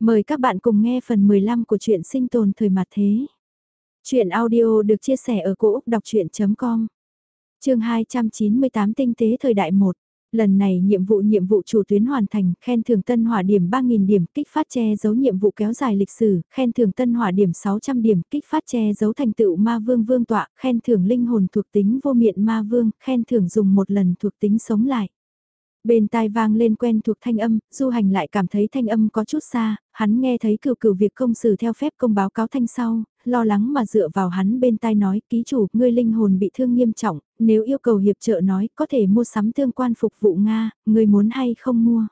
Mời các bạn cùng nghe phần 15 của truyện sinh tồn thời mặt thế. Chuyện audio được chia sẻ ở cỗ đọc chuyện.com Trường 298 Tinh tế thời đại 1 Lần này nhiệm vụ nhiệm vụ chủ tuyến hoàn thành, khen thưởng tân hỏa điểm 3.000 điểm, kích phát che giấu nhiệm vụ kéo dài lịch sử, khen thưởng tân hỏa điểm 600 điểm, kích phát che giấu thành tựu ma vương vương tọa, khen thưởng linh hồn thuộc tính vô miệng ma vương, khen thưởng dùng một lần thuộc tính sống lại. Bên tai vang lên quen thuộc thanh âm, du hành lại cảm thấy thanh âm có chút xa, hắn nghe thấy cựu cựu việc công xử theo phép công báo cáo thanh sau, lo lắng mà dựa vào hắn bên tai nói, ký chủ, ngươi linh hồn bị thương nghiêm trọng, nếu yêu cầu hiệp trợ nói, có thể mua sắm tương quan phục vụ Nga, ngươi muốn hay không mua?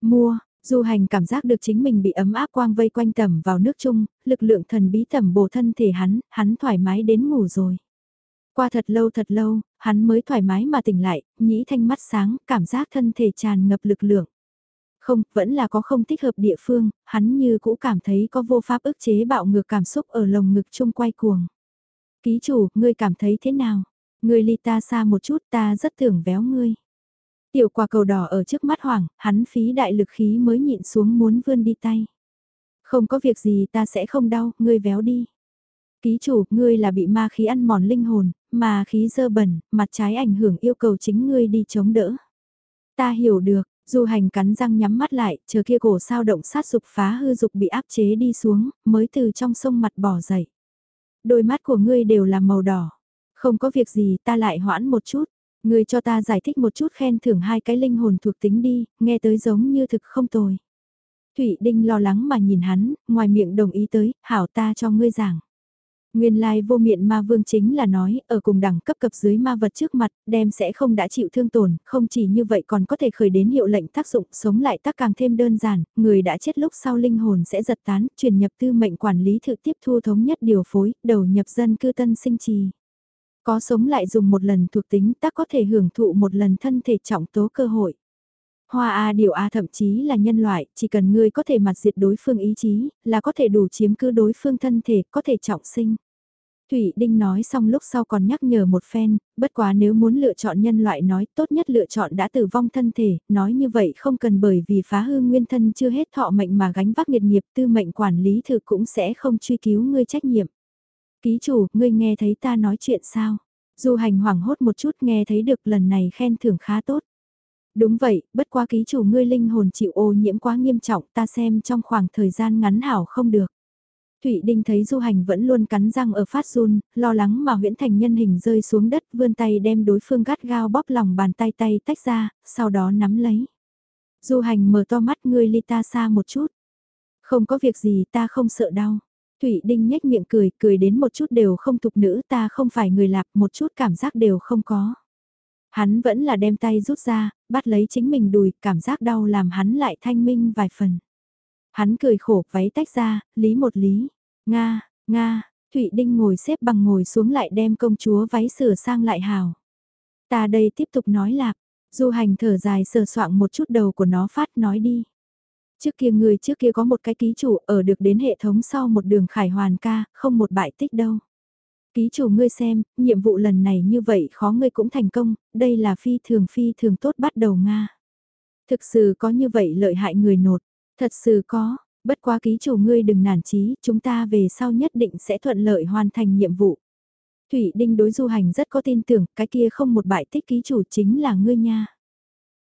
Mua, Du hành cảm giác được chính mình bị ấm áp quang vây quanh tầm vào nước chung, lực lượng thần bí tầm bổ thân thể hắn, hắn thoải mái đến ngủ rồi. Qua thật lâu thật lâu, hắn mới thoải mái mà tỉnh lại, nhĩ thanh mắt sáng, cảm giác thân thể tràn ngập lực lượng. Không, vẫn là có không thích hợp địa phương, hắn như cũ cảm thấy có vô pháp ức chế bạo ngược cảm xúc ở lồng ngực chung quay cuồng. Ký chủ, ngươi cảm thấy thế nào? Ngươi ly ta xa một chút ta rất tưởng véo ngươi. Tiểu quả cầu đỏ ở trước mắt hoảng hắn phí đại lực khí mới nhịn xuống muốn vươn đi tay. Không có việc gì ta sẽ không đau, ngươi véo đi. Ký chủ, ngươi là bị ma khí ăn mòn linh hồn, mà khí dơ bẩn, mặt trái ảnh hưởng yêu cầu chính ngươi đi chống đỡ. Ta hiểu được, du hành cắn răng nhắm mắt lại, chờ kia cổ sao động sát dục phá hư dục bị áp chế đi xuống, mới từ trong sông mặt bỏ dậy. Đôi mắt của ngươi đều là màu đỏ. Không có việc gì ta lại hoãn một chút. Ngươi cho ta giải thích một chút khen thưởng hai cái linh hồn thuộc tính đi, nghe tới giống như thực không tồi. Thụy Đinh lo lắng mà nhìn hắn, ngoài miệng đồng ý tới, hảo ta cho ngươi giảng. Nguyên lai vô miệng ma vương chính là nói, ở cùng đẳng cấp cấp dưới ma vật trước mặt, đem sẽ không đã chịu thương tổn, không chỉ như vậy còn có thể khởi đến hiệu lệnh tác dụng, sống lại tác càng thêm đơn giản, người đã chết lúc sau linh hồn sẽ giật tán, truyền nhập tư mệnh quản lý thực tiếp thu thống nhất điều phối, đầu nhập dân cư tân sinh trì. Có sống lại dùng một lần thuộc tính tác có thể hưởng thụ một lần thân thể trọng tố cơ hội. Hoa A điều A thậm chí là nhân loại, chỉ cần ngươi có thể mặt diệt đối phương ý chí, là có thể đủ chiếm cứ đối phương thân thể, có thể trọng sinh. Thủy Đinh nói xong lúc sau còn nhắc nhở một phen, bất quá nếu muốn lựa chọn nhân loại nói tốt nhất lựa chọn đã tử vong thân thể, nói như vậy không cần bởi vì phá hư nguyên thân chưa hết thọ mệnh mà gánh vác nghiệt nghiệp tư mệnh quản lý thử cũng sẽ không truy cứu ngươi trách nhiệm. Ký chủ, ngươi nghe thấy ta nói chuyện sao? Du hành hoảng hốt một chút nghe thấy được lần này khen thưởng khá tốt. Đúng vậy, bất quá ký chủ ngươi linh hồn chịu ô nhiễm quá nghiêm trọng ta xem trong khoảng thời gian ngắn hảo không được. Thụy Đinh thấy du hành vẫn luôn cắn răng ở phát run, lo lắng mà huyễn thành nhân hình rơi xuống đất vươn tay đem đối phương gắt gao bóp lòng bàn tay tay tách ra, sau đó nắm lấy. Du hành mở to mắt ngươi ly ta xa một chút. Không có việc gì ta không sợ đau. Thụy Đinh nhếch miệng cười, cười đến một chút đều không thục nữ ta không phải người lạp một chút cảm giác đều không có. Hắn vẫn là đem tay rút ra, bắt lấy chính mình đùi, cảm giác đau làm hắn lại thanh minh vài phần. Hắn cười khổ, váy tách ra, lý một lý. Nga, Nga, Thụy Đinh ngồi xếp bằng ngồi xuống lại đem công chúa váy sửa sang lại hào. Ta đây tiếp tục nói lạc, du hành thở dài sờ soạn một chút đầu của nó phát nói đi. Trước kia người trước kia có một cái ký chủ ở được đến hệ thống sau một đường khải hoàn ca, không một bại tích đâu. Ký chủ ngươi xem, nhiệm vụ lần này như vậy khó ngươi cũng thành công, đây là phi thường phi thường tốt bắt đầu Nga. Thực sự có như vậy lợi hại người nột, thật sự có, bất quá ký chủ ngươi đừng nản chí, chúng ta về sau nhất định sẽ thuận lợi hoàn thành nhiệm vụ. Thủy Đinh đối du hành rất có tin tưởng, cái kia không một bại tích ký chủ chính là ngươi nha.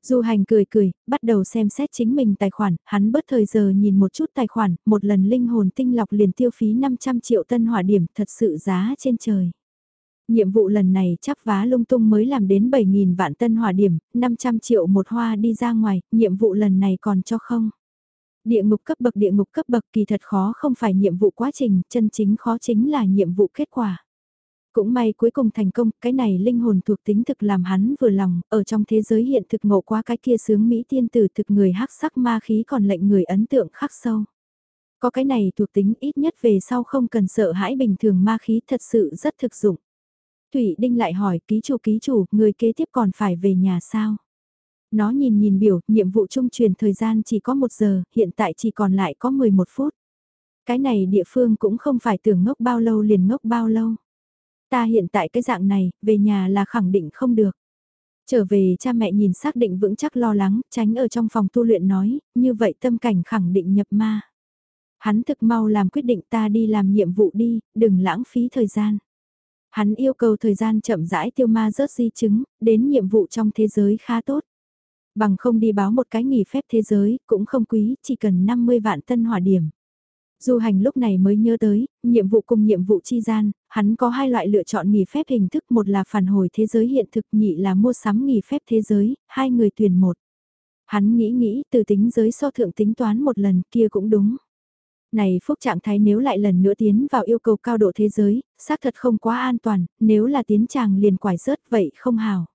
Du hành cười cười, bắt đầu xem xét chính mình tài khoản, hắn bớt thời giờ nhìn một chút tài khoản, một lần linh hồn tinh lọc liền tiêu phí 500 triệu tân hỏa điểm, thật sự giá trên trời. Nhiệm vụ lần này chắp vá lung tung mới làm đến 7.000 vạn tân hỏa điểm, 500 triệu một hoa đi ra ngoài, nhiệm vụ lần này còn cho không. Địa ngục cấp bậc địa ngục cấp bậc kỳ thật khó không phải nhiệm vụ quá trình, chân chính khó chính là nhiệm vụ kết quả. Cũng may cuối cùng thành công, cái này linh hồn thuộc tính thực làm hắn vừa lòng, ở trong thế giới hiện thực ngộ qua cái kia sướng Mỹ tiên tử thực người hắc sắc ma khí còn lệnh người ấn tượng khắc sâu. Có cái này thuộc tính ít nhất về sau không cần sợ hãi bình thường ma khí thật sự rất thực dụng. Thủy Đinh lại hỏi ký chủ ký chủ, người kế tiếp còn phải về nhà sao? Nó nhìn nhìn biểu, nhiệm vụ trung truyền thời gian chỉ có một giờ, hiện tại chỉ còn lại có 11 phút. Cái này địa phương cũng không phải tưởng ngốc bao lâu liền ngốc bao lâu. Ta hiện tại cái dạng này, về nhà là khẳng định không được. Trở về cha mẹ nhìn xác định vững chắc lo lắng, tránh ở trong phòng tu luyện nói, như vậy tâm cảnh khẳng định nhập ma. Hắn thực mau làm quyết định ta đi làm nhiệm vụ đi, đừng lãng phí thời gian. Hắn yêu cầu thời gian chậm rãi tiêu ma rớt di chứng, đến nhiệm vụ trong thế giới khá tốt. Bằng không đi báo một cái nghỉ phép thế giới, cũng không quý, chỉ cần 50 vạn tân hỏa điểm. Du hành lúc này mới nhớ tới, nhiệm vụ cùng nhiệm vụ chi gian, hắn có hai loại lựa chọn nghỉ phép hình thức, một là phản hồi thế giới hiện thực, nhị là mua sắm nghỉ phép thế giới, hai người tuyển một. Hắn nghĩ nghĩ, từ tính giới so thượng tính toán một lần kia cũng đúng. Này phúc trạng thái nếu lại lần nữa tiến vào yêu cầu cao độ thế giới, xác thật không quá an toàn, nếu là tiến chàng liền quải rớt vậy không hảo.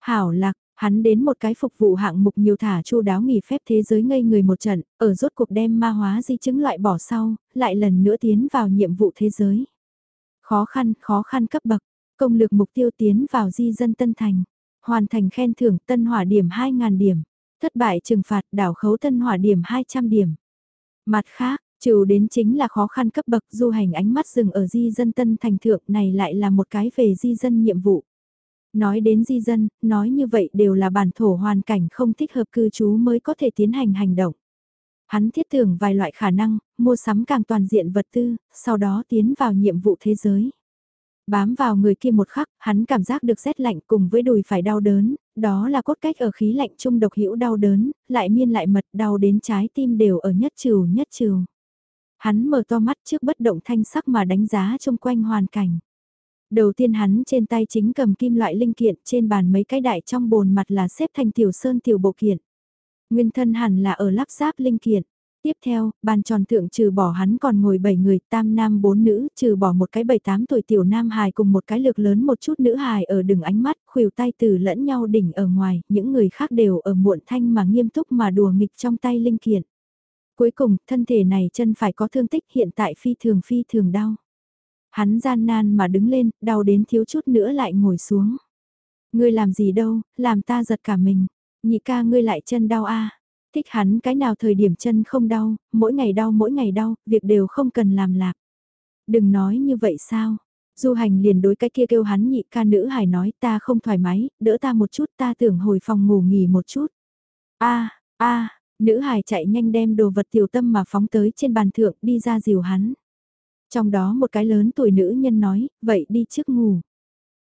Hảo lạc, hắn đến một cái phục vụ hạng mục nhiều thả chu đáo nghỉ phép thế giới ngây người một trận, ở rốt cuộc đem ma hóa di chứng loại bỏ sau, lại lần nữa tiến vào nhiệm vụ thế giới. Khó khăn, khó khăn cấp bậc, công lược mục tiêu tiến vào di dân tân thành, hoàn thành khen thưởng tân hỏa điểm 2.000 điểm, thất bại trừng phạt đảo khấu tân hỏa điểm 200 điểm. Mặt khác, Trừ đến chính là khó khăn cấp bậc du hành ánh mắt dừng ở di dân tân thành thượng này lại là một cái về di dân nhiệm vụ. Nói đến di dân, nói như vậy đều là bản thổ hoàn cảnh không thích hợp cư trú mới có thể tiến hành hành động. Hắn thiết tưởng vài loại khả năng, mua sắm càng toàn diện vật tư, sau đó tiến vào nhiệm vụ thế giới. Bám vào người kia một khắc, hắn cảm giác được rét lạnh cùng với đùi phải đau đớn, đó là cốt cách ở khí lạnh trung độc hữu đau đớn, lại miên lại mật đau đến trái tim đều ở nhất trừ nhất trừ. Hắn mở to mắt trước bất động thanh sắc mà đánh giá chung quanh hoàn cảnh. Đầu tiên hắn trên tay chính cầm kim loại linh kiện trên bàn mấy cái đại trong bồn mặt là xếp thành tiểu sơn tiểu bộ kiện. Nguyên thân hẳn là ở lắp ráp linh kiện. Tiếp theo, bàn tròn thượng trừ bỏ hắn còn ngồi 7 người, tam nam 4 nữ, trừ bỏ một cái 7-8 tuổi tiểu nam hài cùng một cái lược lớn một chút nữ hài ở đường ánh mắt, khuỷu tay từ lẫn nhau đỉnh ở ngoài, những người khác đều ở muộn thanh mà nghiêm túc mà đùa nghịch trong tay linh kiện. Cuối cùng, thân thể này chân phải có thương tích hiện tại phi thường phi thường đau. Hắn gian nan mà đứng lên, đau đến thiếu chút nữa lại ngồi xuống. Ngươi làm gì đâu, làm ta giật cả mình. Nhị ca ngươi lại chân đau a Thích hắn cái nào thời điểm chân không đau, mỗi ngày đau mỗi ngày đau, việc đều không cần làm lạc. Đừng nói như vậy sao? Du hành liền đối cái kia kêu hắn nhị ca nữ hải nói ta không thoải mái, đỡ ta một chút ta tưởng hồi phòng ngủ nghỉ một chút. a a Nữ hải chạy nhanh đem đồ vật tiểu tâm mà phóng tới trên bàn thượng đi ra dìu hắn. Trong đó một cái lớn tuổi nữ nhân nói, vậy đi trước ngủ.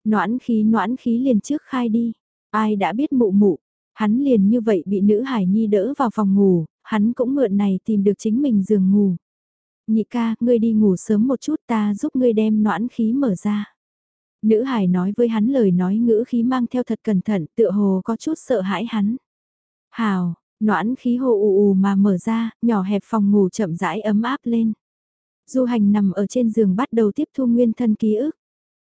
Noãn khí noãn khí liền trước khai đi. Ai đã biết mụ mụ, hắn liền như vậy bị nữ hải nhi đỡ vào phòng ngủ, hắn cũng mượn này tìm được chính mình giường ngủ. Nhị ca, ngươi đi ngủ sớm một chút ta giúp ngươi đem noãn khí mở ra. Nữ hải nói với hắn lời nói ngữ khí mang theo thật cẩn thận tựa hồ có chút sợ hãi hắn. Hào, Noãn khí hồ ù ù mà mở ra, nhỏ hẹp phòng ngủ chậm rãi ấm áp lên. Du hành nằm ở trên giường bắt đầu tiếp thu nguyên thân ký ức.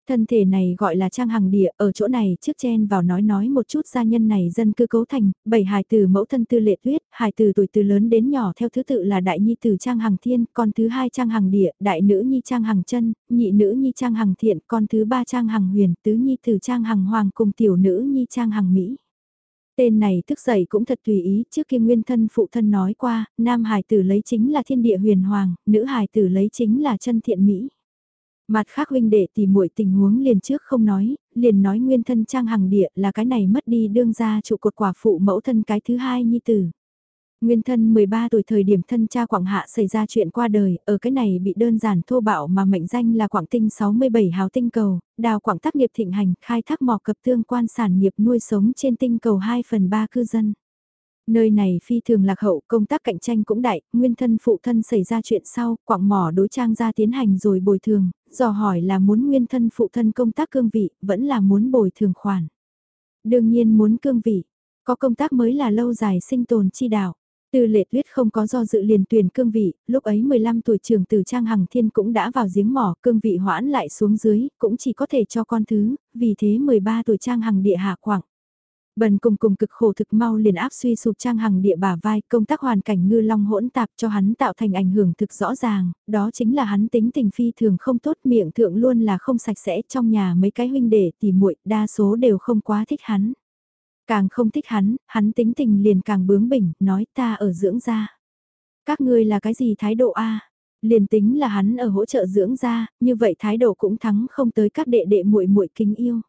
Thân thể này gọi là trang hàng địa, ở chỗ này trước chen vào nói nói một chút gia nhân này dân cư cấu thành, bảy hài từ mẫu thân tư lệ tuyết, hài từ tuổi từ lớn đến nhỏ theo thứ tự là đại nhi từ trang hàng thiên, con thứ hai trang hàng địa, đại nữ nhi trang hàng chân, nhị nữ nhi trang hàng thiện, con thứ ba trang hàng huyền, tứ nhi từ trang hàng hoàng cùng tiểu nữ nhi trang hàng mỹ. Tên này thức dậy cũng thật tùy ý, trước kia nguyên thân phụ thân nói qua, nam hài tử lấy chính là thiên địa huyền hoàng, nữ hài tử lấy chính là chân thiện mỹ. Mặt khác huynh đệ tìm muội tình huống liền trước không nói, liền nói nguyên thân trang hằng địa là cái này mất đi đương ra trụ cột quả phụ mẫu thân cái thứ hai nhi tử. Nguyên thân 13 tuổi thời điểm thân cha Quảng Hạ xảy ra chuyện qua đời, ở cái này bị đơn giản thô bạo mà mệnh danh là Quảng Tinh 67 hào tinh cầu, đào Quảng tác nghiệp thịnh hành, khai thác mỏ cập tương quan sản nghiệp nuôi sống trên tinh cầu 2 phần 3 cư dân. Nơi này phi thường lạc hậu, công tác cạnh tranh cũng đại, nguyên thân phụ thân xảy ra chuyện sau, quảng mỏ đối trang ra tiến hành rồi bồi thường, dò hỏi là muốn nguyên thân phụ thân công tác cương vị, vẫn là muốn bồi thường khoản. Đương nhiên muốn cương vị, có công tác mới là lâu dài sinh tồn chi đạo. Tư lệ tuyết không có do dự liền tuyển cương vị, lúc ấy 15 tuổi trường từ Trang Hằng Thiên cũng đã vào giếng mỏ, cương vị hoãn lại xuống dưới, cũng chỉ có thể cho con thứ, vì thế 13 tuổi Trang Hằng địa hạ khoảng. Bần cùng cùng cực khổ thực mau liền áp suy sụp trang hằng địa bả vai công tác hoàn cảnh ngư long hỗn tạp cho hắn tạo thành ảnh hưởng thực rõ ràng, đó chính là hắn tính tình phi thường không tốt miệng thượng luôn là không sạch sẽ trong nhà mấy cái huynh đệ tỉ muội đa số đều không quá thích hắn. Càng không thích hắn, hắn tính tình liền càng bướng bỉnh, nói ta ở dưỡng gia. Các ngươi là cái gì thái độ a? Liền tính là hắn ở hỗ trợ dưỡng gia, như vậy thái độ cũng thắng không tới các đệ đệ muội muội kính yêu.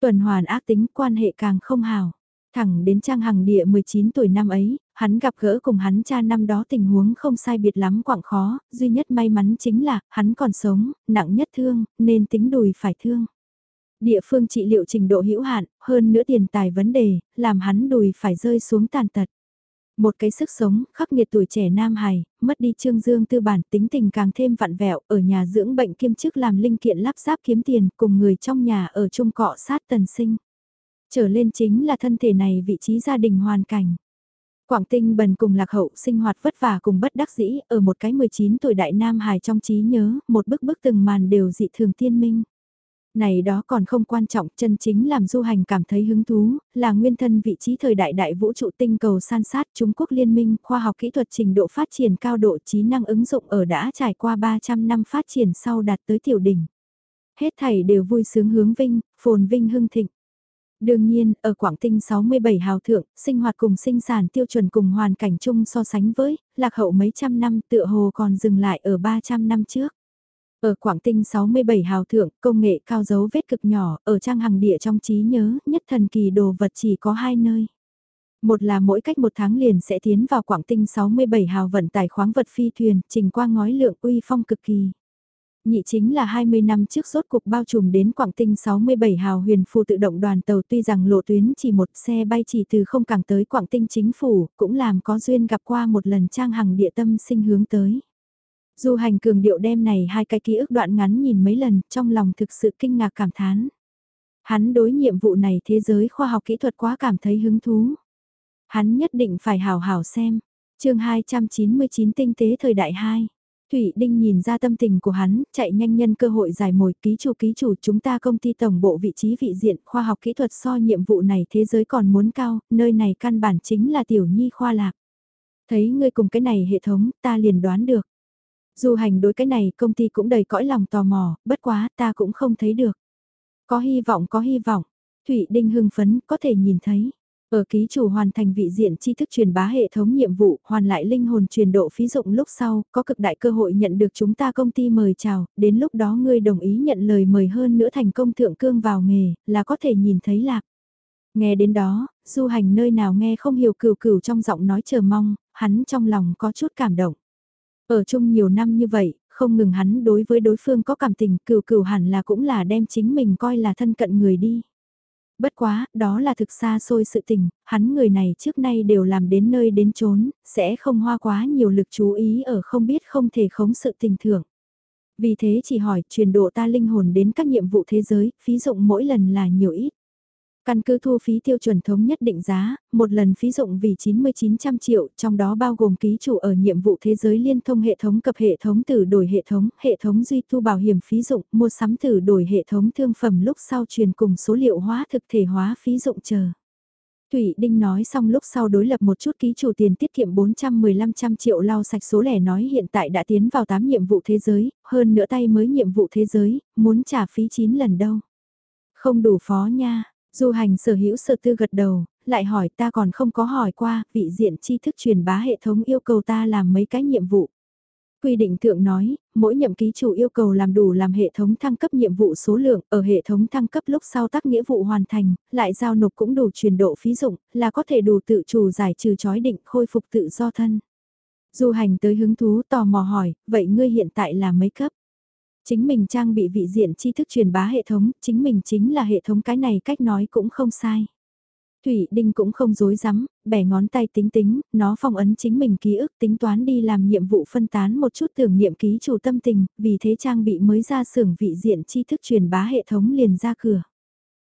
Tuần hoàn ác tính quan hệ càng không hào. Thẳng đến trang hằng địa 19 tuổi năm ấy, Hắn gặp gỡ cùng hắn cha năm đó tình huống không sai biệt lắm quảng khó, duy nhất may mắn chính là, hắn còn sống, nặng nhất thương, nên tính đùi phải thương. Địa phương trị liệu trình độ hữu hạn, hơn nữa tiền tài vấn đề, làm hắn đùi phải rơi xuống tàn tật. Một cái sức sống, khắc nghiệt tuổi trẻ nam hài, mất đi trương dương tư bản tính tình càng thêm vặn vẹo, ở nhà dưỡng bệnh kiêm chức làm linh kiện lắp ráp kiếm tiền, cùng người trong nhà ở chung cọ sát tần sinh. Trở lên chính là thân thể này vị trí gia đình hoàn cảnh. Quảng Tinh bần cùng lạc hậu sinh hoạt vất vả cùng bất đắc dĩ ở một cái 19 tuổi đại nam hài trong trí nhớ, một bức bức từng màn đều dị thường tiên minh. Này đó còn không quan trọng, chân chính làm du hành cảm thấy hứng thú, là nguyên thân vị trí thời đại đại vũ trụ tinh cầu san sát Trung Quốc liên minh, khoa học kỹ thuật trình độ phát triển cao độ trí năng ứng dụng ở đã trải qua 300 năm phát triển sau đạt tới tiểu đỉnh. Hết thảy đều vui sướng hướng vinh, phồn vinh hưng thịnh. Đương nhiên, ở Quảng Tinh 67 hào thượng, sinh hoạt cùng sinh sản tiêu chuẩn cùng hoàn cảnh chung so sánh với, lạc hậu mấy trăm năm tựa hồ còn dừng lại ở 300 năm trước. Ở Quảng Tinh 67 hào thượng, công nghệ cao dấu vết cực nhỏ, ở trang hàng địa trong trí nhớ, nhất thần kỳ đồ vật chỉ có hai nơi. Một là mỗi cách một tháng liền sẽ tiến vào Quảng Tinh 67 hào vận tải khoáng vật phi thuyền, trình qua ngói lượng uy phong cực kỳ. Nhị chính là 20 năm trước rốt cục bao trùm đến Quảng Tinh 67 hào huyền phù tự động đoàn tàu tuy rằng lộ tuyến chỉ một xe bay chỉ từ không càng tới Quảng Tinh chính phủ, cũng làm có duyên gặp qua một lần trang hàng địa tâm sinh hướng tới. Du hành cường điệu đem này hai cái ký ức đoạn ngắn nhìn mấy lần, trong lòng thực sự kinh ngạc cảm thán. Hắn đối nhiệm vụ này thế giới khoa học kỹ thuật quá cảm thấy hứng thú. Hắn nhất định phải hào hào xem. chương 299 tinh tế thời đại 2. Thủy Đinh nhìn ra tâm tình của hắn, chạy nhanh nhân cơ hội giải mồi ký chủ ký chủ chúng ta công ty tổng bộ vị trí vị diện khoa học kỹ thuật so nhiệm vụ này thế giới còn muốn cao, nơi này căn bản chính là tiểu nhi khoa lạc. Thấy ngươi cùng cái này hệ thống, ta liền đoán được. Du hành đối cái này công ty cũng đầy cõi lòng tò mò, bất quá ta cũng không thấy được. Có hy vọng có hy vọng, Thủy Đinh hưng phấn có thể nhìn thấy. Ở ký chủ hoàn thành vị diện tri thức truyền bá hệ thống nhiệm vụ, hoàn lại linh hồn truyền độ phí dụng lúc sau, có cực đại cơ hội nhận được chúng ta công ty mời chào, đến lúc đó ngươi đồng ý nhận lời mời hơn nữa thành công thượng cương vào nghề, là có thể nhìn thấy lạc. Nghe đến đó, du hành nơi nào nghe không hiểu cừu cừu trong giọng nói chờ mong, hắn trong lòng có chút cảm động. Ở chung nhiều năm như vậy, không ngừng hắn đối với đối phương có cảm tình cừu cừu hẳn là cũng là đem chính mình coi là thân cận người đi. Bất quá, đó là thực xa xôi sự tình, hắn người này trước nay đều làm đến nơi đến chốn, sẽ không hoa quá nhiều lực chú ý ở không biết không thể khống sự tình thưởng. Vì thế chỉ hỏi truyền độ ta linh hồn đến các nhiệm vụ thế giới, phí dụng mỗi lần là nhiều ít. Căn cứ thu phí tiêu chuẩn thống nhất định giá, một lần phí dụng vì 9900 triệu, trong đó bao gồm ký chủ ở nhiệm vụ thế giới liên thông hệ thống cập hệ thống từ đổi hệ thống, hệ thống duy tu bảo hiểm phí dụng, mua sắm từ đổi hệ thống thương phẩm lúc sau truyền cùng số liệu hóa thực thể hóa phí dụng chờ. Thủy Đinh nói xong lúc sau đối lập một chút ký chủ tiền tiết kiệm 415 trăm triệu lau sạch số lẻ nói hiện tại đã tiến vào 8 nhiệm vụ thế giới, hơn nữa tay mới nhiệm vụ thế giới, muốn trả phí 9 lần đâu. Không đủ phó nha, Du hành sở hữu sở tư gật đầu, lại hỏi ta còn không có hỏi qua, vị diện tri thức truyền bá hệ thống yêu cầu ta làm mấy cái nhiệm vụ. Quy định thượng nói, mỗi nhậm ký chủ yêu cầu làm đủ làm hệ thống thăng cấp nhiệm vụ số lượng, ở hệ thống thăng cấp lúc sau tác nghĩa vụ hoàn thành, lại giao nộp cũng đủ truyền độ phí dụng, là có thể đủ tự chủ giải trừ chói định khôi phục tự do thân. Du hành tới hứng thú tò mò hỏi, vậy ngươi hiện tại là mấy cấp? Chính mình trang bị vị diện tri thức truyền bá hệ thống, chính mình chính là hệ thống cái này cách nói cũng không sai. Thủy Đinh cũng không dối rắm bẻ ngón tay tính tính, nó phong ấn chính mình ký ức tính toán đi làm nhiệm vụ phân tán một chút tưởng niệm ký chủ tâm tình, vì thế trang bị mới ra xưởng vị diện tri thức truyền bá hệ thống liền ra cửa.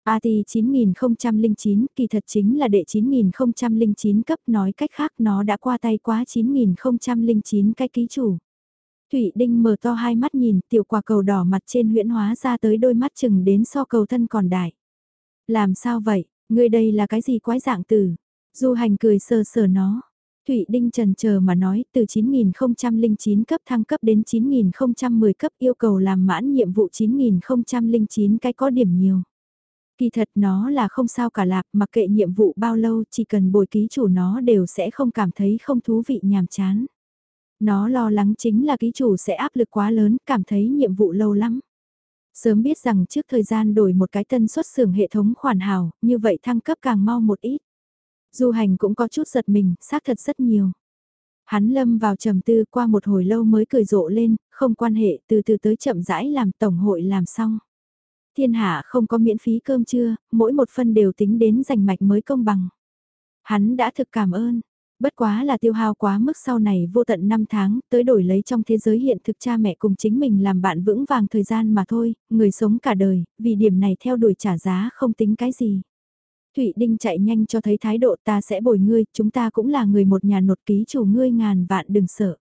AT 9009 kỳ thật chính là đệ 9009 cấp nói cách khác nó đã qua tay quá 9009 cái ký chủ. Thủy Đinh mở to hai mắt nhìn tiểu quả cầu đỏ mặt trên huyễn hóa ra tới đôi mắt chừng đến so cầu thân còn đại. Làm sao vậy, ngươi đây là cái gì quái dạng từ? Du hành cười sờ sờ nó. Thủy Đinh trần chờ mà nói từ 9009 cấp thăng cấp đến 9010 cấp yêu cầu làm mãn nhiệm vụ 9009 cái có điểm nhiều. Kỳ thật nó là không sao cả lạc mặc kệ nhiệm vụ bao lâu chỉ cần bồi ký chủ nó đều sẽ không cảm thấy không thú vị nhàm chán. Nó lo lắng chính là ký chủ sẽ áp lực quá lớn, cảm thấy nhiệm vụ lâu lắm. Sớm biết rằng trước thời gian đổi một cái tân xuất xưởng hệ thống hoàn hảo như vậy thăng cấp càng mau một ít. Du hành cũng có chút giật mình, xác thật rất nhiều. Hắn lâm vào trầm tư qua một hồi lâu mới cười rộ lên, không quan hệ từ từ tới chậm rãi làm tổng hội làm xong. Thiên hạ không có miễn phí cơm trưa, mỗi một phân đều tính đến giành mạch mới công bằng. Hắn đã thực cảm ơn, bất quá là tiêu hao quá mức sau này vô tận năm tháng, tới đổi lấy trong thế giới hiện thực cha mẹ cùng chính mình làm bạn vững vàng thời gian mà thôi, người sống cả đời, vì điểm này theo đuổi trả giá không tính cái gì. Thụy Đinh chạy nhanh cho thấy thái độ ta sẽ bồi ngươi, chúng ta cũng là người một nhà nột ký chủ ngươi ngàn vạn đừng sợ.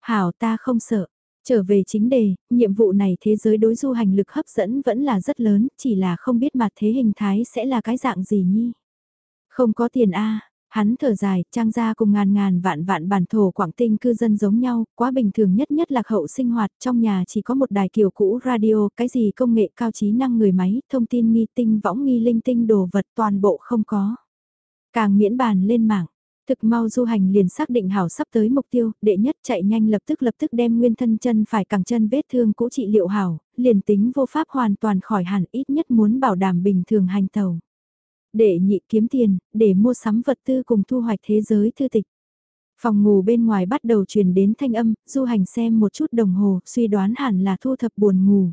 Hảo ta không sợ. Trở về chính đề, nhiệm vụ này thế giới đối du hành lực hấp dẫn vẫn là rất lớn, chỉ là không biết mặt thế hình thái sẽ là cái dạng gì nhi. Không có tiền a Hắn thở dài, trang gia cùng ngàn ngàn vạn vạn bản thổ quảng tinh cư dân giống nhau, quá bình thường nhất nhất lạc hậu sinh hoạt, trong nhà chỉ có một đài kiểu cũ radio, cái gì công nghệ cao trí năng người máy, thông tin nghi tinh võng nghi linh tinh đồ vật toàn bộ không có. Càng miễn bàn lên mạng, thực mau du hành liền xác định hảo sắp tới mục tiêu, đệ nhất chạy nhanh lập tức lập tức đem nguyên thân chân phải cẳng chân vết thương cũ trị liệu hảo, liền tính vô pháp hoàn toàn khỏi hẳn ít nhất muốn bảo đảm bình thường hành tàu để nhị kiếm tiền, để mua sắm vật tư cùng thu hoạch thế giới thư tịch. Phòng ngủ bên ngoài bắt đầu truyền đến thanh âm, du hành xem một chút đồng hồ, suy đoán hẳn là thu thập buồn ngủ.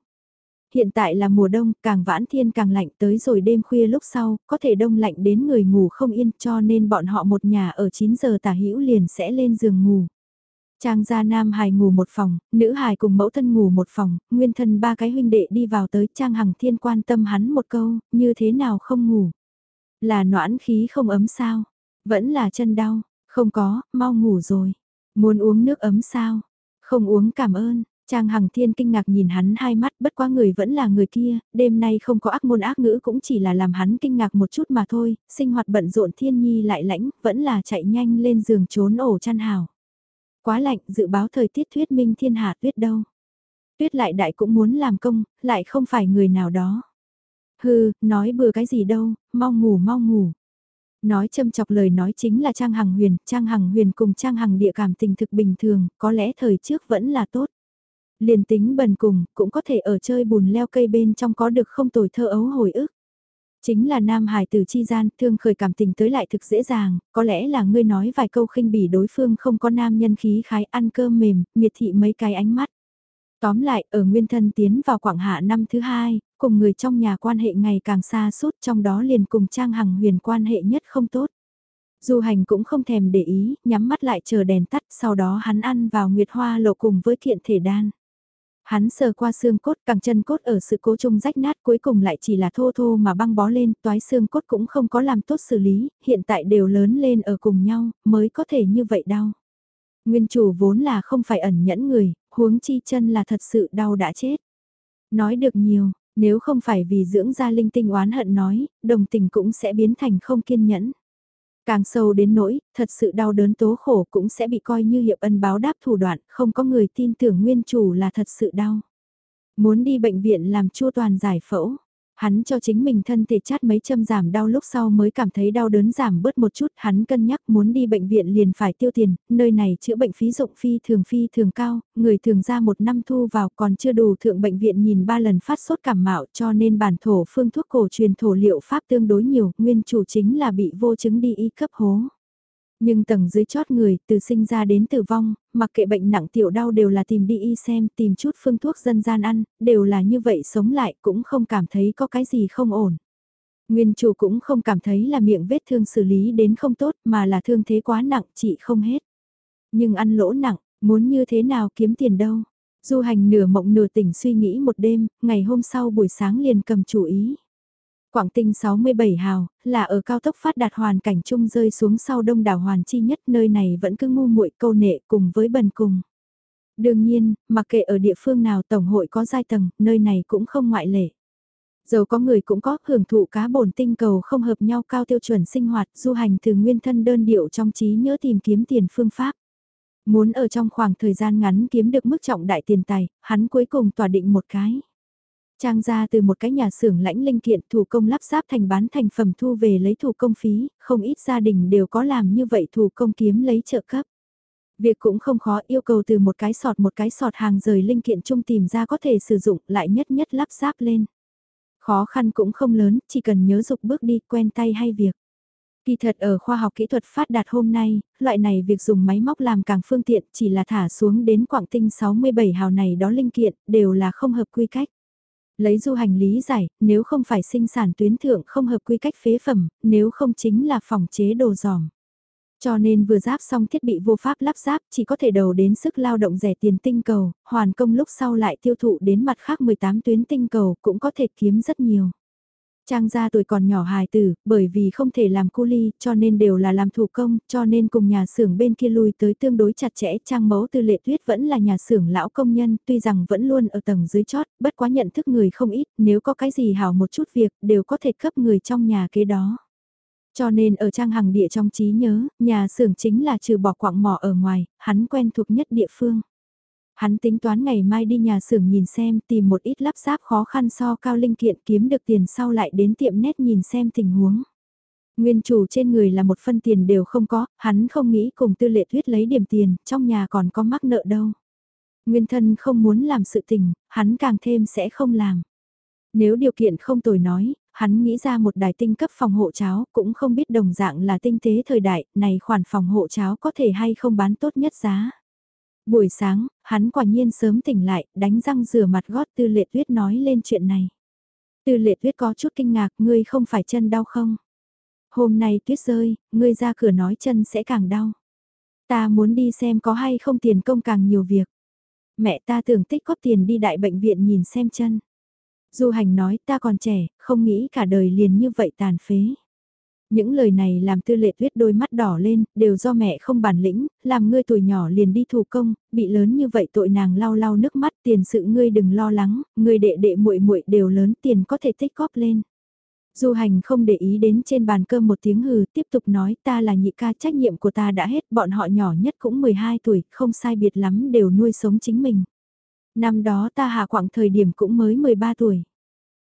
Hiện tại là mùa đông, càng vãn thiên càng lạnh tới rồi đêm khuya lúc sau, có thể đông lạnh đến người ngủ không yên cho nên bọn họ một nhà ở 9 giờ tả hữu liền sẽ lên giường ngủ. Trang gia nam hài ngủ một phòng, nữ hài cùng mẫu thân ngủ một phòng, nguyên thân ba cái huynh đệ đi vào tới Trang Hằng Thiên quan tâm hắn một câu, như thế nào không ngủ. Là noãn khí không ấm sao? Vẫn là chân đau, không có, mau ngủ rồi. Muốn uống nước ấm sao? Không uống cảm ơn. Trang Hằng Thiên kinh ngạc nhìn hắn hai mắt bất quá người vẫn là người kia, đêm nay không có ác môn ác ngữ cũng chỉ là làm hắn kinh ngạc một chút mà thôi, sinh hoạt bận rộn thiên nhi lại lãnh, vẫn là chạy nhanh lên giường trốn ổ chăn hào. Quá lạnh, dự báo thời tiết thuyết minh thiên hạ tuyết đâu. Tuyết lại đại cũng muốn làm công, lại không phải người nào đó. Hừ, nói bừa cái gì đâu, mau ngủ mau ngủ. Nói châm chọc lời nói chính là Trang Hằng Huyền, Trang Hằng Huyền cùng Trang Hằng địa cảm tình thực bình thường, có lẽ thời trước vẫn là tốt. Liền tính bần cùng, cũng có thể ở chơi bùn leo cây bên trong có được không tồi thơ ấu hồi ức. Chính là nam hài từ chi gian, thương khởi cảm tình tới lại thực dễ dàng, có lẽ là ngươi nói vài câu khinh bỉ đối phương không có nam nhân khí khái ăn cơm mềm, miệt thị mấy cái ánh mắt. Tóm lại, ở nguyên thân tiến vào Quảng Hạ năm thứ hai, cùng người trong nhà quan hệ ngày càng xa suốt trong đó liền cùng Trang Hằng huyền quan hệ nhất không tốt. Du hành cũng không thèm để ý, nhắm mắt lại chờ đèn tắt, sau đó hắn ăn vào nguyệt hoa lộ cùng với kiện thể đan. Hắn sờ qua xương cốt, càng chân cốt ở sự cố chung rách nát cuối cùng lại chỉ là thô thô mà băng bó lên, toái xương cốt cũng không có làm tốt xử lý, hiện tại đều lớn lên ở cùng nhau, mới có thể như vậy đau. Nguyên chủ vốn là không phải ẩn nhẫn người, huống chi chân là thật sự đau đã chết. Nói được nhiều, nếu không phải vì dưỡng ra linh tinh oán hận nói, đồng tình cũng sẽ biến thành không kiên nhẫn. Càng sâu đến nỗi, thật sự đau đớn tố khổ cũng sẽ bị coi như hiệp ân báo đáp thủ đoạn, không có người tin tưởng nguyên chủ là thật sự đau. Muốn đi bệnh viện làm chua toàn giải phẫu, Hắn cho chính mình thân thể chát mấy châm giảm đau lúc sau mới cảm thấy đau đớn giảm bớt một chút, hắn cân nhắc muốn đi bệnh viện liền phải tiêu tiền, nơi này chữa bệnh phí dụng phi thường phi thường cao, người thường ra một năm thu vào còn chưa đủ thượng bệnh viện nhìn ba lần phát sốt cảm mạo cho nên bản thổ phương thuốc cổ truyền thổ liệu pháp tương đối nhiều, nguyên chủ chính là bị vô chứng đi y cấp hố. Nhưng tầng dưới chót người, từ sinh ra đến tử vong, mặc kệ bệnh nặng tiểu đau đều là tìm đi y xem, tìm chút phương thuốc dân gian ăn, đều là như vậy sống lại cũng không cảm thấy có cái gì không ổn. Nguyên chủ cũng không cảm thấy là miệng vết thương xử lý đến không tốt mà là thương thế quá nặng chị không hết. Nhưng ăn lỗ nặng, muốn như thế nào kiếm tiền đâu. Du hành nửa mộng nửa tỉnh suy nghĩ một đêm, ngày hôm sau buổi sáng liền cầm chủ ý. Quảng Tinh 67 hào, là ở cao tốc phát đạt hoàn cảnh chung rơi xuống sau đông đảo hoàn chi nhất nơi này vẫn cứ ngu muội câu nệ cùng với bần cùng. Đương nhiên, mặc kệ ở địa phương nào Tổng hội có giai tầng, nơi này cũng không ngoại lệ. Dầu có người cũng có hưởng thụ cá bổn tinh cầu không hợp nhau cao tiêu chuẩn sinh hoạt du hành từ nguyên thân đơn điệu trong trí nhớ tìm kiếm tiền phương pháp. Muốn ở trong khoảng thời gian ngắn kiếm được mức trọng đại tiền tài, hắn cuối cùng tỏa định một cái. Trang ra từ một cái nhà xưởng lãnh linh kiện thủ công lắp ráp thành bán thành phẩm thu về lấy thủ công phí, không ít gia đình đều có làm như vậy thủ công kiếm lấy trợ cấp. Việc cũng không khó yêu cầu từ một cái sọt một cái sọt hàng rời linh kiện chung tìm ra có thể sử dụng lại nhất nhất lắp ráp lên. Khó khăn cũng không lớn, chỉ cần nhớ dục bước đi quen tay hay việc. Kỳ thật ở khoa học kỹ thuật phát đạt hôm nay, loại này việc dùng máy móc làm càng phương tiện chỉ là thả xuống đến quảng tinh 67 hào này đó linh kiện, đều là không hợp quy cách. Lấy du hành lý giải, nếu không phải sinh sản tuyến thượng không hợp quy cách phế phẩm, nếu không chính là phòng chế đồ giòm Cho nên vừa giáp xong thiết bị vô pháp lắp ráp chỉ có thể đầu đến sức lao động rẻ tiền tinh cầu, hoàn công lúc sau lại tiêu thụ đến mặt khác 18 tuyến tinh cầu cũng có thể kiếm rất nhiều. Trang gia tuổi còn nhỏ hài tử, bởi vì không thể làm cu ly, cho nên đều là làm thủ công, cho nên cùng nhà xưởng bên kia lui tới tương đối chặt chẽ. Trang mẫu tư lệ tuyết vẫn là nhà xưởng lão công nhân, tuy rằng vẫn luôn ở tầng dưới chót, bất quá nhận thức người không ít, nếu có cái gì hảo một chút việc, đều có thể cấp người trong nhà kế đó. Cho nên ở trang hàng địa trong trí nhớ, nhà xưởng chính là trừ bỏ quạng mỏ ở ngoài, hắn quen thuộc nhất địa phương. Hắn tính toán ngày mai đi nhà xưởng nhìn xem tìm một ít lắp ráp khó khăn so cao linh kiện kiếm được tiền sau lại đến tiệm nét nhìn xem tình huống. Nguyên chủ trên người là một phân tiền đều không có, hắn không nghĩ cùng tư lệ thuyết lấy điểm tiền, trong nhà còn có mắc nợ đâu. Nguyên thân không muốn làm sự tình, hắn càng thêm sẽ không làm. Nếu điều kiện không tồi nói, hắn nghĩ ra một đài tinh cấp phòng hộ cháo, cũng không biết đồng dạng là tinh tế thời đại, này khoản phòng hộ cháo có thể hay không bán tốt nhất giá. Buổi sáng, hắn quả nhiên sớm tỉnh lại, đánh răng rửa mặt gót tư lệ tuyết nói lên chuyện này. Tư lệ tuyết có chút kinh ngạc, ngươi không phải chân đau không? Hôm nay tuyết rơi, ngươi ra cửa nói chân sẽ càng đau. Ta muốn đi xem có hay không tiền công càng nhiều việc. Mẹ ta tưởng tích góp tiền đi đại bệnh viện nhìn xem chân. Du hành nói ta còn trẻ, không nghĩ cả đời liền như vậy tàn phế. Những lời này làm tư lệ tuyết đôi mắt đỏ lên, đều do mẹ không bản lĩnh, làm ngươi tuổi nhỏ liền đi thủ công, bị lớn như vậy tội nàng lau lau nước mắt tiền sự ngươi đừng lo lắng, ngươi đệ đệ muội muội đều lớn tiền có thể tích góp lên. Du hành không để ý đến trên bàn cơm một tiếng hừ, tiếp tục nói ta là nhị ca trách nhiệm của ta đã hết, bọn họ nhỏ nhất cũng 12 tuổi, không sai biệt lắm đều nuôi sống chính mình. Năm đó ta hạ quảng thời điểm cũng mới 13 tuổi.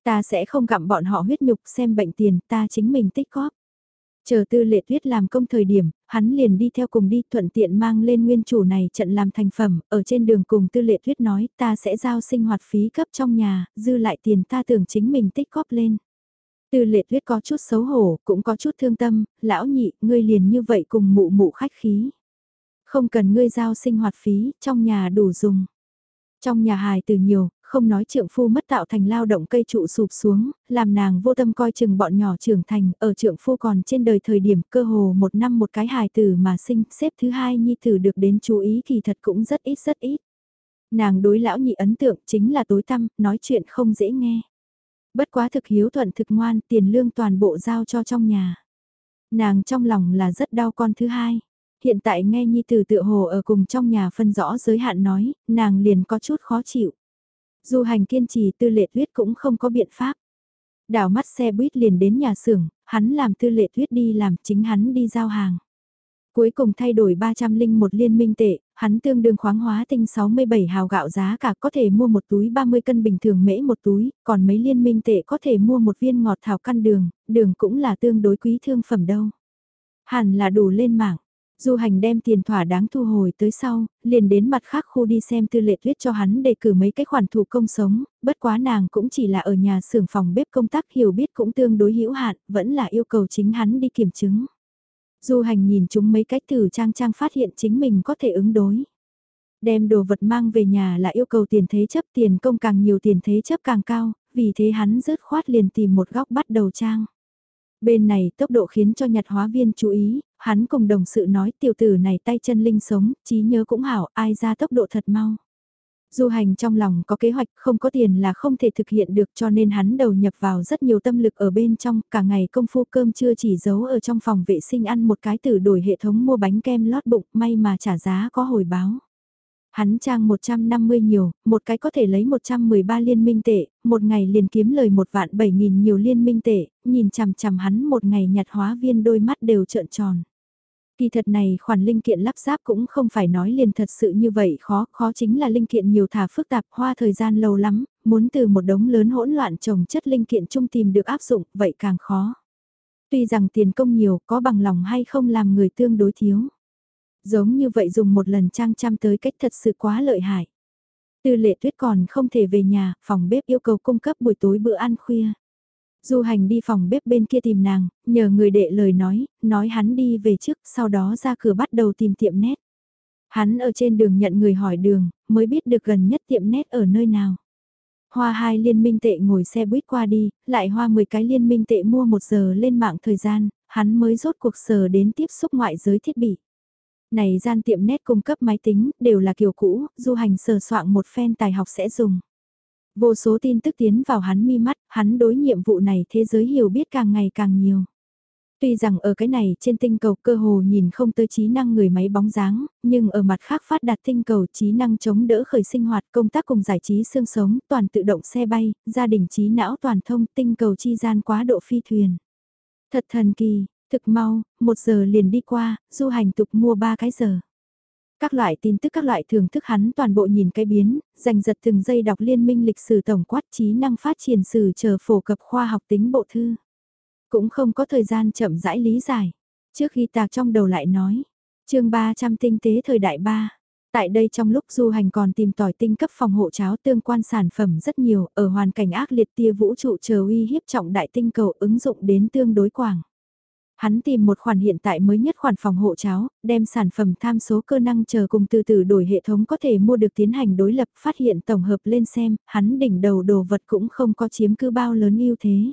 Ta sẽ không gặm bọn họ huyết nhục xem bệnh tiền ta chính mình tích góp. Chờ tư lệ tuyết làm công thời điểm, hắn liền đi theo cùng đi thuận tiện mang lên nguyên chủ này trận làm thành phẩm, ở trên đường cùng tư lệ tuyết nói ta sẽ giao sinh hoạt phí cấp trong nhà, dư lại tiền ta tưởng chính mình tích góp lên. Tư lệ tuyết có chút xấu hổ, cũng có chút thương tâm, lão nhị, ngươi liền như vậy cùng mụ mụ khách khí. Không cần ngươi giao sinh hoạt phí, trong nhà đủ dùng. Trong nhà hài từ nhiều, không nói trượng phu mất tạo thành lao động cây trụ sụp xuống, làm nàng vô tâm coi chừng bọn nhỏ trưởng thành, ở trượng phu còn trên đời thời điểm cơ hồ một năm một cái hài tử mà sinh, xếp thứ hai nhi tử được đến chú ý thì thật cũng rất ít rất ít. Nàng đối lão nhị ấn tượng chính là tối tăm, nói chuyện không dễ nghe. Bất quá thực hiếu thuận thực ngoan, tiền lương toàn bộ giao cho trong nhà. Nàng trong lòng là rất đau con thứ hai. Hiện tại nghe Nhi Tử tự hồ ở cùng trong nhà phân rõ giới hạn nói, nàng liền có chút khó chịu. Du hành kiên trì tư lệ tuyết cũng không có biện pháp. Đảo mắt xe buýt liền đến nhà xưởng, hắn làm tư lệ tuyết đi làm chính hắn đi giao hàng. Cuối cùng thay đổi 301 liên minh tệ, hắn tương đương khoáng hóa tinh 67 hào gạo giá cả có thể mua một túi 30 cân bình thường mễ một túi, còn mấy liên minh tệ có thể mua một viên ngọt thảo căn đường, đường cũng là tương đối quý thương phẩm đâu. Hẳn là đủ lên mạng, Du hành đem tiền thỏa đáng thu hồi tới sau, liền đến mặt khác khu đi xem tư lệ tuyết cho hắn để cử mấy cái khoản thủ công sống, bất quá nàng cũng chỉ là ở nhà xưởng phòng bếp công tác hiểu biết cũng tương đối hữu hạn, vẫn là yêu cầu chính hắn đi kiểm chứng. Du hành nhìn chúng mấy cách thử trang trang phát hiện chính mình có thể ứng đối. Đem đồ vật mang về nhà là yêu cầu tiền thế chấp tiền công càng nhiều tiền thế chấp càng cao, vì thế hắn rớt khoát liền tìm một góc bắt đầu trang. Bên này tốc độ khiến cho nhặt hóa viên chú ý, hắn cùng đồng sự nói tiểu tử này tay chân linh sống, trí nhớ cũng hảo, ai ra tốc độ thật mau. Du hành trong lòng có kế hoạch không có tiền là không thể thực hiện được cho nên hắn đầu nhập vào rất nhiều tâm lực ở bên trong, cả ngày công phu cơm chưa chỉ giấu ở trong phòng vệ sinh ăn một cái tử đổi hệ thống mua bánh kem lót bụng may mà trả giá có hồi báo. Hắn trang 150 nhiều, một cái có thể lấy 113 liên minh tệ, một ngày liền kiếm lời một vạn 7 nghìn nhiều liên minh tệ, nhìn chằm chằm hắn một ngày nhặt hóa viên đôi mắt đều trợn tròn. Kỳ thật này khoản linh kiện lắp ráp cũng không phải nói liền thật sự như vậy khó, khó chính là linh kiện nhiều thả phức tạp hoa thời gian lâu lắm, muốn từ một đống lớn hỗn loạn trồng chất linh kiện chung tìm được áp dụng, vậy càng khó. Tuy rằng tiền công nhiều có bằng lòng hay không làm người tương đối thiếu. Giống như vậy dùng một lần trang chăm tới cách thật sự quá lợi hại. Tư lệ tuyết còn không thể về nhà, phòng bếp yêu cầu cung cấp buổi tối bữa ăn khuya. Du hành đi phòng bếp bên kia tìm nàng, nhờ người đệ lời nói, nói hắn đi về trước, sau đó ra cửa bắt đầu tìm tiệm nét. Hắn ở trên đường nhận người hỏi đường, mới biết được gần nhất tiệm nét ở nơi nào. Hoa hai liên minh tệ ngồi xe buýt qua đi, lại hoa 10 cái liên minh tệ mua một giờ lên mạng thời gian, hắn mới rốt cuộc sở đến tiếp xúc ngoại giới thiết bị. Này gian tiệm nét cung cấp máy tính, đều là kiểu cũ, du hành sờ soạn một phen tài học sẽ dùng. Vô số tin tức tiến vào hắn mi mắt, hắn đối nhiệm vụ này thế giới hiểu biết càng ngày càng nhiều. Tuy rằng ở cái này trên tinh cầu cơ hồ nhìn không tới trí năng người máy bóng dáng, nhưng ở mặt khác phát đạt tinh cầu trí năng chống đỡ khởi sinh hoạt công tác cùng giải trí xương sống, toàn tự động xe bay, gia đình trí não toàn thông tinh cầu chi gian quá độ phi thuyền. Thật thần kỳ, thực mau, một giờ liền đi qua, du hành tục mua ba cái giờ. Các loại tin tức các loại thưởng thức hắn toàn bộ nhìn cái biến, dành giật từng giây đọc liên minh lịch sử tổng quát trí năng phát triển sử chờ phổ cập khoa học tính bộ thư. Cũng không có thời gian chậm rãi lý giải. Trước khi tạc trong đầu lại nói, chương 300 tinh tế thời đại 3. Tại đây trong lúc du hành còn tìm tỏi tinh cấp phòng hộ cháo tương quan sản phẩm rất nhiều, ở hoàn cảnh ác liệt tia vũ trụ chờ uy hiếp trọng đại tinh cầu ứng dụng đến tương đối quảng. Hắn tìm một khoản hiện tại mới nhất khoản phòng hộ cháo, đem sản phẩm tham số cơ năng chờ cùng từ từ đổi hệ thống có thể mua được tiến hành đối lập phát hiện tổng hợp lên xem, hắn đỉnh đầu đồ vật cũng không có chiếm cứ bao lớn ưu thế.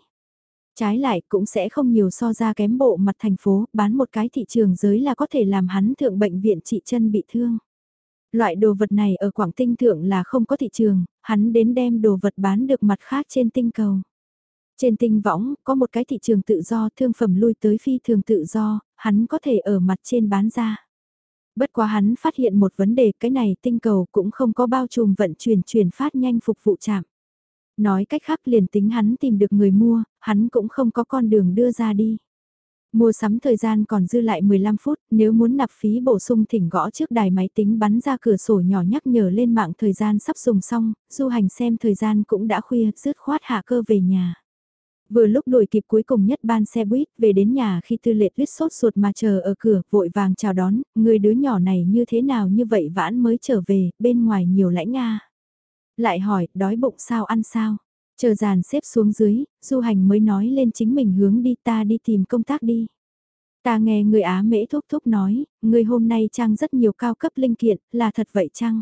Trái lại cũng sẽ không nhiều so ra kém bộ mặt thành phố, bán một cái thị trường giới là có thể làm hắn thượng bệnh viện trị chân bị thương. Loại đồ vật này ở Quảng Tinh thượng là không có thị trường, hắn đến đem đồ vật bán được mặt khác trên tinh cầu. Trên tinh võng, có một cái thị trường tự do thương phẩm lui tới phi thường tự do, hắn có thể ở mặt trên bán ra. Bất quá hắn phát hiện một vấn đề cái này tinh cầu cũng không có bao trùm vận chuyển chuyển phát nhanh phục vụ chạm. Nói cách khác liền tính hắn tìm được người mua, hắn cũng không có con đường đưa ra đi. Mua sắm thời gian còn dư lại 15 phút, nếu muốn nạp phí bổ sung thỉnh gõ trước đài máy tính bắn ra cửa sổ nhỏ nhắc nhở lên mạng thời gian sắp dùng xong, du hành xem thời gian cũng đã khuya, rứt khoát hạ cơ về nhà. Vừa lúc đuổi kịp cuối cùng nhất ban xe buýt về đến nhà khi tư lệ tuyết sốt ruột mà chờ ở cửa vội vàng chào đón, người đứa nhỏ này như thế nào như vậy vãn mới trở về, bên ngoài nhiều lãnh nga. Lại hỏi, đói bụng sao ăn sao? Chờ dàn xếp xuống dưới, du hành mới nói lên chính mình hướng đi ta đi tìm công tác đi. Ta nghe người Á mễ thúc thúc nói, người hôm nay trang rất nhiều cao cấp linh kiện, là thật vậy chăng?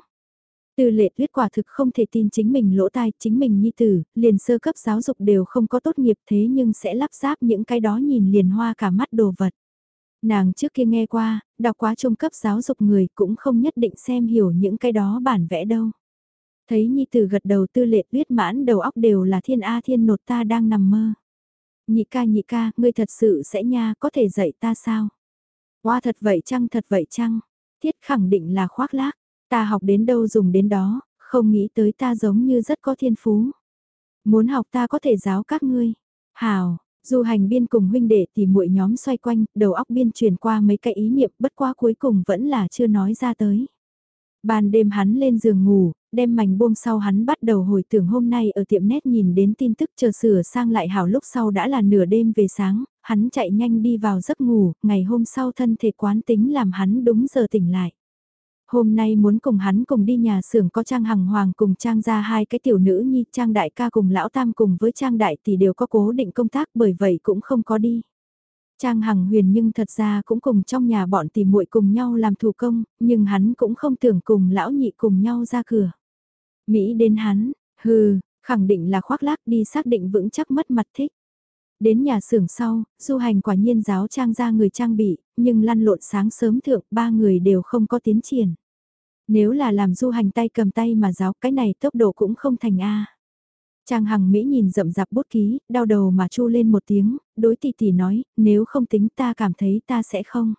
Tư lệ tuyết quả thực không thể tin chính mình lỗ tai, chính mình nhi tử, liền sơ cấp giáo dục đều không có tốt nghiệp thế nhưng sẽ lắp ráp những cái đó nhìn liền hoa cả mắt đồ vật. Nàng trước kia nghe qua, đọc quá trung cấp giáo dục người cũng không nhất định xem hiểu những cái đó bản vẽ đâu. Thấy nhi tử gật đầu tư lệ tuyết mãn đầu óc đều là thiên A thiên nột ta đang nằm mơ. Nhị ca nhị ca, ngươi thật sự sẽ nha, có thể dạy ta sao? Hoa thật vậy chăng thật vậy chăng? Thiết khẳng định là khoác lác. Ta học đến đâu dùng đến đó, không nghĩ tới ta giống như rất có thiên phú. Muốn học ta có thể giáo các ngươi. Hào, du hành biên cùng huynh đệ thì muội nhóm xoay quanh, đầu óc biên truyền qua mấy cái ý niệm bất qua cuối cùng vẫn là chưa nói ra tới. Ban đêm hắn lên giường ngủ, đem mảnh buông sau hắn bắt đầu hồi tưởng hôm nay ở tiệm nét nhìn đến tin tức chờ sửa sang lại hảo lúc sau đã là nửa đêm về sáng, hắn chạy nhanh đi vào giấc ngủ, ngày hôm sau thân thể quán tính làm hắn đúng giờ tỉnh lại. Hôm nay muốn cùng hắn cùng đi nhà xưởng có Trang Hằng Hoàng cùng Trang ra hai cái tiểu nữ nhi Trang Đại ca cùng Lão Tam cùng với Trang Đại thì đều có cố định công tác bởi vậy cũng không có đi. Trang Hằng Huyền nhưng thật ra cũng cùng trong nhà bọn tìm muội cùng nhau làm thủ công, nhưng hắn cũng không tưởng cùng lão nhị cùng nhau ra cửa. Mỹ đến hắn, hừ, khẳng định là khoác lác đi xác định vững chắc mất mặt thích. Đến nhà xưởng sau, du hành quả nhiên giáo trang ra người trang bị, nhưng lăn lộn sáng sớm thượng ba người đều không có tiến triển. Nếu là làm du hành tay cầm tay mà giáo cái này tốc độ cũng không thành A. Trang Hằng Mỹ nhìn rậm rạp bút ký, đau đầu mà chu lên một tiếng, đối tỷ tỷ nói, nếu không tính ta cảm thấy ta sẽ không.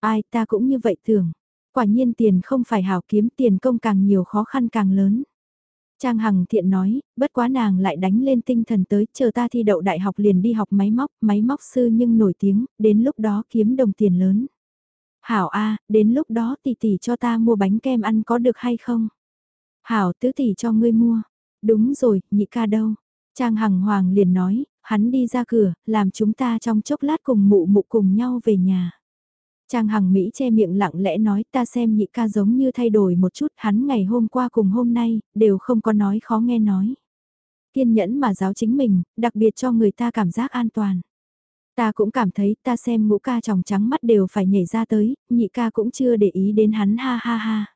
Ai ta cũng như vậy tưởng. Quả nhiên tiền không phải hảo kiếm tiền công càng nhiều khó khăn càng lớn. Trang Hằng thiện nói, bất quá nàng lại đánh lên tinh thần tới, chờ ta thi đậu đại học liền đi học máy móc, máy móc sư nhưng nổi tiếng, đến lúc đó kiếm đồng tiền lớn. Hảo A, đến lúc đó tỷ tỷ cho ta mua bánh kem ăn có được hay không? Hảo tứ tỷ cho ngươi mua. Đúng rồi, nhị ca đâu? Trang Hằng Hoàng liền nói, hắn đi ra cửa, làm chúng ta trong chốc lát cùng mụ mụ cùng nhau về nhà. Trang Hằng Mỹ che miệng lặng lẽ nói ta xem nhị ca giống như thay đổi một chút hắn ngày hôm qua cùng hôm nay, đều không có nói khó nghe nói. kiên nhẫn mà giáo chính mình, đặc biệt cho người ta cảm giác an toàn. Ta cũng cảm thấy ta xem ngũ ca tròng trắng mắt đều phải nhảy ra tới, nhị ca cũng chưa để ý đến hắn ha ha ha.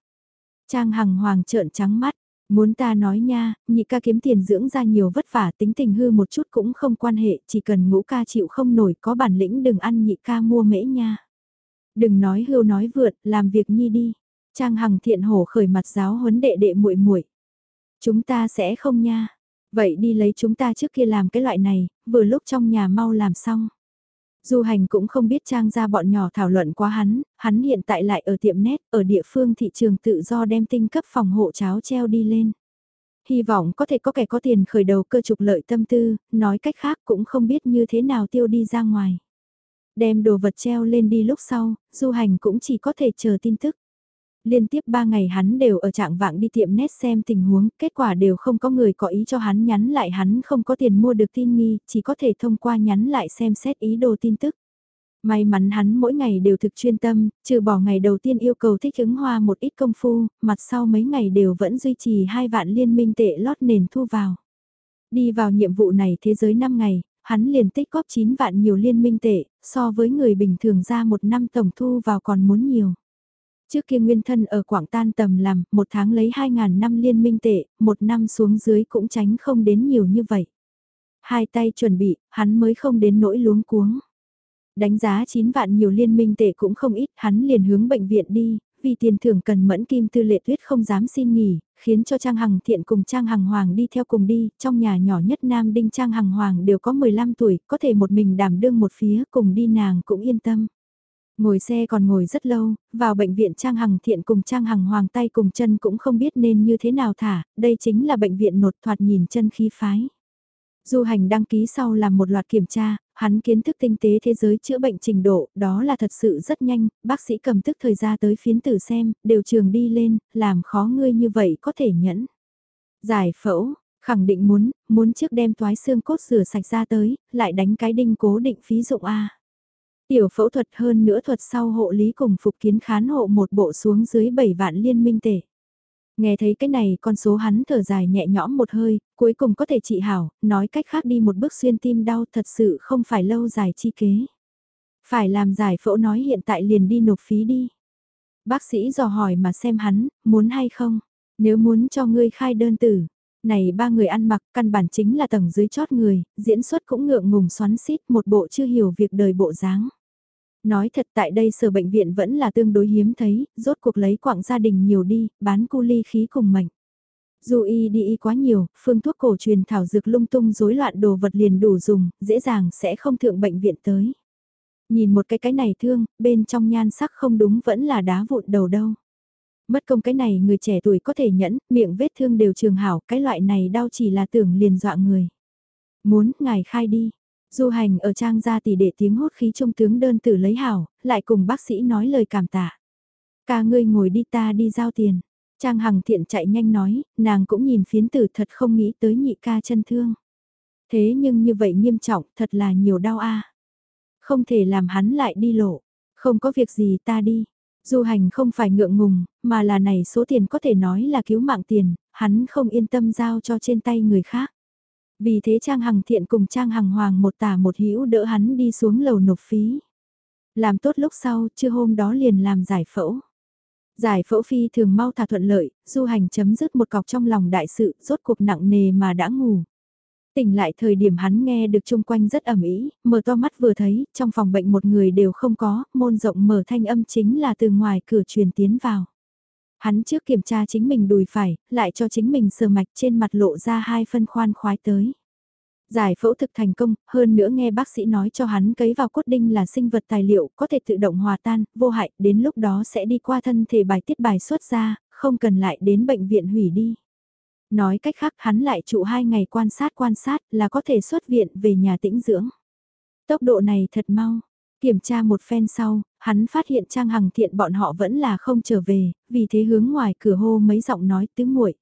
Trang hằng hoàng trợn trắng mắt, muốn ta nói nha, nhị ca kiếm tiền dưỡng ra nhiều vất vả tính tình hư một chút cũng không quan hệ, chỉ cần ngũ ca chịu không nổi có bản lĩnh đừng ăn nhị ca mua mễ nha. Đừng nói hưu nói vượt, làm việc nhi đi. Trang hằng thiện hổ khởi mặt giáo huấn đệ đệ muội muội. Chúng ta sẽ không nha. Vậy đi lấy chúng ta trước kia làm cái loại này, vừa lúc trong nhà mau làm xong. Du hành cũng không biết trang ra bọn nhỏ thảo luận quá hắn, hắn hiện tại lại ở tiệm nét, ở địa phương thị trường tự do đem tinh cấp phòng hộ cháo treo đi lên. Hy vọng có thể có kẻ có tiền khởi đầu cơ trục lợi tâm tư, nói cách khác cũng không biết như thế nào tiêu đi ra ngoài. Đem đồ vật treo lên đi lúc sau, du hành cũng chỉ có thể chờ tin tức. Liên tiếp 3 ngày hắn đều ở trạng vạng đi tiệm nét xem tình huống, kết quả đều không có người có ý cho hắn nhắn lại hắn không có tiền mua được tin nghi, chỉ có thể thông qua nhắn lại xem xét ý đồ tin tức. May mắn hắn mỗi ngày đều thực chuyên tâm, trừ bỏ ngày đầu tiên yêu cầu thích ứng hoa một ít công phu, mặt sau mấy ngày đều vẫn duy trì hai vạn liên minh tệ lót nền thu vào. Đi vào nhiệm vụ này thế giới 5 ngày, hắn liền tích góp 9 vạn nhiều liên minh tệ, so với người bình thường ra một năm tổng thu vào còn muốn nhiều. Trước kia nguyên thân ở Quảng Tan tầm làm, một tháng lấy 2.000 năm liên minh tệ, một năm xuống dưới cũng tránh không đến nhiều như vậy. Hai tay chuẩn bị, hắn mới không đến nỗi luống cuống. Đánh giá 9 vạn nhiều liên minh tệ cũng không ít, hắn liền hướng bệnh viện đi, vì tiền thưởng cần mẫn kim tư lệ tuyết không dám xin nghỉ, khiến cho Trang Hằng Thiện cùng Trang Hằng Hoàng đi theo cùng đi, trong nhà nhỏ nhất Nam Đinh Trang Hằng Hoàng đều có 15 tuổi, có thể một mình đảm đương một phía cùng đi nàng cũng yên tâm. Ngồi xe còn ngồi rất lâu, vào bệnh viện Trang Hằng Thiện cùng Trang Hằng Hoàng tay cùng chân cũng không biết nên như thế nào thả, đây chính là bệnh viện nột thoạt nhìn chân khí phái. Du hành đăng ký sau làm một loạt kiểm tra, hắn kiến thức tinh tế thế giới chữa bệnh trình độ, đó là thật sự rất nhanh, bác sĩ cầm tức thời gian tới phiến tử xem, đều trường đi lên, làm khó ngươi như vậy có thể nhẫn. Giải phẫu, khẳng định muốn, muốn trước đem toái xương cốt rửa sạch ra tới, lại đánh cái đinh cố định phí dụng A. Tiểu phẫu thuật hơn nữa thuật sau hộ lý cùng phục kiến khán hộ một bộ xuống dưới 7 vạn liên minh tể. Nghe thấy cái này con số hắn thở dài nhẹ nhõm một hơi, cuối cùng có thể trị hảo, nói cách khác đi một bước xuyên tim đau thật sự không phải lâu dài chi kế. Phải làm giải phẫu nói hiện tại liền đi nộp phí đi. Bác sĩ dò hỏi mà xem hắn, muốn hay không, nếu muốn cho ngươi khai đơn tử. Này ba người ăn mặc căn bản chính là tầng dưới chót người, diễn xuất cũng ngượng ngùng xoắn xít một bộ chưa hiểu việc đời bộ dáng. Nói thật tại đây sở bệnh viện vẫn là tương đối hiếm thấy, rốt cuộc lấy quạng gia đình nhiều đi, bán cu ly khí cùng mệnh. Dù y đi y quá nhiều, phương thuốc cổ truyền thảo dược lung tung rối loạn đồ vật liền đủ dùng, dễ dàng sẽ không thượng bệnh viện tới. Nhìn một cái cái này thương, bên trong nhan sắc không đúng vẫn là đá vụn đầu đâu. Mất công cái này người trẻ tuổi có thể nhẫn, miệng vết thương đều trường hảo, cái loại này đau chỉ là tưởng liền dọa người. Muốn, ngài khai đi, Du hành ở trang gia tỷ để tiếng hốt khí trung tướng đơn tử lấy hảo, lại cùng bác sĩ nói lời cảm tạ. Ca ngươi ngồi đi ta đi giao tiền. Trang Hằng thiện chạy nhanh nói, nàng cũng nhìn phiến tử thật không nghĩ tới nhị ca chân thương. Thế nhưng như vậy nghiêm trọng, thật là nhiều đau a. Không thể làm hắn lại đi lộ. Không có việc gì ta đi. Du hành không phải ngượng ngùng, mà là này số tiền có thể nói là cứu mạng tiền, hắn không yên tâm giao cho trên tay người khác. Vì thế Trang Hằng Thiện cùng Trang Hằng Hoàng một tả một hữu đỡ hắn đi xuống lầu nộp phí. Làm tốt lúc sau, chưa hôm đó liền làm giải phẫu. Giải phẫu phi thường mau thả thuận lợi, du hành chấm dứt một cọc trong lòng đại sự, rốt cuộc nặng nề mà đã ngủ. Tỉnh lại thời điểm hắn nghe được chung quanh rất ẩm ý, mở to mắt vừa thấy, trong phòng bệnh một người đều không có, môn rộng mở thanh âm chính là từ ngoài cửa truyền tiến vào. Hắn trước kiểm tra chính mình đùi phải, lại cho chính mình sờ mạch trên mặt lộ ra hai phân khoan khoái tới. Giải phẫu thực thành công, hơn nữa nghe bác sĩ nói cho hắn cấy vào cốt đinh là sinh vật tài liệu, có thể tự động hòa tan, vô hại, đến lúc đó sẽ đi qua thân thể bài tiết bài xuất ra, không cần lại đến bệnh viện hủy đi. Nói cách khác hắn lại trụ hai ngày quan sát quan sát là có thể xuất viện về nhà tĩnh dưỡng. Tốc độ này thật mau, Kiểm tra một phen sau, hắn phát hiện Trang Hằng Thiện bọn họ vẫn là không trở về, vì thế hướng ngoài cửa hô mấy giọng nói tứ muội.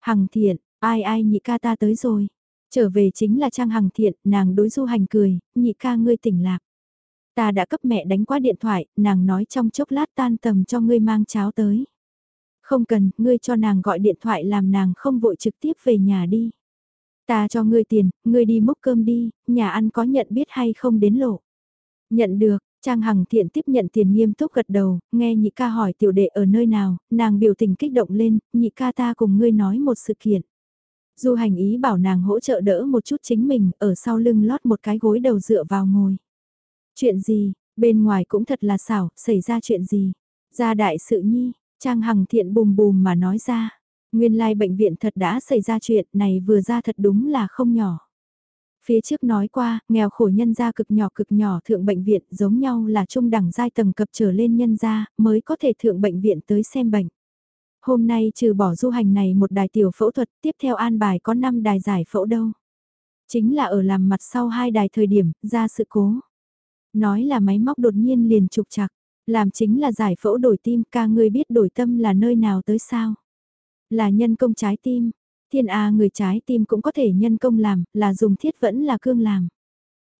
Hằng Thiện, ai ai nhị ca ta tới rồi. Trở về chính là Trang Hằng Thiện, nàng đối du hành cười, nhị ca ngươi tỉnh lạc. Ta đã cấp mẹ đánh qua điện thoại, nàng nói trong chốc lát tan tầm cho ngươi mang cháo tới. Không cần, ngươi cho nàng gọi điện thoại làm nàng không vội trực tiếp về nhà đi. Ta cho ngươi tiền, ngươi đi múc cơm đi, nhà ăn có nhận biết hay không đến lộ. Nhận được, Trang Hằng Thiện tiếp nhận tiền nghiêm túc gật đầu, nghe nhị ca hỏi tiểu đệ ở nơi nào, nàng biểu tình kích động lên, nhị ca ta cùng ngươi nói một sự kiện. Du hành ý bảo nàng hỗ trợ đỡ một chút chính mình, ở sau lưng lót một cái gối đầu dựa vào ngồi. Chuyện gì, bên ngoài cũng thật là xảo, xảy ra chuyện gì? Ra đại sự nhi, Trang Hằng Thiện bùm bùm mà nói ra. Nguyên lai bệnh viện thật đã xảy ra chuyện này vừa ra thật đúng là không nhỏ. Phía trước nói qua, nghèo khổ nhân gia cực nhỏ cực nhỏ thượng bệnh viện giống nhau là trung đẳng giai tầng cập trở lên nhân gia mới có thể thượng bệnh viện tới xem bệnh. Hôm nay trừ bỏ du hành này một đài tiểu phẫu thuật tiếp theo an bài có 5 đài giải phẫu đâu. Chính là ở làm mặt sau hai đài thời điểm ra sự cố. Nói là máy móc đột nhiên liền trục chặt, làm chính là giải phẫu đổi tim ca người biết đổi tâm là nơi nào tới sao. Là nhân công trái tim, thiên A người trái tim cũng có thể nhân công làm, là dùng thiết vẫn là cương làm.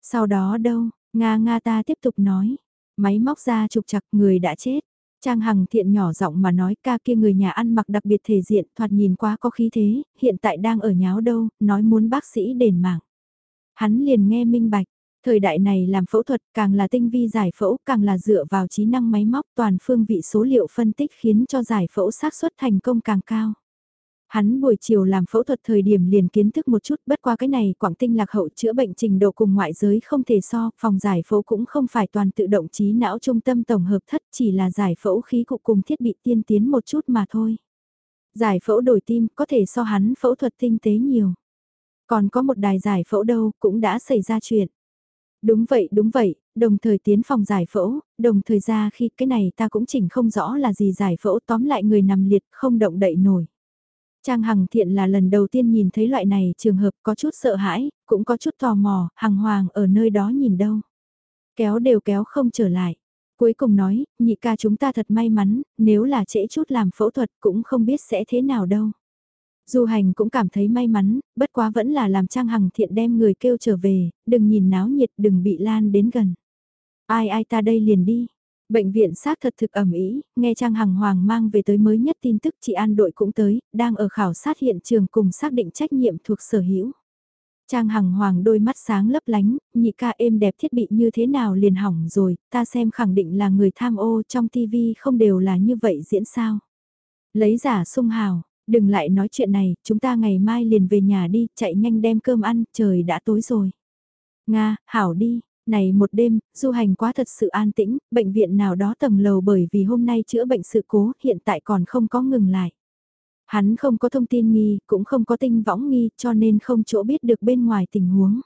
Sau đó đâu, Nga Nga ta tiếp tục nói, máy móc ra trục chặt người đã chết. Trang Hằng thiện nhỏ giọng mà nói ca kia người nhà ăn mặc đặc biệt thể diện thoạt nhìn quá có khí thế, hiện tại đang ở nháo đâu, nói muốn bác sĩ đền mạng. Hắn liền nghe minh bạch, thời đại này làm phẫu thuật càng là tinh vi giải phẫu càng là dựa vào trí năng máy móc toàn phương vị số liệu phân tích khiến cho giải phẫu xác suất thành công càng cao. Hắn buổi chiều làm phẫu thuật thời điểm liền kiến thức một chút bất qua cái này quảng tinh lạc hậu chữa bệnh trình độ cùng ngoại giới không thể so, phòng giải phẫu cũng không phải toàn tự động trí não trung tâm tổng hợp thất chỉ là giải phẫu khí cụ cùng thiết bị tiên tiến một chút mà thôi. Giải phẫu đổi tim có thể so hắn phẫu thuật tinh tế nhiều. Còn có một đài giải phẫu đâu cũng đã xảy ra chuyện. Đúng vậy, đúng vậy, đồng thời tiến phòng giải phẫu, đồng thời ra khi cái này ta cũng chỉnh không rõ là gì giải phẫu tóm lại người nằm liệt không động đậy nổi. Trang Hằng Thiện là lần đầu tiên nhìn thấy loại này trường hợp có chút sợ hãi, cũng có chút tò mò, Hằng Hoàng ở nơi đó nhìn đâu. Kéo đều kéo không trở lại. Cuối cùng nói, nhị ca chúng ta thật may mắn, nếu là trễ chút làm phẫu thuật cũng không biết sẽ thế nào đâu. Du hành cũng cảm thấy may mắn, bất quá vẫn là làm Trang Hằng Thiện đem người kêu trở về, đừng nhìn náo nhiệt đừng bị lan đến gần. Ai ai ta đây liền đi. Bệnh viện xác thật thực ẩm ý, nghe Trang Hằng Hoàng mang về tới mới nhất tin tức chị An đội cũng tới, đang ở khảo sát hiện trường cùng xác định trách nhiệm thuộc sở hữu. Trang Hằng Hoàng đôi mắt sáng lấp lánh, nhị ca êm đẹp thiết bị như thế nào liền hỏng rồi, ta xem khẳng định là người tham ô trong tivi không đều là như vậy diễn sao. Lấy giả sung hào, đừng lại nói chuyện này, chúng ta ngày mai liền về nhà đi, chạy nhanh đem cơm ăn, trời đã tối rồi. Nga, hảo đi, này một đêm, du hành quá thật sự an tĩnh, bệnh viện nào đó tầng lầu bởi vì hôm nay chữa bệnh sự cố hiện tại còn không có ngừng lại. Hắn không có thông tin nghi, cũng không có tinh võng nghi cho nên không chỗ biết được bên ngoài tình huống.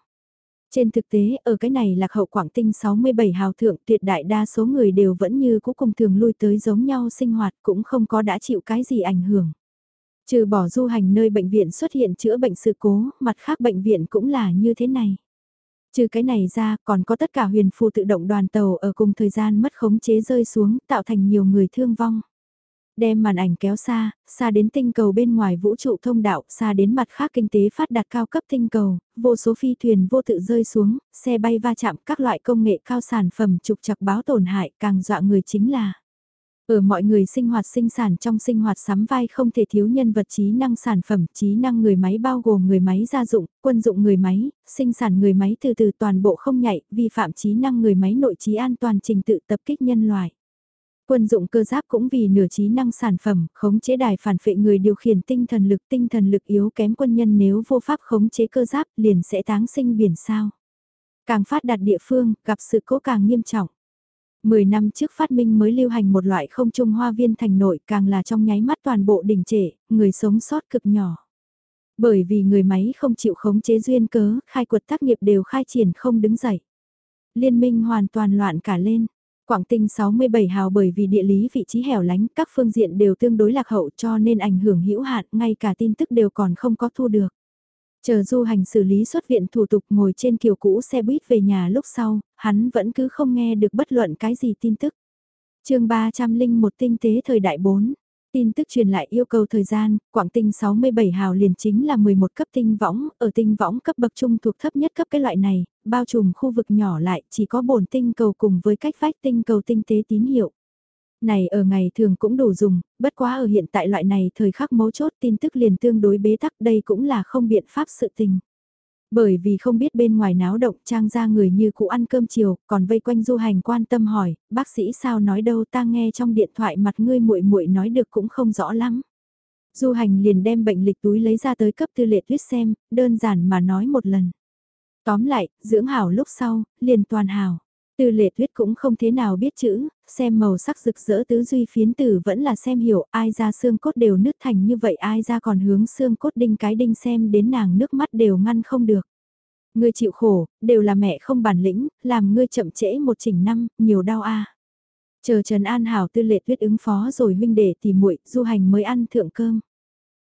Trên thực tế, ở cái này lạc hậu Quảng Tinh 67 hào thượng tuyệt đại đa số người đều vẫn như cũ cùng thường lui tới giống nhau sinh hoạt cũng không có đã chịu cái gì ảnh hưởng. Trừ bỏ du hành nơi bệnh viện xuất hiện chữa bệnh sự cố, mặt khác bệnh viện cũng là như thế này. Trừ cái này ra, còn có tất cả huyền phù tự động đoàn tàu ở cùng thời gian mất khống chế rơi xuống, tạo thành nhiều người thương vong. Đem màn ảnh kéo xa, xa đến tinh cầu bên ngoài vũ trụ thông đạo, xa đến mặt khác kinh tế phát đạt cao cấp tinh cầu, vô số phi thuyền vô tự rơi xuống, xe bay va chạm các loại công nghệ cao sản phẩm trục chặt báo tổn hại càng dọa người chính là ở mọi người sinh hoạt sinh sản trong sinh hoạt sắm vai không thể thiếu nhân vật trí năng sản phẩm, trí năng người máy bao gồm người máy gia dụng, quân dụng người máy, sinh sản người máy từ từ toàn bộ không nhạy, vi phạm trí năng người máy nội trí an toàn trình tự tập kích nhân loại. Quân dụng cơ giáp cũng vì nửa trí năng sản phẩm, khống chế đài phản phệ người điều khiển tinh thần lực tinh thần lực yếu kém quân nhân nếu vô pháp khống chế cơ giáp liền sẽ táng sinh biển sao. Càng phát đạt địa phương, gặp sự cố càng nghiêm trọng. 10 năm trước phát minh mới lưu hành một loại không trung hoa viên thành nội càng là trong nháy mắt toàn bộ đình trệ, người sống sót cực nhỏ. Bởi vì người máy không chịu khống chế duyên cớ, khai quật tác nghiệp đều khai triển không đứng dậy. Liên minh hoàn toàn loạn cả lên. Quảng Tinh 67 hào bởi vì địa lý vị trí hẻo lánh, các phương diện đều tương đối lạc hậu cho nên ảnh hưởng hữu hạn, ngay cả tin tức đều còn không có thu được. Chờ du hành xử lý xuất viện thủ tục ngồi trên kiều cũ xe buýt về nhà lúc sau, hắn vẫn cứ không nghe được bất luận cái gì tin tức. chương 301 tinh tế thời đại 4. Tin tức truyền lại yêu cầu thời gian, Quảng Tinh 67 hào liền chính là 11 cấp tinh võng, ở tinh võng cấp bậc trung thuộc thấp nhất cấp cái loại này, bao trùm khu vực nhỏ lại chỉ có bổn tinh cầu cùng với cách vách tinh cầu tinh tế tín hiệu. Này ở ngày thường cũng đủ dùng, bất quá ở hiện tại loại này thời khắc mấu chốt tin tức liền tương đối bế tắc đây cũng là không biện pháp sự tình. Bởi vì không biết bên ngoài náo động trang ra người như cũ ăn cơm chiều, còn vây quanh du hành quan tâm hỏi, bác sĩ sao nói đâu ta nghe trong điện thoại mặt ngươi muội muội nói được cũng không rõ lắm. Du hành liền đem bệnh lịch túi lấy ra tới cấp tư lệ tuyết xem, đơn giản mà nói một lần. Tóm lại, dưỡng hảo lúc sau, liền toàn hảo. Tư lệ tuyết cũng không thế nào biết chữ, xem màu sắc rực rỡ tứ duy phiến tử vẫn là xem hiểu ai ra xương cốt đều nứt thành như vậy ai ra còn hướng xương cốt đinh cái đinh xem đến nàng nước mắt đều ngăn không được. Ngươi chịu khổ, đều là mẹ không bản lĩnh, làm ngươi chậm trễ một chỉnh năm, nhiều đau a. Chờ Trần An Hảo tư lệ tuyết ứng phó rồi huynh đệ tìm muội du hành mới ăn thượng cơm.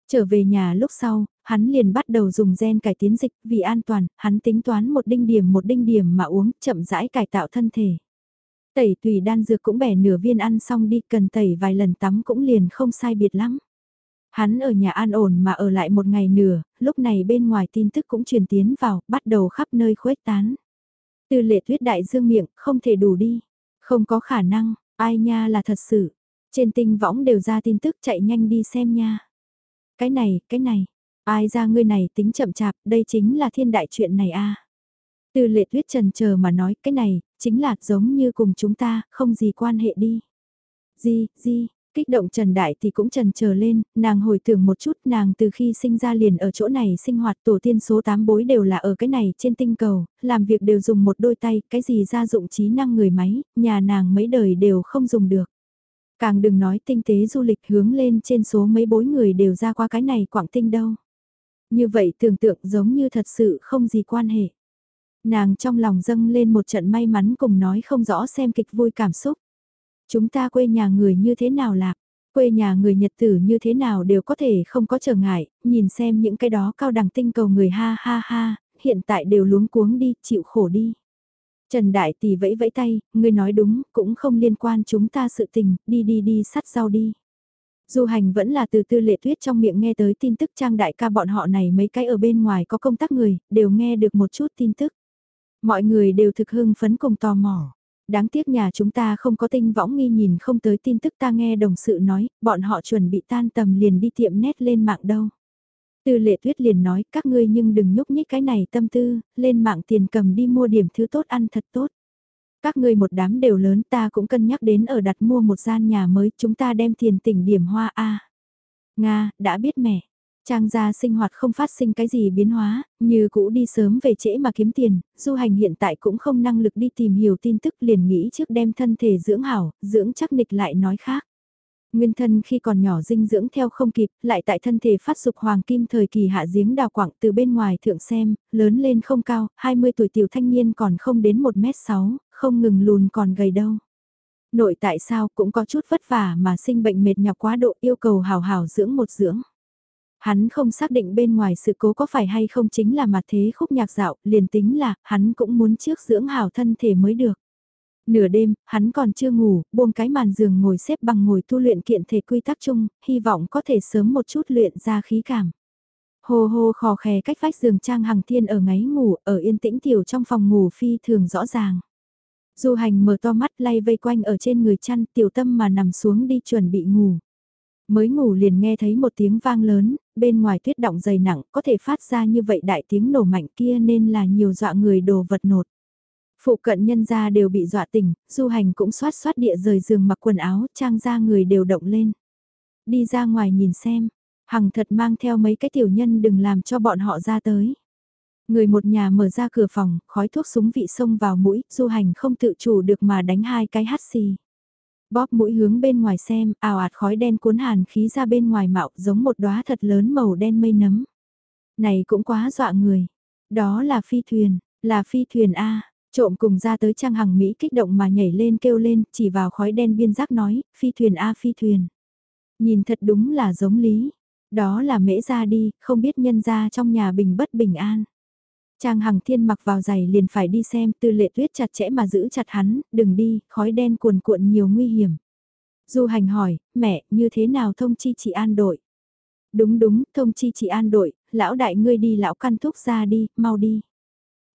Trở về nhà lúc sau, hắn liền bắt đầu dùng gen cải tiến dịch vì an toàn, hắn tính toán một đinh điểm một đinh điểm mà uống, chậm rãi cải tạo thân thể. Tẩy tùy đan dược cũng bẻ nửa viên ăn xong đi, cần tẩy vài lần tắm cũng liền không sai biệt lắm. Hắn ở nhà an ổn mà ở lại một ngày nửa, lúc này bên ngoài tin tức cũng truyền tiến vào, bắt đầu khắp nơi khuếch tán. Từ lệ tuyết đại dương miệng, không thể đủ đi. Không có khả năng, ai nha là thật sự. Trên tinh võng đều ra tin tức chạy nhanh đi xem nha. Cái này, cái này, ai ra ngươi này tính chậm chạp, đây chính là thiên đại chuyện này a. Từ lệ tuyết trần chờ mà nói, cái này, chính là giống như cùng chúng ta, không gì quan hệ đi. Gì, gì, kích động Trần Đại thì cũng trần chờ lên, nàng hồi tưởng một chút nàng từ khi sinh ra liền ở chỗ này sinh hoạt tổ tiên số 8 bối đều là ở cái này trên tinh cầu, làm việc đều dùng một đôi tay, cái gì ra dụng trí năng người máy, nhà nàng mấy đời đều không dùng được. Càng đừng nói tinh tế du lịch hướng lên trên số mấy bối người đều ra qua cái này quảng tinh đâu. Như vậy tưởng tượng giống như thật sự không gì quan hệ. Nàng trong lòng dâng lên một trận may mắn cùng nói không rõ xem kịch vui cảm xúc. Chúng ta quê nhà người như thế nào lạc, quê nhà người Nhật tử như thế nào đều có thể không có trở ngại, nhìn xem những cái đó cao đẳng tinh cầu người ha ha ha, hiện tại đều luống cuống đi, chịu khổ đi. Trần Đại Tỷ vẫy vẫy tay, ngươi nói đúng, cũng không liên quan chúng ta sự tình, đi đi đi sắt rau đi. Du hành vẫn là từ tư lệ tuyết trong miệng nghe tới tin tức trang đại ca bọn họ này mấy cái ở bên ngoài có công tác người, đều nghe được một chút tin tức. Mọi người đều thực hưng phấn cùng tò mò. Đáng tiếc nhà chúng ta không có tinh võng nghi nhìn không tới tin tức ta nghe đồng sự nói, bọn họ chuẩn bị tan tầm liền đi tiệm nét lên mạng đâu. Từ lệ tuyết liền nói các ngươi nhưng đừng nhúc nhích cái này tâm tư, lên mạng tiền cầm đi mua điểm thứ tốt ăn thật tốt. Các ngươi một đám đều lớn ta cũng cân nhắc đến ở đặt mua một gian nhà mới chúng ta đem tiền tỉnh điểm hoa A. Nga, đã biết mẹ. Trang gia sinh hoạt không phát sinh cái gì biến hóa, như cũ đi sớm về trễ mà kiếm tiền, du hành hiện tại cũng không năng lực đi tìm hiểu tin tức liền nghĩ trước đem thân thể dưỡng hảo, dưỡng chắc nịch lại nói khác. Nguyên thân khi còn nhỏ dinh dưỡng theo không kịp, lại tại thân thể phát dục hoàng kim thời kỳ hạ giếng đào quảng từ bên ngoài thượng xem, lớn lên không cao, 20 tuổi tiểu thanh niên còn không đến 1m6, không ngừng lùn còn gầy đâu. Nội tại sao cũng có chút vất vả mà sinh bệnh mệt nhọc quá độ yêu cầu hào hào dưỡng một dưỡng. Hắn không xác định bên ngoài sự cố có phải hay không chính là mặt thế khúc nhạc dạo, liền tính là hắn cũng muốn trước dưỡng hào thân thể mới được. Nửa đêm, hắn còn chưa ngủ, buông cái màn giường ngồi xếp bằng ngồi tu luyện kiện thể quy tắc chung, hy vọng có thể sớm một chút luyện ra khí cảm. Hồ hồ khò khè cách vách giường trang hằng thiên ở ngáy ngủ, ở yên tĩnh tiểu trong phòng ngủ phi thường rõ ràng. Du hành mở to mắt lay vây quanh ở trên người chăn tiểu tâm mà nằm xuống đi chuẩn bị ngủ. Mới ngủ liền nghe thấy một tiếng vang lớn, bên ngoài tuyết động dày nặng có thể phát ra như vậy đại tiếng nổ mạnh kia nên là nhiều dọa người đồ vật nột. Phụ cận nhân gia đều bị dọa tỉnh, du hành cũng xoát xoát địa rời giường mặc quần áo, trang ra người đều động lên. Đi ra ngoài nhìn xem, hằng thật mang theo mấy cái tiểu nhân đừng làm cho bọn họ ra tới. Người một nhà mở ra cửa phòng, khói thuốc súng vị xông vào mũi, du hành không tự chủ được mà đánh hai cái hắt xì. Bóp mũi hướng bên ngoài xem, ào ạt khói đen cuốn hàn khí ra bên ngoài mạo giống một đóa thật lớn màu đen mây nấm. Này cũng quá dọa người. Đó là phi thuyền, là phi thuyền A, trộm cùng ra tới trang hằng Mỹ kích động mà nhảy lên kêu lên, chỉ vào khói đen biên giác nói, phi thuyền A phi thuyền. Nhìn thật đúng là giống lý. Đó là mễ ra đi, không biết nhân ra trong nhà bình bất bình an. Trang Hằng Thiên mặc vào giày liền phải đi xem, tư lệ tuyết chặt chẽ mà giữ chặt hắn, đừng đi, khói đen cuồn cuộn nhiều nguy hiểm. Du hành hỏi, mẹ, như thế nào thông chi chị an đội? Đúng đúng, thông chi chị an đội, lão đại ngươi đi lão căn thuốc ra đi, mau đi.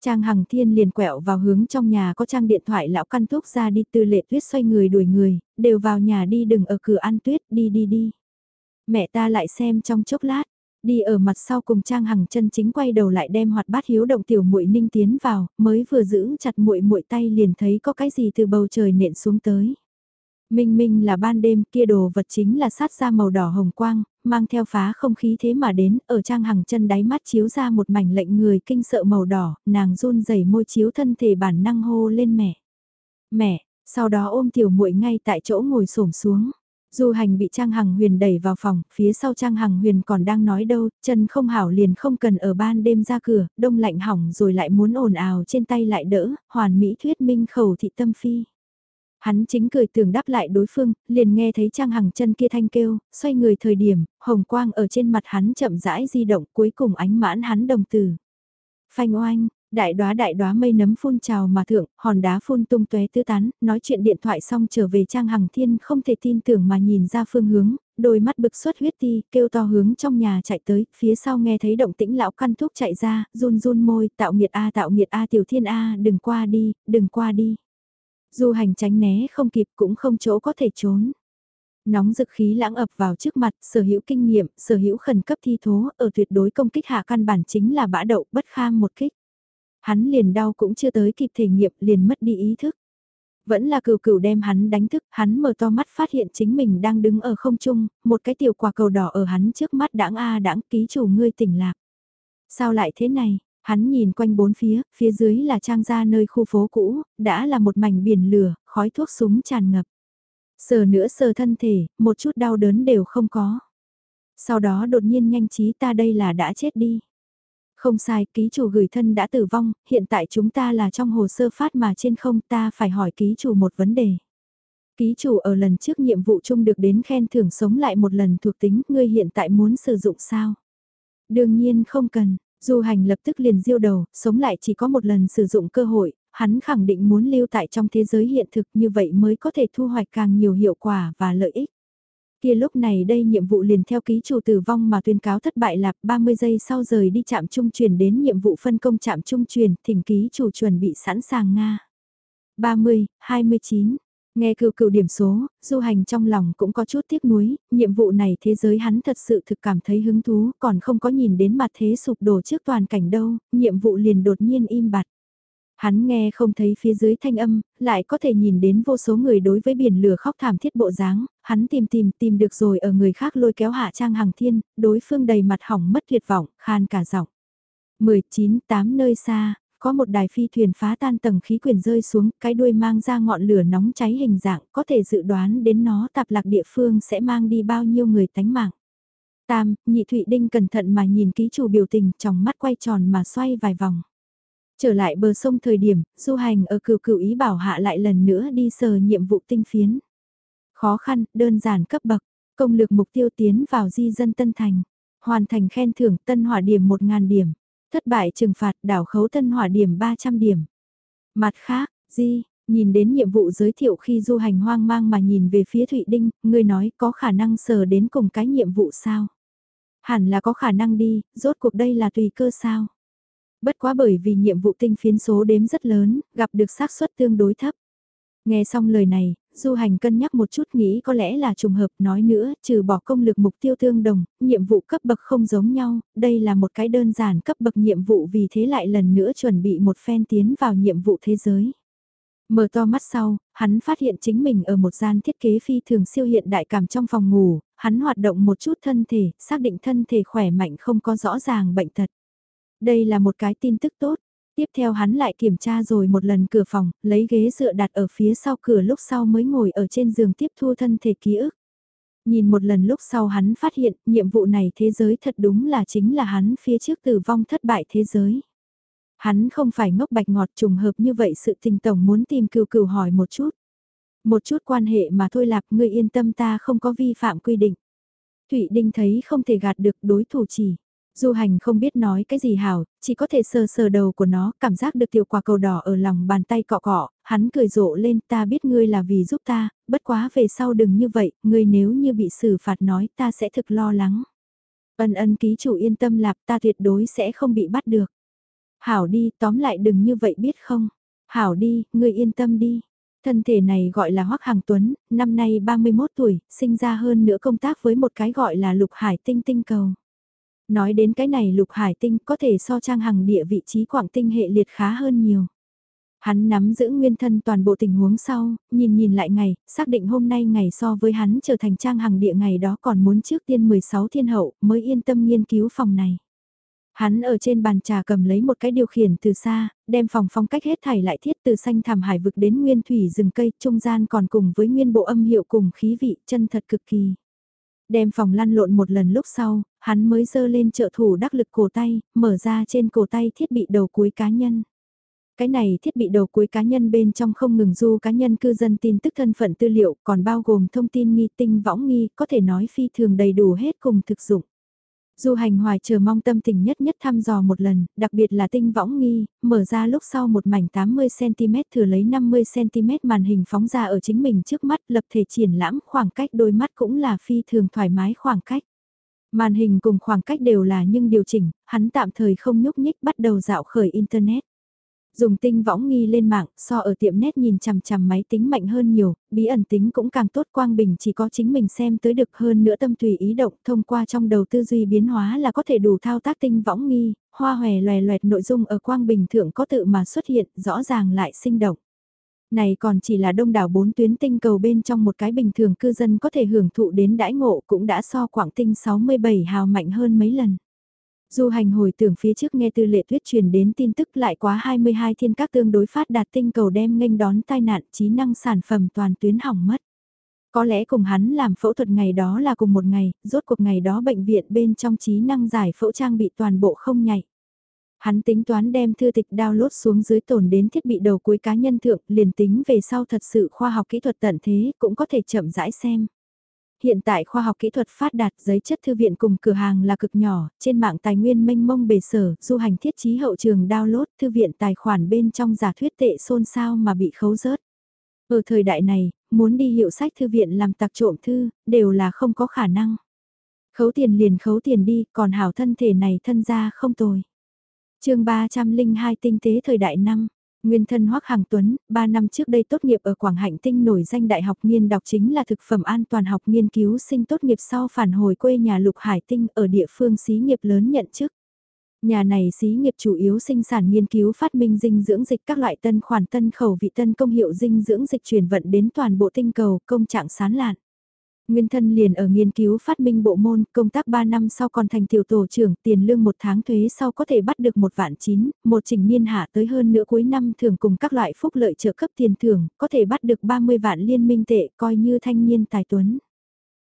Trang Hằng Thiên liền quẹo vào hướng trong nhà có trang điện thoại lão căn thuốc ra đi tư lệ tuyết xoay người đuổi người, đều vào nhà đi đừng ở cửa ăn tuyết, đi đi đi. Mẹ ta lại xem trong chốc lát, Đi ở mặt sau cùng Trang Hằng chân chính quay đầu lại đem hoạt bát hiếu động tiểu muội ninh tiến vào, mới vừa giữ chặt muội muội tay liền thấy có cái gì từ bầu trời nện xuống tới. Minh minh là ban đêm kia đồ vật chính là sát ra màu đỏ hồng quang, mang theo phá không khí thế mà đến, ở trang hàng chân đáy mắt chiếu ra một mảnh lệnh người kinh sợ màu đỏ, nàng run rẩy môi chiếu thân thể bản năng hô lên mẹ. Mẹ, sau đó ôm tiểu muội ngay tại chỗ ngồi xổm xuống. Du hành bị Trang Hằng Huyền đẩy vào phòng, phía sau Trang Hằng Huyền còn đang nói đâu, chân không hảo liền không cần ở ban đêm ra cửa, đông lạnh hỏng rồi lại muốn ồn ào trên tay lại đỡ, hoàn mỹ thuyết minh khẩu thị tâm phi. Hắn chính cười tưởng đáp lại đối phương, liền nghe thấy Trang Hằng chân kia thanh kêu, xoay người thời điểm, hồng quang ở trên mặt hắn chậm rãi di động cuối cùng ánh mãn hắn đồng tử. Phanh oanh, đại đóa đại đóa mây nấm phun trào mà thượng, hòn đá phun tung tóe tứ tán, nói chuyện điện thoại xong trở về Trang Hằng Thiên không thể tin tưởng mà nhìn ra phương hướng, đôi mắt bực xuất huyết ti, kêu to hướng trong nhà chạy tới, phía sau nghe thấy động tĩnh lão căn thúc chạy ra, run run môi, tạo nghiệt a tạo nghiệt a tiểu thiên a, đừng qua đi, đừng qua đi. Du hành tránh né không kịp cũng không chỗ có thể trốn. Nóng dực khí lãng ập vào trước mặt, sở hữu kinh nghiệm, sở hữu khẩn cấp thi thố, ở tuyệt đối công kích hạ căn bản chính là bã đậu bất kham một kích. Hắn liền đau cũng chưa tới kịp thể nghiệm liền mất đi ý thức. Vẫn là cừu cừu đem hắn đánh thức, hắn mở to mắt phát hiện chính mình đang đứng ở không trung, một cái tiểu quả cầu đỏ ở hắn trước mắt đãng a đãng ký chủ ngươi tỉnh lạc. Sao lại thế này? Hắn nhìn quanh bốn phía, phía dưới là trang gia nơi khu phố cũ, đã là một mảnh biển lửa, khói thuốc súng tràn ngập. Sờ nữa sờ thân thể, một chút đau đớn đều không có. Sau đó đột nhiên nhanh trí ta đây là đã chết đi. Không sai, ký chủ gửi thân đã tử vong, hiện tại chúng ta là trong hồ sơ phát mà trên không ta phải hỏi ký chủ một vấn đề. Ký chủ ở lần trước nhiệm vụ chung được đến khen thưởng sống lại một lần thuộc tính, ngươi hiện tại muốn sử dụng sao? Đương nhiên không cần, Du hành lập tức liền diêu đầu, sống lại chỉ có một lần sử dụng cơ hội, hắn khẳng định muốn lưu tại trong thế giới hiện thực như vậy mới có thể thu hoạch càng nhiều hiệu quả và lợi ích. Kia lúc này đây nhiệm vụ liền theo ký chủ tử vong mà tuyên cáo thất bại lạc 30 giây sau rời đi chạm trung truyền đến nhiệm vụ phân công chạm trung truyền, thỉnh ký chủ chuẩn bị sẵn sàng Nga. 30, 29, Nghe cựu cựu điểm số, du hành trong lòng cũng có chút tiếc nuối, nhiệm vụ này thế giới hắn thật sự thực cảm thấy hứng thú, còn không có nhìn đến mặt thế sụp đổ trước toàn cảnh đâu, nhiệm vụ liền đột nhiên im bặt. Hắn nghe không thấy phía dưới thanh âm, lại có thể nhìn đến vô số người đối với biển lửa khóc thảm thiết bộ dáng, hắn tìm tìm tìm được rồi ở người khác lôi kéo hạ trang hàng thiên, đối phương đầy mặt hỏng mất tuyệt vọng, khan cả giọng. 19 tám nơi xa, có một đài phi thuyền phá tan tầng khí quyển rơi xuống, cái đuôi mang ra ngọn lửa nóng cháy hình dạng, có thể dự đoán đến nó tạp lạc địa phương sẽ mang đi bao nhiêu người tánh mạng. Tam, nhị Thụy Đinh cẩn thận mà nhìn ký chủ biểu tình, trong mắt quay tròn mà xoay vài vòng. Trở lại bờ sông thời điểm, du hành ở cửu cửu ý bảo hạ lại lần nữa đi sờ nhiệm vụ tinh phiến. Khó khăn, đơn giản cấp bậc, công lược mục tiêu tiến vào di dân Tân Thành. Hoàn thành khen thưởng tân hỏa điểm 1.000 điểm. Thất bại trừng phạt đảo khấu tân hỏa điểm 300 điểm. Mặt khác, Di, nhìn đến nhiệm vụ giới thiệu khi du hành hoang mang mà nhìn về phía Thụy Đinh, người nói có khả năng sờ đến cùng cái nhiệm vụ sao? Hẳn là có khả năng đi, rốt cuộc đây là tùy cơ sao? Bất quá bởi vì nhiệm vụ tinh phiến số đếm rất lớn, gặp được xác suất tương đối thấp. Nghe xong lời này, du hành cân nhắc một chút nghĩ có lẽ là trùng hợp nói nữa, trừ bỏ công lực mục tiêu tương đồng, nhiệm vụ cấp bậc không giống nhau, đây là một cái đơn giản cấp bậc nhiệm vụ vì thế lại lần nữa chuẩn bị một phen tiến vào nhiệm vụ thế giới. Mở to mắt sau, hắn phát hiện chính mình ở một gian thiết kế phi thường siêu hiện đại cảm trong phòng ngủ, hắn hoạt động một chút thân thể, xác định thân thể khỏe mạnh không có rõ ràng bệnh tật. Đây là một cái tin tức tốt, Tiếp theo hắn lại kiểm tra rồi một lần cửa phòng, lấy ghế dựa đặt ở phía sau cửa lúc sau mới ngồi ở trên giường tiếp thu thân thể ký ức. Nhìn một lần lúc sau hắn phát hiện nhiệm vụ này thế giới thật đúng là chính là hắn phía trước tử vong thất bại thế giới. Hắn không phải ngốc bạch ngọt trùng hợp như vậy sự tình tổng muốn tìm cừu cừu hỏi một chút. Một chút quan hệ mà thôi lạc ngươi yên tâm ta không có vi phạm quy định. Thụy Đinh thấy không thể gạt được đối thủ chỉ. Du hành không biết nói cái gì hảo, chỉ có thể sờ sờ đầu của nó, cảm giác được tiểu quả cầu đỏ ở lòng bàn tay cọ cọ, hắn cười rộ lên ta biết ngươi là vì giúp ta, bất quá về sau đừng như vậy, ngươi nếu như bị xử phạt nói ta sẽ thực lo lắng. Ân ân ký chủ yên tâm lạp ta tuyệt đối sẽ không bị bắt được. Hảo đi, tóm lại đừng như vậy biết không. Hảo đi, ngươi yên tâm đi. Thân thể này gọi là Hoắc Hàng Tuấn, năm nay 31 tuổi, sinh ra hơn nữa công tác với một cái gọi là lục hải tinh tinh cầu. Nói đến cái này lục hải tinh có thể so trang hằng địa vị trí quảng tinh hệ liệt khá hơn nhiều. Hắn nắm giữ nguyên thân toàn bộ tình huống sau, nhìn nhìn lại ngày, xác định hôm nay ngày so với hắn trở thành trang hằng địa ngày đó còn muốn trước tiên 16 thiên hậu mới yên tâm nghiên cứu phòng này. Hắn ở trên bàn trà cầm lấy một cái điều khiển từ xa, đem phòng phong cách hết thảy lại thiết từ xanh thảm hải vực đến nguyên thủy rừng cây, trung gian còn cùng với nguyên bộ âm hiệu cùng khí vị chân thật cực kỳ. Đem phòng lăn lộn một lần lúc sau, hắn mới dơ lên trợ thủ đắc lực cổ tay, mở ra trên cổ tay thiết bị đầu cuối cá nhân. Cái này thiết bị đầu cuối cá nhân bên trong không ngừng du cá nhân cư dân tin tức thân phận tư liệu còn bao gồm thông tin nghi tinh võng nghi có thể nói phi thường đầy đủ hết cùng thực dụng. Du hành hoài chờ mong tâm tình nhất nhất thăm dò một lần, đặc biệt là tinh võng nghi, mở ra lúc sau một mảnh 80cm thừa lấy 50cm màn hình phóng ra ở chính mình trước mắt lập thể triển lãm khoảng cách đôi mắt cũng là phi thường thoải mái khoảng cách. Màn hình cùng khoảng cách đều là nhưng điều chỉnh, hắn tạm thời không nhúc nhích bắt đầu dạo khởi Internet. Dùng tinh võng nghi lên mạng, so ở tiệm nét nhìn chằm chằm máy tính mạnh hơn nhiều, bí ẩn tính cũng càng tốt quang bình chỉ có chính mình xem tới được hơn nữa tâm tùy ý động thông qua trong đầu tư duy biến hóa là có thể đủ thao tác tinh võng nghi, hoa hòe loè loẹt nội dung ở quang bình thượng có tự mà xuất hiện, rõ ràng lại sinh động. Này còn chỉ là đông đảo bốn tuyến tinh cầu bên trong một cái bình thường cư dân có thể hưởng thụ đến đãi ngộ cũng đã so quảng tinh 67 hào mạnh hơn mấy lần. Du hành hồi tưởng phía trước nghe tư lệ tuyết truyền đến tin tức lại quá 22 thiên các tương đối phát đạt tinh cầu đem nghênh đón tai nạn trí năng sản phẩm toàn tuyến hỏng mất. Có lẽ cùng hắn làm phẫu thuật ngày đó là cùng một ngày, rốt cuộc ngày đó bệnh viện bên trong trí năng giải phẫu trang bị toàn bộ không nhảy Hắn tính toán đem thư tịch download xuống dưới tổn đến thiết bị đầu cuối cá nhân thượng, liền tính về sau thật sự khoa học kỹ thuật tận thế, cũng có thể chậm rãi xem hiện tại khoa học kỹ thuật phát đạt giấy chất thư viện cùng cửa hàng là cực nhỏ, trên mạng tài nguyên mênh mông bề sở, du hành thiết trí hậu trường download thư viện tài khoản bên trong giả thuyết tệ xôn xao mà bị khấu rớt. Ở thời đại này, muốn đi hiệu sách thư viện làm tặc trộm thư, đều là không có khả năng. Khấu tiền liền khấu tiền đi, còn hảo thân thể này thân ra không tồi. chương 302 tinh tế thời đại năm Nguyên thân Hoắc Hằng Tuấn, 3 năm trước đây tốt nghiệp ở Quảng Hạnh Tinh nổi danh đại học nghiên đọc chính là thực phẩm an toàn học nghiên cứu sinh tốt nghiệp sau phản hồi quê nhà Lục Hải Tinh ở địa phương xí nghiệp lớn nhận chức. Nhà này xí nghiệp chủ yếu sinh sản nghiên cứu phát minh dinh dưỡng dịch các loại tân khoản tân khẩu vị tân công hiệu dinh dưỡng dịch truyền vận đến toàn bộ tinh cầu công trạng sán lạn. Nguyên thân liền ở nghiên cứu phát minh bộ môn, công tác 3 năm sau còn thành tiểu tổ trưởng, tiền lương một tháng thuế sau có thể bắt được một vạn chín, một trình niên hạ tới hơn nữa cuối năm thường cùng các loại phúc lợi trợ cấp tiền thưởng, có thể bắt được 30 vạn liên minh tệ, coi như thanh niên tài tuấn.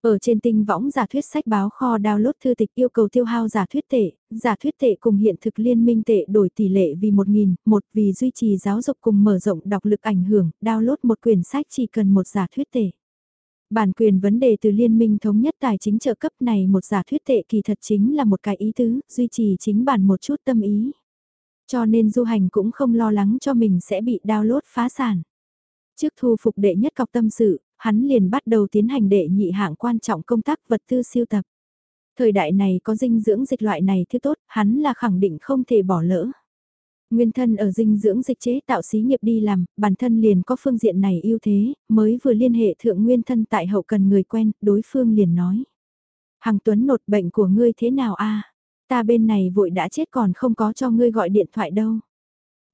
Ở trên tinh võng giả thuyết sách báo kho download thư tịch yêu cầu tiêu hao giả thuyết tệ, giả thuyết tệ cùng hiện thực liên minh tệ đổi tỷ lệ vì 1.000, một vì duy trì giáo dục cùng mở rộng đọc lực ảnh hưởng, download một quyển sách chỉ cần một giả thuyết tệ. Bản quyền vấn đề từ Liên minh thống nhất tài chính trợ cấp này một giả thuyết tệ kỳ thật chính là một cái ý tứ, duy trì chính bản một chút tâm ý. Cho nên du hành cũng không lo lắng cho mình sẽ bị download phá sản. Trước thu phục đệ nhất cọc tâm sự, hắn liền bắt đầu tiến hành đệ nhị hạng quan trọng công tác vật tư siêu tập. Thời đại này có dinh dưỡng dịch loại này thứ tốt, hắn là khẳng định không thể bỏ lỡ. Nguyên thân ở dinh dưỡng dịch chế tạo xí nghiệp đi làm, bản thân liền có phương diện này ưu thế, mới vừa liên hệ thượng nguyên thân tại hậu cần người quen, đối phương liền nói. Hằng Tuấn nột bệnh của ngươi thế nào a Ta bên này vội đã chết còn không có cho ngươi gọi điện thoại đâu.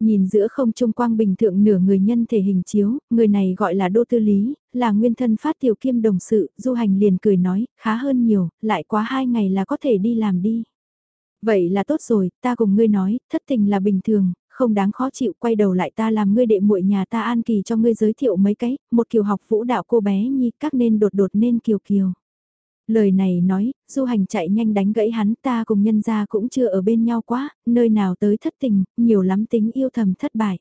Nhìn giữa không trung quang bình thượng nửa người nhân thể hình chiếu, người này gọi là Đô Tư Lý, là nguyên thân phát tiểu kiêm đồng sự, du hành liền cười nói, khá hơn nhiều, lại quá hai ngày là có thể đi làm đi. Vậy là tốt rồi, ta cùng ngươi nói, thất tình là bình thường, không đáng khó chịu quay đầu lại ta làm ngươi đệ muội nhà ta an kỳ cho ngươi giới thiệu mấy cái, một kiều học vũ đạo cô bé nhi các nên đột đột nên kiều kiều. Lời này nói, du hành chạy nhanh đánh gãy hắn ta cùng nhân gia cũng chưa ở bên nhau quá, nơi nào tới thất tình, nhiều lắm tính yêu thầm thất bại.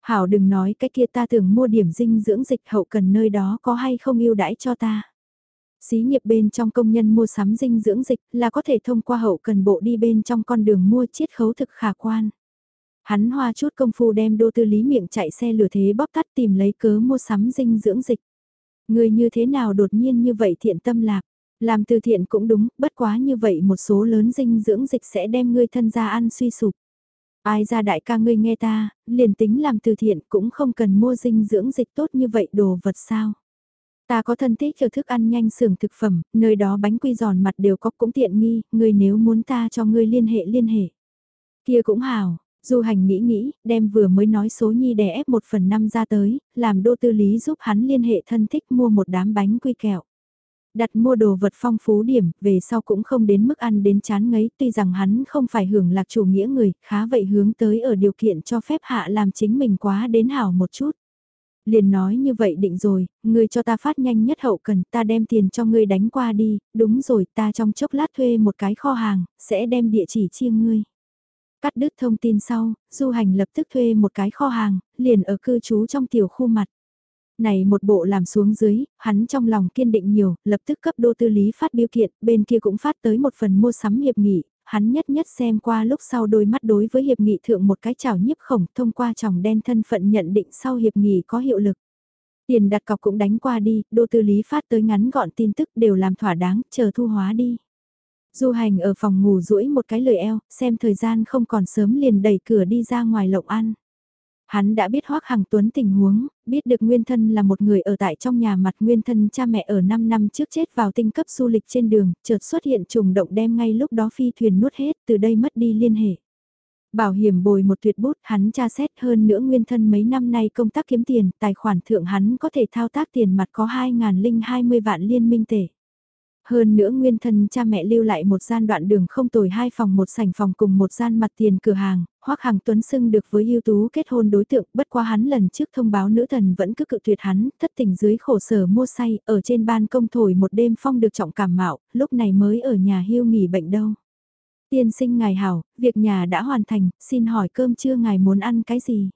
Hảo đừng nói cái kia ta tưởng mua điểm dinh dưỡng dịch hậu cần nơi đó có hay không yêu đãi cho ta. Xí nghiệp bên trong công nhân mua sắm dinh dưỡng dịch là có thể thông qua hậu cần bộ đi bên trong con đường mua chiết khấu thực khả quan. Hắn hoa chút công phu đem đô tư lý miệng chạy xe lửa thế bóp tắt tìm lấy cớ mua sắm dinh dưỡng dịch. Người như thế nào đột nhiên như vậy thiện tâm lạc, làm từ thiện cũng đúng, bất quá như vậy một số lớn dinh dưỡng dịch sẽ đem ngươi thân ra ăn suy sụp. Ai ra đại ca ngươi nghe ta, liền tính làm từ thiện cũng không cần mua dinh dưỡng dịch tốt như vậy đồ vật sao. Ta có thân thích ở thức ăn nhanh xưởng thực phẩm, nơi đó bánh quy giòn mặt đều có cũng tiện nghi, ngươi nếu muốn ta cho ngươi liên hệ liên hệ. Kia cũng hảo Du hành nghĩ nghĩ, đem vừa mới nói số nhi đè ép một phần năm ra tới, làm đô tư lý giúp hắn liên hệ thân thích mua một đám bánh quy kẹo. Đặt mua đồ vật phong phú điểm, về sau cũng không đến mức ăn đến chán ngấy, tuy rằng hắn không phải hưởng lạc chủ nghĩa người, khá vậy hướng tới ở điều kiện cho phép hạ làm chính mình quá đến hảo một chút. Liền nói như vậy định rồi, ngươi cho ta phát nhanh nhất hậu cần, ta đem tiền cho ngươi đánh qua đi, đúng rồi, ta trong chốc lát thuê một cái kho hàng, sẽ đem địa chỉ chia ngươi. Cắt đứt thông tin sau, du hành lập tức thuê một cái kho hàng, liền ở cư trú trong tiểu khu mặt. Này một bộ làm xuống dưới, hắn trong lòng kiên định nhiều, lập tức cấp đô tư lý phát biểu kiện, bên kia cũng phát tới một phần mua sắm hiệp nghị, hắn nhất nhất xem qua lúc sau đôi mắt đối với hiệp nghị thượng một cái chảo nhiếp khổng thông qua tròng đen thân phận nhận định sau hiệp nghị có hiệu lực. Tiền đặt cọc cũng đánh qua đi, đô tư lý phát tới ngắn gọn tin tức đều làm thỏa đáng, chờ thu hóa đi. Du hành ở phòng ngủ duỗi một cái lời eo, xem thời gian không còn sớm liền đẩy cửa đi ra ngoài lộng ăn. Hắn đã biết Hoác Hằng Tuấn tình huống, biết được Nguyên Thân là một người ở tại trong nhà mặt Nguyên Thân cha mẹ ở 5 năm trước chết vào tinh cấp du lịch trên đường, chợt xuất hiện trùng động đem ngay lúc đó phi thuyền nuốt hết, từ đây mất đi liên hệ. Bảo hiểm bồi một tuyệt bút, hắn tra xét hơn nữa Nguyên Thân mấy năm nay công tác kiếm tiền, tài khoản thượng hắn có thể thao tác tiền mặt có 2.020 vạn liên minh tể. Hơn nữa nguyên thân cha mẹ lưu lại một gian đoạn đường không tồi hai phòng một sảnh phòng cùng một gian mặt tiền cửa hàng, Hoắc Hằng Tuấn xưng được với ưu tú kết hôn đối tượng, bất qua hắn lần trước thông báo nữ thần vẫn cứ cự tuyệt hắn, thất tình dưới khổ sở mua say, ở trên ban công thổi một đêm phong được trọng cảm mạo, lúc này mới ở nhà hưu nghỉ bệnh đâu. Tiên sinh ngài hảo, việc nhà đã hoàn thành, xin hỏi cơm trưa ngài muốn ăn cái gì?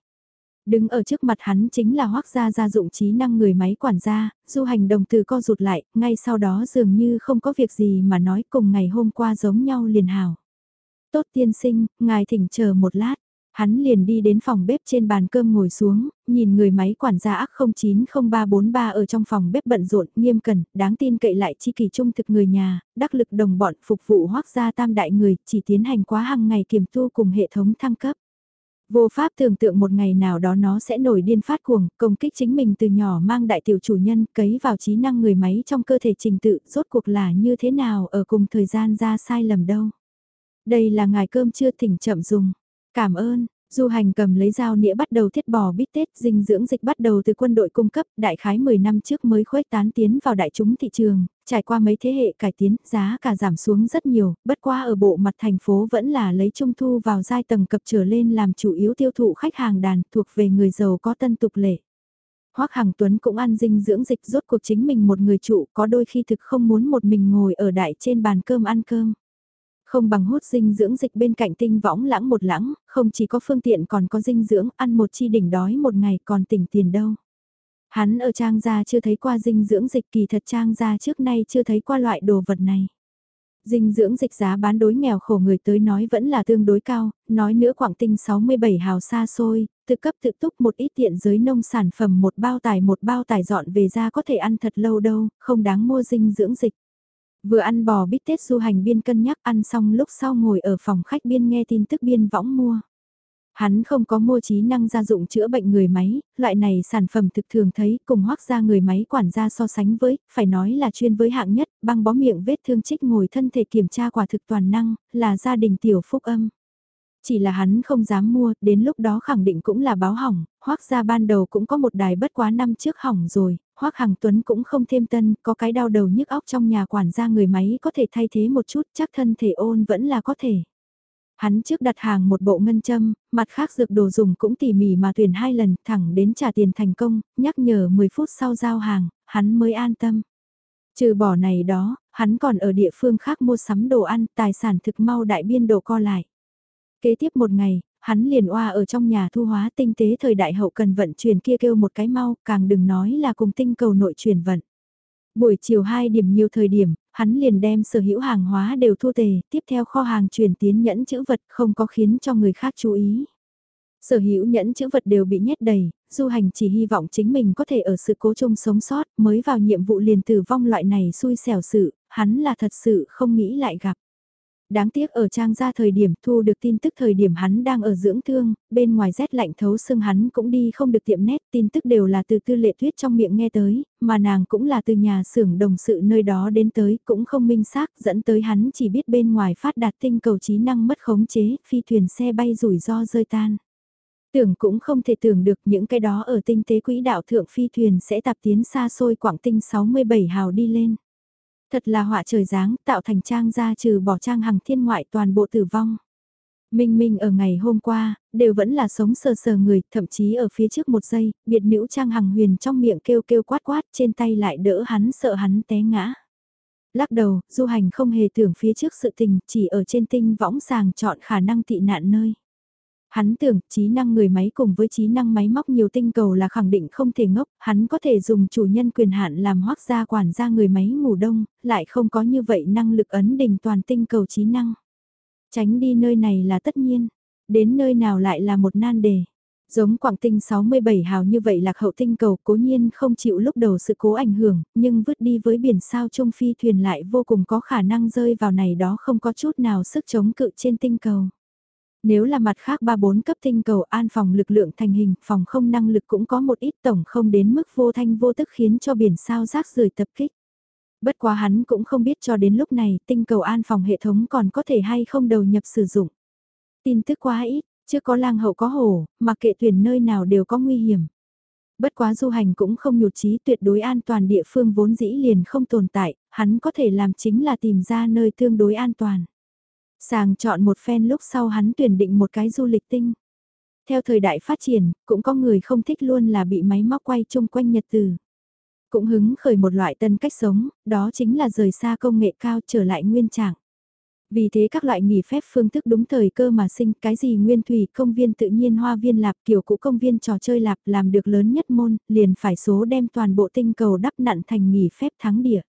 Đứng ở trước mặt hắn chính là hoác gia gia dụng trí năng người máy quản gia, du hành đồng từ co rụt lại, ngay sau đó dường như không có việc gì mà nói cùng ngày hôm qua giống nhau liền hào. Tốt tiên sinh, ngài thỉnh chờ một lát. Hắn liền đi đến phòng bếp trên bàn cơm ngồi xuống, nhìn người máy quản gia ác 090343 ở trong phòng bếp bận rộn, nghiêm cẩn, đáng tin cậy lại chi kỳ trung thực người nhà, đắc lực đồng bọn phục vụ hoác gia tam đại người, chỉ tiến hành quá hàng ngày kiểm tu cùng hệ thống thăng cấp. Vô pháp tưởng tượng một ngày nào đó nó sẽ nổi điên phát cuồng, công kích chính mình từ nhỏ mang đại tiểu chủ nhân cấy vào trí năng người máy trong cơ thể trình tự, rốt cuộc là như thế nào ở cùng thời gian ra sai lầm đâu. Đây là ngài cơm chưa thỉnh chậm dùng. Cảm ơn, Du hành cầm lấy dao nĩa bắt đầu thiết bò bít tết dinh dưỡng dịch bắt đầu từ quân đội cung cấp, đại khái 10 năm trước mới khuếch tán tiến vào đại chúng thị trường, trải qua mấy thế hệ cải tiến, giá cả giảm xuống rất nhiều, bất qua ở bộ mặt thành phố vẫn là lấy trung thu vào giai tầng cập trở lên làm chủ yếu tiêu thụ khách hàng đàn thuộc về người giàu có tân tục lệ. Hoắc Hằng Tuấn cũng ăn dinh dưỡng dịch rốt cuộc chính mình một người trụ có đôi khi thực không muốn một mình ngồi ở đại trên bàn cơm ăn cơm. Không bằng hút dinh dưỡng dịch bên cạnh tinh võng lãng một lãng, không chỉ có phương tiện còn có dinh dưỡng, ăn một chi đỉnh đói một ngày còn tỉnh tiền đâu. Hắn ở trang gia chưa thấy qua dinh dưỡng dịch kỳ thật trang gia trước nay chưa thấy qua loại đồ vật này. Dinh dưỡng dịch giá bán đối nghèo khổ người tới nói vẫn là tương đối cao, nói nữa Quảng Tinh 67 hào xa xôi, tự cấp tự túc một ít tiện giới nông sản phẩm một bao tải một bao tải dọn về ra có thể ăn thật lâu đâu, không đáng mua dinh dưỡng dịch. Vừa ăn bò bít tết du hành biên cân nhắc ăn xong lúc sau ngồi ở phòng khách biên nghe tin tức biên võng mua. Hắn không có mua trí năng gia dụng chữa bệnh người máy, loại này sản phẩm thực thường thấy cùng hoác ra người máy quản gia so sánh với, phải nói là chuyên với hạng nhất, băng bó miệng vết thương trích ngồi thân thể kiểm tra quả thực toàn năng, là gia đình tiểu phúc âm. Chỉ là hắn không dám mua, đến lúc đó khẳng định cũng là báo hỏng, hoác ra ban đầu cũng có một đài bất quá năm trước hỏng rồi, hoác hàng Tuấn cũng không thêm tân, có cái đau đầu nhức óc trong nhà quản gia người máy có thể thay thế một chút, chắc thân thể ôn vẫn là có thể. Hắn trước đặt hàng một bộ ngân châm, mặt khác dược đồ dùng cũng tỉ mỉ mà tuyển hai lần thẳng đến trả tiền thành công, nhắc nhở 10 phút sau giao hàng, hắn mới an tâm. Trừ bỏ này đó, hắn còn ở địa phương khác mua sắm đồ ăn, tài sản thực mau đại biên độ co lại. Kế tiếp một ngày, hắn liền oa ở trong nhà thu hóa tinh tế thời đại hậu cần vận chuyển kia kêu một cái mau, càng đừng nói là cùng tinh cầu nội chuyển vận. Buổi chiều 2 điểm nhiều thời điểm, hắn liền đem sở hữu hàng hóa đều thu tề, tiếp theo kho hàng chuyển tiến nhẫn chữ vật không có khiến cho người khác chú ý. Sở hữu nhẫn chữ vật đều bị nhét đầy, du hành chỉ hy vọng chính mình có thể ở sự cố chung sống sót, mới vào nhiệm vụ liền tử vong loại này xui xẻo sự, hắn là thật sự không nghĩ lại gặp. Đáng tiếc ở trang ra thời điểm thu được tin tức thời điểm hắn đang ở dưỡng thương, bên ngoài rét lạnh thấu xương hắn cũng đi không được tiệm nét, tin tức đều là từ tư lệ tuyết trong miệng nghe tới, mà nàng cũng là từ nhà xưởng đồng sự nơi đó đến tới, cũng không minh xác dẫn tới hắn chỉ biết bên ngoài phát đạt tinh cầu trí năng mất khống chế, phi thuyền xe bay rủi ro rơi tan. Tưởng cũng không thể tưởng được những cái đó ở tinh tế quỹ đạo thượng phi thuyền sẽ tạp tiến xa xôi quảng tinh 67 hào đi lên. Thật là họa trời dáng tạo thành trang ra trừ bỏ trang hằng thiên ngoại toàn bộ tử vong. Minh Minh ở ngày hôm qua, đều vẫn là sống sờ sờ người, thậm chí ở phía trước một giây, biệt nữ trang hằng huyền trong miệng kêu kêu quát quát trên tay lại đỡ hắn sợ hắn té ngã. Lắc đầu, du hành không hề tưởng phía trước sự tình, chỉ ở trên tinh võng sàng chọn khả năng tị nạn nơi. Hắn tưởng trí năng người máy cùng với trí năng máy móc nhiều tinh cầu là khẳng định không thể ngốc, hắn có thể dùng chủ nhân quyền hạn làm hoác gia quản gia người máy ngủ đông, lại không có như vậy năng lực ấn định toàn tinh cầu trí năng. Tránh đi nơi này là tất nhiên, đến nơi nào lại là một nan đề. Giống Quảng Tinh 67 hào như vậy lạc hậu tinh cầu cố nhiên không chịu lúc đầu sự cố ảnh hưởng, nhưng vứt đi với biển sao trung phi thuyền lại vô cùng có khả năng rơi vào này đó không có chút nào sức chống cự trên tinh cầu. Nếu là mặt khác 3-4 cấp tinh cầu an phòng lực lượng thành hình, phòng không năng lực cũng có một ít tổng không đến mức vô thanh vô tức khiến cho biển sao rác rời tập kích. Bất quá hắn cũng không biết cho đến lúc này tinh cầu an phòng hệ thống còn có thể hay không đầu nhập sử dụng. Tin tức quá ít, chưa có lang hậu có hổ, mà kệ tuyển nơi nào đều có nguy hiểm. Bất quá du hành cũng không nhụt chí tuyệt đối an toàn địa phương vốn dĩ liền không tồn tại, hắn có thể làm chính là tìm ra nơi tương đối an toàn. Sàng chọn một phen lúc sau hắn tuyển định một cái du lịch tinh. Theo thời đại phát triển, cũng có người không thích luôn là bị máy móc quay chung quanh nhật từ. Cũng hứng khởi một loại tân cách sống, đó chính là rời xa công nghệ cao trở lại nguyên trạng. Vì thế các loại nghỉ phép phương thức đúng thời cơ mà sinh cái gì nguyên thủy công viên tự nhiên hoa viên lạp kiểu cũ công viên trò chơi lạp làm được lớn nhất môn, liền phải số đem toàn bộ tinh cầu đắp nặn thành nghỉ phép thắng địa.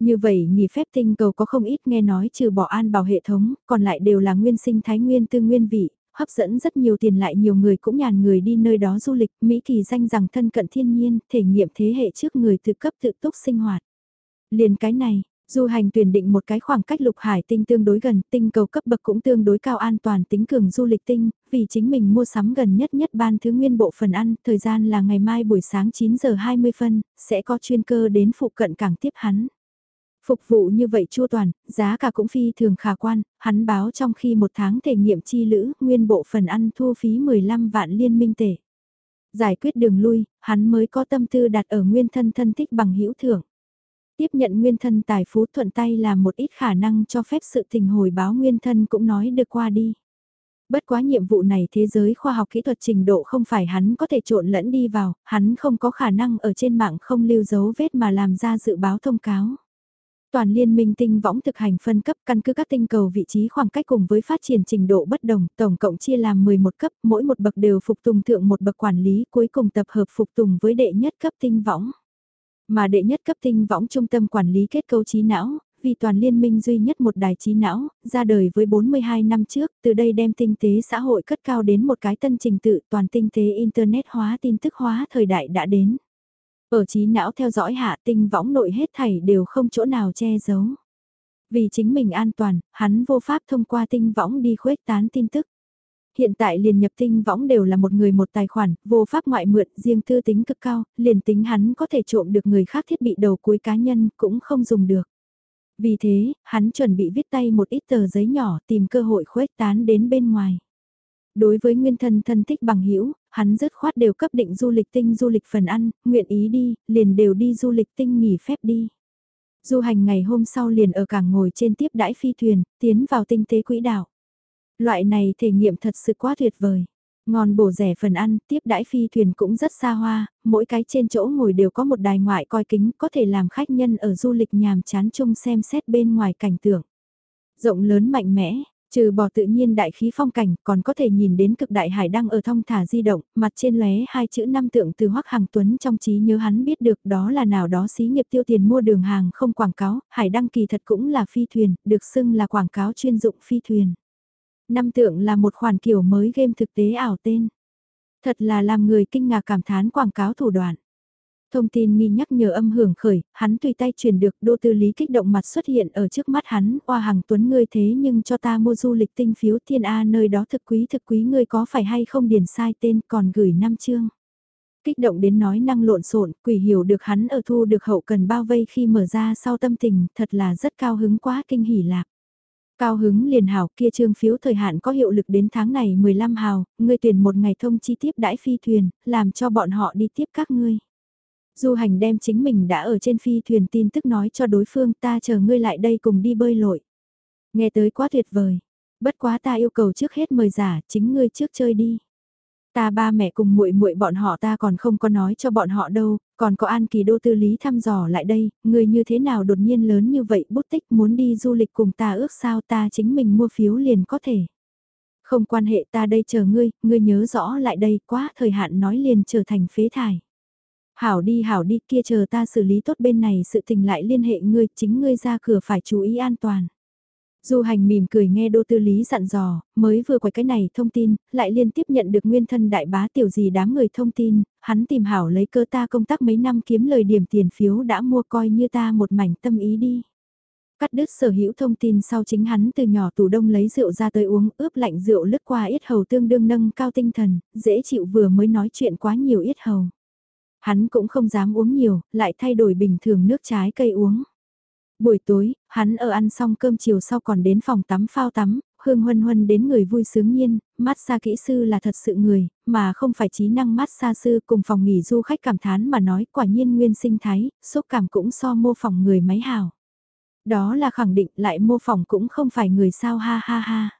Như vậy nghỉ phép tinh cầu có không ít nghe nói trừ bỏ an bảo hệ thống, còn lại đều là nguyên sinh thái nguyên tư nguyên vị, hấp dẫn rất nhiều tiền lại nhiều người cũng nhàn người đi nơi đó du lịch, Mỹ kỳ danh rằng thân cận thiên nhiên, thể nghiệm thế hệ trước người thực cấp tự túc sinh hoạt. Liền cái này, Du hành tuyển định một cái khoảng cách lục hải tinh tương đối gần, tinh cầu cấp bậc cũng tương đối cao an toàn tính cường du lịch tinh, vì chính mình mua sắm gần nhất nhất ban thứ nguyên bộ phần ăn, thời gian là ngày mai buổi sáng 9 giờ 20 phân, sẽ có chuyên cơ đến phụ cận cảng tiếp hắn. Phục vụ như vậy chua toàn, giá cả cũng phi thường khả quan, hắn báo trong khi một tháng thể nghiệm chi lữ, nguyên bộ phần ăn thu phí 15 vạn liên minh tệ. Giải quyết đường lui, hắn mới có tâm tư đặt ở nguyên thân thân thích bằng hữu thưởng. Tiếp nhận nguyên thân tài phú thuận tay là một ít khả năng cho phép sự tình hồi báo nguyên thân cũng nói được qua đi. Bất quá nhiệm vụ này thế giới khoa học kỹ thuật trình độ không phải hắn có thể trộn lẫn đi vào, hắn không có khả năng ở trên mạng không lưu dấu vết mà làm ra dự báo thông cáo. Toàn liên minh tinh võng thực hành phân cấp căn cứ các tinh cầu vị trí khoảng cách cùng với phát triển trình độ bất đồng, tổng cộng chia làm 11 cấp, mỗi một bậc đều phục tùng thượng một bậc quản lý, cuối cùng tập hợp phục tùng với đệ nhất cấp tinh võng. Mà đệ nhất cấp tinh võng trung tâm quản lý kết cấu trí não, vì toàn liên minh duy nhất một đài trí não, ra đời với 42 năm trước, từ đây đem tinh tế xã hội cất cao đến một cái tân trình tự toàn tinh tế Internet hóa tin tức hóa thời đại đã đến. Ở trí não theo dõi hạ tinh võng nội hết thảy đều không chỗ nào che giấu. Vì chính mình an toàn, hắn vô pháp thông qua tinh võng đi khuếch tán tin tức. Hiện tại liền nhập tinh võng đều là một người một tài khoản, vô pháp ngoại mượn, riêng tư tính cực cao, liền tính hắn có thể trộm được người khác thiết bị đầu cuối cá nhân cũng không dùng được. Vì thế, hắn chuẩn bị viết tay một ít tờ giấy nhỏ tìm cơ hội khuếch tán đến bên ngoài. Đối với nguyên thân thân thích bằng hữu hắn dứt khoát đều cấp định du lịch tinh du lịch phần ăn, nguyện ý đi, liền đều đi du lịch tinh nghỉ phép đi. Du hành ngày hôm sau liền ở cảng ngồi trên tiếp đãi phi thuyền, tiến vào tinh tế quỹ đạo. Loại này thể nghiệm thật sự quá tuyệt vời. Ngon bổ rẻ phần ăn, tiếp đãi phi thuyền cũng rất xa hoa, mỗi cái trên chỗ ngồi đều có một đài ngoại coi kính có thể làm khách nhân ở du lịch nhàm chán chung xem xét bên ngoài cảnh tượng. Rộng lớn mạnh mẽ, Trừ bỏ tự nhiên đại khí phong cảnh, còn có thể nhìn đến cực đại hải đăng ở thong thả di động, mặt trên lóe hai chữ năm tượng từ Hoắc Hàng Tuấn trong trí nhớ hắn biết được đó là nào đó xí nghiệp tiêu tiền mua đường hàng không quảng cáo, hải đăng kỳ thật cũng là phi thuyền, được xưng là quảng cáo chuyên dụng phi thuyền. Năm tượng là một khoản kiểu mới game thực tế ảo tên. Thật là làm người kinh ngạc cảm thán quảng cáo thủ đoạn. Thông tin nghi nhắc nhở âm hưởng khởi, hắn tùy tay truyền được đô tư lý kích động mặt xuất hiện ở trước mắt hắn, oa hàng tuấn ngươi thế nhưng cho ta mua du lịch tinh phiếu thiên A nơi đó thực quý thực quý ngươi có phải hay không điền sai tên còn gửi năm chương. Kích động đến nói năng lộn xộn quỷ hiểu được hắn ở thu được hậu cần bao vây khi mở ra sau tâm tình, thật là rất cao hứng quá kinh hỉ lạc. Cao hứng liền hảo kia trương phiếu thời hạn có hiệu lực đến tháng này 15 hào, ngươi tuyển một ngày thông chi tiếp đãi phi thuyền, làm cho bọn họ đi tiếp các ngươi. Du hành đem chính mình đã ở trên phi thuyền tin tức nói cho đối phương ta chờ ngươi lại đây cùng đi bơi lội. Nghe tới quá tuyệt vời. Bất quá ta yêu cầu trước hết mời giả, chính ngươi trước chơi đi. Ta ba mẹ cùng muội muội bọn họ ta còn không có nói cho bọn họ đâu, còn có An Kỳ Đô Tư Lý thăm dò lại đây, người như thế nào đột nhiên lớn như vậy bút tích muốn đi du lịch cùng ta ước sao ta chính mình mua phiếu liền có thể. Không quan hệ ta đây chờ ngươi, ngươi nhớ rõ lại đây quá thời hạn nói liền trở thành phế thải. Hảo đi hảo đi kia chờ ta xử lý tốt bên này sự tình lại liên hệ ngươi, chính ngươi ra cửa phải chú ý an toàn. Du hành mỉm cười nghe đô tư lý dặn dò, mới vừa quay cái này thông tin, lại liên tiếp nhận được nguyên thân đại bá tiểu gì đám người thông tin, hắn tìm hảo lấy cơ ta công tác mấy năm kiếm lời điểm tiền phiếu đã mua coi như ta một mảnh tâm ý đi. Cắt đứt sở hữu thông tin sau chính hắn từ nhỏ tủ đông lấy rượu ra tới uống ướp lạnh rượu lướt qua yết hầu tương đương nâng cao tinh thần, dễ chịu vừa mới nói chuyện quá nhiều yết hầu. Hắn cũng không dám uống nhiều, lại thay đổi bình thường nước trái cây uống. Buổi tối, hắn ở ăn xong cơm chiều sau còn đến phòng tắm phao tắm, hương huân huân đến người vui sướng nhiên, mát xa kỹ sư là thật sự người, mà không phải trí năng mát xa sư cùng phòng nghỉ du khách cảm thán mà nói quả nhiên nguyên sinh thái, xúc cảm cũng so mô phỏng người máy hào. Đó là khẳng định lại mô phỏng cũng không phải người sao ha ha ha.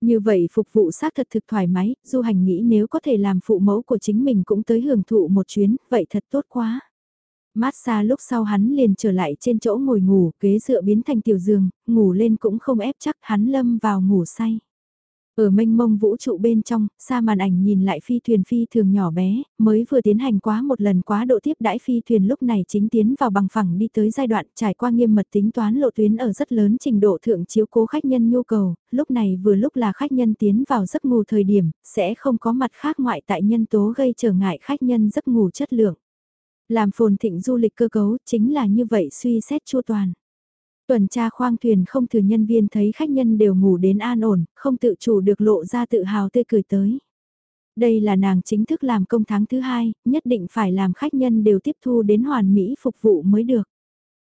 Như vậy phục vụ xác thật thực thoải mái, du hành nghĩ nếu có thể làm phụ mẫu của chính mình cũng tới hưởng thụ một chuyến, vậy thật tốt quá. Mát xa lúc sau hắn liền trở lại trên chỗ ngồi ngủ, ghế dựa biến thành tiểu giường, ngủ lên cũng không ép chắc hắn lâm vào ngủ say. Ở mênh mông vũ trụ bên trong, xa màn ảnh nhìn lại phi thuyền phi thường nhỏ bé, mới vừa tiến hành quá một lần quá độ tiếp đãi phi thuyền lúc này chính tiến vào bằng phẳng đi tới giai đoạn trải qua nghiêm mật tính toán lộ tuyến ở rất lớn trình độ thượng chiếu cố khách nhân nhu cầu, lúc này vừa lúc là khách nhân tiến vào giấc ngủ thời điểm, sẽ không có mặt khác ngoại tại nhân tố gây trở ngại khách nhân giấc ngủ chất lượng. Làm phồn thịnh du lịch cơ cấu chính là như vậy suy xét chua toàn. Tuần tra khoang thuyền không thừa nhân viên thấy khách nhân đều ngủ đến an ổn, không tự chủ được lộ ra tự hào tươi cười tới. Đây là nàng chính thức làm công tháng thứ hai, nhất định phải làm khách nhân đều tiếp thu đến hoàn mỹ phục vụ mới được.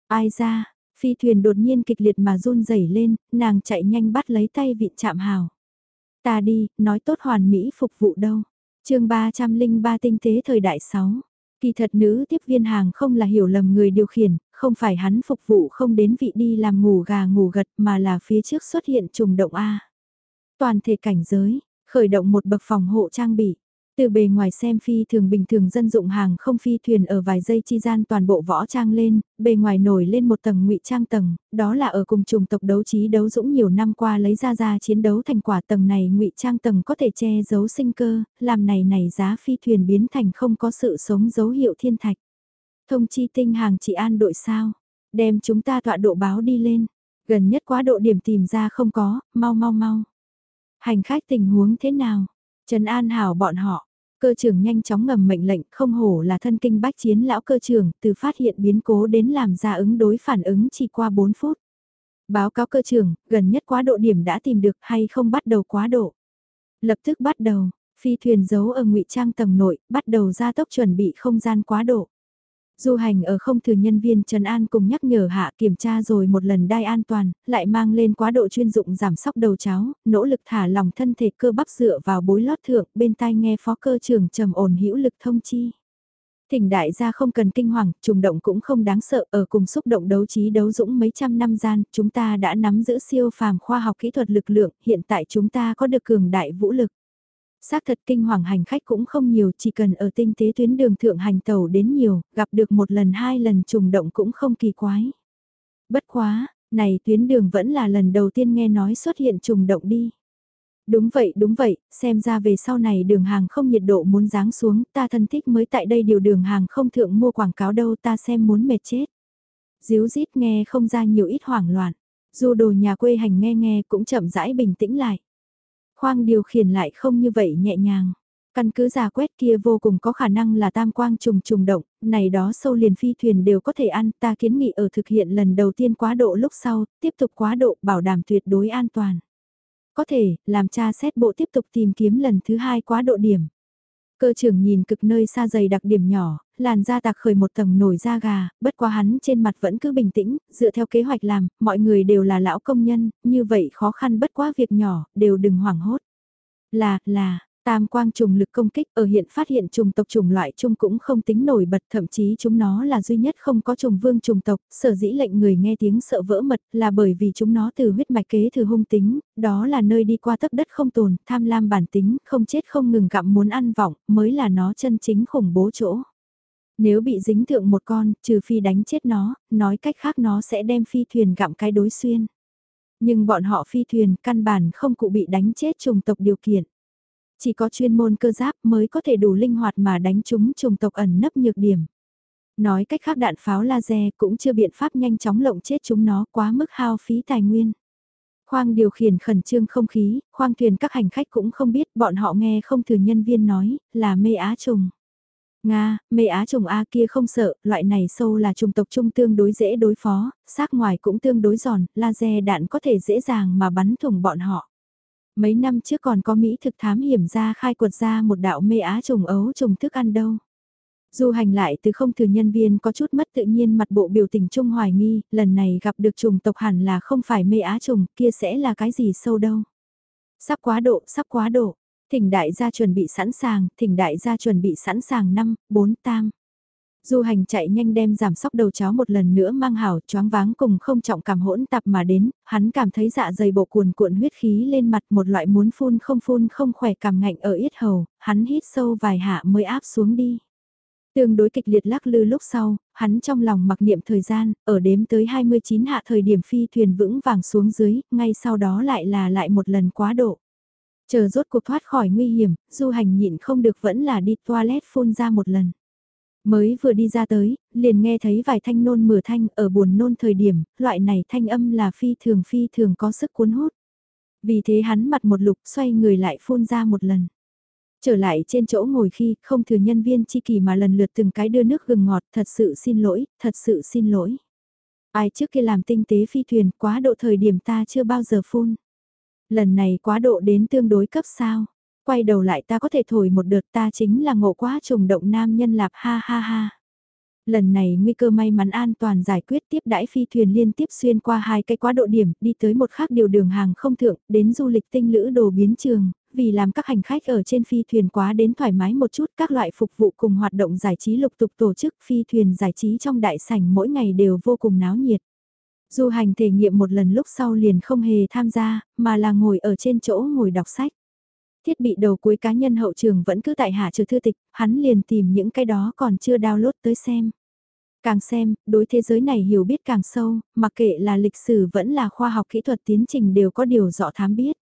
Ai ra, phi thuyền đột nhiên kịch liệt mà run rẩy lên, nàng chạy nhanh bắt lấy tay vị chạm hào. Ta đi, nói tốt hoàn mỹ phục vụ đâu. chương 303 tinh tế thời đại 6. Kỳ thật nữ tiếp viên hàng không là hiểu lầm người điều khiển, không phải hắn phục vụ không đến vị đi làm ngủ gà ngủ gật mà là phía trước xuất hiện trùng động A. Toàn thể cảnh giới, khởi động một bậc phòng hộ trang bị. Từ bề ngoài xem phi thường bình thường dân dụng hàng không phi thuyền ở vài giây chi gian toàn bộ võ trang lên, bề ngoài nổi lên một tầng ngụy trang tầng, đó là ở cùng trùng tộc đấu trí đấu dũng nhiều năm qua lấy ra ra chiến đấu thành quả tầng này ngụy trang tầng có thể che giấu sinh cơ, làm này này giá phi thuyền biến thành không có sự sống dấu hiệu thiên thạch. Thông chi tinh hàng chị an đội sao, đem chúng ta tọa độ báo đi lên, gần nhất quá độ điểm tìm ra không có, mau mau mau. Hành khách tình huống thế nào? Trần An Hảo bọn họ, cơ trưởng nhanh chóng ngầm mệnh lệnh không hổ là thân kinh bách chiến lão cơ trưởng từ phát hiện biến cố đến làm ra ứng đối phản ứng chỉ qua 4 phút. Báo cáo cơ trưởng, gần nhất quá độ điểm đã tìm được hay không bắt đầu quá độ. Lập tức bắt đầu, phi thuyền giấu ở ngụy trang tầng nội, bắt đầu ra tốc chuẩn bị không gian quá độ. Du hành ở không thừa nhân viên Trần An cùng nhắc nhở hạ kiểm tra rồi một lần đai an toàn, lại mang lên quá độ chuyên dụng giảm sóc đầu cháo, nỗ lực thả lòng thân thể cơ bắp dựa vào bối lót thượng, bên tai nghe phó cơ trưởng trầm ổn hữu lực thông chi. Thỉnh đại gia không cần kinh hoàng, trùng động cũng không đáng sợ, ở cùng xúc động đấu trí đấu dũng mấy trăm năm gian, chúng ta đã nắm giữ siêu phàm khoa học kỹ thuật lực lượng, hiện tại chúng ta có được cường đại vũ lực. Xác thật kinh hoàng hành khách cũng không nhiều, chỉ cần ở tinh tế tuyến đường thượng hành tàu đến nhiều, gặp được một lần hai lần trùng động cũng không kỳ quái. Bất quá, này tuyến đường vẫn là lần đầu tiên nghe nói xuất hiện trùng động đi. Đúng vậy, đúng vậy, xem ra về sau này đường hàng không nhiệt độ muốn giáng xuống, ta thân thích mới tại đây điều đường hàng không thượng mua quảng cáo đâu ta xem muốn mệt chết. Díu dít nghe không ra nhiều ít hoảng loạn, dù đồ nhà quê hành nghe nghe cũng chậm rãi bình tĩnh lại. Khoang điều khiển lại không như vậy nhẹ nhàng. Căn cứ giả quét kia vô cùng có khả năng là tam quang trùng trùng động, này đó sâu liền phi thuyền đều có thể ăn, ta kiến nghị ở thực hiện lần đầu tiên quá độ lúc sau, tiếp tục quá độ bảo đảm tuyệt đối an toàn. Có thể, làm cha xét bộ tiếp tục tìm kiếm lần thứ hai quá độ điểm. Cơ trưởng nhìn cực nơi xa dày đặc điểm nhỏ, làn da tạc khởi một tầng nổi da gà, bất quá hắn trên mặt vẫn cứ bình tĩnh, dựa theo kế hoạch làm, mọi người đều là lão công nhân, như vậy khó khăn bất quá việc nhỏ, đều đừng hoảng hốt. Là, là, Tam quang trùng lực công kích ở hiện phát hiện trùng tộc trùng loại chung cũng không tính nổi bật thậm chí chúng nó là duy nhất không có trùng vương trùng tộc, sở dĩ lệnh người nghe tiếng sợ vỡ mật là bởi vì chúng nó từ huyết mạch kế thừa hung tính, đó là nơi đi qua tấc đất không tồn, tham lam bản tính, không chết không ngừng gặm muốn ăn vọng, mới là nó chân chính khủng bố chỗ. Nếu bị dính thượng một con, trừ phi đánh chết nó, nói cách khác nó sẽ đem phi thuyền gặm cái đối xuyên. Nhưng bọn họ phi thuyền căn bản không cụ bị đánh chết trùng tộc điều kiện. Chỉ có chuyên môn cơ giáp mới có thể đủ linh hoạt mà đánh chúng trùng tộc ẩn nấp nhược điểm. Nói cách khác đạn pháo laser cũng chưa biện pháp nhanh chóng lộng chết chúng nó quá mức hao phí tài nguyên. Khoang điều khiển khẩn trương không khí, khoang thuyền các hành khách cũng không biết bọn họ nghe không thừa nhân viên nói, là mê á trùng. Nga, mê á trùng A kia không sợ, loại này sâu là trùng tộc trung tương đối dễ đối phó, xác ngoài cũng tương đối giòn, laser đạn có thể dễ dàng mà bắn thủng bọn họ. Mấy năm trước còn có Mỹ thực thám hiểm ra khai quật ra một đạo mê á trùng ấu trùng thức ăn đâu. Du hành lại từ không thừa nhân viên có chút mất tự nhiên mặt bộ biểu tình trung hoài nghi, lần này gặp được trùng tộc hẳn là không phải mê á trùng, kia sẽ là cái gì sâu đâu. Sắp quá độ, sắp quá độ. Thỉnh đại gia chuẩn bị sẵn sàng, thỉnh đại gia chuẩn bị sẵn sàng 5, 4 tam. Du hành chạy nhanh đem giảm sóc đầu cháo một lần nữa mang hảo choáng váng cùng không trọng cảm hỗn tạp mà đến, hắn cảm thấy dạ dày bộ cuồn cuộn huyết khí lên mặt một loại muốn phun không phun không khỏe cảm ngạnh ở yết hầu, hắn hít sâu vài hạ mới áp xuống đi. Tương đối kịch liệt lắc lư lúc sau, hắn trong lòng mặc niệm thời gian, ở đếm tới 29 hạ thời điểm phi thuyền vững vàng xuống dưới, ngay sau đó lại là lại một lần quá độ. Chờ rốt cuộc thoát khỏi nguy hiểm, du hành nhịn không được vẫn là đi toilet phun ra một lần. Mới vừa đi ra tới, liền nghe thấy vài thanh nôn mửa thanh ở buồn nôn thời điểm, loại này thanh âm là phi thường phi thường có sức cuốn hút. Vì thế hắn mặt một lục xoay người lại phun ra một lần. Trở lại trên chỗ ngồi khi không thừa nhân viên chi kỳ mà lần lượt từng cái đưa nước gừng ngọt thật sự xin lỗi, thật sự xin lỗi. Ai trước kia làm tinh tế phi thuyền quá độ thời điểm ta chưa bao giờ phun. Lần này quá độ đến tương đối cấp sao. Quay đầu lại ta có thể thổi một đợt ta chính là ngộ quá trùng động nam nhân lạp ha ha ha. Lần này nguy cơ may mắn an toàn giải quyết tiếp đãi phi thuyền liên tiếp xuyên qua hai cái quá độ điểm, đi tới một khác điều đường hàng không thượng, đến du lịch tinh lữ đồ biến trường, vì làm các hành khách ở trên phi thuyền quá đến thoải mái một chút, các loại phục vụ cùng hoạt động giải trí lục tục tổ chức phi thuyền giải trí trong đại sảnh mỗi ngày đều vô cùng náo nhiệt. Du hành thể nghiệm một lần lúc sau liền không hề tham gia, mà là ngồi ở trên chỗ ngồi đọc sách. Thiết bị đầu cuối cá nhân hậu trường vẫn cứ tại hạ trừ thư tịch, hắn liền tìm những cái đó còn chưa download tới xem. Càng xem, đối thế giới này hiểu biết càng sâu, mặc kệ là lịch sử vẫn là khoa học kỹ thuật tiến trình đều có điều rõ thám biết.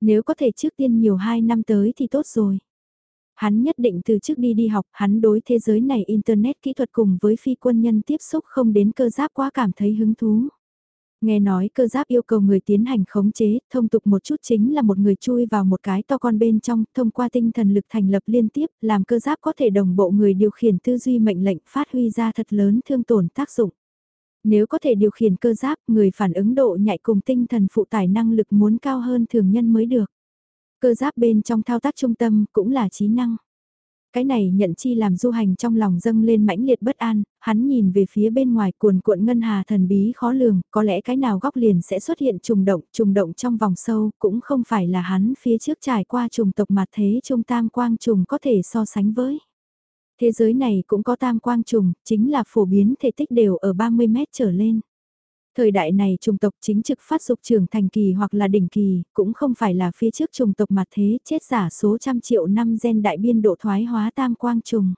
Nếu có thể trước tiên nhiều 2 năm tới thì tốt rồi. Hắn nhất định từ trước đi đi học, hắn đối thế giới này Internet kỹ thuật cùng với phi quân nhân tiếp xúc không đến cơ giáp quá cảm thấy hứng thú. Nghe nói cơ giáp yêu cầu người tiến hành khống chế, thông tục một chút chính là một người chui vào một cái to con bên trong, thông qua tinh thần lực thành lập liên tiếp, làm cơ giáp có thể đồng bộ người điều khiển tư duy mệnh lệnh phát huy ra thật lớn thương tổn tác dụng. Nếu có thể điều khiển cơ giáp, người phản ứng độ nhạy cùng tinh thần phụ tải năng lực muốn cao hơn thường nhân mới được. Cơ giáp bên trong thao tác trung tâm cũng là trí năng. Cái này nhận chi làm du hành trong lòng dâng lên mãnh liệt bất an, hắn nhìn về phía bên ngoài cuồn cuộn ngân hà thần bí khó lường, có lẽ cái nào góc liền sẽ xuất hiện trùng động, trùng động trong vòng sâu, cũng không phải là hắn phía trước trải qua trùng tộc mà thế trung tam quang trùng có thể so sánh với. Thế giới này cũng có tam quang trùng, chính là phổ biến thể tích đều ở 30 mét trở lên. Thời đại này trùng tộc chính trực phát dục trưởng thành kỳ hoặc là đỉnh kỳ, cũng không phải là phía trước trùng tộc mà thế, chết giả số trăm triệu năm gen đại biên độ thoái hóa tam quang trùng.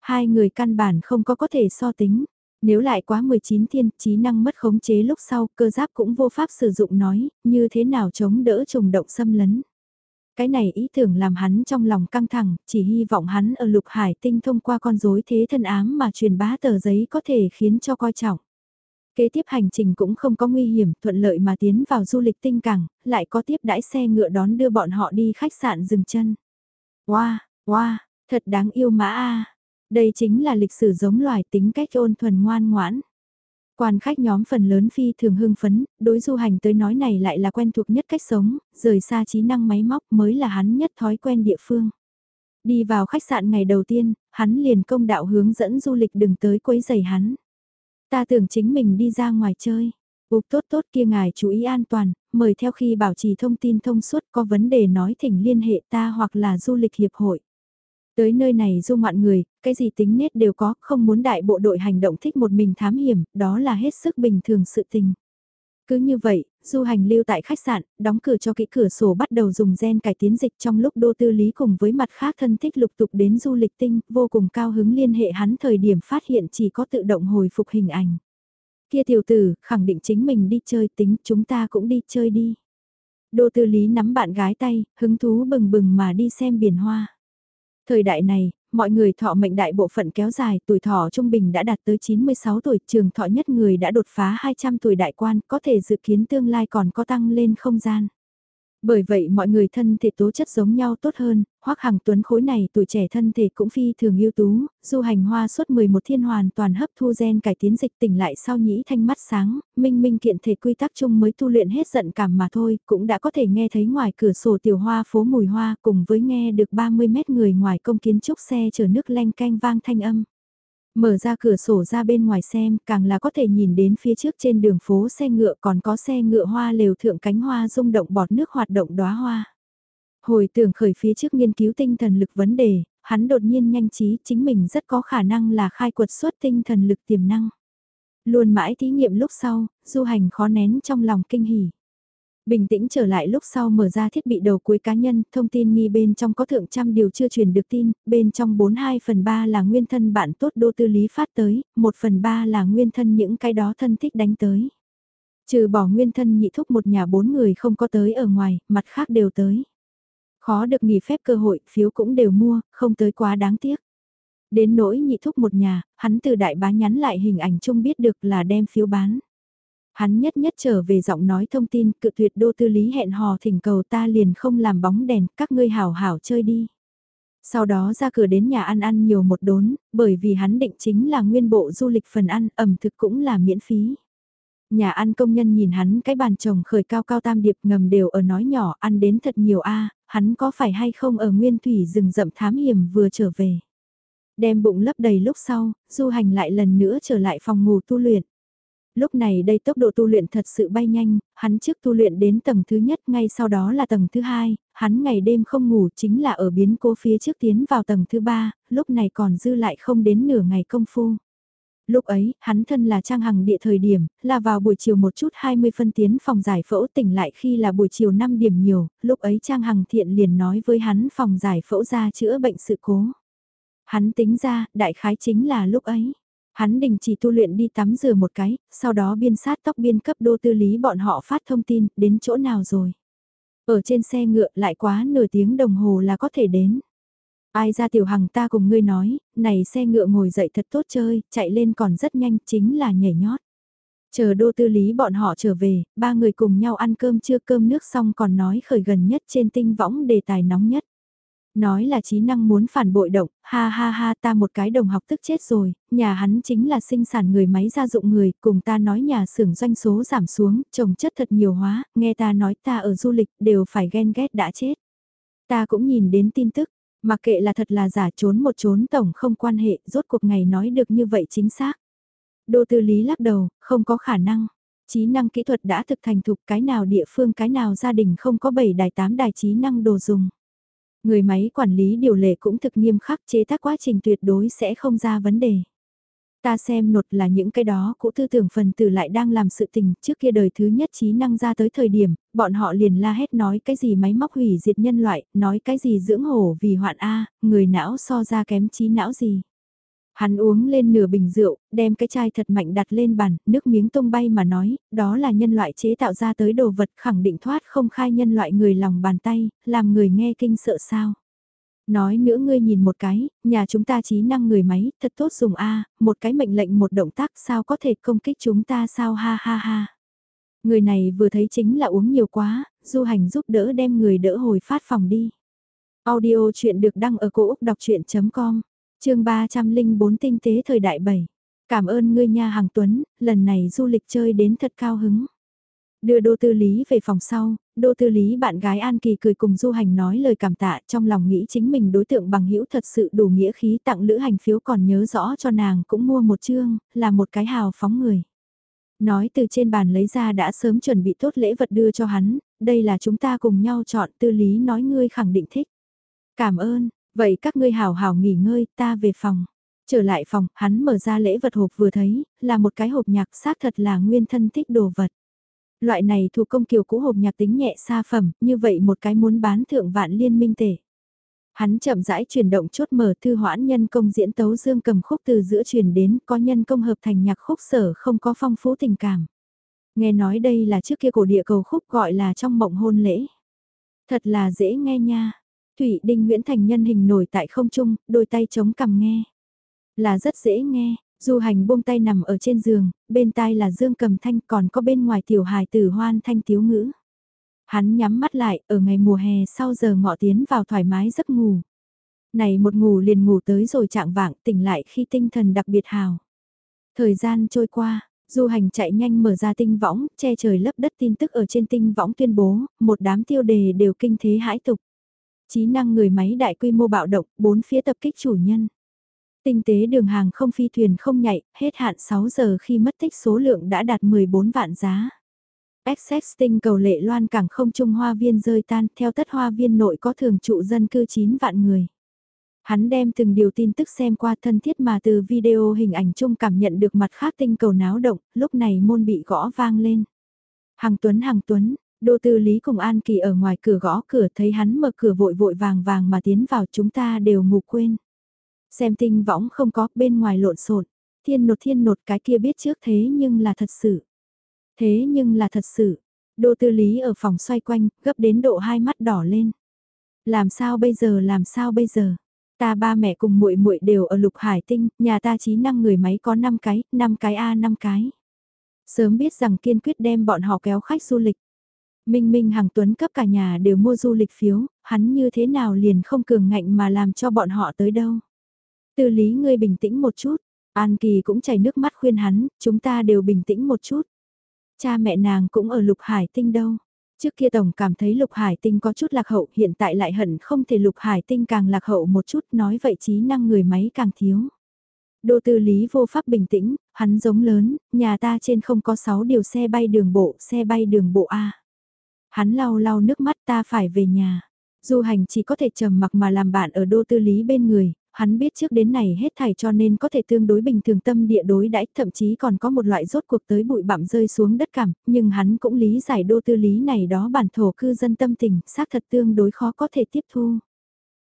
Hai người căn bản không có có thể so tính. Nếu lại quá 19 thiên, trí năng mất khống chế lúc sau, cơ giáp cũng vô pháp sử dụng nói, như thế nào chống đỡ trùng động xâm lấn. Cái này ý tưởng làm hắn trong lòng căng thẳng, chỉ hy vọng hắn ở lục hải tinh thông qua con rối thế thân ám mà truyền bá tờ giấy có thể khiến cho coi trọng. Kế tiếp hành trình cũng không có nguy hiểm, thuận lợi mà tiến vào du lịch tinh cảng, lại có tiếp đãi xe ngựa đón đưa bọn họ đi khách sạn dừng chân. Wow, Wow, thật đáng yêu mã a. Đây chính là lịch sử giống loài tính cách ôn thuần ngoan ngoãn. Quan khách nhóm phần lớn phi thường hưng phấn, đối du hành tới nói này lại là quen thuộc nhất cách sống, rời xa trí năng máy móc mới là hắn nhất thói quen địa phương. Đi vào khách sạn ngày đầu tiên, hắn liền công đạo hướng dẫn du lịch đừng tới quấy giày hắn. Ta tưởng chính mình đi ra ngoài chơi. Úc tốt tốt kia ngài chú ý an toàn, mời theo khi bảo trì thông tin thông suốt có vấn đề nói thỉnh liên hệ ta hoặc là du lịch hiệp hội. Tới nơi này du ngoạn người, cái gì tính nết đều có, không muốn đại bộ đội hành động thích một mình thám hiểm, đó là hết sức bình thường sự tình. Cứ như vậy, du hành lưu tại khách sạn, đóng cửa cho kỹ cửa sổ bắt đầu dùng gen cải tiến dịch trong lúc đô tư lý cùng với mặt khác thân thích lục tục đến du lịch tinh, vô cùng cao hứng liên hệ hắn thời điểm phát hiện chỉ có tự động hồi phục hình ảnh. Kia tiểu tử, khẳng định chính mình đi chơi tính chúng ta cũng đi chơi đi. Đô tư lý nắm bạn gái tay, hứng thú bừng bừng mà đi xem biển hoa. Thời đại này, mọi người thọ mệnh đại bộ phận kéo dài, tuổi thọ trung bình đã đạt tới 96 tuổi, trường thọ nhất người đã đột phá 200 tuổi đại quan, có thể dự kiến tương lai còn có tăng lên không gian. Bởi vậy mọi người thân thể tố chất giống nhau tốt hơn, hoắc hàng tuấn khối này tuổi trẻ thân thể cũng phi thường ưu tú, du hành hoa suốt 11 thiên hoàn toàn hấp thu gen cải tiến dịch tỉnh lại sau nhĩ thanh mắt sáng, minh minh kiện thể quy tắc chung mới tu luyện hết giận cảm mà thôi, cũng đã có thể nghe thấy ngoài cửa sổ tiểu hoa phố mùi hoa cùng với nghe được 30 mét người ngoài công kiến trúc xe chở nước len canh vang thanh âm. Mở ra cửa sổ ra bên ngoài xem, càng là có thể nhìn đến phía trước trên đường phố xe ngựa còn có xe ngựa hoa lều thượng cánh hoa rung động bọt nước hoạt động đóa hoa. Hồi tưởng khởi phía trước nghiên cứu tinh thần lực vấn đề, hắn đột nhiên nhanh trí chính mình rất có khả năng là khai quật xuất tinh thần lực tiềm năng. Luôn mãi thí nghiệm lúc sau, du hành khó nén trong lòng kinh hỉ. Bình tĩnh trở lại lúc sau mở ra thiết bị đầu cuối cá nhân, thông tin nghi bên trong có thượng trăm điều chưa truyền được tin, bên trong 42 phần 3 là nguyên thân bạn tốt đô tư lý phát tới, 1 phần 3 là nguyên thân những cái đó thân thích đánh tới. Trừ bỏ nguyên thân nhị thúc một nhà bốn người không có tới ở ngoài, mặt khác đều tới. Khó được nghỉ phép cơ hội, phiếu cũng đều mua, không tới quá đáng tiếc. Đến nỗi nhị thúc một nhà, hắn từ đại bá nhắn lại hình ảnh chung biết được là đem phiếu bán. Hắn nhất nhất trở về giọng nói thông tin cự tuyệt đô tư lý hẹn hò thỉnh cầu ta liền không làm bóng đèn, các ngươi hảo hảo chơi đi. Sau đó ra cửa đến nhà ăn ăn nhiều một đốn, bởi vì hắn định chính là nguyên bộ du lịch phần ăn, ẩm thực cũng là miễn phí. Nhà ăn công nhân nhìn hắn cái bàn chồng khởi cao cao tam điệp ngầm đều ở nói nhỏ ăn đến thật nhiều a hắn có phải hay không ở nguyên thủy rừng rậm thám hiểm vừa trở về. Đem bụng lấp đầy lúc sau, du hành lại lần nữa trở lại phòng ngủ tu luyện. Lúc này đây tốc độ tu luyện thật sự bay nhanh, hắn trước tu luyện đến tầng thứ nhất ngay sau đó là tầng thứ hai, hắn ngày đêm không ngủ chính là ở biến cố phía trước tiến vào tầng thứ ba, lúc này còn dư lại không đến nửa ngày công phu. Lúc ấy, hắn thân là trang hằng địa thời điểm, là vào buổi chiều một chút 20 phân tiến phòng giải phẫu tỉnh lại khi là buổi chiều 5 điểm nhiều, lúc ấy trang hằng thiện liền nói với hắn phòng giải phẫu ra chữa bệnh sự cố. Hắn tính ra, đại khái chính là lúc ấy. Hắn đình chỉ tu luyện đi tắm rửa một cái, sau đó biên sát tóc biên cấp đô tư lý bọn họ phát thông tin, đến chỗ nào rồi. Ở trên xe ngựa lại quá nửa tiếng đồng hồ là có thể đến. Ai ra tiểu hằng ta cùng ngươi nói, này xe ngựa ngồi dậy thật tốt chơi, chạy lên còn rất nhanh, chính là nhảy nhót. Chờ đô tư lý bọn họ trở về, ba người cùng nhau ăn cơm chưa cơm nước xong còn nói khởi gần nhất trên tinh võng đề tài nóng nhất. Nói là trí năng muốn phản bội động, ha ha ha ta một cái đồng học tức chết rồi, nhà hắn chính là sinh sản người máy gia dụng người, cùng ta nói nhà xưởng doanh số giảm xuống, trồng chất thật nhiều hóa, nghe ta nói ta ở du lịch đều phải ghen ghét đã chết. Ta cũng nhìn đến tin tức, mà kệ là thật là giả trốn một trốn tổng không quan hệ, rốt cuộc ngày nói được như vậy chính xác. Đô tư lý lắc đầu, không có khả năng. Trí năng kỹ thuật đã thực thành thục cái nào địa phương cái nào gia đình không có 7 đài 8 đài trí năng đồ dùng. Người máy quản lý điều lệ cũng thực nghiêm khắc chế tác quá trình tuyệt đối sẽ không ra vấn đề. Ta xem nột là những cái đó cũ tư tưởng phần tử lại đang làm sự tình trước kia đời thứ nhất trí năng ra tới thời điểm, bọn họ liền la hét nói cái gì máy móc hủy diệt nhân loại, nói cái gì dưỡng hổ vì hoạn A, người não so ra kém trí não gì. Hắn uống lên nửa bình rượu, đem cái chai thật mạnh đặt lên bàn, nước miếng tung bay mà nói, đó là nhân loại chế tạo ra tới đồ vật khẳng định thoát không khai nhân loại người lòng bàn tay, làm người nghe kinh sợ sao. Nói nữa ngươi nhìn một cái, nhà chúng ta trí năng người máy, thật tốt dùng A, một cái mệnh lệnh một động tác sao có thể công kích chúng ta sao ha ha ha. Người này vừa thấy chính là uống nhiều quá, du hành giúp đỡ đem người đỡ hồi phát phòng đi. Audio chuyện được đăng ở cổ Úc đọc chuyện.com, chương 304 tinh tế thời đại 7. Cảm ơn ngươi nha hàng Tuấn, lần này du lịch chơi đến thật cao hứng. Đưa Đô Tư Lý về phòng sau, Đô Tư Lý bạn gái An Kỳ cười cùng du hành nói lời cảm tạ trong lòng nghĩ chính mình đối tượng bằng hữu thật sự đủ nghĩa khí tặng lữ hành phiếu còn nhớ rõ cho nàng cũng mua một chương, là một cái hào phóng người. Nói từ trên bàn lấy ra đã sớm chuẩn bị tốt lễ vật đưa cho hắn, đây là chúng ta cùng nhau chọn Tư Lý nói ngươi khẳng định thích. Cảm ơn, vậy các ngươi hảo hảo nghỉ ngơi ta về phòng. Trở lại phòng, hắn mở ra lễ vật hộp vừa thấy, là một cái hộp nhạc xác thật là nguyên thân thích đồ vật. Loại này thủ công kiều cũ hộp nhạc tính nhẹ xa phẩm, như vậy một cái muốn bán thượng vạn liên minh tể. Hắn chậm rãi chuyển động chốt mở thư hoãn nhân công diễn tấu dương cầm khúc từ giữa truyền đến có nhân công hợp thành nhạc khúc sở không có phong phú tình cảm. Nghe nói đây là trước kia cổ địa cầu khúc gọi là trong mộng hôn lễ. Thật là dễ nghe nha. Thủy Đinh Nguyễn Thành nhân hình nổi tại không trung, đôi tay chống cằm nghe. Là rất dễ nghe, Du hành buông tay nằm ở trên giường, bên tai là dương cầm thanh còn có bên ngoài tiểu hài tử hoan thanh tiếu ngữ. Hắn nhắm mắt lại, ở ngày mùa hè sau giờ ngọ tiến vào thoải mái giấc ngủ. Này một ngủ liền ngủ tới rồi trạng vạng tỉnh lại khi tinh thần đặc biệt hào. Thời gian trôi qua, du hành chạy nhanh mở ra tinh võng, che trời lấp đất tin tức ở trên tinh võng tuyên bố, một đám tiêu đề đều kinh thế hãi tục. Chí năng người máy đại quy mô bạo động, bốn phía tập kích chủ nhân. Tinh tế đường hàng không phi thuyền không nhạy, hết hạn 6 giờ khi mất tích số lượng đã đạt 14 vạn giá. Essex tinh cầu lệ loan cảng không trung hoa viên rơi tan theo tất hoa viên nội có thường trụ dân cư 9 vạn người. Hắn đem từng điều tin tức xem qua thân thiết mà từ video hình ảnh chung cảm nhận được mặt khác tinh cầu náo động, lúc này môn bị gõ vang lên. Hàng Tuấn Hàng Tuấn, Đô Tư Lý cùng An Kỳ ở ngoài cửa gõ cửa thấy hắn mở cửa vội vội vàng vàng mà tiến vào chúng ta đều ngủ quên. Xem tinh võng không có bên ngoài lộn xộn thiên nột thiên nột cái kia biết trước thế nhưng là thật sự. Thế nhưng là thật sự, đô tư lý ở phòng xoay quanh, gấp đến độ hai mắt đỏ lên. Làm sao bây giờ làm sao bây giờ? Ta ba mẹ cùng muội muội đều ở lục hải tinh, nhà ta trí năng người máy có 5 cái, 5 cái A 5 cái. Sớm biết rằng kiên quyết đem bọn họ kéo khách du lịch. Minh Minh hàng tuấn cấp cả nhà đều mua du lịch phiếu, hắn như thế nào liền không cường ngạnh mà làm cho bọn họ tới đâu. Tư lý ngươi bình tĩnh một chút, An Kỳ cũng chảy nước mắt khuyên hắn, chúng ta đều bình tĩnh một chút. Cha mẹ nàng cũng ở lục hải tinh đâu. Trước kia Tổng cảm thấy lục hải tinh có chút lạc hậu, hiện tại lại hận không thể lục hải tinh càng lạc hậu một chút, nói vậy trí năng người máy càng thiếu. Đô tư lý vô pháp bình tĩnh, hắn giống lớn, nhà ta trên không có 6 điều xe bay đường bộ, xe bay đường bộ A. Hắn lau lau nước mắt ta phải về nhà. Du hành chỉ có thể trầm mặc mà làm bạn ở đô tư lý bên người, hắn biết trước đến này hết thảy cho nên có thể tương đối bình thường tâm địa đối đãi thậm chí còn có một loại rốt cuộc tới bụi bặm rơi xuống đất cảm, nhưng hắn cũng lý giải đô tư lý này đó bản thổ cư dân tâm tình, xác thật tương đối khó có thể tiếp thu.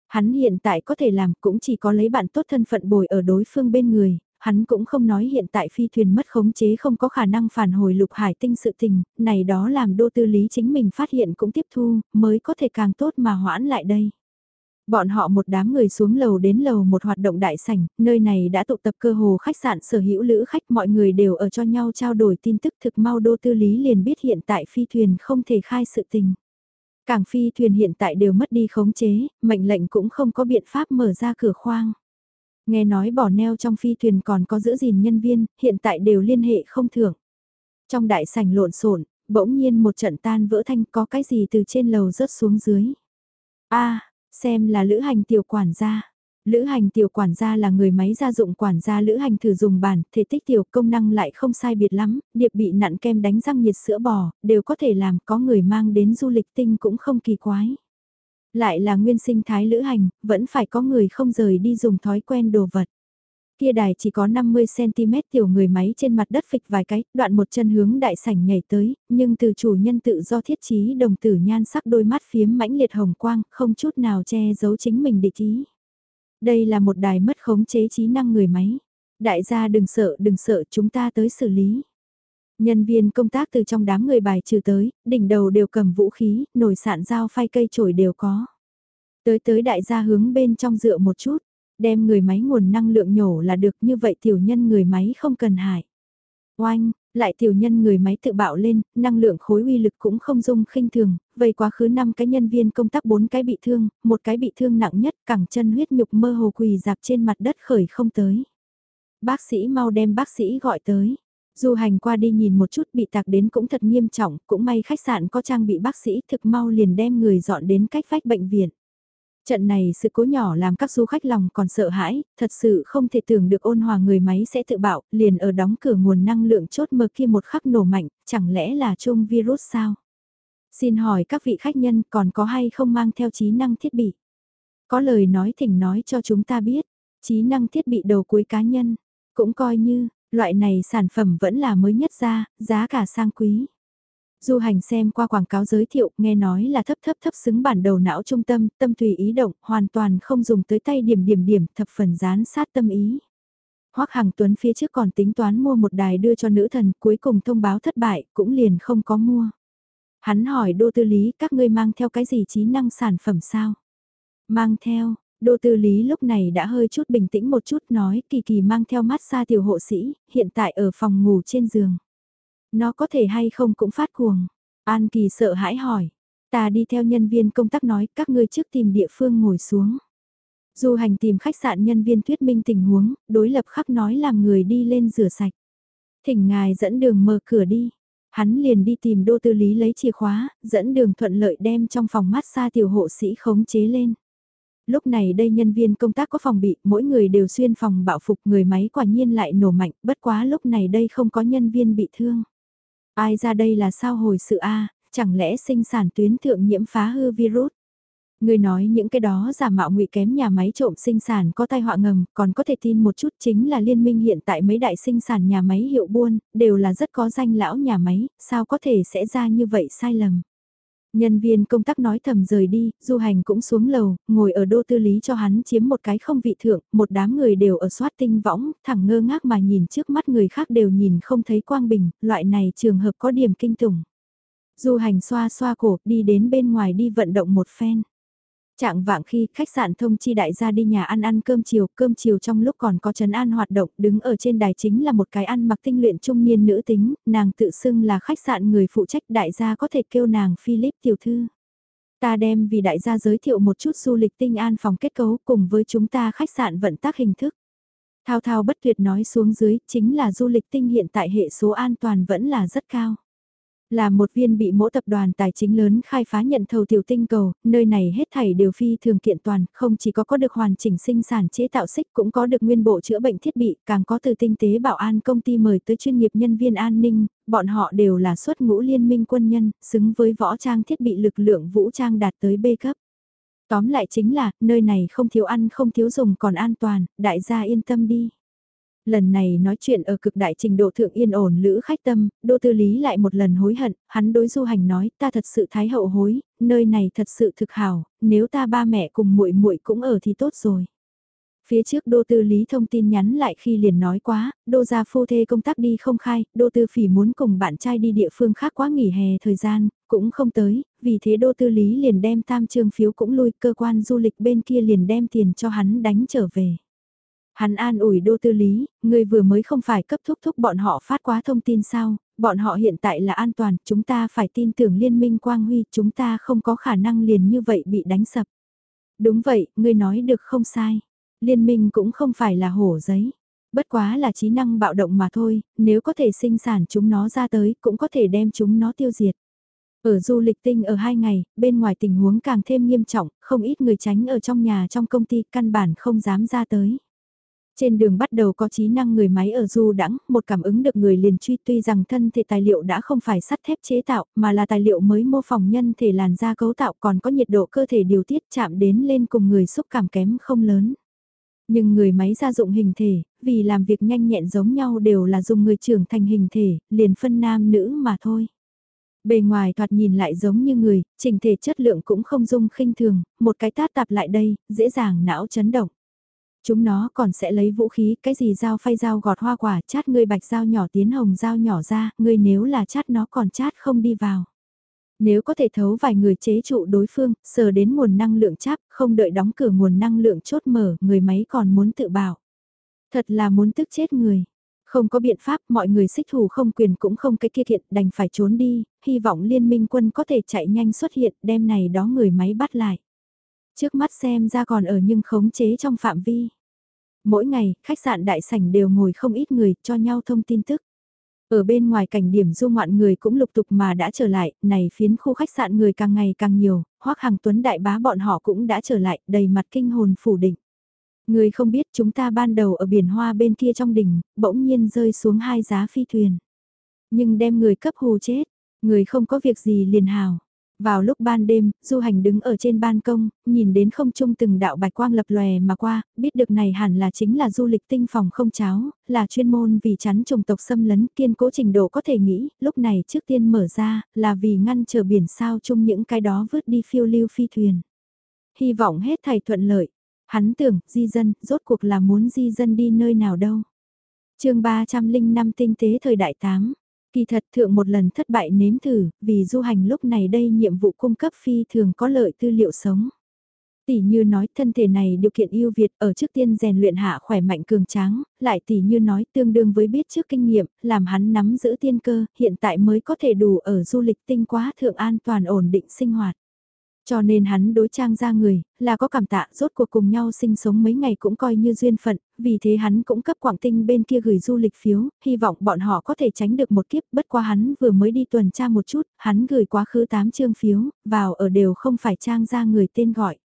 Hắn hiện tại có thể làm cũng chỉ có lấy bạn tốt thân phận bồi ở đối phương bên người, hắn cũng không nói hiện tại phi thuyền mất khống chế không có khả năng phản hồi lục hải tinh sự tình, này đó làm đô tư lý chính mình phát hiện cũng tiếp thu, mới có thể càng tốt mà hoãn lại đây. Bọn họ một đám người xuống lầu đến lầu một hoạt động đại sảnh, nơi này đã tụ tập cơ hồ khách sạn sở hữu lữ khách mọi người đều ở cho nhau trao đổi tin tức thực mau đô tư lý liền biết hiện tại phi thuyền không thể khai sự tình. Cảng phi thuyền hiện tại đều mất đi khống chế, mệnh lệnh cũng không có biện pháp mở ra cửa khoang. Nghe nói bỏ neo trong phi thuyền còn có giữ gìn nhân viên, hiện tại đều liên hệ không thưởng. Trong đại sảnh lộn xộn bỗng nhiên một trận tan vỡ thanh có cái gì từ trên lầu rớt xuống dưới. a Xem là lữ hành tiểu quản gia. Lữ hành tiểu quản gia là người máy gia dụng quản gia lữ hành thử dùng bản, thể tích tiểu công năng lại không sai biệt lắm, điệp bị nặn kem đánh răng nhiệt sữa bò, đều có thể làm, có người mang đến du lịch tinh cũng không kỳ quái. Lại là nguyên sinh thái lữ hành, vẫn phải có người không rời đi dùng thói quen đồ vật. Kia đài chỉ có 50cm tiểu người máy trên mặt đất phịch vài cái, đoạn một chân hướng đại sảnh nhảy tới, nhưng từ chủ nhân tự do thiết trí đồng tử nhan sắc đôi mắt phiếm mãnh liệt hồng quang, không chút nào che giấu chính mình địch ý. Đây là một đài mất khống chế trí năng người máy. Đại gia đừng sợ, đừng sợ, chúng ta tới xử lý. Nhân viên công tác từ trong đám người bài trừ tới, đỉnh đầu đều cầm vũ khí, nổi sạn dao phay cây chổi đều có. Tới tới đại gia hướng bên trong dựa một chút, đem người máy nguồn năng lượng nhổ là được như vậy tiểu nhân người máy không cần hại. Oanh, Lại tiểu nhân người máy tự bạo lên, năng lượng khối uy lực cũng không dung khinh thường, vậy quá khứ 5 cái nhân viên công tác 4 cái bị thương, một cái bị thương nặng nhất, cẳng chân huyết nhục mơ hồ quỳ dạp trên mặt đất khởi không tới. Bác sĩ mau đem bác sĩ gọi tới. Du hành qua đi nhìn một chút bị tạc đến cũng thật nghiêm trọng, cũng may khách sạn có trang bị bác sĩ thực mau liền đem người dọn đến cách vách bệnh viện. Trận này sự cố nhỏ làm các du khách lòng còn sợ hãi, thật sự không thể tưởng được ôn hòa người máy sẽ tự bạo, liền ở đóng cửa nguồn năng lượng chốt mờ kia một khắc nổ mạnh, chẳng lẽ là chung virus sao? Xin hỏi các vị khách nhân còn có hay không mang theo trí năng thiết bị? Có lời nói thỉnh nói cho chúng ta biết, trí năng thiết bị đầu cuối cá nhân, cũng coi như, loại này sản phẩm vẫn là mới nhất ra, giá cả sang quý. Du hành xem qua quảng cáo giới thiệu, nghe nói là thấp thấp thấp xứng bản đầu não trung tâm, tâm tùy ý động, hoàn toàn không dùng tới tay điểm điểm điểm, thập phần dán sát tâm ý. Hoắc Hằng Tuấn phía trước còn tính toán mua một đài đưa cho nữ thần, cuối cùng thông báo thất bại, cũng liền không có mua. Hắn hỏi Đô Tư Lý, các ngươi mang theo cái gì trí năng sản phẩm sao? Mang theo, Đô Tư Lý lúc này đã hơi chút bình tĩnh một chút nói kỳ kỳ mang theo mát xa tiểu hộ sĩ, hiện tại ở phòng ngủ trên giường. Nó có thể hay không cũng phát cuồng. An Kỳ sợ hãi hỏi. Ta đi theo nhân viên công tác nói các ngươi trước tìm địa phương ngồi xuống. Du hành tìm khách sạn nhân viên thuyết minh tình huống, đối lập khắc nói làm người đi lên rửa sạch. Thỉnh ngài dẫn đường mở cửa đi. Hắn liền đi tìm đô tư lý lấy chìa khóa, dẫn đường thuận lợi đem trong phòng mát xa tiểu hộ sĩ khống chế lên. Lúc này đây nhân viên công tác có phòng bị, mỗi người đều xuyên phòng bạo phục người máy quả nhiên lại nổ mạnh, bất quá lúc này đây không có nhân viên bị thương. Ai ra đây là sao hồi sự A, chẳng lẽ sinh sản tuyến thượng nhiễm phá hư virus? Người nói những cái đó giả mạo ngụy kém nhà máy trộm sinh sản có tai họa ngầm, còn có thể tin một chút chính là liên minh hiện tại mấy đại sinh sản nhà máy hiệu buôn, đều là rất có danh lão nhà máy, sao có thể sẽ ra như vậy sai lầm. Nhân viên công tác nói thầm rời đi, du hành cũng xuống lầu, ngồi ở đô tư lý cho hắn chiếm một cái không vị thượng, một đám người đều ở soát tinh võng, thẳng ngơ ngác mà nhìn trước mắt người khác đều nhìn không thấy quang bình, loại này trường hợp có điểm kinh tủng. Du hành xoa xoa cổ, đi đến bên ngoài đi vận động một phen. Trạng vạng khi khách sạn thông chi đại gia đi nhà ăn ăn cơm chiều, cơm chiều trong lúc còn có trấn an hoạt động, đứng ở trên đài chính là một cái ăn mặc tinh luyện trung niên nữ tính, nàng tự xưng là khách sạn người phụ trách đại gia có thể kêu nàng Philip tiểu thư. Ta đem vì đại gia giới thiệu một chút du lịch tinh an phòng kết cấu cùng với chúng ta khách sạn vận tác hình thức. Thao thao bất tuyệt nói xuống dưới, chính là du lịch tinh hiện tại hệ số an toàn vẫn là rất cao. Là một viên bị mỗi tập đoàn tài chính lớn khai phá nhận thầu tiểu tinh cầu, nơi này hết thảy đều phi thường kiện toàn, không chỉ có có được hoàn chỉnh sinh sản chế tạo xích cũng có được nguyên bộ chữa bệnh thiết bị, càng có từ tinh tế bảo an công ty mời tới chuyên nghiệp nhân viên an ninh, bọn họ đều là xuất ngũ liên minh quân nhân, xứng với võ trang thiết bị lực lượng vũ trang đạt tới B cấp. Tóm lại chính là, nơi này không thiếu ăn không thiếu dùng còn an toàn, đại gia yên tâm đi lần này nói chuyện ở cực đại trình độ thượng yên ổn lữ khách tâm, đô tư lý lại một lần hối hận, hắn đối du hành nói ta thật sự thái hậu hối, nơi này thật sự thực hảo, nếu ta ba mẹ cùng muội muội cũng ở thì tốt rồi. Phía trước đô tư lý thông tin nhắn lại khi liền nói quá, đô gia phu thê công tác đi không khai, đô tư phỉ muốn cùng bạn trai đi địa phương khác quá nghỉ hè thời gian, cũng không tới, vì thế đô tư lý liền đem tam trương phiếu cũng lui cơ quan du lịch bên kia liền đem tiền cho hắn đánh trở về. Hắn an ủi đô tư lý, người vừa mới không phải cấp thúc thúc bọn họ phát quá thông tin sao, bọn họ hiện tại là an toàn, chúng ta phải tin tưởng liên minh quang huy, chúng ta không có khả năng liền như vậy bị đánh sập. Đúng vậy, ngươi nói được không sai. Liên minh cũng không phải là hổ giấy. Bất quá là trí năng bạo động mà thôi, nếu có thể sinh sản chúng nó ra tới, cũng có thể đem chúng nó tiêu diệt. Ở du lịch tinh ở hai ngày, bên ngoài tình huống càng thêm nghiêm trọng, không ít người tránh ở trong nhà trong công ty căn bản không dám ra tới. Trên đường bắt đầu có trí năng người máy ở du đẳng, một cảm ứng được người liền truy tuy rằng thân thể tài liệu đã không phải sắt thép chế tạo, mà là tài liệu mới mô phỏng nhân thể làn da cấu tạo còn có nhiệt độ cơ thể điều tiết chạm đến lên cùng người xúc cảm kém không lớn. Nhưng người máy gia dụng hình thể, vì làm việc nhanh nhẹn giống nhau đều là dùng người trưởng thành hình thể, liền phân nam nữ mà thôi. Bề ngoài thoạt nhìn lại giống như người, trình thể chất lượng cũng không dung khinh thường, một cái tát tạp lại đây, dễ dàng não chấn động. Chúng nó còn sẽ lấy vũ khí, cái gì dao phay dao gọt hoa quả, chát ngươi bạch dao nhỏ tiến hồng dao nhỏ ra, ngươi nếu là chát nó còn chát không đi vào. Nếu có thể thấu vài người chế trụ đối phương, sờ đến nguồn năng lượng cháp, không đợi đóng cửa nguồn năng lượng chốt mở, người máy còn muốn tự bảo. Thật là muốn tức chết người. Không có biện pháp, mọi người xích thủ không quyền cũng không cái kia thiện, đành phải trốn đi, hy vọng liên minh quân có thể chạy nhanh xuất hiện, đem này đó người máy bắt lại. Trước mắt xem ra còn ở nhưng khống chế trong phạm vi. Mỗi ngày, khách sạn đại sảnh đều ngồi không ít người cho nhau thông tin tức. Ở bên ngoài cảnh điểm du ngoạn người cũng lục tục mà đã trở lại, này phiến khu khách sạn người càng ngày càng nhiều, hoắc hàng tuấn đại bá bọn họ cũng đã trở lại, đầy mặt kinh hồn phủ định. Người không biết chúng ta ban đầu ở biển hoa bên kia trong đỉnh, bỗng nhiên rơi xuống hai giá phi thuyền. Nhưng đem người cấp hù chết, người không có việc gì liền hào. Vào lúc ban đêm, du hành đứng ở trên ban công, nhìn đến không trung từng đạo bạch quang lập lòe mà qua, biết được này hẳn là chính là du lịch tinh phòng không cháo, là chuyên môn vì chắn trùng tộc xâm lấn kiên cố trình độ có thể nghĩ, lúc này trước tiên mở ra, là vì ngăn chờ biển sao chung những cái đó vứt đi phiêu lưu phi thuyền. Hy vọng hết thầy thuận lợi, hắn tưởng, di dân, rốt cuộc là muốn di dân đi nơi nào đâu. chương 305 tinh tế thời đại 8 Kỳ thật thượng một lần thất bại nếm thử, vì du hành lúc này đây nhiệm vụ cung cấp phi thường có lợi tư liệu sống. Tỷ như nói thân thể này điều kiện ưu việt ở trước tiên rèn luyện hạ khỏe mạnh cường tráng, lại tỷ như nói tương đương với biết trước kinh nghiệm, làm hắn nắm giữ tiên cơ, hiện tại mới có thể đủ ở du lịch tinh quá thượng an toàn ổn định sinh hoạt. Cho nên hắn đối trang ra người, là có cảm tạ rốt cuộc cùng nhau sinh sống mấy ngày cũng coi như duyên phận, vì thế hắn cũng cấp Quảng Tinh bên kia gửi du lịch phiếu, hy vọng bọn họ có thể tránh được một kiếp, bất qua hắn vừa mới đi tuần tra một chút, hắn gửi quá khứ 8 chương phiếu, vào ở đều không phải trang ra người tên gọi.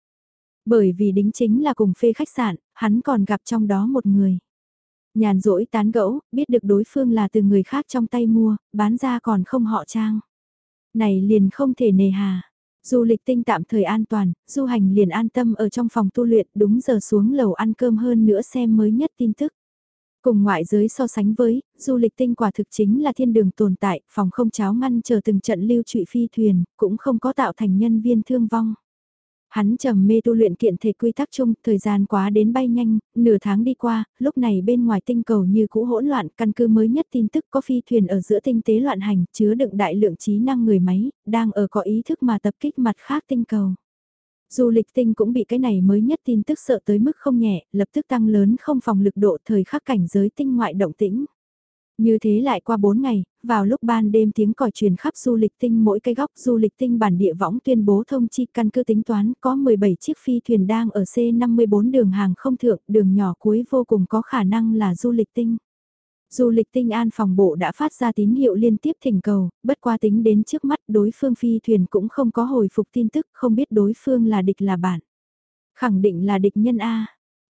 Bởi vì đính chính là cùng phê khách sạn, hắn còn gặp trong đó một người. Nhàn rỗi tán gẫu, biết được đối phương là từ người khác trong tay mua, bán ra còn không họ trang. Này liền không thể nề hà Du lịch tinh tạm thời an toàn, du hành liền an tâm ở trong phòng tu luyện đúng giờ xuống lầu ăn cơm hơn nữa xem mới nhất tin tức. Cùng ngoại giới so sánh với, du lịch tinh quả thực chính là thiên đường tồn tại, phòng không cháo ngăn chờ từng trận lưu trụy phi thuyền, cũng không có tạo thành nhân viên thương vong. Hắn trầm mê tu luyện kiện thể quy tắc chung, thời gian quá đến bay nhanh, nửa tháng đi qua, lúc này bên ngoài tinh cầu như cũ hỗn loạn, căn cứ mới nhất tin tức có phi thuyền ở giữa tinh tế loạn hành, chứa đựng đại lượng trí năng người máy, đang ở có ý thức mà tập kích mặt khác tinh cầu. Du lịch tinh cũng bị cái này mới nhất tin tức sợ tới mức không nhẹ, lập tức tăng lớn không phòng lực độ thời khắc cảnh giới tinh ngoại động tĩnh. Như thế lại qua 4 ngày, vào lúc ban đêm tiếng còi truyền khắp du lịch tinh mỗi cái góc du lịch tinh bản địa võng tuyên bố thông chi căn cứ tính toán có 17 chiếc phi thuyền đang ở C54 đường hàng không thượng, đường nhỏ cuối vô cùng có khả năng là du lịch tinh. Du lịch tinh an phòng bộ đã phát ra tín hiệu liên tiếp thỉnh cầu, bất qua tính đến trước mắt đối phương phi thuyền cũng không có hồi phục tin tức, không biết đối phương là địch là bạn. Khẳng định là địch nhân A.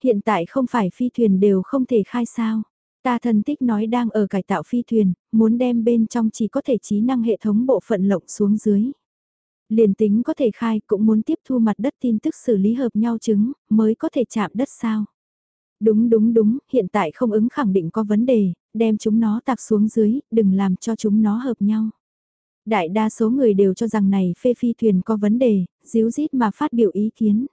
Hiện tại không phải phi thuyền đều không thể khai sao. Ta thân tích nói đang ở cải tạo phi thuyền, muốn đem bên trong chỉ có thể trí năng hệ thống bộ phận lộng xuống dưới. Liền tính có thể khai cũng muốn tiếp thu mặt đất tin tức xử lý hợp nhau chứng, mới có thể chạm đất sao. Đúng đúng đúng, hiện tại không ứng khẳng định có vấn đề, đem chúng nó tạc xuống dưới, đừng làm cho chúng nó hợp nhau. Đại đa số người đều cho rằng này phê phi thuyền có vấn đề, díu dít mà phát biểu ý kiến.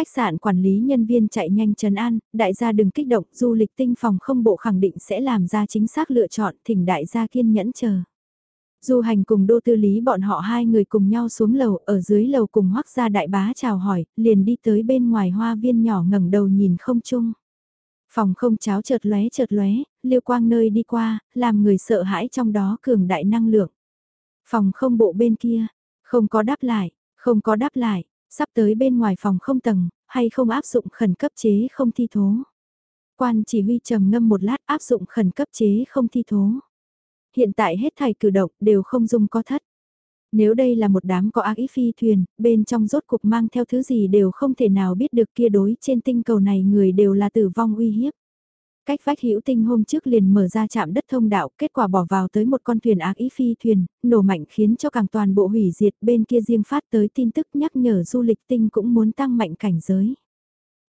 Khách sạn quản lý nhân viên chạy nhanh trấn an, đại gia đừng kích động, du lịch tinh phòng không bộ khẳng định sẽ làm ra chính xác lựa chọn, thỉnh đại gia kiên nhẫn chờ. Du hành cùng đô tư lý bọn họ hai người cùng nhau xuống lầu, ở dưới lầu cùng hoắc gia đại bá chào hỏi, liền đi tới bên ngoài hoa viên nhỏ ngẩng đầu nhìn không chung. Phòng không cháo chợt lóe chợt lóe, liêu quang nơi đi qua, làm người sợ hãi trong đó cường đại năng lượng. Phòng không bộ bên kia, không có đáp lại, không có đáp lại, Sắp tới bên ngoài phòng không tầng, hay không áp dụng khẩn cấp chế không thi thố. Quan chỉ huy trầm ngâm một lát áp dụng khẩn cấp chế không thi thố. Hiện tại hết thảy cử động đều không dung có thất. Nếu đây là một đám có ác ý phi thuyền, bên trong rốt cục mang theo thứ gì đều không thể nào biết được kia đối trên tinh cầu này người đều là tử vong uy hiếp. Cách vách hữu tinh hôm trước liền mở ra chạm đất thông đạo, kết quả bỏ vào tới một con thuyền ác ý phi thuyền, nổ mạnh khiến cho càng toàn bộ hủy diệt bên kia riêng phát tới tin tức nhắc nhở du lịch tinh cũng muốn tăng mạnh cảnh giới.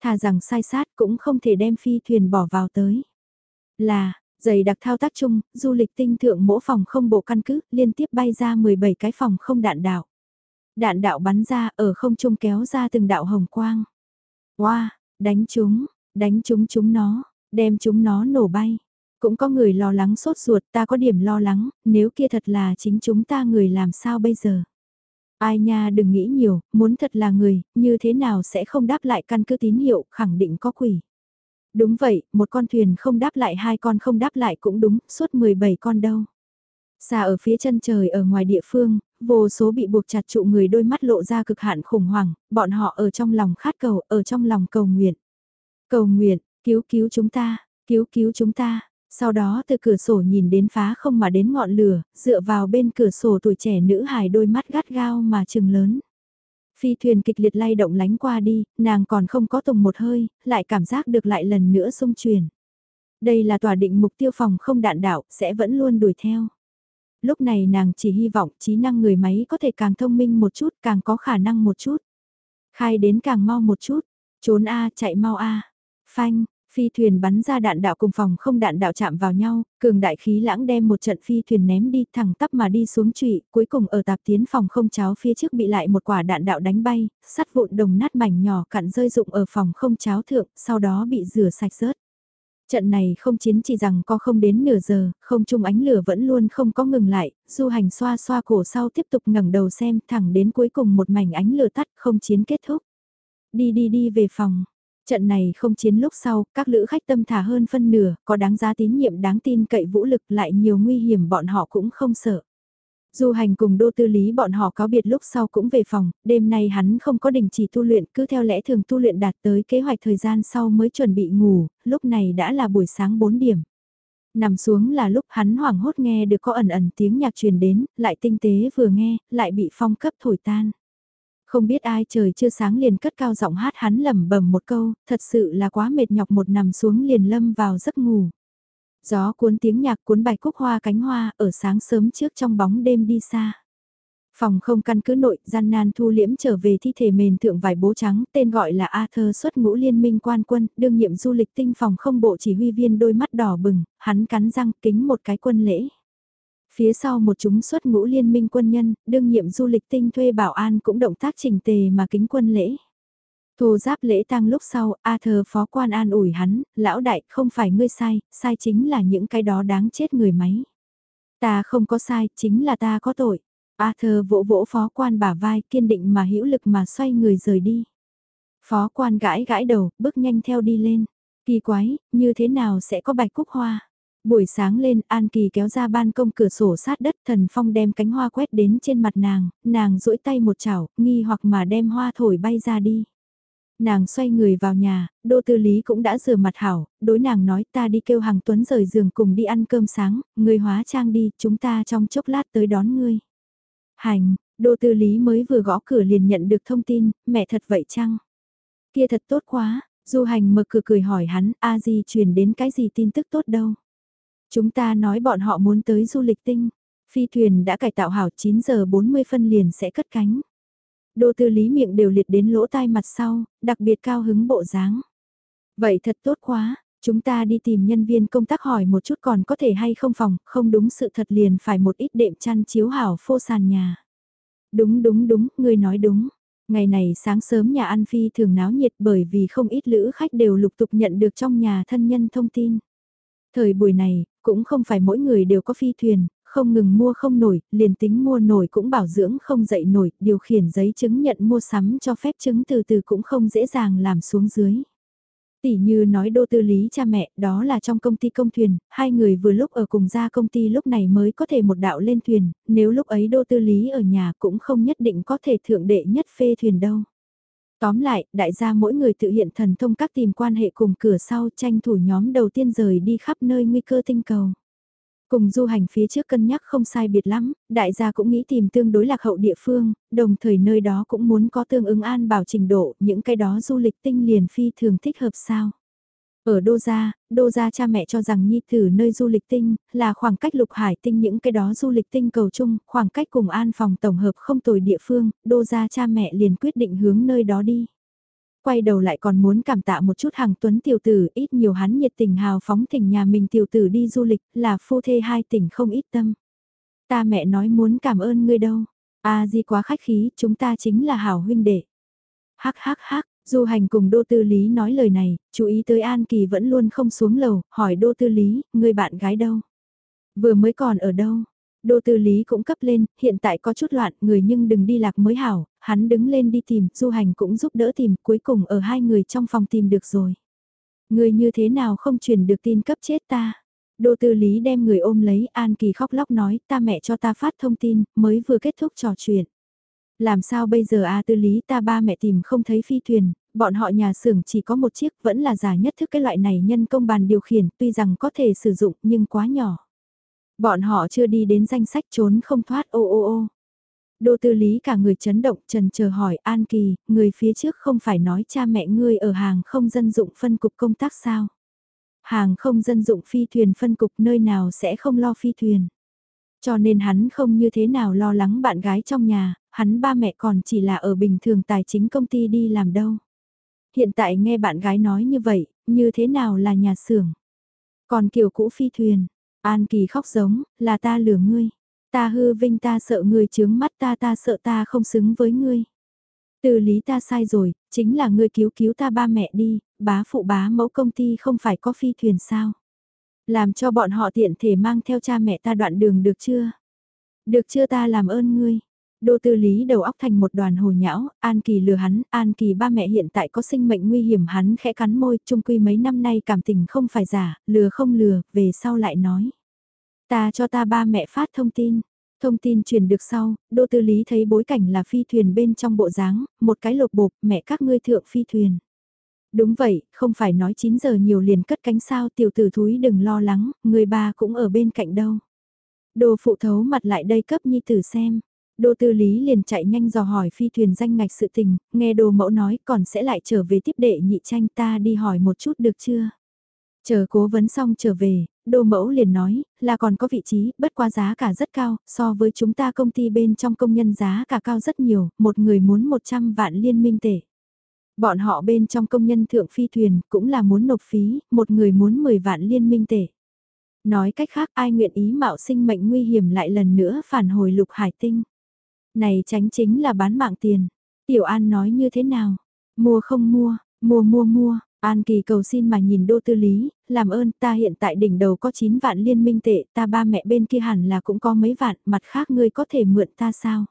Thà rằng sai sát cũng không thể đem phi thuyền bỏ vào tới. Là, dày đặc thao tác chung, du lịch tinh thượng mỗi phòng không bộ căn cứ, liên tiếp bay ra 17 cái phòng không đạn đạo. Đạn đạo bắn ra ở không trung kéo ra từng đạo hồng quang. Wow, đánh chúng, đánh chúng chúng nó, đem chúng nó nổ bay. Cũng có người lo lắng sốt ruột, ta có điểm lo lắng, nếu kia thật là chính chúng ta người làm sao bây giờ. Ai nha đừng nghĩ nhiều, muốn thật là người, như thế nào sẽ không đáp lại căn cứ tín hiệu, khẳng định có quỷ. Đúng vậy, một con thuyền không đáp lại hai con không đáp lại cũng đúng, suốt 17 con đâu. Xa ở phía chân trời ở ngoài địa phương, vô số bị buộc chặt trụ người đôi mắt lộ ra cực hạn khủng hoảng, bọn họ ở trong lòng khát cầu, ở trong lòng cầu nguyện. Cầu nguyện, cứu cứu chúng ta, cứu cứu chúng ta. Sau đó từ cửa sổ nhìn đến phá không mà đến ngọn lửa, dựa vào bên cửa sổ tuổi trẻ nữ hài đôi mắt gắt gao mà trừng lớn. Phi thuyền kịch liệt lay động lánh qua đi, nàng còn không có tùng một hơi, lại cảm giác được lại lần nữa xung truyền. Đây là tòa định mục tiêu phòng không đạn đạo, sẽ vẫn luôn đuổi theo. Lúc này nàng chỉ hy vọng trí năng người máy có thể càng thông minh một chút, càng có khả năng một chút. Khai đến càng mau một chút, trốn A chạy mau A. Phanh, phi thuyền bắn ra đạn đạo cùng phòng không đạn đạo chạm vào nhau, cường đại khí lãng đem một trận phi thuyền ném đi thẳng tắp mà đi xuống trụy, cuối cùng ở tạp tiến phòng không cháo phía trước bị lại một quả đạn đạo đánh bay, sắt vụn đồng nát mảnh nhỏ cặn rơi rụng ở phòng không cháo thượng, sau đó bị rửa sạch rớt. Trận này không chiến chỉ rằng có không đến nửa giờ, không chung ánh lửa vẫn luôn không có ngừng lại, du hành xoa xoa cổ sau tiếp tục ngẩng đầu xem thẳng đến cuối cùng một mảnh ánh lửa tắt không chiến kết thúc. Đi đi đi về phòng, Trận này không chiến lúc sau, các lữ khách tâm thả hơn phân nửa, có đáng giá tín nhiệm đáng tin cậy vũ lực lại nhiều nguy hiểm bọn họ cũng không sợ. Du hành cùng đô tư lý bọn họ có biệt lúc sau cũng về phòng, đêm nay hắn không có đình chỉ tu luyện cứ theo lẽ thường tu luyện đạt tới kế hoạch thời gian sau mới chuẩn bị ngủ, lúc này đã là buổi sáng 4 điểm. Nằm xuống là lúc hắn hoảng hốt nghe được có ẩn ẩn tiếng nhạc truyền đến, lại tinh tế vừa nghe, lại bị phong cấp thổi tan. Không biết ai trời chưa sáng liền cất cao giọng hát hắn lẩm bẩm một câu, thật sự là quá mệt nhọc một nằm xuống liền lâm vào giấc ngủ. Gió cuốn tiếng nhạc cuốn bài cúc hoa cánh hoa ở sáng sớm trước trong bóng đêm đi xa. Phòng không căn cứ nội, gian nan thu liễm trở về thi thể mền thượng vải bố trắng, tên gọi là Arthur xuất ngũ liên minh quan quân, đương nhiệm du lịch tinh phòng không bộ chỉ huy viên đôi mắt đỏ bừng, hắn cắn răng kính một cái quân lễ. Phía sau một chúng xuất ngũ liên minh quân nhân, đương nhiệm du lịch tinh thuê bảo an cũng động tác trình tề mà kính quân lễ. Thù giáp lễ tang lúc sau, A thờ phó quan an ủi hắn, lão đại không phải ngươi sai, sai chính là những cái đó đáng chết người máy. Ta không có sai, chính là ta có tội. A thờ vỗ vỗ phó quan bả vai kiên định mà hữu lực mà xoay người rời đi. Phó quan gãi gãi đầu, bước nhanh theo đi lên. Kỳ quái, như thế nào sẽ có bạch cúc hoa? Buổi sáng lên, An Kỳ kéo ra ban công cửa sổ sát đất, thần phong đem cánh hoa quét đến trên mặt nàng, nàng duỗi tay một chảo, nghi hoặc mà đem hoa thổi bay ra đi. Nàng xoay người vào nhà, đô tư lý cũng đã rửa mặt hảo, đối nàng nói ta đi kêu hàng tuấn rời giường cùng đi ăn cơm sáng, người hóa trang đi, chúng ta trong chốc lát tới đón ngươi. Hành, đô tư lý mới vừa gõ cửa liền nhận được thông tin, mẹ thật vậy chăng? Kia thật tốt quá, du hành mở cửa cười hỏi hắn, a di truyền đến cái gì tin tức tốt đâu? Chúng ta nói bọn họ muốn tới du lịch tinh. Phi thuyền đã cải tạo hảo 9 giờ 40 phân liền sẽ cất cánh. Đô tư lý miệng đều liệt đến lỗ tai mặt sau, đặc biệt cao hứng bộ dáng. Vậy thật tốt quá, chúng ta đi tìm nhân viên công tác hỏi một chút còn có thể hay không phòng, không đúng sự thật liền phải một ít đệm chăn chiếu hảo phô sàn nhà. Đúng đúng đúng, người nói đúng. Ngày này sáng sớm nhà ăn phi thường náo nhiệt bởi vì không ít lữ khách đều lục tục nhận được trong nhà thân nhân thông tin. Thời buổi này, cũng không phải mỗi người đều có phi thuyền, không ngừng mua không nổi, liền tính mua nổi cũng bảo dưỡng không dậy nổi, điều khiển giấy chứng nhận mua sắm cho phép chứng từ từ cũng không dễ dàng làm xuống dưới. Tỷ như nói đô tư lý cha mẹ, đó là trong công ty công thuyền, hai người vừa lúc ở cùng ra công ty lúc này mới có thể một đạo lên thuyền, nếu lúc ấy đô tư lý ở nhà cũng không nhất định có thể thượng đệ nhất phê thuyền đâu. Tóm lại, đại gia mỗi người tự hiện thần thông các tìm quan hệ cùng cửa sau tranh thủ nhóm đầu tiên rời đi khắp nơi nguy cơ tinh cầu. Cùng du hành phía trước cân nhắc không sai biệt lắm, đại gia cũng nghĩ tìm tương đối lạc hậu địa phương, đồng thời nơi đó cũng muốn có tương ứng an bảo trình độ, những cái đó du lịch tinh liền phi thường thích hợp sao. Ở Đô Gia, Đô Gia cha mẹ cho rằng Nhi Tử nơi du lịch tinh, là khoảng cách lục hải tinh những cái đó du lịch tinh cầu chung, khoảng cách cùng an phòng tổng hợp không tồi địa phương, Đô Gia cha mẹ liền quyết định hướng nơi đó đi. Quay đầu lại còn muốn cảm tạ một chút hàng tuấn tiểu tử, ít nhiều hắn nhiệt tình hào phóng thỉnh nhà mình tiểu tử đi du lịch, là phu thê hai tỉnh không ít tâm. Ta mẹ nói muốn cảm ơn ngươi đâu, a à, di quá khách khí, chúng ta chính là hảo huynh đệ. Hắc hắc hắc, Du hành cùng Đô Tư Lý nói lời này, chú ý tới An Kỳ vẫn luôn không xuống lầu, hỏi Đô Tư Lý, người bạn gái đâu? Vừa mới còn ở đâu? Đô Tư Lý cũng cấp lên, hiện tại có chút loạn, người nhưng đừng đi lạc mới hảo, hắn đứng lên đi tìm, Du hành cũng giúp đỡ tìm, cuối cùng ở hai người trong phòng tìm được rồi. Người như thế nào không truyền được tin cấp chết ta? Đô tư lý đem người ôm lấy, An Kỳ khóc lóc nói, ta mẹ cho ta phát thông tin, mới vừa kết thúc trò chuyện. Làm sao bây giờ a tư lý ta ba mẹ tìm không thấy phi thuyền, bọn họ nhà xưởng chỉ có một chiếc vẫn là giả nhất thức cái loại này nhân công bàn điều khiển tuy rằng có thể sử dụng nhưng quá nhỏ. Bọn họ chưa đi đến danh sách trốn không thoát ô ô ô. Đô tư lý cả người chấn động trần chờ hỏi An Kỳ, người phía trước không phải nói cha mẹ ngươi ở hàng không dân dụng phân cục công tác sao? Hàng không dân dụng phi thuyền phân cục nơi nào sẽ không lo phi thuyền. Cho nên hắn không như thế nào lo lắng bạn gái trong nhà, hắn ba mẹ còn chỉ là ở bình thường tài chính công ty đi làm đâu. Hiện tại nghe bạn gái nói như vậy, như thế nào là nhà xưởng? Còn kiểu cũ phi thuyền, An Kỳ khóc giống, là ta lừa ngươi. Ta hư vinh ta sợ ngươi chướng mắt ta ta sợ ta không xứng với ngươi. Từ lý ta sai rồi, chính là ngươi cứu cứu ta ba mẹ đi, bá phụ bá mẫu công ty không phải có phi thuyền sao. Làm cho bọn họ tiện thể mang theo cha mẹ ta đoạn đường được chưa? Được chưa ta làm ơn ngươi. Đô tư lý đầu óc thành một đoàn hồ nhão, An Kỳ lừa hắn, An Kỳ ba mẹ hiện tại có sinh mệnh nguy hiểm hắn khẽ cắn môi, chung quy mấy năm nay cảm tình không phải giả, lừa không lừa, về sau lại nói. Ta cho ta ba mẹ phát thông tin. Thông tin truyền được sau, đô tư lý thấy bối cảnh là phi thuyền bên trong bộ dáng, một cái lột bột, mẹ các ngươi thượng phi thuyền. Đúng vậy, không phải nói 9 giờ nhiều liền cất cánh sao tiểu tử thúi đừng lo lắng, người ba cũng ở bên cạnh đâu. Đồ phụ thấu mặt lại đây cấp nhi tử xem. Đô tư lý liền chạy nhanh dò hỏi phi thuyền danh ngạch sự tình, nghe đồ mẫu nói còn sẽ lại trở về tiếp đệ nhị tranh ta đi hỏi một chút được chưa. Chờ cố vấn xong trở về, đô mẫu liền nói, là còn có vị trí, bất quá giá cả rất cao, so với chúng ta công ty bên trong công nhân giá cả cao rất nhiều, một người muốn 100 vạn liên minh tệ. Bọn họ bên trong công nhân thượng phi thuyền cũng là muốn nộp phí, một người muốn 10 vạn liên minh tệ. Nói cách khác ai nguyện ý mạo sinh mệnh nguy hiểm lại lần nữa phản hồi lục hải tinh. Này tránh chính là bán mạng tiền. Tiểu An nói như thế nào? Mua không mua, mua mua mua, An Kỳ cầu xin mà nhìn đô tư lý, làm ơn ta hiện tại đỉnh đầu có 9 vạn liên minh tệ, ta ba mẹ bên kia hẳn là cũng có mấy vạn, mặt khác ngươi có thể mượn ta sao?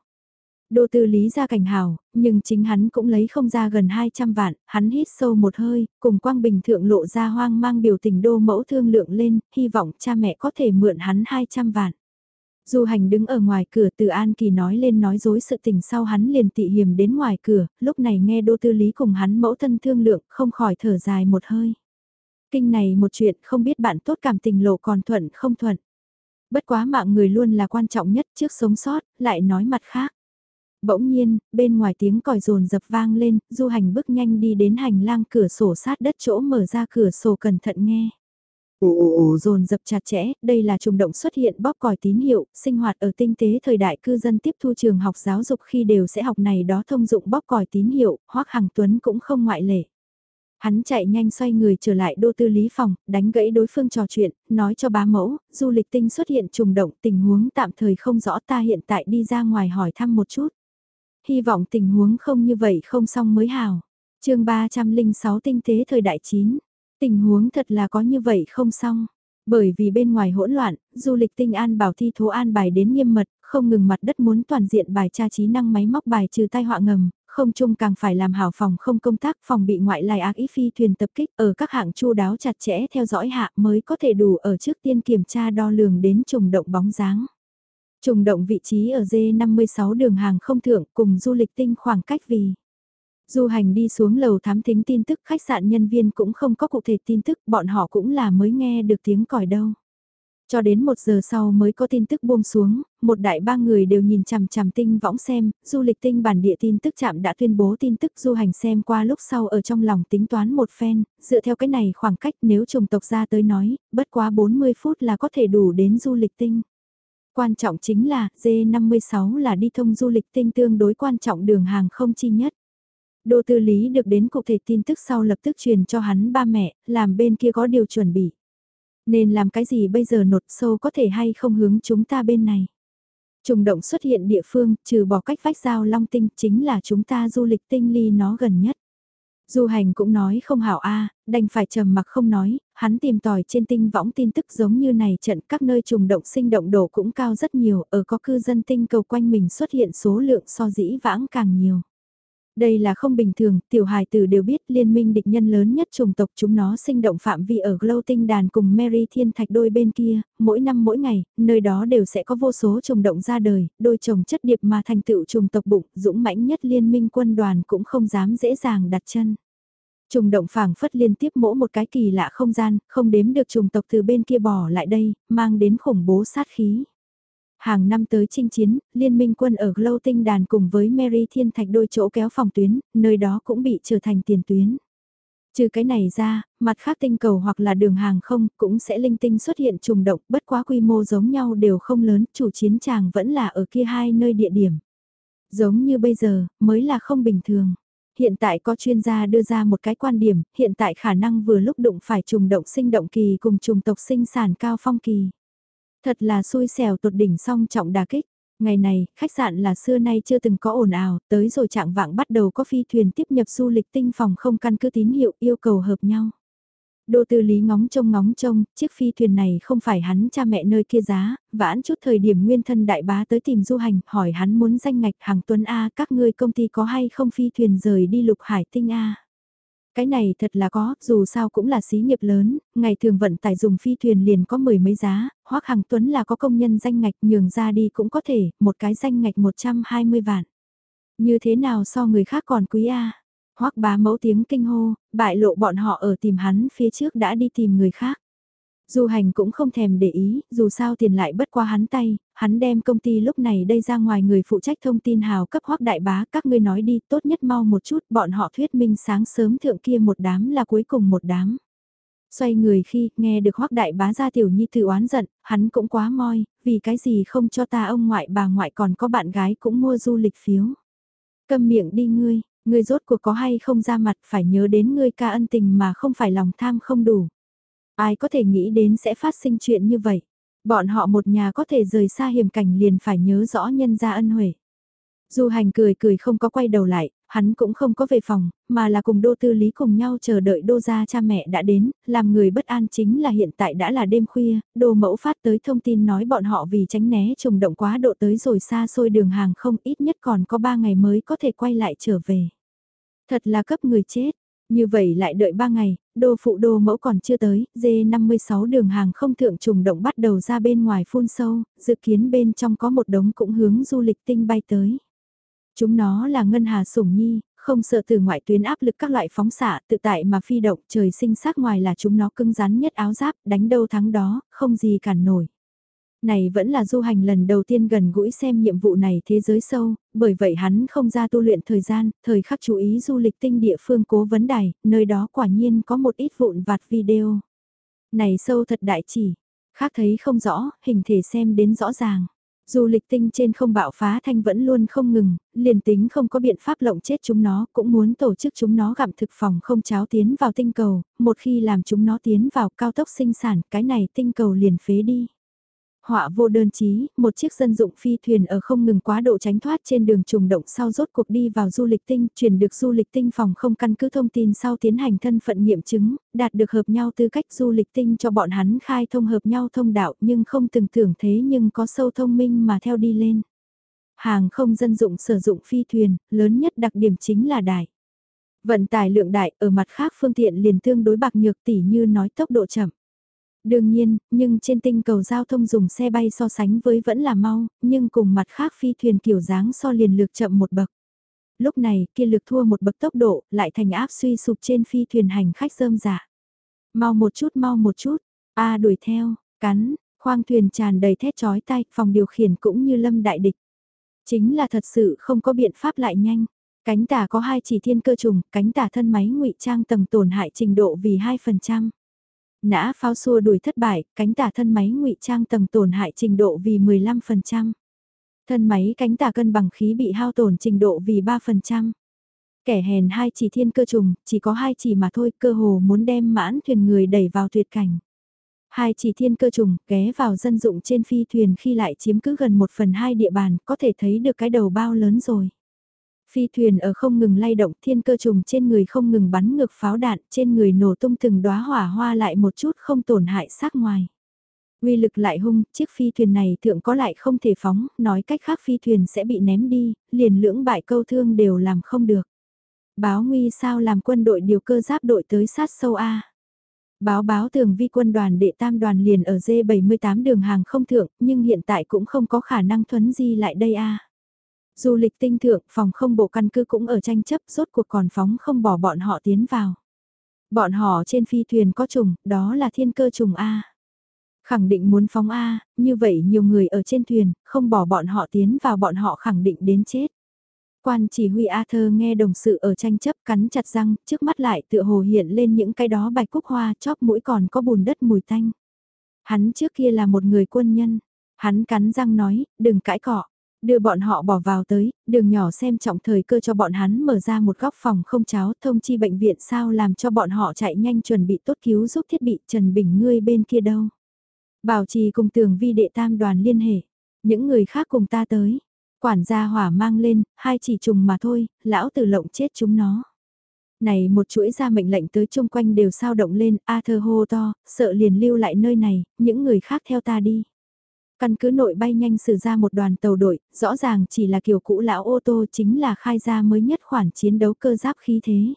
Đô tư lý ra cảnh hào, nhưng chính hắn cũng lấy không ra gần 200 vạn, hắn hít sâu một hơi, cùng quang bình thượng lộ ra hoang mang biểu tình đô mẫu thương lượng lên, hy vọng cha mẹ có thể mượn hắn 200 vạn. Du hành đứng ở ngoài cửa từ An Kỳ nói lên nói dối sự tình sau hắn liền tị hiểm đến ngoài cửa, lúc này nghe đô tư lý cùng hắn mẫu thân thương lượng không khỏi thở dài một hơi. Kinh này một chuyện không biết bạn tốt cảm tình lộ còn thuận không thuận. Bất quá mạng người luôn là quan trọng nhất trước sống sót, lại nói mặt khác. Bỗng nhiên, bên ngoài tiếng còi rồn dập vang lên, du hành bước nhanh đi đến hành lang cửa sổ sát đất chỗ mở ra cửa sổ cẩn thận nghe. Ồ ồ ồ dồn dập chặt chẽ, đây là trùng động xuất hiện bóp còi tín hiệu, sinh hoạt ở tinh tế thời đại cư dân tiếp thu trường học giáo dục khi đều sẽ học này đó thông dụng bóp còi tín hiệu, hoắc Hằng Tuấn cũng không ngoại lệ. Hắn chạy nhanh xoay người trở lại đô tư lý phòng, đánh gãy đối phương trò chuyện, nói cho bá mẫu, du lịch tinh xuất hiện trùng động tình huống tạm thời không rõ ta hiện tại đi ra ngoài hỏi thăm một chút. Hy vọng tình huống không như vậy không xong mới hào. chương 306 tinh tế thời đại 9 Tình huống thật là có như vậy không xong. Bởi vì bên ngoài hỗn loạn, du lịch tinh an bảo thi thố an bài đến nghiêm mật, không ngừng mặt đất muốn toàn diện bài tra trí năng máy móc bài trừ tai họa ngầm, không chung càng phải làm hảo phòng không công tác phòng bị ngoại lai ác ý phi thuyền tập kích ở các hạng chu đáo chặt chẽ theo dõi hạ mới có thể đủ ở trước tiên kiểm tra đo lường đến trùng động bóng dáng. Trùng động vị trí ở D56 đường hàng không thượng cùng du lịch tinh khoảng cách vì Du hành đi xuống lầu thám thính tin tức khách sạn nhân viên cũng không có cụ thể tin tức, bọn họ cũng là mới nghe được tiếng còi đâu. Cho đến một giờ sau mới có tin tức buông xuống, một đại ba người đều nhìn chằm chằm tinh võng xem, du lịch tinh bản địa tin tức chạm đã tuyên bố tin tức du hành xem qua lúc sau ở trong lòng tính toán một phen, dựa theo cái này khoảng cách nếu trùng tộc ra tới nói, bất quá 40 phút là có thể đủ đến du lịch tinh. Quan trọng chính là, D56 là đi thông du lịch tinh tương đối quan trọng đường hàng không chi nhất. Đô tư lý được đến cụ thể tin tức sau lập tức truyền cho hắn ba mẹ, làm bên kia có điều chuẩn bị. Nên làm cái gì bây giờ nột sâu có thể hay không hướng chúng ta bên này. Trùng động xuất hiện địa phương, trừ bỏ cách vách giao long tinh chính là chúng ta du lịch tinh ly nó gần nhất. Du hành cũng nói không hảo a, đành phải trầm mặc không nói, hắn tìm tòi trên tinh võng tin tức giống như này trận các nơi trùng động sinh động độ cũng cao rất nhiều, ở có cư dân tinh cầu quanh mình xuất hiện số lượng so dĩ vãng càng nhiều. Đây là không bình thường, tiểu hài tử đều biết liên minh địch nhân lớn nhất chủng tộc chúng nó sinh động phạm vi ở Glow Tinh Đàn cùng Mary Thiên Thạch đôi bên kia, mỗi năm mỗi ngày, nơi đó đều sẽ có vô số trùng động ra đời, đôi chồng chất điệp mà thành tựu trùng tộc bụng, dũng mãnh nhất liên minh quân đoàn cũng không dám dễ dàng đặt chân. Trùng động phảng phất liên tiếp mỗ một cái kỳ lạ không gian, không đếm được trùng tộc từ bên kia bỏ lại đây, mang đến khủng bố sát khí. Hàng năm tới chinh chiến, liên minh quân ở Glow Tinh Đàn cùng với Mary Thiên Thạch đôi chỗ kéo phòng tuyến, nơi đó cũng bị trở thành tiền tuyến. Trừ cái này ra, mặt khác tinh cầu hoặc là đường hàng không cũng sẽ linh tinh xuất hiện trùng động bất quá quy mô giống nhau đều không lớn, chủ chiến tràng vẫn là ở kia hai nơi địa điểm. Giống như bây giờ, mới là không bình thường. Hiện tại có chuyên gia đưa ra một cái quan điểm, hiện tại khả năng vừa lúc đụng phải trùng động sinh động kỳ cùng trùng tộc sinh sản cao phong kỳ. Thật là xui xẻo tột đỉnh song trọng đà kích. Ngày này, khách sạn là xưa nay chưa từng có ồn ào, tới rồi trạng vạng bắt đầu có phi thuyền tiếp nhập du lịch tinh phòng không căn cứ tín hiệu yêu cầu hợp nhau. Đô tư lý ngóng trông ngóng trông, chiếc phi thuyền này không phải hắn cha mẹ nơi kia giá, vãn chút thời điểm nguyên thân đại bá tới tìm du hành, hỏi hắn muốn danh ngạch hàng tuần A các ngươi công ty có hay không phi thuyền rời đi lục hải tinh A. Cái này thật là có, dù sao cũng là xí nghiệp lớn, ngày thường vận tải dùng phi thuyền liền có mười mấy giá, hoặc hàng tuấn là có công nhân danh ngạch nhường ra đi cũng có thể, một cái danh ngạch 120 vạn. Như thế nào so người khác còn quý A? hoắc bá mẫu tiếng kinh hô, bại lộ bọn họ ở tìm hắn phía trước đã đi tìm người khác. Du hành cũng không thèm để ý, dù sao tiền lại bất qua hắn tay, hắn đem công ty lúc này đây ra ngoài người phụ trách thông tin hào cấp hoắc đại bá, các ngươi nói đi, tốt nhất mau một chút, bọn họ thuyết minh sáng sớm thượng kia một đám là cuối cùng một đám. Xoay người khi nghe được hoắc đại bá ra tiểu nhi tự oán giận, hắn cũng quá moi, vì cái gì không cho ta ông ngoại bà ngoại còn có bạn gái cũng mua du lịch phiếu. Cầm miệng đi ngươi, ngươi rốt cuộc có hay không ra mặt phải nhớ đến ngươi ca ân tình mà không phải lòng tham không đủ. Ai có thể nghĩ đến sẽ phát sinh chuyện như vậy. Bọn họ một nhà có thể rời xa hiểm cảnh liền phải nhớ rõ nhân gia ân huệ. Du hành cười cười không có quay đầu lại, hắn cũng không có về phòng, mà là cùng đô tư lý cùng nhau chờ đợi đô gia cha mẹ đã đến, làm người bất an chính là hiện tại đã là đêm khuya, đô mẫu phát tới thông tin nói bọn họ vì tránh né trùng động quá độ tới rồi xa xôi đường hàng không ít nhất còn có 3 ngày mới có thể quay lại trở về. Thật là cấp người chết. Như vậy lại đợi 3 ngày, đô phụ đô mẫu còn chưa tới, D56 đường hàng không thượng trùng động bắt đầu ra bên ngoài phun sâu, dự kiến bên trong có một đống cũng hướng du lịch tinh bay tới. Chúng nó là ngân hà sủng nhi, không sợ từ ngoại tuyến áp lực các loại phóng xạ tự tại mà phi động trời sinh sát ngoài là chúng nó cứng rắn nhất áo giáp, đánh đâu thắng đó, không gì cản nổi. Này vẫn là du hành lần đầu tiên gần gũi xem nhiệm vụ này thế giới sâu, bởi vậy hắn không ra tu luyện thời gian, thời khắc chú ý du lịch tinh địa phương cố vấn đài, nơi đó quả nhiên có một ít vụn vặt video. Này sâu thật đại chỉ, khác thấy không rõ, hình thể xem đến rõ ràng. Du lịch tinh trên không bạo phá thanh vẫn luôn không ngừng, liền tính không có biện pháp lộng chết chúng nó, cũng muốn tổ chức chúng nó gặm thực phòng không cháo tiến vào tinh cầu, một khi làm chúng nó tiến vào cao tốc sinh sản, cái này tinh cầu liền phế đi họa vô đơn chí, một chiếc dân dụng phi thuyền ở không ngừng quá độ tránh thoát trên đường trùng động sau rốt cuộc đi vào du lịch tinh, chuyển được du lịch tinh phòng không căn cứ thông tin sau tiến hành thân phận nghiệm chứng, đạt được hợp nhau tư cách du lịch tinh cho bọn hắn khai thông hợp nhau thông đạo nhưng không từng tưởng thế nhưng có sâu thông minh mà theo đi lên. Hàng không dân dụng sử dụng phi thuyền, lớn nhất đặc điểm chính là đại. Vận tải lượng đại ở mặt khác phương tiện liền tương đối bạc nhược tỉ như nói tốc độ chậm. Đương nhiên, nhưng trên tinh cầu giao thông dùng xe bay so sánh với vẫn là mau, nhưng cùng mặt khác phi thuyền kiểu dáng so liền lược chậm một bậc. Lúc này, kia lực thua một bậc tốc độ, lại thành áp suy sụp trên phi thuyền hành khách rơm giả. Mau một chút mau một chút, a đuổi theo, cắn, khoang thuyền tràn đầy thét chói tay, phòng điều khiển cũng như lâm đại địch. Chính là thật sự không có biện pháp lại nhanh. Cánh tả có hai chỉ thiên cơ trùng, cánh tả thân máy ngụy trang tầng tổn hại trình độ vì 2%. Nã pháo xua đuổi thất bại, cánh tả thân máy ngụy trang tầng tổn hại trình độ vì 15%. Thân máy cánh tả cân bằng khí bị hao tổn trình độ vì 3%. Kẻ hèn hai chỉ thiên cơ trùng, chỉ có hai chỉ mà thôi, cơ hồ muốn đem mãn thuyền người đẩy vào tuyệt cảnh. Hai chỉ thiên cơ trùng, ghé vào dân dụng trên phi thuyền khi lại chiếm cứ gần một phần hai địa bàn, có thể thấy được cái đầu bao lớn rồi. Phi thuyền ở không ngừng lay động thiên cơ trùng trên người không ngừng bắn ngược pháo đạn, trên người nổ tung từng đóa hỏa hoa lại một chút không tổn hại xác ngoài. Uy lực lại hung, chiếc phi thuyền này thượng có lại không thể phóng, nói cách khác phi thuyền sẽ bị ném đi, liền lưỡng bại câu thương đều làm không được. Báo nguy sao làm quân đội điều cơ giáp đội tới sát sâu A. Báo báo tường vi quân đoàn đệ tam đoàn liền ở D78 đường hàng không thượng, nhưng hiện tại cũng không có khả năng thuấn di lại đây A. Du lịch tinh thượng, phòng không bộ căn cứ cũng ở tranh chấp, rốt cuộc còn phóng không bỏ bọn họ tiến vào. Bọn họ trên phi thuyền có trùng, đó là thiên cơ trùng A. Khẳng định muốn phóng A, như vậy nhiều người ở trên thuyền, không bỏ bọn họ tiến vào bọn họ khẳng định đến chết. Quan chỉ huy a thơ nghe đồng sự ở tranh chấp cắn chặt răng, trước mắt lại tựa hồ hiện lên những cái đó bạch cúc hoa chóp mũi còn có bùn đất mùi tanh. Hắn trước kia là một người quân nhân. Hắn cắn răng nói, đừng cãi cọ. Đưa bọn họ bỏ vào tới, đường nhỏ xem trọng thời cơ cho bọn hắn mở ra một góc phòng không cháo thông chi bệnh viện sao làm cho bọn họ chạy nhanh chuẩn bị tốt cứu giúp thiết bị Trần Bình ngươi bên kia đâu. Bảo trì cùng tường vi đệ tam đoàn liên hệ. Những người khác cùng ta tới. Quản gia hỏa mang lên, hai chỉ trùng mà thôi, lão tử lộng chết chúng nó. Này một chuỗi ra mệnh lệnh tới chung quanh đều sao động lên, A thơ hô to, sợ liền lưu lại nơi này, những người khác theo ta đi. Căn cứ nội bay nhanh xử ra một đoàn tàu đội, rõ ràng chỉ là kiểu cũ lão ô tô chính là khai ra mới nhất khoản chiến đấu cơ giáp khí thế.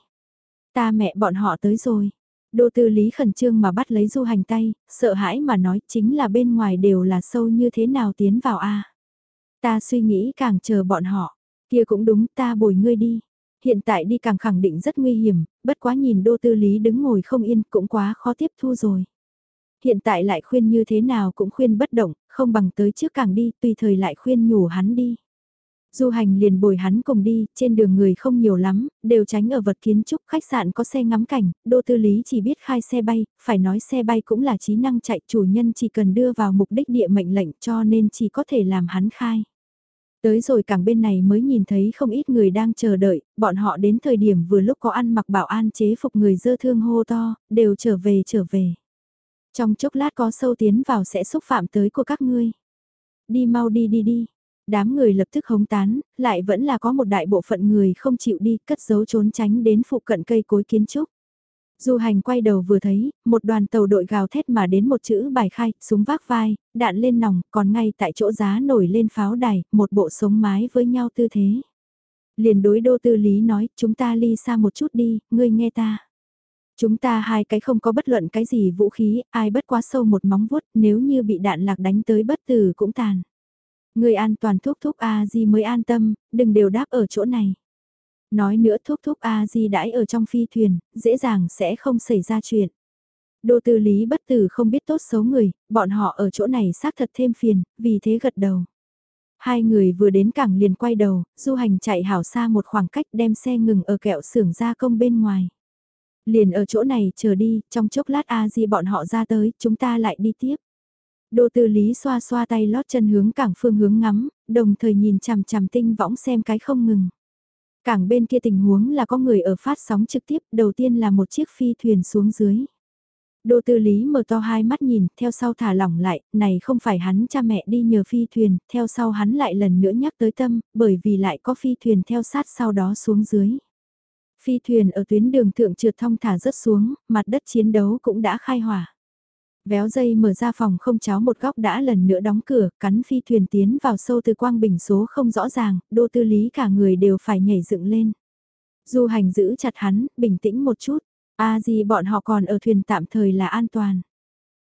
Ta mẹ bọn họ tới rồi. Đô tư lý khẩn trương mà bắt lấy du hành tay, sợ hãi mà nói chính là bên ngoài đều là sâu như thế nào tiến vào a Ta suy nghĩ càng chờ bọn họ, kia cũng đúng ta bồi ngươi đi. Hiện tại đi càng khẳng định rất nguy hiểm, bất quá nhìn đô tư lý đứng ngồi không yên cũng quá khó tiếp thu rồi. Hiện tại lại khuyên như thế nào cũng khuyên bất động, không bằng tới trước càng đi, tùy thời lại khuyên nhủ hắn đi. Du hành liền bồi hắn cùng đi, trên đường người không nhiều lắm, đều tránh ở vật kiến trúc, khách sạn có xe ngắm cảnh, đô tư lý chỉ biết khai xe bay, phải nói xe bay cũng là trí năng chạy, chủ nhân chỉ cần đưa vào mục đích địa mệnh lệnh cho nên chỉ có thể làm hắn khai. Tới rồi cảng bên này mới nhìn thấy không ít người đang chờ đợi, bọn họ đến thời điểm vừa lúc có ăn mặc bảo an chế phục người dơ thương hô to, đều trở về trở về. Trong chốc lát có sâu tiến vào sẽ xúc phạm tới của các ngươi. Đi mau đi đi đi. Đám người lập tức hống tán, lại vẫn là có một đại bộ phận người không chịu đi, cất giấu trốn tránh đến phụ cận cây cối kiến trúc. Du hành quay đầu vừa thấy, một đoàn tàu đội gào thét mà đến một chữ bài khai, súng vác vai, đạn lên nòng, còn ngay tại chỗ giá nổi lên pháo đài, một bộ sống mái với nhau tư thế. Liền đối đô tư lý nói, chúng ta ly xa một chút đi, ngươi nghe ta. Chúng ta hai cái không có bất luận cái gì vũ khí, ai bất quá sâu một móng vuốt, nếu như bị đạn lạc đánh tới bất tử cũng tàn. Người an toàn thuốc thúc A Di mới an tâm, đừng đều đáp ở chỗ này. Nói nữa thuốc thúc A Di đãi ở trong phi thuyền, dễ dàng sẽ không xảy ra chuyện. Đô tư lý bất tử không biết tốt xấu người, bọn họ ở chỗ này xác thật thêm phiền, vì thế gật đầu. Hai người vừa đến cảng liền quay đầu, du hành chạy hảo xa một khoảng cách đem xe ngừng ở kẹo xưởng gia công bên ngoài. Liền ở chỗ này chờ đi, trong chốc lát A Di bọn họ ra tới, chúng ta lại đi tiếp. Đô tư lý xoa xoa tay lót chân hướng cảng phương hướng ngắm, đồng thời nhìn chằm chằm tinh võng xem cái không ngừng. Cảng bên kia tình huống là có người ở phát sóng trực tiếp, đầu tiên là một chiếc phi thuyền xuống dưới. Đô tư lý mở to hai mắt nhìn, theo sau thả lỏng lại, này không phải hắn cha mẹ đi nhờ phi thuyền, theo sau hắn lại lần nữa nhắc tới tâm, bởi vì lại có phi thuyền theo sát sau đó xuống dưới. Phi thuyền ở tuyến đường thượng trượt thông thả rớt xuống, mặt đất chiến đấu cũng đã khai hỏa. Véo dây mở ra phòng không cháo một góc đã lần nữa đóng cửa, cắn phi thuyền tiến vào sâu từ quang bình số không rõ ràng, đô tư lý cả người đều phải nhảy dựng lên. Du hành giữ chặt hắn, bình tĩnh một chút, a gì bọn họ còn ở thuyền tạm thời là an toàn.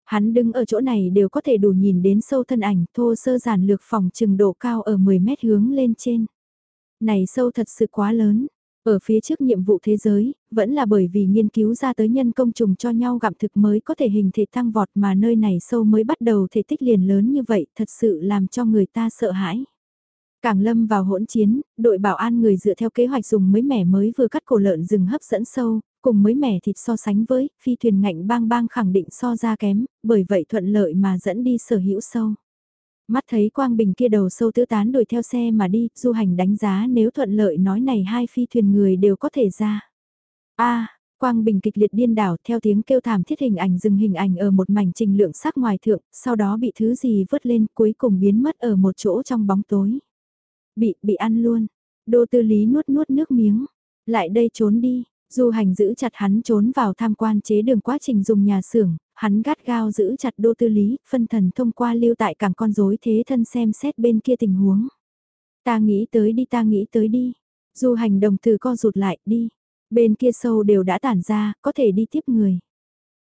Hắn đứng ở chỗ này đều có thể đủ nhìn đến sâu thân ảnh thô sơ giản lược phòng trừng độ cao ở 10 mét hướng lên trên. Này sâu thật sự quá lớn, ở phía trước nhiệm vụ thế giới, vẫn là bởi vì nghiên cứu ra tới nhân công trùng cho nhau gặm thực mới có thể hình thể tăng vọt mà nơi này sâu mới bắt đầu thể tích liền lớn như vậy thật sự làm cho người ta sợ hãi. Càng lâm vào hỗn chiến, đội bảo an người dựa theo kế hoạch dùng mới mẻ mới vừa cắt cổ lợn rừng hấp dẫn sâu, cùng mới mẻ thịt so sánh với, phi thuyền ngạnh bang bang khẳng định so ra kém, bởi vậy thuận lợi mà dẫn đi sở hữu sâu. Mắt thấy Quang Bình kia đầu sâu tứ tán đuổi theo xe mà đi, du hành đánh giá nếu thuận lợi nói này hai phi thuyền người đều có thể ra. a Quang Bình kịch liệt điên đảo theo tiếng kêu thảm thiết hình ảnh dừng hình ảnh ở một mảnh trình lượng sắc ngoài thượng, sau đó bị thứ gì vớt lên cuối cùng biến mất ở một chỗ trong bóng tối. Bị, bị ăn luôn. Đô tư lý nuốt nuốt nước miếng. Lại đây trốn đi. Du hành giữ chặt hắn trốn vào tham quan chế đường quá trình dùng nhà xưởng, hắn gắt gao giữ chặt đô tư lý, phân thần thông qua lưu tại cảng con rối thế thân xem xét bên kia tình huống. Ta nghĩ tới đi ta nghĩ tới đi. Du hành đồng từ co rụt lại, đi. Bên kia sâu đều đã tản ra, có thể đi tiếp người.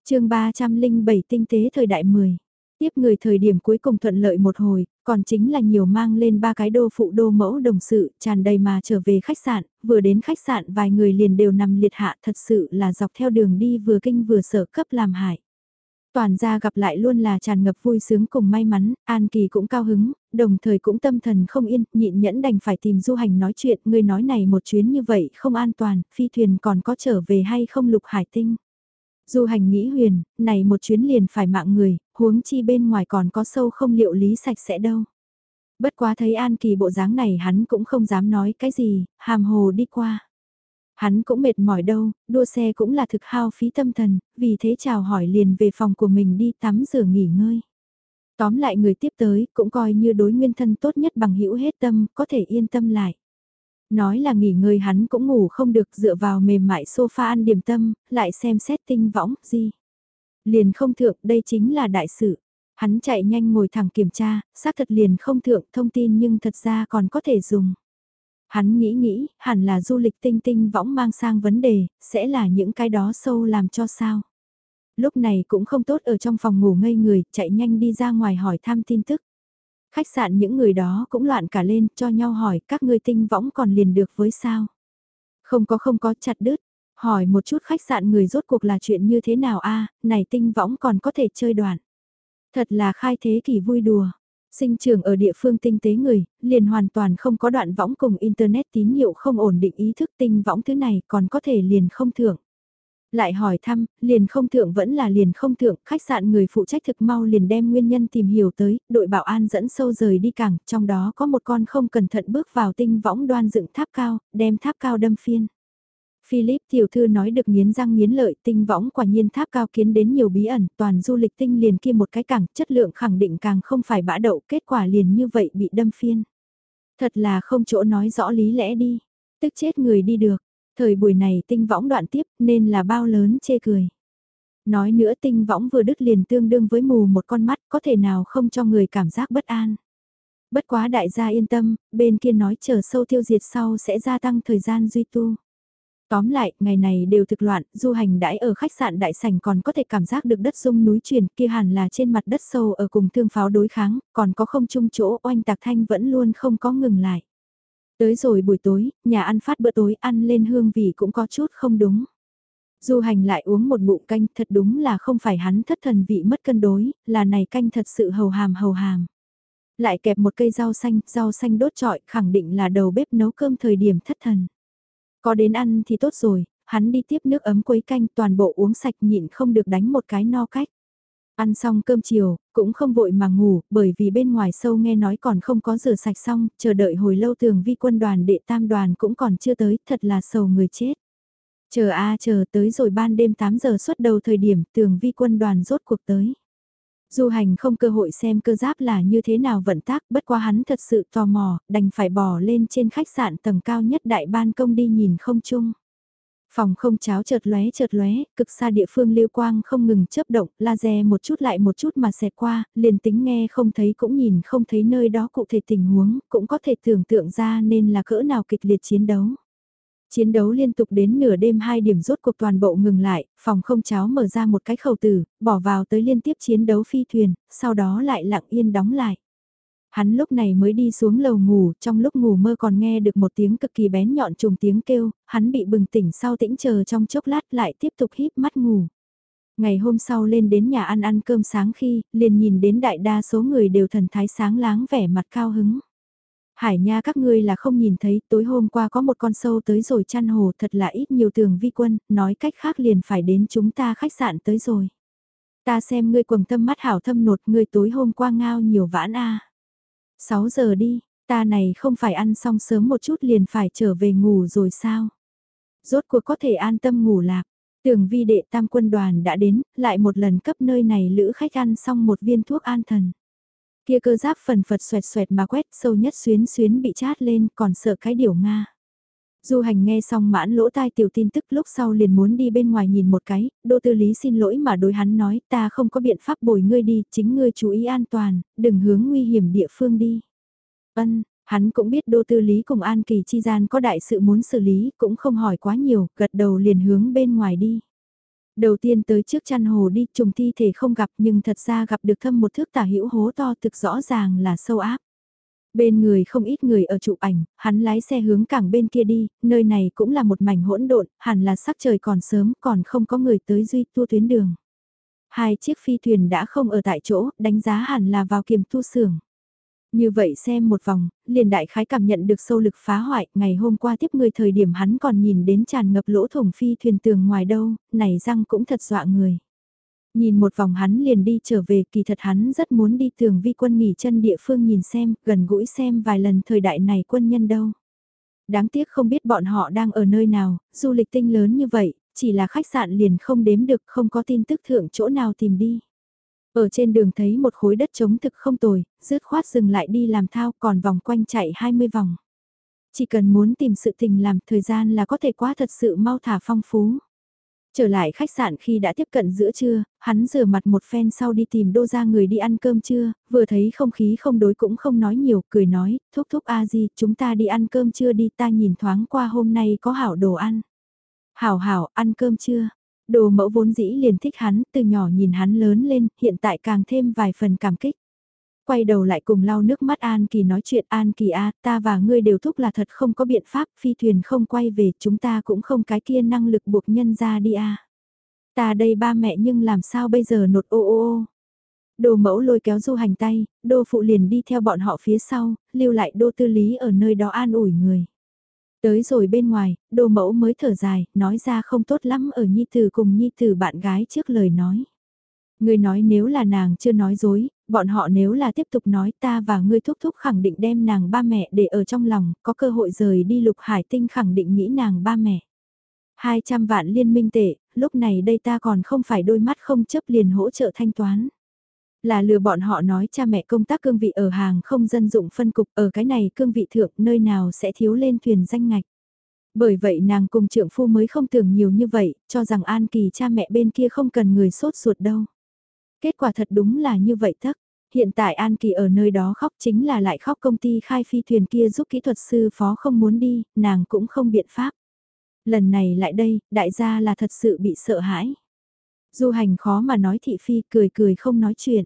chương 307 tinh tế thời đại 10. Tiếp người thời điểm cuối cùng thuận lợi một hồi, còn chính là nhiều mang lên ba cái đô phụ đô mẫu đồng sự, tràn đầy mà trở về khách sạn, vừa đến khách sạn vài người liền đều nằm liệt hạ thật sự là dọc theo đường đi vừa kinh vừa sợ cấp làm hại. Toàn gia gặp lại luôn là tràn ngập vui sướng cùng may mắn, An Kỳ cũng cao hứng, đồng thời cũng tâm thần không yên, nhịn nhẫn đành phải tìm du hành nói chuyện, người nói này một chuyến như vậy không an toàn, phi thuyền còn có trở về hay không lục hải tinh. Du hành nghĩ huyền, này một chuyến liền phải mạng người, huống chi bên ngoài còn có sâu không liệu lý sạch sẽ đâu. Bất quá thấy An Kỳ bộ dáng này hắn cũng không dám nói cái gì, hàm hồ đi qua. Hắn cũng mệt mỏi đâu, đua xe cũng là thực hao phí tâm thần, vì thế chào hỏi liền về phòng của mình đi tắm rửa nghỉ ngơi. Tóm lại người tiếp tới cũng coi như đối nguyên thân tốt nhất bằng hữu hết tâm, có thể yên tâm lại. Nói là nghỉ ngơi hắn cũng ngủ không được dựa vào mềm mại sofa ăn điểm tâm, lại xem xét tinh võng, gì. Liền không thượng, đây chính là đại sự. Hắn chạy nhanh ngồi thẳng kiểm tra, xác thật liền không thượng thông tin nhưng thật ra còn có thể dùng. Hắn nghĩ nghĩ, hẳn là du lịch tinh tinh võng mang sang vấn đề, sẽ là những cái đó sâu làm cho sao. Lúc này cũng không tốt ở trong phòng ngủ ngây người, chạy nhanh đi ra ngoài hỏi thăm tin tức. Khách sạn những người đó cũng loạn cả lên, cho nhau hỏi các ngươi tinh võng còn liền được với sao. Không có không có chặt đứt, hỏi một chút khách sạn người rốt cuộc là chuyện như thế nào a à, này tinh võng còn có thể chơi đoạn. Thật là khai thế kỷ vui đùa. Sinh trưởng ở địa phương tinh tế người, liền hoàn toàn không có đoạn võng cùng Internet tín hiệu không ổn định ý thức tinh võng thứ này còn có thể liền không thưởng. Lại hỏi thăm, liền không thượng vẫn là liền không thượng, khách sạn người phụ trách thực mau liền đem nguyên nhân tìm hiểu tới, đội bảo an dẫn sâu rời đi cảng, trong đó có một con không cẩn thận bước vào tinh võng đoan dựng tháp cao, đem tháp cao đâm phiên. Philip tiểu thư nói được nghiến răng nghiến lợi tinh võng quả nhiên tháp cao kiến đến nhiều bí ẩn, toàn du lịch tinh liền kia một cái cảng, chất lượng khẳng định càng không phải bã đậu, kết quả liền như vậy bị đâm phiên. Thật là không chỗ nói rõ lý lẽ đi, tức chết người đi được, thời buổi này tinh võng đoạn tiếp nên là bao lớn chê cười. Nói nữa tinh võng vừa đứt liền tương đương với mù một con mắt có thể nào không cho người cảm giác bất an. Bất quá đại gia yên tâm, bên kia nói chờ sâu tiêu diệt sau sẽ gia tăng thời gian duy tu. Tóm lại, ngày này đều thực loạn, du hành đãi ở khách sạn đại sảnh còn có thể cảm giác được đất rung núi chuyển kia hẳn là trên mặt đất sâu ở cùng thương pháo đối kháng, còn có không chung chỗ oanh tạc thanh vẫn luôn không có ngừng lại. Tới rồi buổi tối, nhà ăn phát bữa tối ăn lên hương vị cũng có chút không đúng. Du hành lại uống một bụng canh thật đúng là không phải hắn thất thần vị mất cân đối, là này canh thật sự hầu hàm hầu hàm. Lại kẹp một cây rau xanh, rau xanh đốt trọi khẳng định là đầu bếp nấu cơm thời điểm thất thần. Có đến ăn thì tốt rồi, hắn đi tiếp nước ấm quấy canh toàn bộ uống sạch nhịn không được đánh một cái no cách. Ăn xong cơm chiều, cũng không vội mà ngủ, bởi vì bên ngoài sâu nghe nói còn không có rửa sạch xong, chờ đợi hồi lâu thường vi quân đoàn đệ tam đoàn cũng còn chưa tới, thật là sầu người chết. Chờ a chờ tới rồi ban đêm 8 giờ xuất đầu thời điểm tường vi quân đoàn rốt cuộc tới. Du hành không cơ hội xem cơ giáp là như thế nào vận tác, bất quá hắn thật sự tò mò, đành phải bò lên trên khách sạn tầng cao nhất đại ban công đi nhìn không chung. Phòng không cháo chợt lóe chợt lóe, cực xa địa phương lưu quang không ngừng chớp động, laser một chút lại một chút mà xẹt qua, liền tính nghe không thấy cũng nhìn không thấy nơi đó cụ thể tình huống, cũng có thể tưởng tượng ra nên là cỡ nào kịch liệt chiến đấu. Chiến đấu liên tục đến nửa đêm hai điểm rốt cuộc toàn bộ ngừng lại, phòng không cháo mở ra một cái khẩu tử, bỏ vào tới liên tiếp chiến đấu phi thuyền, sau đó lại lặng yên đóng lại. Hắn lúc này mới đi xuống lầu ngủ, trong lúc ngủ mơ còn nghe được một tiếng cực kỳ bén nhọn trùng tiếng kêu, hắn bị bừng tỉnh sau tĩnh chờ trong chốc lát lại tiếp tục híp mắt ngủ. Ngày hôm sau lên đến nhà ăn ăn cơm sáng khi, liền nhìn đến đại đa số người đều thần thái sáng láng vẻ mặt cao hứng. Hải nha các ngươi là không nhìn thấy, tối hôm qua có một con sâu tới rồi chăn hồ thật là ít nhiều tường vi quân, nói cách khác liền phải đến chúng ta khách sạn tới rồi. Ta xem ngươi quầng tâm mắt hảo thâm nột ngươi tối hôm qua ngao nhiều vãn a 6 giờ đi, ta này không phải ăn xong sớm một chút liền phải trở về ngủ rồi sao? Rốt cuộc có thể an tâm ngủ lạc. Tường vi đệ tam quân đoàn đã đến, lại một lần cấp nơi này lữ khách ăn xong một viên thuốc an thần. Kia cơ giáp phần phật xoẹt xoẹt mà quét sâu nhất xuyến xuyến bị chát lên còn sợ cái điều Nga. Du hành nghe xong mãn lỗ tai tiểu tin tức lúc sau liền muốn đi bên ngoài nhìn một cái, đô tư lý xin lỗi mà đối hắn nói ta không có biện pháp bồi ngươi đi, chính ngươi chú ý an toàn, đừng hướng nguy hiểm địa phương đi. Ân, Hắn cũng biết Đô Tư Lý cùng An Kỳ chi gian có đại sự muốn xử lý, cũng không hỏi quá nhiều, gật đầu liền hướng bên ngoài đi. Đầu tiên tới trước chăn hồ đi, trùng thi thể không gặp nhưng thật ra gặp được thâm một thước tả hữu hố to thực rõ ràng là sâu áp. Bên người không ít người ở chụp ảnh, hắn lái xe hướng cảng bên kia đi, nơi này cũng là một mảnh hỗn độn, hẳn là sắc trời còn sớm, còn không có người tới duy tu tuyến đường. Hai chiếc phi thuyền đã không ở tại chỗ, đánh giá hẳn là vào kiềm tu xưởng. Như vậy xem một vòng, liền đại khái cảm nhận được sâu lực phá hoại, ngày hôm qua tiếp người thời điểm hắn còn nhìn đến tràn ngập lỗ thủng phi thuyền tường ngoài đâu, này răng cũng thật dọa người. Nhìn một vòng hắn liền đi trở về, kỳ thật hắn rất muốn đi tường vi quân nghỉ chân địa phương nhìn xem, gần gũi xem vài lần thời đại này quân nhân đâu. Đáng tiếc không biết bọn họ đang ở nơi nào, du lịch tinh lớn như vậy, chỉ là khách sạn liền không đếm được, không có tin tức thượng chỗ nào tìm đi. Ở trên đường thấy một khối đất trống thực không tồi, rứt khoát dừng lại đi làm thao còn vòng quanh chạy 20 vòng. Chỉ cần muốn tìm sự tình làm thời gian là có thể quá thật sự mau thả phong phú. Trở lại khách sạn khi đã tiếp cận giữa trưa, hắn rửa mặt một phen sau đi tìm đô ra người đi ăn cơm trưa, vừa thấy không khí không đối cũng không nói nhiều, cười nói, thúc thúc a di, chúng ta đi ăn cơm trưa đi ta nhìn thoáng qua hôm nay có hảo đồ ăn. Hảo hảo, ăn cơm trưa. Đồ mẫu vốn dĩ liền thích hắn, từ nhỏ nhìn hắn lớn lên, hiện tại càng thêm vài phần cảm kích. Quay đầu lại cùng lau nước mắt An Kỳ nói chuyện An Kỳ a ta và ngươi đều thúc là thật không có biện pháp, phi thuyền không quay về, chúng ta cũng không cái kia năng lực buộc nhân ra đi a Ta đây ba mẹ nhưng làm sao bây giờ nột ô ô ô. Đồ mẫu lôi kéo du hành tay, đô phụ liền đi theo bọn họ phía sau, lưu lại đô tư lý ở nơi đó an ủi người. Tới rồi bên ngoài, đồ mẫu mới thở dài, nói ra không tốt lắm ở nhi tử cùng nhi tử bạn gái trước lời nói. Người nói nếu là nàng chưa nói dối, bọn họ nếu là tiếp tục nói ta và ngươi thúc thúc khẳng định đem nàng ba mẹ để ở trong lòng, có cơ hội rời đi lục hải tinh khẳng định nghĩ nàng ba mẹ. 200 vạn liên minh tệ, lúc này đây ta còn không phải đôi mắt không chấp liền hỗ trợ thanh toán. Là lừa bọn họ nói cha mẹ công tác cương vị ở hàng không dân dụng phân cục ở cái này cương vị thượng nơi nào sẽ thiếu lên thuyền danh ngạch. Bởi vậy nàng cùng trượng phu mới không tưởng nhiều như vậy, cho rằng An Kỳ cha mẹ bên kia không cần người sốt ruột đâu. Kết quả thật đúng là như vậy thắc. Hiện tại An Kỳ ở nơi đó khóc chính là lại khóc công ty khai phi thuyền kia giúp kỹ thuật sư phó không muốn đi, nàng cũng không biện pháp. Lần này lại đây, đại gia là thật sự bị sợ hãi. Du hành khó mà nói thị phi cười cười không nói chuyện.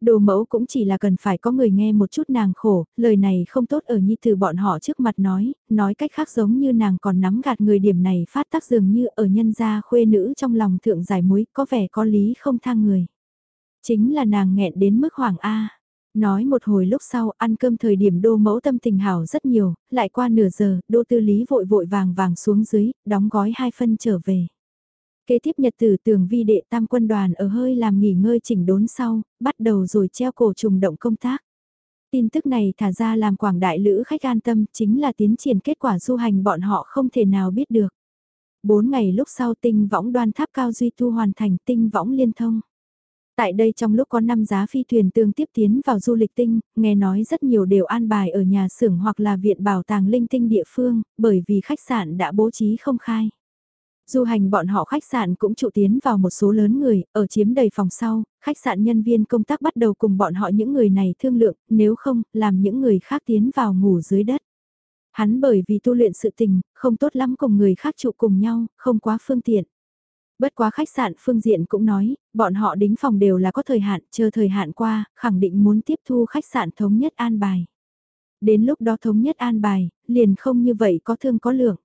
Đồ mẫu cũng chỉ là cần phải có người nghe một chút nàng khổ, lời này không tốt ở nhi từ bọn họ trước mặt nói, nói cách khác giống như nàng còn nắm gạt người điểm này phát tác dường như ở nhân gia khuê nữ trong lòng thượng giải muối có vẻ có lý không thang người. Chính là nàng nghẹn đến mức hoàng A. Nói một hồi lúc sau ăn cơm thời điểm đô mẫu tâm tình hảo rất nhiều, lại qua nửa giờ, đô tư lý vội vội vàng vàng xuống dưới, đóng gói hai phân trở về. Kế tiếp nhật tử tường vi đệ tam quân đoàn ở hơi làm nghỉ ngơi chỉnh đốn sau, bắt đầu rồi treo cổ trùng động công tác. Tin tức này thả ra làm quảng đại lữ khách an tâm chính là tiến triển kết quả du hành bọn họ không thể nào biết được. Bốn ngày lúc sau tinh võng đoan tháp cao duy tu hoàn thành tinh võng liên thông. Tại đây trong lúc có năm giá phi thuyền tương tiếp tiến vào du lịch tinh, nghe nói rất nhiều đều an bài ở nhà xưởng hoặc là viện bảo tàng linh tinh địa phương, bởi vì khách sạn đã bố trí không khai. Du hành bọn họ khách sạn cũng trụ tiến vào một số lớn người, ở chiếm đầy phòng sau, khách sạn nhân viên công tác bắt đầu cùng bọn họ những người này thương lượng, nếu không, làm những người khác tiến vào ngủ dưới đất. Hắn bởi vì tu luyện sự tình, không tốt lắm cùng người khác trụ cùng nhau, không quá phương tiện. Bất quá khách sạn phương diện cũng nói, bọn họ đính phòng đều là có thời hạn, chờ thời hạn qua, khẳng định muốn tiếp thu khách sạn thống nhất an bài. Đến lúc đó thống nhất an bài, liền không như vậy có thương có lượng.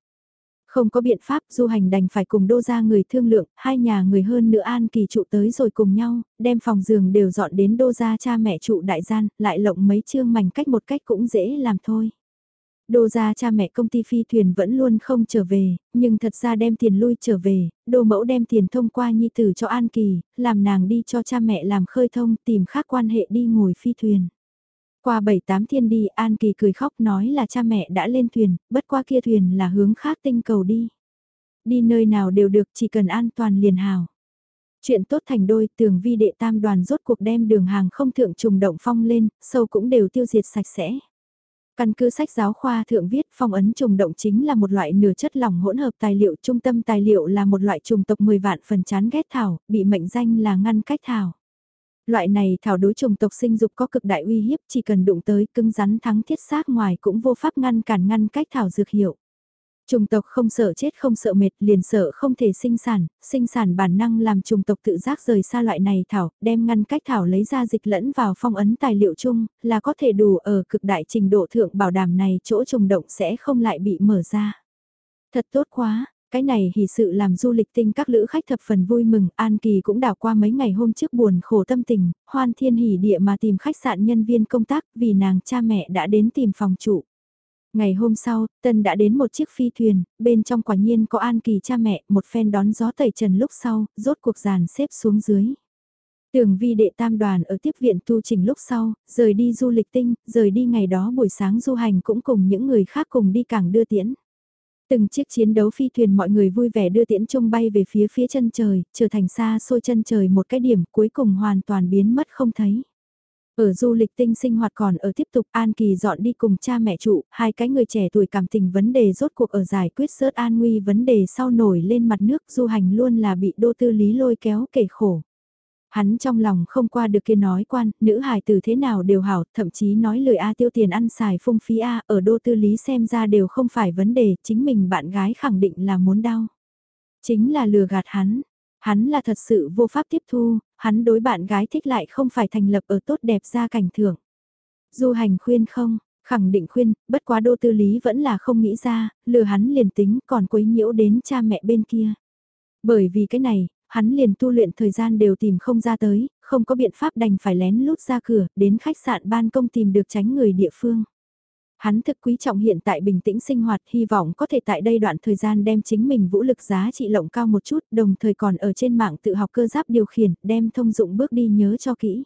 Không có biện pháp, du hành đành phải cùng đô ra người thương lượng, hai nhà người hơn nữa an kỳ trụ tới rồi cùng nhau, đem phòng giường đều dọn đến đô ra cha mẹ trụ đại gian, lại lộng mấy chương mảnh cách một cách cũng dễ làm thôi. Đô ra cha mẹ công ty phi thuyền vẫn luôn không trở về, nhưng thật ra đem tiền lui trở về, đô mẫu đem tiền thông qua nhi tử cho An Kỳ, làm nàng đi cho cha mẹ làm khơi thông tìm khác quan hệ đi ngồi phi thuyền. Qua bảy tám thiên đi An Kỳ cười khóc nói là cha mẹ đã lên thuyền, bất qua kia thuyền là hướng khác tinh cầu đi. Đi nơi nào đều được chỉ cần an toàn liền hào. Chuyện tốt thành đôi tường vi đệ tam đoàn rốt cuộc đem đường hàng không thượng trùng động phong lên, sâu cũng đều tiêu diệt sạch sẽ. Căn cứ sách giáo khoa thượng viết phong ấn trùng động chính là một loại nửa chất lỏng hỗn hợp tài liệu trung tâm tài liệu là một loại trùng tộc 10 vạn phần chán ghét thảo, bị mệnh danh là ngăn cách thảo. Loại này thảo đối trùng tộc sinh dục có cực đại uy hiếp chỉ cần đụng tới cứng rắn thắng thiết xác ngoài cũng vô pháp ngăn cản ngăn cách thảo dược hiệu. Trùng tộc không sợ chết không sợ mệt liền sợ không thể sinh sản, sinh sản bản năng làm trùng tộc tự giác rời xa loại này thảo, đem ngăn cách thảo lấy ra dịch lẫn vào phong ấn tài liệu chung, là có thể đủ ở cực đại trình độ thượng bảo đảm này chỗ trùng động sẽ không lại bị mở ra. Thật tốt quá, cái này hỉ sự làm du lịch tinh các lữ khách thập phần vui mừng, An Kỳ cũng đảo qua mấy ngày hôm trước buồn khổ tâm tình, hoan thiên hỉ địa mà tìm khách sạn nhân viên công tác vì nàng cha mẹ đã đến tìm phòng chủ. Ngày hôm sau, Tân đã đến một chiếc phi thuyền, bên trong quả nhiên có An Kỳ cha mẹ, một phen đón gió tẩy trần lúc sau, rốt cuộc giàn xếp xuống dưới. Tường vi đệ tam đoàn ở tiếp viện tu trình lúc sau, rời đi du lịch tinh, rời đi ngày đó buổi sáng du hành cũng cùng những người khác cùng đi cảng đưa tiễn. Từng chiếc chiến đấu phi thuyền mọi người vui vẻ đưa tiễn trung bay về phía phía chân trời, trở thành xa xôi chân trời một cái điểm cuối cùng hoàn toàn biến mất không thấy. Ở du lịch tinh sinh hoạt còn ở tiếp tục An Kỳ dọn đi cùng cha mẹ trụ, hai cái người trẻ tuổi cảm tình vấn đề rốt cuộc ở giải quyết sớt an nguy vấn đề sau nổi lên mặt nước du hành luôn là bị đô tư lý lôi kéo kể khổ. Hắn trong lòng không qua được kia nói quan, nữ hài từ thế nào đều hảo, thậm chí nói lời A tiêu tiền ăn xài phung phí A ở đô tư lý xem ra đều không phải vấn đề, chính mình bạn gái khẳng định là muốn đau. Chính là lừa gạt hắn, hắn là thật sự vô pháp tiếp thu, hắn đối bạn gái thích lại không phải thành lập ở tốt đẹp ra cảnh thưởng. Du hành khuyên không, khẳng định khuyên, bất quá đô tư lý vẫn là không nghĩ ra, lừa hắn liền tính còn quấy nhiễu đến cha mẹ bên kia. Bởi vì cái này, hắn liền tu luyện thời gian đều tìm không ra tới, không có biện pháp đành phải lén lút ra cửa, đến khách sạn ban công tìm được tránh người địa phương. Hắn thực quý trọng hiện tại bình tĩnh sinh hoạt, hy vọng có thể tại đây đoạn thời gian đem chính mình vũ lực giá trị lộng cao một chút, đồng thời còn ở trên mạng tự học cơ giáp điều khiển, đem thông dụng bước đi nhớ cho kỹ.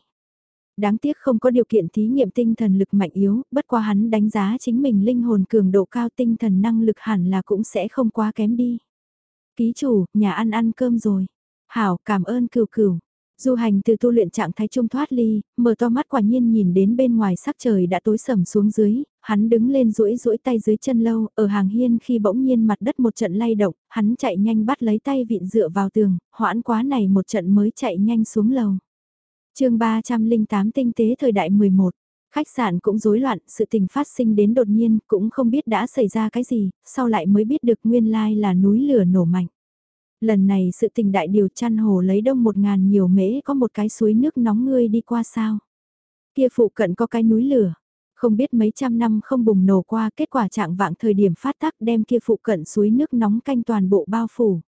Đáng tiếc không có điều kiện thí nghiệm tinh thần lực mạnh yếu, bất qua hắn đánh giá chính mình linh hồn cường độ cao tinh thần năng lực hẳn là cũng sẽ không quá kém đi. Ký chủ, nhà ăn ăn cơm rồi. Hảo, cảm ơn cửu cửu. Du hành từ tu luyện trạng thái trung thoát ly, mở to mắt quả nhiên nhìn đến bên ngoài sắc trời đã tối sầm xuống dưới, hắn đứng lên duỗi duỗi tay dưới chân lâu, ở hàng hiên khi bỗng nhiên mặt đất một trận lay động, hắn chạy nhanh bắt lấy tay vịn dựa vào tường, hoãn quá này một trận mới chạy nhanh xuống lầu. chương 308 tinh tế thời đại 11 Khách sạn cũng rối loạn, sự tình phát sinh đến đột nhiên, cũng không biết đã xảy ra cái gì, sau lại mới biết được nguyên lai là núi lửa nổ mạnh. Lần này sự tình đại điều chăn hồ lấy đông một ngàn nhiều mễ có một cái suối nước nóng ngươi đi qua sao. Kia phụ cận có cái núi lửa, không biết mấy trăm năm không bùng nổ qua kết quả trạng vạng thời điểm phát tác đem kia phụ cận suối nước nóng canh toàn bộ bao phủ.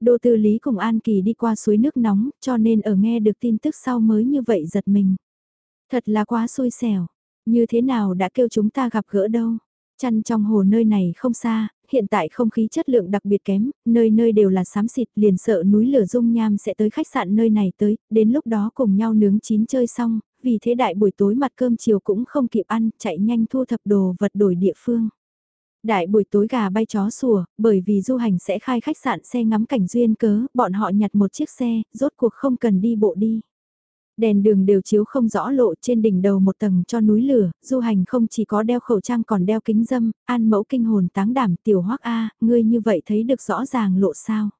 Đô tư lý cùng An Kỳ đi qua suối nước nóng cho nên ở nghe được tin tức sau mới như vậy giật mình. Thật là quá xui xẻo, như thế nào đã kêu chúng ta gặp gỡ đâu. Chăn trong hồ nơi này không xa, hiện tại không khí chất lượng đặc biệt kém, nơi nơi đều là xám xịt liền sợ núi lửa dung nham sẽ tới khách sạn nơi này tới, đến lúc đó cùng nhau nướng chín chơi xong, vì thế đại buổi tối mặt cơm chiều cũng không kịp ăn, chạy nhanh thu thập đồ vật đổi địa phương. Đại buổi tối gà bay chó sủa, bởi vì du hành sẽ khai khách sạn xe ngắm cảnh duyên cớ, bọn họ nhặt một chiếc xe, rốt cuộc không cần đi bộ đi. Đèn đường đều chiếu không rõ lộ trên đỉnh đầu một tầng cho núi lửa, du hành không chỉ có đeo khẩu trang còn đeo kính dâm, an mẫu kinh hồn táng đảm tiểu hoắc A, ngươi như vậy thấy được rõ ràng lộ sao.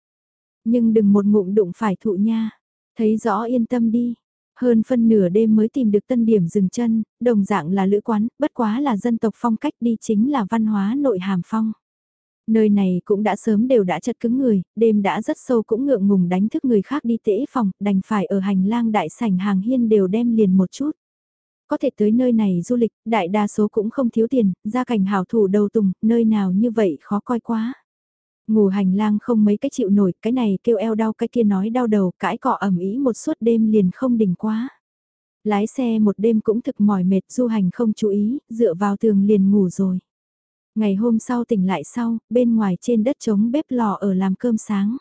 Nhưng đừng một ngụm đụng phải thụ nha, thấy rõ yên tâm đi. Hơn phân nửa đêm mới tìm được tân điểm dừng chân, đồng dạng là lữ quán, bất quá là dân tộc phong cách đi chính là văn hóa nội hàm phong. Nơi này cũng đã sớm đều đã chật cứng người, đêm đã rất sâu cũng ngượng ngùng đánh thức người khác đi tễ phòng, đành phải ở hành lang đại sảnh hàng hiên đều đem liền một chút. Có thể tới nơi này du lịch, đại đa số cũng không thiếu tiền, gia cảnh hảo thủ đầu tùng, nơi nào như vậy khó coi quá. Ngủ hành lang không mấy cái chịu nổi, cái này kêu eo đau cái kia nói đau đầu, cãi cọ ẩm ý một suốt đêm liền không đỉnh quá. Lái xe một đêm cũng thực mỏi mệt du hành không chú ý, dựa vào tường liền ngủ rồi. Ngày hôm sau tỉnh lại sau, bên ngoài trên đất trống bếp lò ở làm cơm sáng.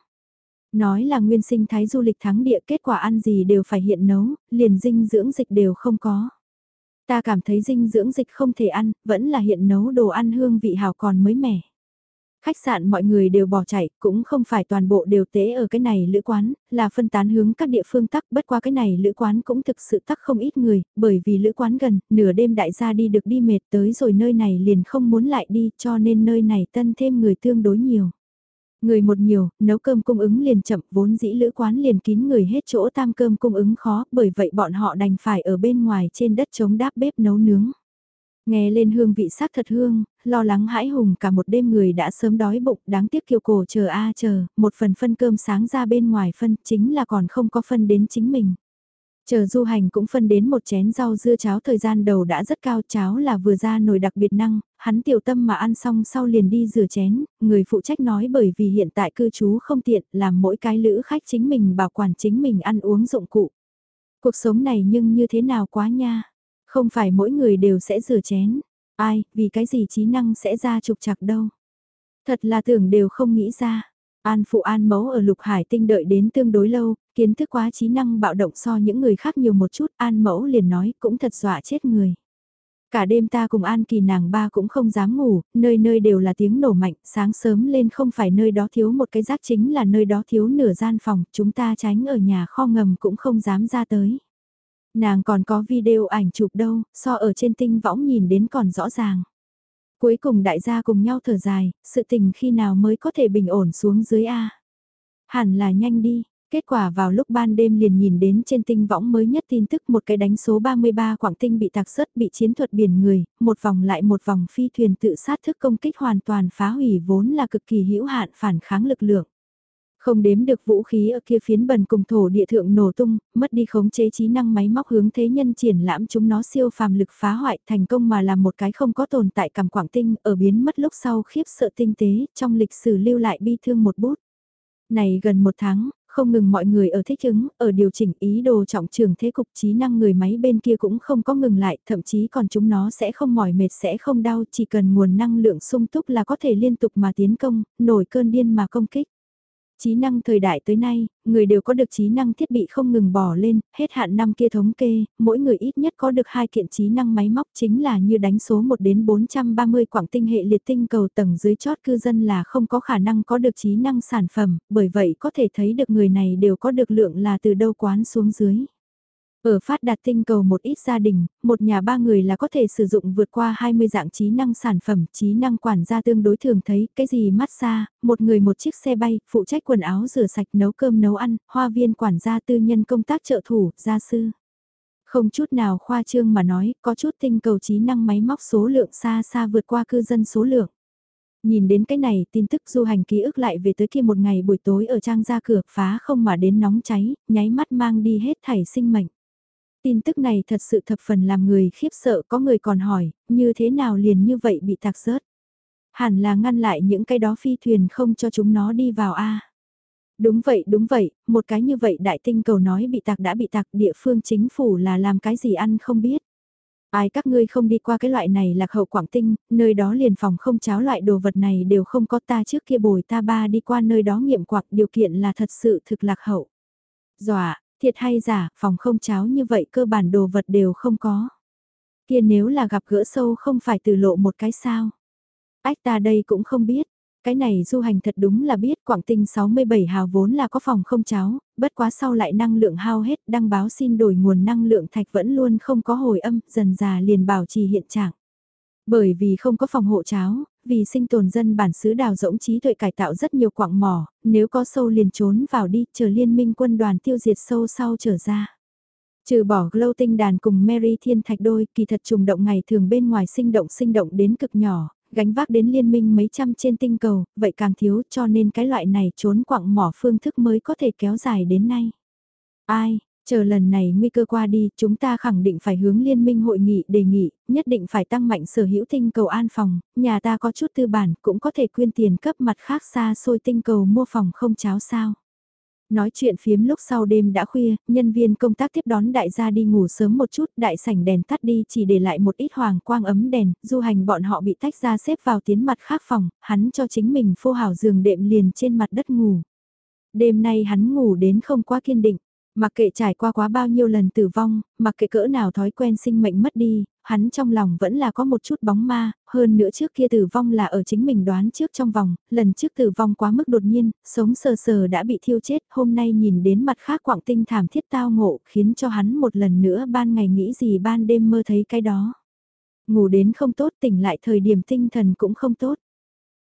Nói là nguyên sinh thái du lịch thắng địa kết quả ăn gì đều phải hiện nấu, liền dinh dưỡng dịch đều không có. Ta cảm thấy dinh dưỡng dịch không thể ăn, vẫn là hiện nấu đồ ăn hương vị hào còn mới mẻ. Khách sạn mọi người đều bỏ chạy, cũng không phải toàn bộ đều tế ở cái này lữ quán, là phân tán hướng các địa phương tắc, bất qua cái này lữ quán cũng thực sự tắc không ít người, bởi vì lữ quán gần, nửa đêm đại gia đi được đi mệt tới rồi nơi này liền không muốn lại đi, cho nên nơi này tân thêm người tương đối nhiều. Người một nhiều, nấu cơm cung ứng liền chậm, vốn dĩ lữ quán liền kín người hết chỗ tam cơm cung ứng khó, bởi vậy bọn họ đành phải ở bên ngoài trên đất chống đáp bếp nấu nướng. Nghe lên hương vị sắc thật hương, lo lắng hãi hùng cả một đêm người đã sớm đói bụng, đáng tiếc kiều cổ chờ a chờ, một phần phân cơm sáng ra bên ngoài phân, chính là còn không có phân đến chính mình. Chờ du hành cũng phân đến một chén rau dưa cháo thời gian đầu đã rất cao cháo là vừa ra nồi đặc biệt năng, hắn tiểu tâm mà ăn xong sau liền đi rửa chén, người phụ trách nói bởi vì hiện tại cư trú không tiện làm mỗi cái lữ khách chính mình bảo quản chính mình ăn uống dụng cụ. Cuộc sống này nhưng như thế nào quá nha, không phải mỗi người đều sẽ rửa chén, ai, vì cái gì trí năng sẽ ra trục chặt đâu. Thật là tưởng đều không nghĩ ra. An phụ an mẫu ở lục hải tinh đợi đến tương đối lâu, kiến thức quá trí năng bạo động so những người khác nhiều một chút, an mẫu liền nói cũng thật dọa chết người. Cả đêm ta cùng An Kỳ nàng ba cũng không dám ngủ, nơi nơi đều là tiếng nổ mạnh, sáng sớm lên không phải nơi đó thiếu một cái rác chính là nơi đó thiếu nửa gian phòng, chúng ta tránh ở nhà kho ngầm cũng không dám ra tới. Nàng còn có video ảnh chụp đâu, so ở trên tinh võng nhìn đến còn rõ ràng. Cuối cùng đại gia cùng nhau thở dài, sự tình khi nào mới có thể bình ổn xuống dưới A. Hẳn là nhanh đi, Kết quả vào lúc ban đêm liền nhìn đến trên tinh võng mới nhất tin tức một cái đánh số 33 Quảng Tinh bị tạc sớt bị chiến thuật biển người, một vòng lại một vòng phi thuyền tự sát thức công kích hoàn toàn phá hủy vốn là cực kỳ hữu hạn phản kháng lực lượng. Không đếm được vũ khí ở kia phiến bần cùng thổ địa thượng nổ tung, mất đi khống chế trí năng máy móc hướng thế nhân triển lãm chúng nó siêu phàm lực phá hoại thành công mà làm một cái không có tồn tại cảm quảng tinh ở biến mất lúc sau khiếp sợ tinh tế trong lịch sử lưu lại bi thương một bút. Này gần một tháng, không ngừng mọi người ở thích ứng, ở điều chỉnh ý đồ trọng trường thế cục trí năng người máy bên kia cũng không có ngừng lại, thậm chí còn chúng nó sẽ không mỏi mệt sẽ không đau, chỉ cần nguồn năng lượng sung túc là có thể liên tục mà tiến công, nổi cơn điên mà công kích. Trí năng thời đại tới nay, người đều có được trí năng thiết bị không ngừng bỏ lên, hết hạn năm kia thống kê, mỗi người ít nhất có được hai kiện trí năng máy móc chính là như đánh số 1 đến 430 quảng tinh hệ liệt tinh cầu tầng dưới chót cư dân là không có khả năng có được trí năng sản phẩm, bởi vậy có thể thấy được người này đều có được lượng là từ đâu quán xuống dưới. Ở phát đạt tinh cầu một ít gia đình, một nhà ba người là có thể sử dụng vượt qua 20 dạng trí năng sản phẩm, trí năng quản gia tương đối thường thấy, cái gì massage, một người một chiếc xe bay, phụ trách quần áo rửa sạch nấu cơm nấu ăn, hoa viên quản gia tư nhân công tác trợ thủ, gia sư. Không chút nào khoa trương mà nói, có chút tinh cầu trí năng máy móc số lượng xa xa vượt qua cư dân số lượng. Nhìn đến cái này tin tức du hành ký ức lại về tới kia một ngày buổi tối ở trang ra cửa phá không mà đến nóng cháy, nháy mắt mang đi hết thảy sinh mệnh. Tin tức này thật sự thập phần làm người khiếp sợ có người còn hỏi, như thế nào liền như vậy bị tạc rớt. Hẳn là ngăn lại những cái đó phi thuyền không cho chúng nó đi vào a Đúng vậy, đúng vậy, một cái như vậy đại tinh cầu nói bị tạc đã bị tạc địa phương chính phủ là làm cái gì ăn không biết. Ai các ngươi không đi qua cái loại này lạc hậu Quảng Tinh, nơi đó liền phòng không cháo loại đồ vật này đều không có ta trước kia bồi ta ba đi qua nơi đó nghiệm quạc điều kiện là thật sự thực lạc hậu. Dọa, Thiệt hay giả, phòng không cháo như vậy cơ bản đồ vật đều không có. Kia nếu là gặp gỡ sâu không phải từ lộ một cái sao. Ách ta đây cũng không biết. Cái này du hành thật đúng là biết Quảng Tinh 67 hào vốn là có phòng không cháo, bất quá sau lại năng lượng hao hết đăng báo xin đổi nguồn năng lượng thạch vẫn luôn không có hồi âm, dần già liền bảo trì hiện trạng. Bởi vì không có phòng hộ cháo, vì sinh tồn dân bản xứ đào rỗng trí tuệ cải tạo rất nhiều quạng mỏ, nếu có sâu liền trốn vào đi, chờ liên minh quân đoàn tiêu diệt sâu sau trở ra. Trừ bỏ Glow tinh đàn cùng Mary Thiên Thạch đôi, kỳ thật trùng động ngày thường bên ngoài sinh động sinh động đến cực nhỏ, gánh vác đến liên minh mấy trăm trên tinh cầu, vậy càng thiếu cho nên cái loại này trốn quạng mỏ phương thức mới có thể kéo dài đến nay. Ai, Chờ lần này nguy cơ qua đi, chúng ta khẳng định phải hướng liên minh hội nghị đề nghị, nhất định phải tăng mạnh sở hữu tinh cầu an phòng, nhà ta có chút tư bản cũng có thể quyên tiền cấp mặt khác xa xôi tinh cầu mua phòng không cháo sao. Nói chuyện phiếm lúc sau đêm đã khuya, nhân viên công tác tiếp đón đại gia đi ngủ sớm một chút, đại sảnh đèn tắt đi chỉ để lại một ít hoàng quang ấm đèn, du hành bọn họ bị tách ra xếp vào tiến mặt khác phòng, hắn cho chính mình phô hào giường đệm liền trên mặt đất ngủ. Đêm nay hắn ngủ đến không quá kiên định, Mặc kệ trải qua quá bao nhiêu lần tử vong, mặc kệ cỡ nào thói quen sinh mệnh mất đi, hắn trong lòng vẫn là có một chút bóng ma, hơn nữa trước kia tử vong là ở chính mình đoán trước trong vòng, lần trước tử vong quá mức đột nhiên, sống sờ sờ đã bị thiêu chết, hôm nay nhìn đến mặt khác quảng tinh thảm thiết tao ngộ, khiến cho hắn một lần nữa ban ngày nghĩ gì ban đêm mơ thấy cái đó. Ngủ đến không tốt tỉnh lại thời điểm tinh thần cũng không tốt.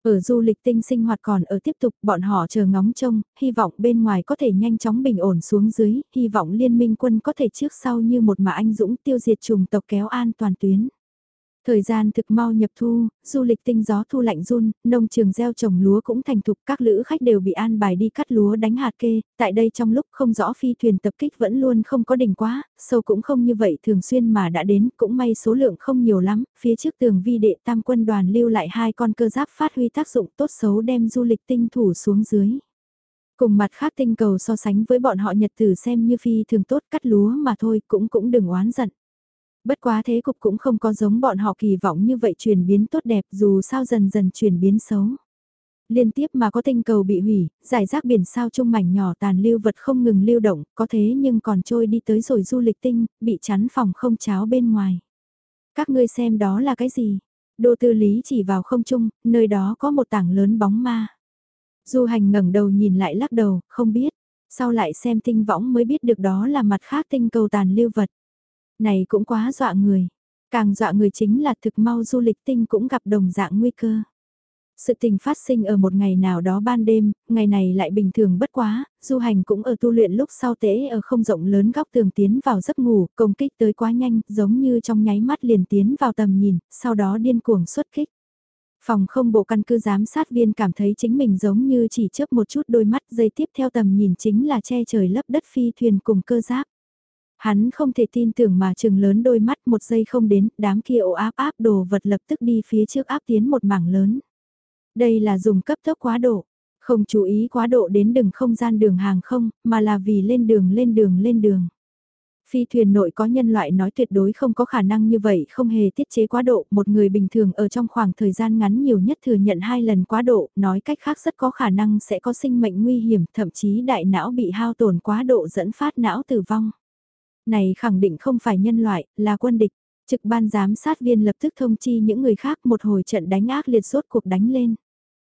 Ở du lịch tinh sinh hoạt còn ở tiếp tục bọn họ chờ ngóng trông, hy vọng bên ngoài có thể nhanh chóng bình ổn xuống dưới, hy vọng liên minh quân có thể trước sau như một mà anh Dũng tiêu diệt trùng tộc kéo an toàn tuyến. Thời gian thực mau nhập thu, du lịch tinh gió thu lạnh run, nông trường gieo trồng lúa cũng thành thục các lữ khách đều bị an bài đi cắt lúa đánh hạt kê, tại đây trong lúc không rõ phi thuyền tập kích vẫn luôn không có đỉnh quá, sâu cũng không như vậy thường xuyên mà đã đến, cũng may số lượng không nhiều lắm, phía trước tường vi đệ tam quân đoàn lưu lại hai con cơ giáp phát huy tác dụng tốt xấu đem du lịch tinh thủ xuống dưới. Cùng mặt khác tinh cầu so sánh với bọn họ nhật tử xem như phi thường tốt cắt lúa mà thôi cũng cũng đừng oán giận. Bất quá thế cục cũng không có giống bọn họ kỳ vọng như vậy chuyển biến tốt đẹp dù sao dần dần chuyển biến xấu. Liên tiếp mà có tinh cầu bị hủy, giải rác biển sao trung mảnh nhỏ tàn lưu vật không ngừng lưu động, có thế nhưng còn trôi đi tới rồi du lịch tinh, bị chắn phòng không cháo bên ngoài. Các ngươi xem đó là cái gì? Đô tư lý chỉ vào không trung, nơi đó có một tảng lớn bóng ma. Du hành ngẩng đầu nhìn lại lắc đầu, không biết. Sau lại xem tinh võng mới biết được đó là mặt khác tinh cầu tàn lưu vật. Này cũng quá dọa người. Càng dọa người chính là thực mau du lịch tinh cũng gặp đồng dạng nguy cơ. Sự tình phát sinh ở một ngày nào đó ban đêm, ngày này lại bình thường bất quá, du hành cũng ở tu luyện lúc sau tễ ở không rộng lớn góc tường tiến vào giấc ngủ, công kích tới quá nhanh, giống như trong nháy mắt liền tiến vào tầm nhìn, sau đó điên cuồng xuất kích. Phòng không bộ căn cứ giám sát viên cảm thấy chính mình giống như chỉ chớp một chút đôi mắt dây tiếp theo tầm nhìn chính là che trời lấp đất phi thuyền cùng cơ giáp. Hắn không thể tin tưởng mà chừng lớn đôi mắt một giây không đến, đám kia ổ áp áp đồ vật lập tức đi phía trước áp tiến một mảng lớn. Đây là dùng cấp tốc quá độ, không chú ý quá độ đến đường không gian đường hàng không, mà là vì lên đường lên đường lên đường. Phi thuyền nội có nhân loại nói tuyệt đối không có khả năng như vậy, không hề tiết chế quá độ, một người bình thường ở trong khoảng thời gian ngắn nhiều nhất thừa nhận hai lần quá độ, nói cách khác rất có khả năng sẽ có sinh mệnh nguy hiểm, thậm chí đại não bị hao tổn quá độ dẫn phát não tử vong. Này khẳng định không phải nhân loại, là quân địch. Trực ban giám sát viên lập tức thông chi những người khác một hồi trận đánh ác liệt suốt cuộc đánh lên.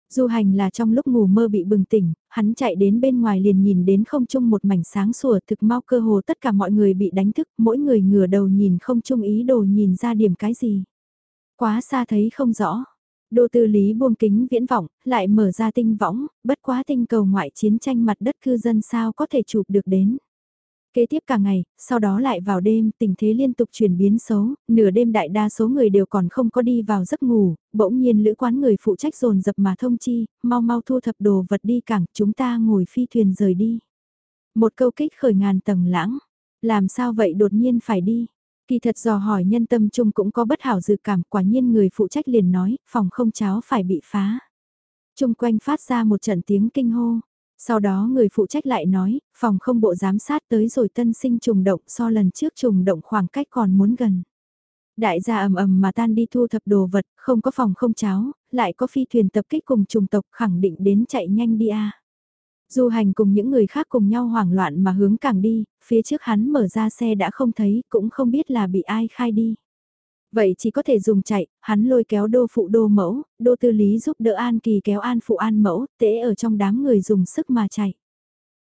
Du hành là trong lúc ngủ mơ bị bừng tỉnh, hắn chạy đến bên ngoài liền nhìn đến không trung một mảnh sáng sủa thực mau cơ hồ tất cả mọi người bị đánh thức, mỗi người ngửa đầu nhìn không trung ý đồ nhìn ra điểm cái gì. Quá xa thấy không rõ. Đô tư lý buông kính viễn vọng, lại mở ra tinh võng, bất quá tinh cầu ngoại chiến tranh mặt đất cư dân sao có thể chụp được đến. Kế tiếp cả ngày, sau đó lại vào đêm, tình thế liên tục chuyển biến xấu, nửa đêm đại đa số người đều còn không có đi vào giấc ngủ, bỗng nhiên lữ quán người phụ trách dồn dập mà thông chi, mau mau thu thập đồ vật đi cảng, chúng ta ngồi phi thuyền rời đi. Một câu kích khởi ngàn tầng lãng, làm sao vậy đột nhiên phải đi. Kỳ thật dò hỏi nhân tâm chung cũng có bất hảo dự cảm, quả nhiên người phụ trách liền nói, phòng không cháo phải bị phá. Trung quanh phát ra một trận tiếng kinh hô, sau đó người phụ trách lại nói, phòng không bộ giám sát tới rồi tân sinh trùng động so lần trước trùng động khoảng cách còn muốn gần. Đại gia ầm ầm mà tan đi thu thập đồ vật, không có phòng không cháo, lại có phi thuyền tập kích cùng trùng tộc khẳng định đến chạy nhanh đi a. Du hành cùng những người khác cùng nhau hoảng loạn mà hướng càng đi, phía trước hắn mở ra xe đã không thấy, cũng không biết là bị ai khai đi. Vậy chỉ có thể dùng chạy, hắn lôi kéo đô phụ đô mẫu, đô tư lý giúp đỡ An Kỳ kéo An phụ An mẫu, tễ ở trong đám người dùng sức mà chạy.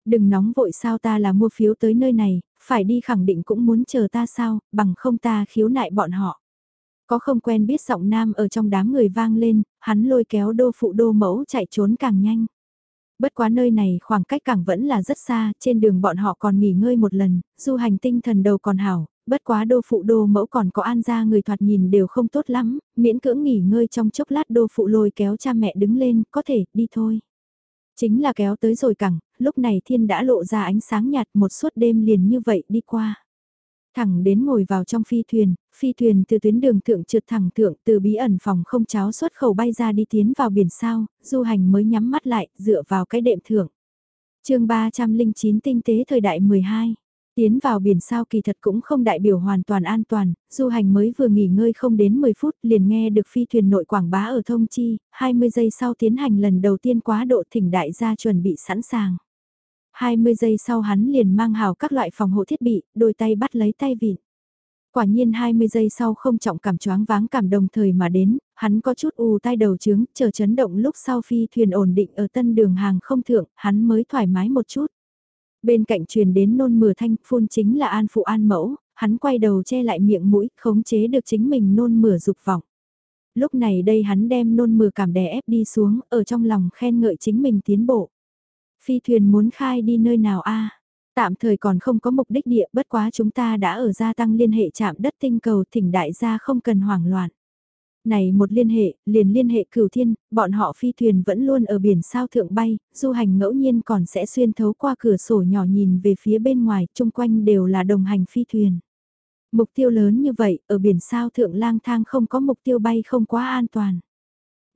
Đừng nóng vội sao ta là mua phiếu tới nơi này, phải đi khẳng định cũng muốn chờ ta sao, bằng không ta khiếu nại bọn họ. Có không quen biết giọng nam ở trong đám người vang lên, hắn lôi kéo đô phụ đô mẫu chạy trốn càng nhanh. Bất quá nơi này khoảng cách càng vẫn là rất xa, trên đường bọn họ còn nghỉ ngơi một lần, du hành tinh thần đầu còn hảo, bất quá đô phụ đô mẫu còn có an gia người thoạt nhìn đều không tốt lắm, miễn cưỡng nghỉ ngơi trong chốc lát đô phụ lôi kéo cha mẹ đứng lên, có thể, đi thôi. Chính là kéo tới rồi cẳng, lúc này thiên đã lộ ra ánh sáng nhạt một suốt đêm liền như vậy đi qua. Thẳng đến ngồi vào trong phi thuyền, phi thuyền từ tuyến đường thượng trượt thẳng thượng từ bí ẩn phòng không cháo xuất khẩu bay ra đi tiến vào biển sao, du hành mới nhắm mắt lại, dựa vào cái đệm thượng. chương 309 tinh tế thời đại 12 Tiến vào biển sao kỳ thật cũng không đại biểu hoàn toàn an toàn, du hành mới vừa nghỉ ngơi không đến 10 phút liền nghe được phi thuyền nội quảng bá ở thông chi, 20 giây sau tiến hành lần đầu tiên quá độ thỉnh đại gia chuẩn bị sẵn sàng. 20 giây sau hắn liền mang hào các loại phòng hộ thiết bị, đôi tay bắt lấy tay vịn. Quả nhiên 20 giây sau không trọng cảm choáng váng cảm đồng thời mà đến, hắn có chút u tai đầu trướng, chờ chấn động lúc sau phi thuyền ổn định ở tân đường hàng không thượng, hắn mới thoải mái một chút. Bên cạnh truyền đến nôn mửa thanh, phun chính là an phụ an mẫu, hắn quay đầu che lại miệng mũi, khống chế được chính mình nôn mửa dục vọng. Lúc này đây hắn đem nôn mửa cảm đè ép đi xuống, ở trong lòng khen ngợi chính mình tiến bộ. Phi thuyền muốn khai đi nơi nào a Tạm thời còn không có mục đích địa bất quá chúng ta đã ở gia tăng liên hệ chạm đất tinh cầu thỉnh đại gia không cần hoảng loạn. Này một liên hệ, liền liên hệ cửu thiên, bọn họ phi thuyền vẫn luôn ở biển sao thượng bay, du hành ngẫu nhiên còn sẽ xuyên thấu qua cửa sổ nhỏ nhìn về phía bên ngoài, chung quanh đều là đồng hành phi thuyền. Mục tiêu lớn như vậy, ở biển sao thượng lang thang không có mục tiêu bay không quá an toàn.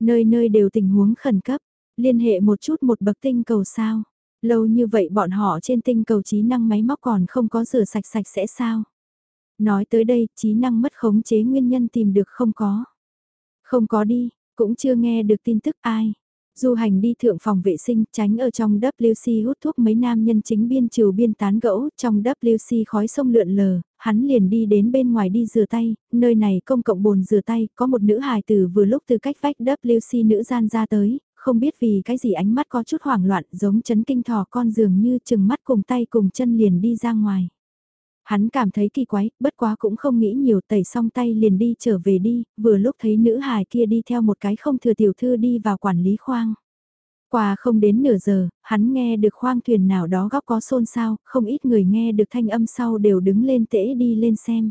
Nơi nơi đều tình huống khẩn cấp, liên hệ một chút một bậc tinh cầu sao. Lâu như vậy bọn họ trên tinh cầu trí năng máy móc còn không có rửa sạch sạch sẽ sao. Nói tới đây, trí năng mất khống chế nguyên nhân tìm được không có. Không có đi, cũng chưa nghe được tin tức ai. Du hành đi thượng phòng vệ sinh tránh ở trong WC hút thuốc mấy nam nhân chính biên trừ biên tán gẫu, trong WC khói sông lượn lờ, hắn liền đi đến bên ngoài đi rửa tay, nơi này công cộng bồn rửa tay, có một nữ hài tử vừa lúc từ cách vách WC nữ gian ra tới, không biết vì cái gì ánh mắt có chút hoảng loạn giống chấn kinh thỏ con dường như chừng mắt cùng tay cùng chân liền đi ra ngoài. Hắn cảm thấy kỳ quái, bất quá cũng không nghĩ nhiều tẩy xong tay liền đi trở về đi, vừa lúc thấy nữ hài kia đi theo một cái không thừa tiểu thư đi vào quản lý khoang. Qua không đến nửa giờ, hắn nghe được khoang thuyền nào đó góc có xôn xao, không ít người nghe được thanh âm sau đều đứng lên tễ đi lên xem.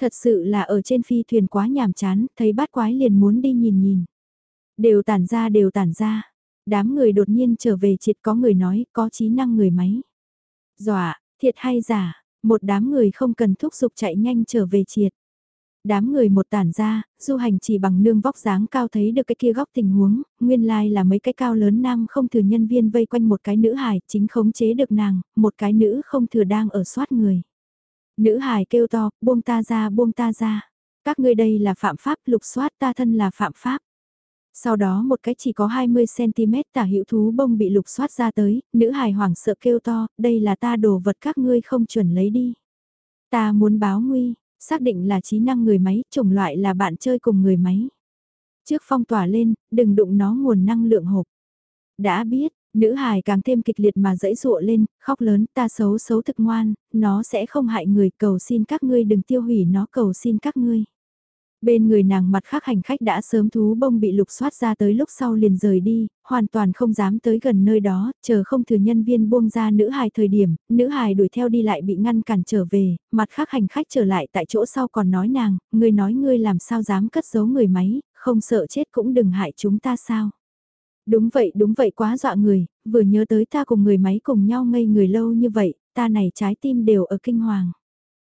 Thật sự là ở trên phi thuyền quá nhàm chán, thấy bát quái liền muốn đi nhìn nhìn. Đều tản ra đều tản ra. Đám người đột nhiên trở về triệt có người nói có trí năng người máy. Dọa, thiệt hay giả, một đám người không cần thúc giục chạy nhanh trở về triệt. Đám người một tản ra, du hành chỉ bằng nương vóc dáng cao thấy được cái kia góc tình huống, nguyên lai like là mấy cái cao lớn nam không thừa nhân viên vây quanh một cái nữ hài, chính khống chế được nàng, một cái nữ không thừa đang ở soát người. Nữ hài kêu to, buông ta ra buông ta ra. Các ngươi đây là phạm pháp, lục soát ta thân là phạm pháp. Sau đó một cái chỉ có 20cm tả hữu thú bông bị lục soát ra tới, nữ hài hoảng sợ kêu to, đây là ta đồ vật các ngươi không chuẩn lấy đi. Ta muốn báo nguy, xác định là trí năng người máy, chủng loại là bạn chơi cùng người máy. Trước phong tỏa lên, đừng đụng nó nguồn năng lượng hộp. Đã biết, nữ hài càng thêm kịch liệt mà dẫy dụa lên, khóc lớn, ta xấu xấu thực ngoan, nó sẽ không hại người, cầu xin các ngươi đừng tiêu hủy nó, cầu xin các ngươi. Bên người nàng mặt khác hành khách đã sớm thú bông bị lục soát ra tới lúc sau liền rời đi, hoàn toàn không dám tới gần nơi đó, chờ không thừa nhân viên buông ra nữ hài thời điểm, nữ hài đuổi theo đi lại bị ngăn cản trở về, mặt khác hành khách trở lại tại chỗ sau còn nói nàng, ngươi nói ngươi làm sao dám cất giấu người máy, không sợ chết cũng đừng hại chúng ta sao. Đúng vậy đúng vậy quá dọa người, vừa nhớ tới ta cùng người máy cùng nhau ngây người lâu như vậy, ta này trái tim đều ở kinh hoàng.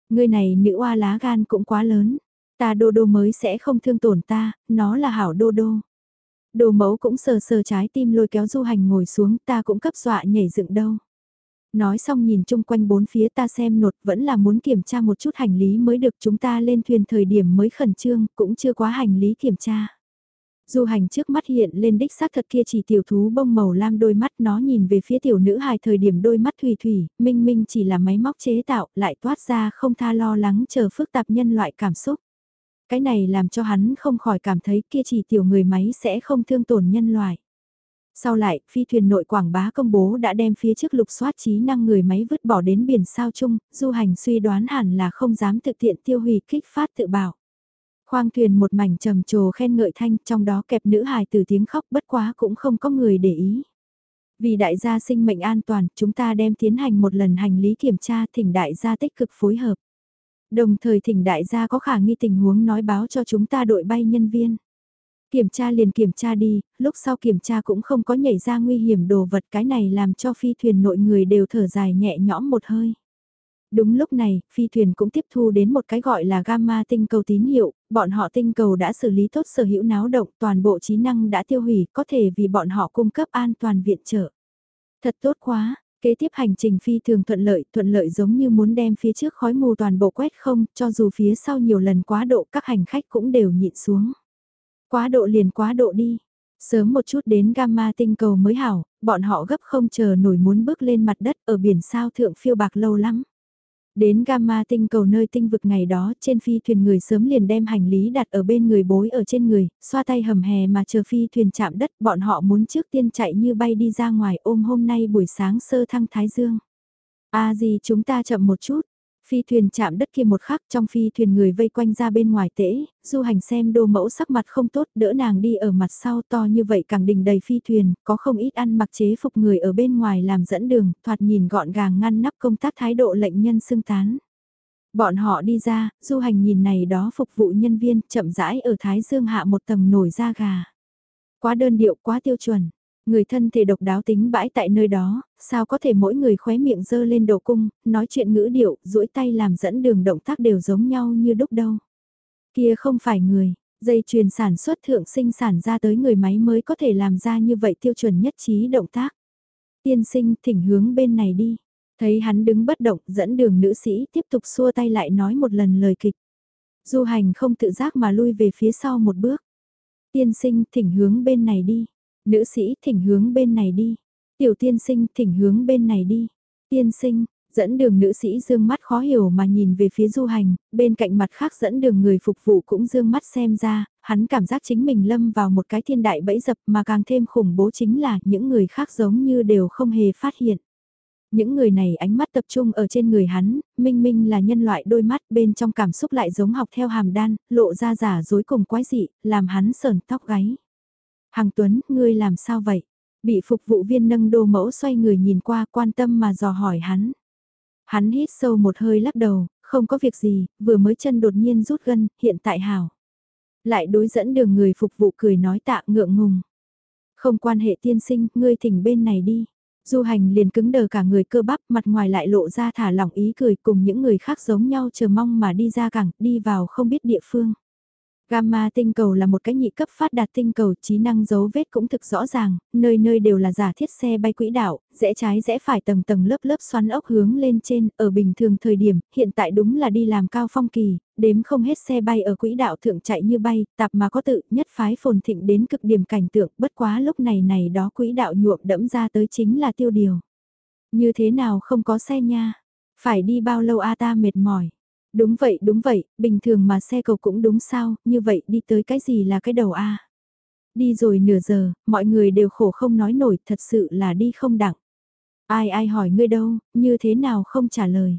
Người này nữ oa lá gan cũng quá lớn. Ta đô đô mới sẽ không thương tổn ta, nó là hảo đô đô. Đồ mẫu cũng sờ sờ trái tim lôi kéo du hành ngồi xuống ta cũng cấp dọa nhảy dựng đâu. Nói xong nhìn chung quanh bốn phía ta xem nột vẫn là muốn kiểm tra một chút hành lý mới được chúng ta lên thuyền thời điểm mới khẩn trương, cũng chưa quá hành lý kiểm tra. Du hành trước mắt hiện lên đích xác thật kia chỉ tiểu thú bông màu lam đôi mắt nó nhìn về phía tiểu nữ hài thời điểm đôi mắt thủy thủy, minh minh chỉ là máy móc chế tạo, lại toát ra không tha lo lắng chờ phức tạp nhân loại cảm xúc. Cái này làm cho hắn không khỏi cảm thấy kia chỉ tiểu người máy sẽ không thương tổn nhân loại. Sau lại, phi thuyền nội quảng bá công bố đã đem phía trước lục soát trí năng người máy vứt bỏ đến biển sao chung, du hành suy đoán hẳn là không dám thực tiện tiêu hủy kích phát tự bảo. Khoang thuyền một mảnh trầm trồ khen ngợi thanh, trong đó kẹp nữ hài từ tiếng khóc bất quá cũng không có người để ý. Vì đại gia sinh mệnh an toàn, chúng ta đem tiến hành một lần hành lý kiểm tra thỉnh đại gia tích cực phối hợp. Đồng thời thỉnh đại gia có khả nghi tình huống nói báo cho chúng ta đội bay nhân viên. Kiểm tra liền kiểm tra đi, lúc sau kiểm tra cũng không có nhảy ra nguy hiểm đồ vật cái này làm cho phi thuyền nội người đều thở dài nhẹ nhõm một hơi. Đúng lúc này, phi thuyền cũng tiếp thu đến một cái gọi là gamma tinh cầu tín hiệu, bọn họ tinh cầu đã xử lý tốt sở hữu náo động, toàn bộ trí năng đã tiêu hủy, có thể vì bọn họ cung cấp an toàn viện trợ. Thật tốt quá, Kế tiếp hành trình phi thường thuận lợi, thuận lợi giống như muốn đem phía trước khói mù toàn bộ quét không, cho dù phía sau nhiều lần quá độ các hành khách cũng đều nhịn xuống. Quá độ liền quá độ đi. Sớm một chút đến gamma tinh cầu mới hảo, bọn họ gấp không chờ nổi muốn bước lên mặt đất ở biển sao thượng phiêu bạc lâu lắm. Đến Gamma tinh cầu nơi tinh vực ngày đó trên phi thuyền người sớm liền đem hành lý đặt ở bên người bối ở trên người, xoa tay hầm hè mà chờ phi thuyền chạm đất bọn họ muốn trước tiên chạy như bay đi ra ngoài ôm hôm nay buổi sáng sơ thăng Thái Dương. a gì chúng ta chậm một chút, Phi thuyền chạm đất kia một khắc trong phi thuyền người vây quanh ra bên ngoài tễ, du hành xem đô mẫu sắc mặt không tốt đỡ nàng đi ở mặt sau to như vậy càng đình đầy phi thuyền, có không ít ăn mặc chế phục người ở bên ngoài làm dẫn đường, thoạt nhìn gọn gàng ngăn nắp công tác thái độ lệnh nhân xưng tán. Bọn họ đi ra, du hành nhìn này đó phục vụ nhân viên chậm rãi ở Thái Dương hạ một tầng nổi da gà. Quá đơn điệu quá tiêu chuẩn, Người thân thể độc đáo tính bãi tại nơi đó, sao có thể mỗi người khóe miệng dơ lên đầu cung, nói chuyện ngữ điệu, duỗi tay làm dẫn đường động tác đều giống nhau như đúc đâu. Kia không phải người, dây chuyền sản xuất thượng sinh sản ra tới người máy mới có thể làm ra như vậy tiêu chuẩn nhất trí động tác. Tiên sinh thỉnh hướng bên này đi. Thấy hắn đứng bất động dẫn đường nữ sĩ tiếp tục xua tay lại nói một lần lời kịch. Du hành không tự giác mà lui về phía sau một bước. Tiên sinh thỉnh hướng bên này đi. Nữ sĩ thỉnh hướng bên này đi. Tiểu tiên sinh thỉnh hướng bên này đi. Tiên sinh, dẫn đường nữ sĩ dương mắt khó hiểu mà nhìn về phía du hành, bên cạnh mặt khác dẫn đường người phục vụ cũng dương mắt xem ra, hắn cảm giác chính mình lâm vào một cái thiên đại bẫy dập mà càng thêm khủng bố chính là những người khác giống như đều không hề phát hiện. Những người này ánh mắt tập trung ở trên người hắn, minh minh là nhân loại đôi mắt bên trong cảm xúc lại giống học theo hàm đan, lộ ra giả dối cùng quái dị, làm hắn sờn tóc gáy. Hằng Tuấn, ngươi làm sao vậy? Bị phục vụ viên nâng đô mẫu xoay người nhìn qua quan tâm mà dò hỏi hắn. Hắn hít sâu một hơi lắc đầu, không có việc gì, vừa mới chân đột nhiên rút gân, hiện tại hảo. Lại đối dẫn đường người phục vụ cười nói tạ ngượng ngùng. Không quan hệ tiên sinh, ngươi thỉnh bên này đi. Du hành liền cứng đờ cả người cơ bắp mặt ngoài lại lộ ra thả lỏng ý cười cùng những người khác giống nhau chờ mong mà đi ra cảng, đi vào không biết địa phương. Gamma tinh cầu là một cái nhị cấp phát đạt tinh cầu trí năng dấu vết cũng thực rõ ràng, nơi nơi đều là giả thiết xe bay quỹ đạo, rẽ trái rẽ phải tầng tầng lớp lớp xoắn ốc hướng lên trên, ở bình thường thời điểm, hiện tại đúng là đi làm cao phong kỳ, đếm không hết xe bay ở quỹ đạo thượng chạy như bay, tạp mà có tự, nhất phái phồn thịnh đến cực điểm cảnh tượng, bất quá lúc này này đó quỹ đạo nhuộm đẫm ra tới chính là tiêu điều. Như thế nào không có xe nha, phải đi bao lâu a ta mệt mỏi. Đúng vậy, đúng vậy, bình thường mà xe cầu cũng đúng sao, như vậy đi tới cái gì là cái đầu A. Đi rồi nửa giờ, mọi người đều khổ không nói nổi, thật sự là đi không đặng. Ai ai hỏi ngươi đâu, như thế nào không trả lời.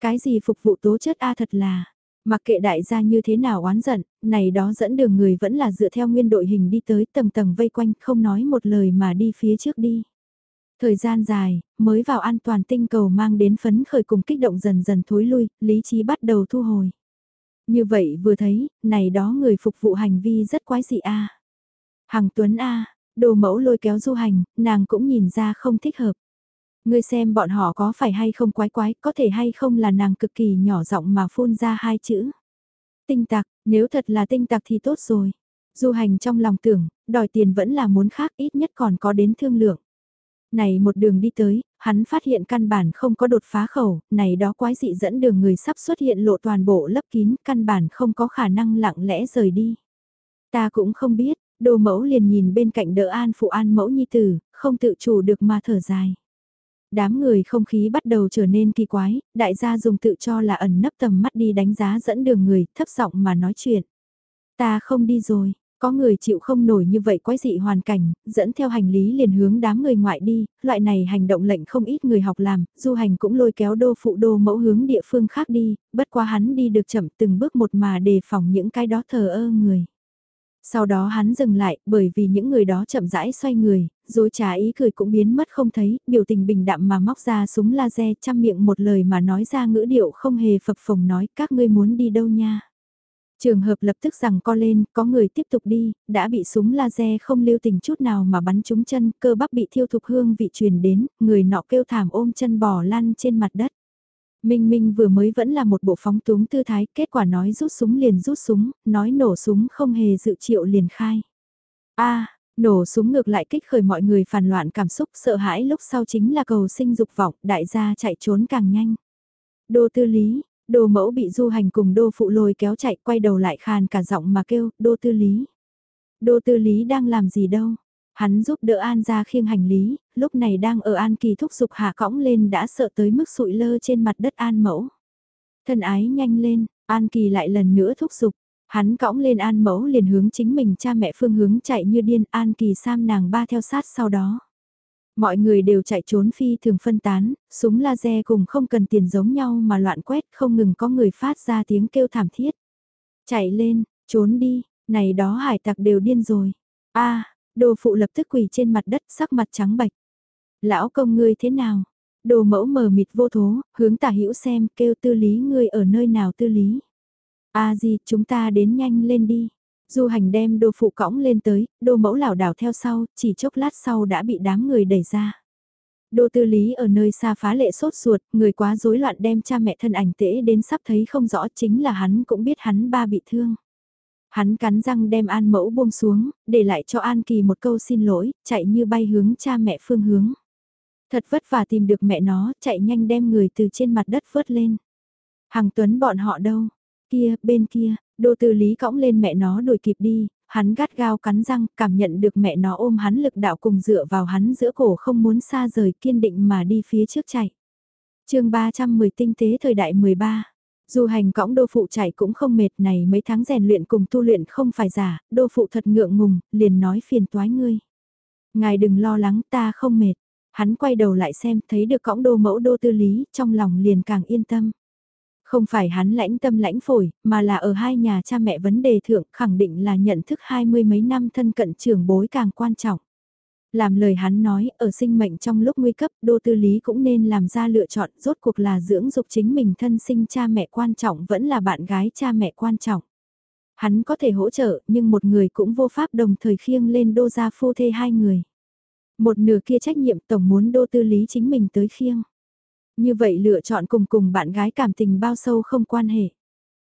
Cái gì phục vụ tố chất A thật là, mặc kệ đại gia như thế nào oán giận, này đó dẫn đường người vẫn là dựa theo nguyên đội hình đi tới tầng tầng vây quanh không nói một lời mà đi phía trước đi. Thời gian dài, mới vào an toàn tinh cầu mang đến phấn khởi cùng kích động dần dần thối lui, lý trí bắt đầu thu hồi. Như vậy vừa thấy, này đó người phục vụ hành vi rất quái dị a. Hằng Tuấn a, đồ mẫu lôi kéo du hành, nàng cũng nhìn ra không thích hợp. Ngươi xem bọn họ có phải hay không quái quái, có thể hay không là nàng cực kỳ nhỏ giọng mà phun ra hai chữ. Tinh tặc, nếu thật là tinh tặc thì tốt rồi. Du hành trong lòng tưởng, đòi tiền vẫn là muốn khác ít nhất còn có đến thương lượng. Này một đường đi tới, hắn phát hiện căn bản không có đột phá khẩu, này đó quái dị dẫn đường người sắp xuất hiện lộ toàn bộ lấp kín, căn bản không có khả năng lặng lẽ rời đi. Ta cũng không biết, đồ mẫu liền nhìn bên cạnh đỡ an phụ an mẫu nhi tử, không tự chủ được mà thở dài. Đám người không khí bắt đầu trở nên kỳ quái, đại gia dùng tự cho là ẩn nấp tầm mắt đi đánh giá dẫn đường người, thấp giọng mà nói chuyện. Ta không đi rồi, có người chịu không nổi như vậy quái dị hoàn cảnh, dẫn theo hành lý liền hướng đám người ngoại đi, loại này hành động lệnh không ít người học làm, du hành cũng lôi kéo đô phụ đô mẫu hướng địa phương khác đi, bất quá hắn đi được chậm từng bước một mà đề phòng những cái đó thờ ơ người. Sau đó hắn dừng lại, bởi vì những người đó chậm rãi xoay người, rồi trả ý cười cũng biến mất không thấy, biểu tình bình đạm mà móc ra súng laser chăm miệng một lời mà nói ra ngữ điệu không hề phập phồng nói các ngươi muốn đi đâu nha. Trường hợp lập tức rằng co lên, có người tiếp tục đi, đã bị súng laser không lưu tình chút nào mà bắn trúng chân, cơ bắp bị thiêu thục hương vị truyền đến, người nọ kêu thảm ôm chân bò lăn trên mặt đất. Minh Minh vừa mới vẫn là một bộ phóng túng tư thái, kết quả nói rút súng liền rút súng, nói nổ súng không hề dự triệu liền khai. a nổ súng ngược lại kích khởi mọi người phản loạn cảm xúc sợ hãi lúc sau chính là cầu sinh dục vọng, đại gia chạy trốn càng nhanh. Đô tư lý, Đô mẫu bị du hành cùng đô phụ lôi kéo chạy quay đầu lại khàn cả giọng mà kêu, đô tư lý. Đô tư lý đang làm gì đâu? Hắn giúp đỡ An ra khiêng hành lý, lúc này đang ở An Kỳ thúc giục hạ cõng lên đã sợ tới mức sụi lơ trên mặt đất An mẫu. Thân ái nhanh lên, An Kỳ lại lần nữa thúc giục, hắn cõng lên An mẫu liền hướng chính mình cha mẹ phương hướng chạy như điên An Kỳ sam nàng ba theo sát sau đó. Mọi người đều chạy trốn phi thường phân tán, súng laser cùng không cần tiền giống nhau mà loạn quét không ngừng có người phát ra tiếng kêu thảm thiết. Chạy lên, trốn đi, này đó hải tặc đều điên rồi. a đồ phụ lập tức quỳ trên mặt đất sắc mặt trắng bạch. Lão công ngươi thế nào? Đồ mẫu mờ mịt vô thố, hướng tả hữu xem kêu tư lý ngươi ở nơi nào tư lý. a gì chúng ta đến nhanh lên đi. Du hành đem đồ phụ cõng lên tới, đồ mẫu lảo đảo theo sau, chỉ chốc lát sau đã bị đám người đẩy ra. Đô tư lý ở nơi xa phá lệ sốt ruột, người quá rối loạn đem cha mẹ thân ảnh tễ đến sắp thấy không rõ chính là hắn cũng biết hắn ba bị thương. Hắn cắn răng đem An mẫu buông xuống, để lại cho An Kỳ một câu xin lỗi, chạy như bay hướng cha mẹ phương hướng. Thật vất vả tìm được mẹ nó, chạy nhanh đem người từ trên mặt đất vớt lên. Hằng Tuấn bọn họ đâu? Kia, bên kia, đô tư lý cõng lên mẹ nó đuổi kịp đi, hắn gắt gao cắn răng, cảm nhận được mẹ nó ôm hắn lực đạo cùng dựa vào hắn giữa cổ không muốn xa rời kiên định mà đi phía trước chạy. chương 310 tinh tế thời đại 13 dù hành cõng đô phụ chạy cũng không mệt này mấy tháng rèn luyện cùng tu luyện không phải giả, đô phụ thật ngượng ngùng, liền nói phiền toái ngươi. Ngài đừng lo lắng ta không mệt. Hắn quay đầu lại xem thấy được cõng đô mẫu đô tư lý, trong lòng liền càng yên tâm. Không phải hắn lãnh tâm lãnh phổi, mà là ở hai nhà cha mẹ vấn đề thượng khẳng định là nhận thức hai mươi mấy năm thân cận trưởng bối càng quan trọng. Làm lời hắn nói, ở sinh mệnh trong lúc nguy cấp, đô tư lý cũng nên làm ra lựa chọn, rốt cuộc là dưỡng dục chính mình thân sinh cha mẹ quan trọng vẫn là bạn gái cha mẹ quan trọng. Hắn có thể hỗ trợ, nhưng một người cũng vô pháp đồng thời khiêng lên đô gia phu thê hai người. Một nửa kia trách nhiệm tổng muốn đô tư lý chính mình tới khiêng. Như vậy lựa chọn cùng cùng bạn gái cảm tình bao sâu không quan hệ.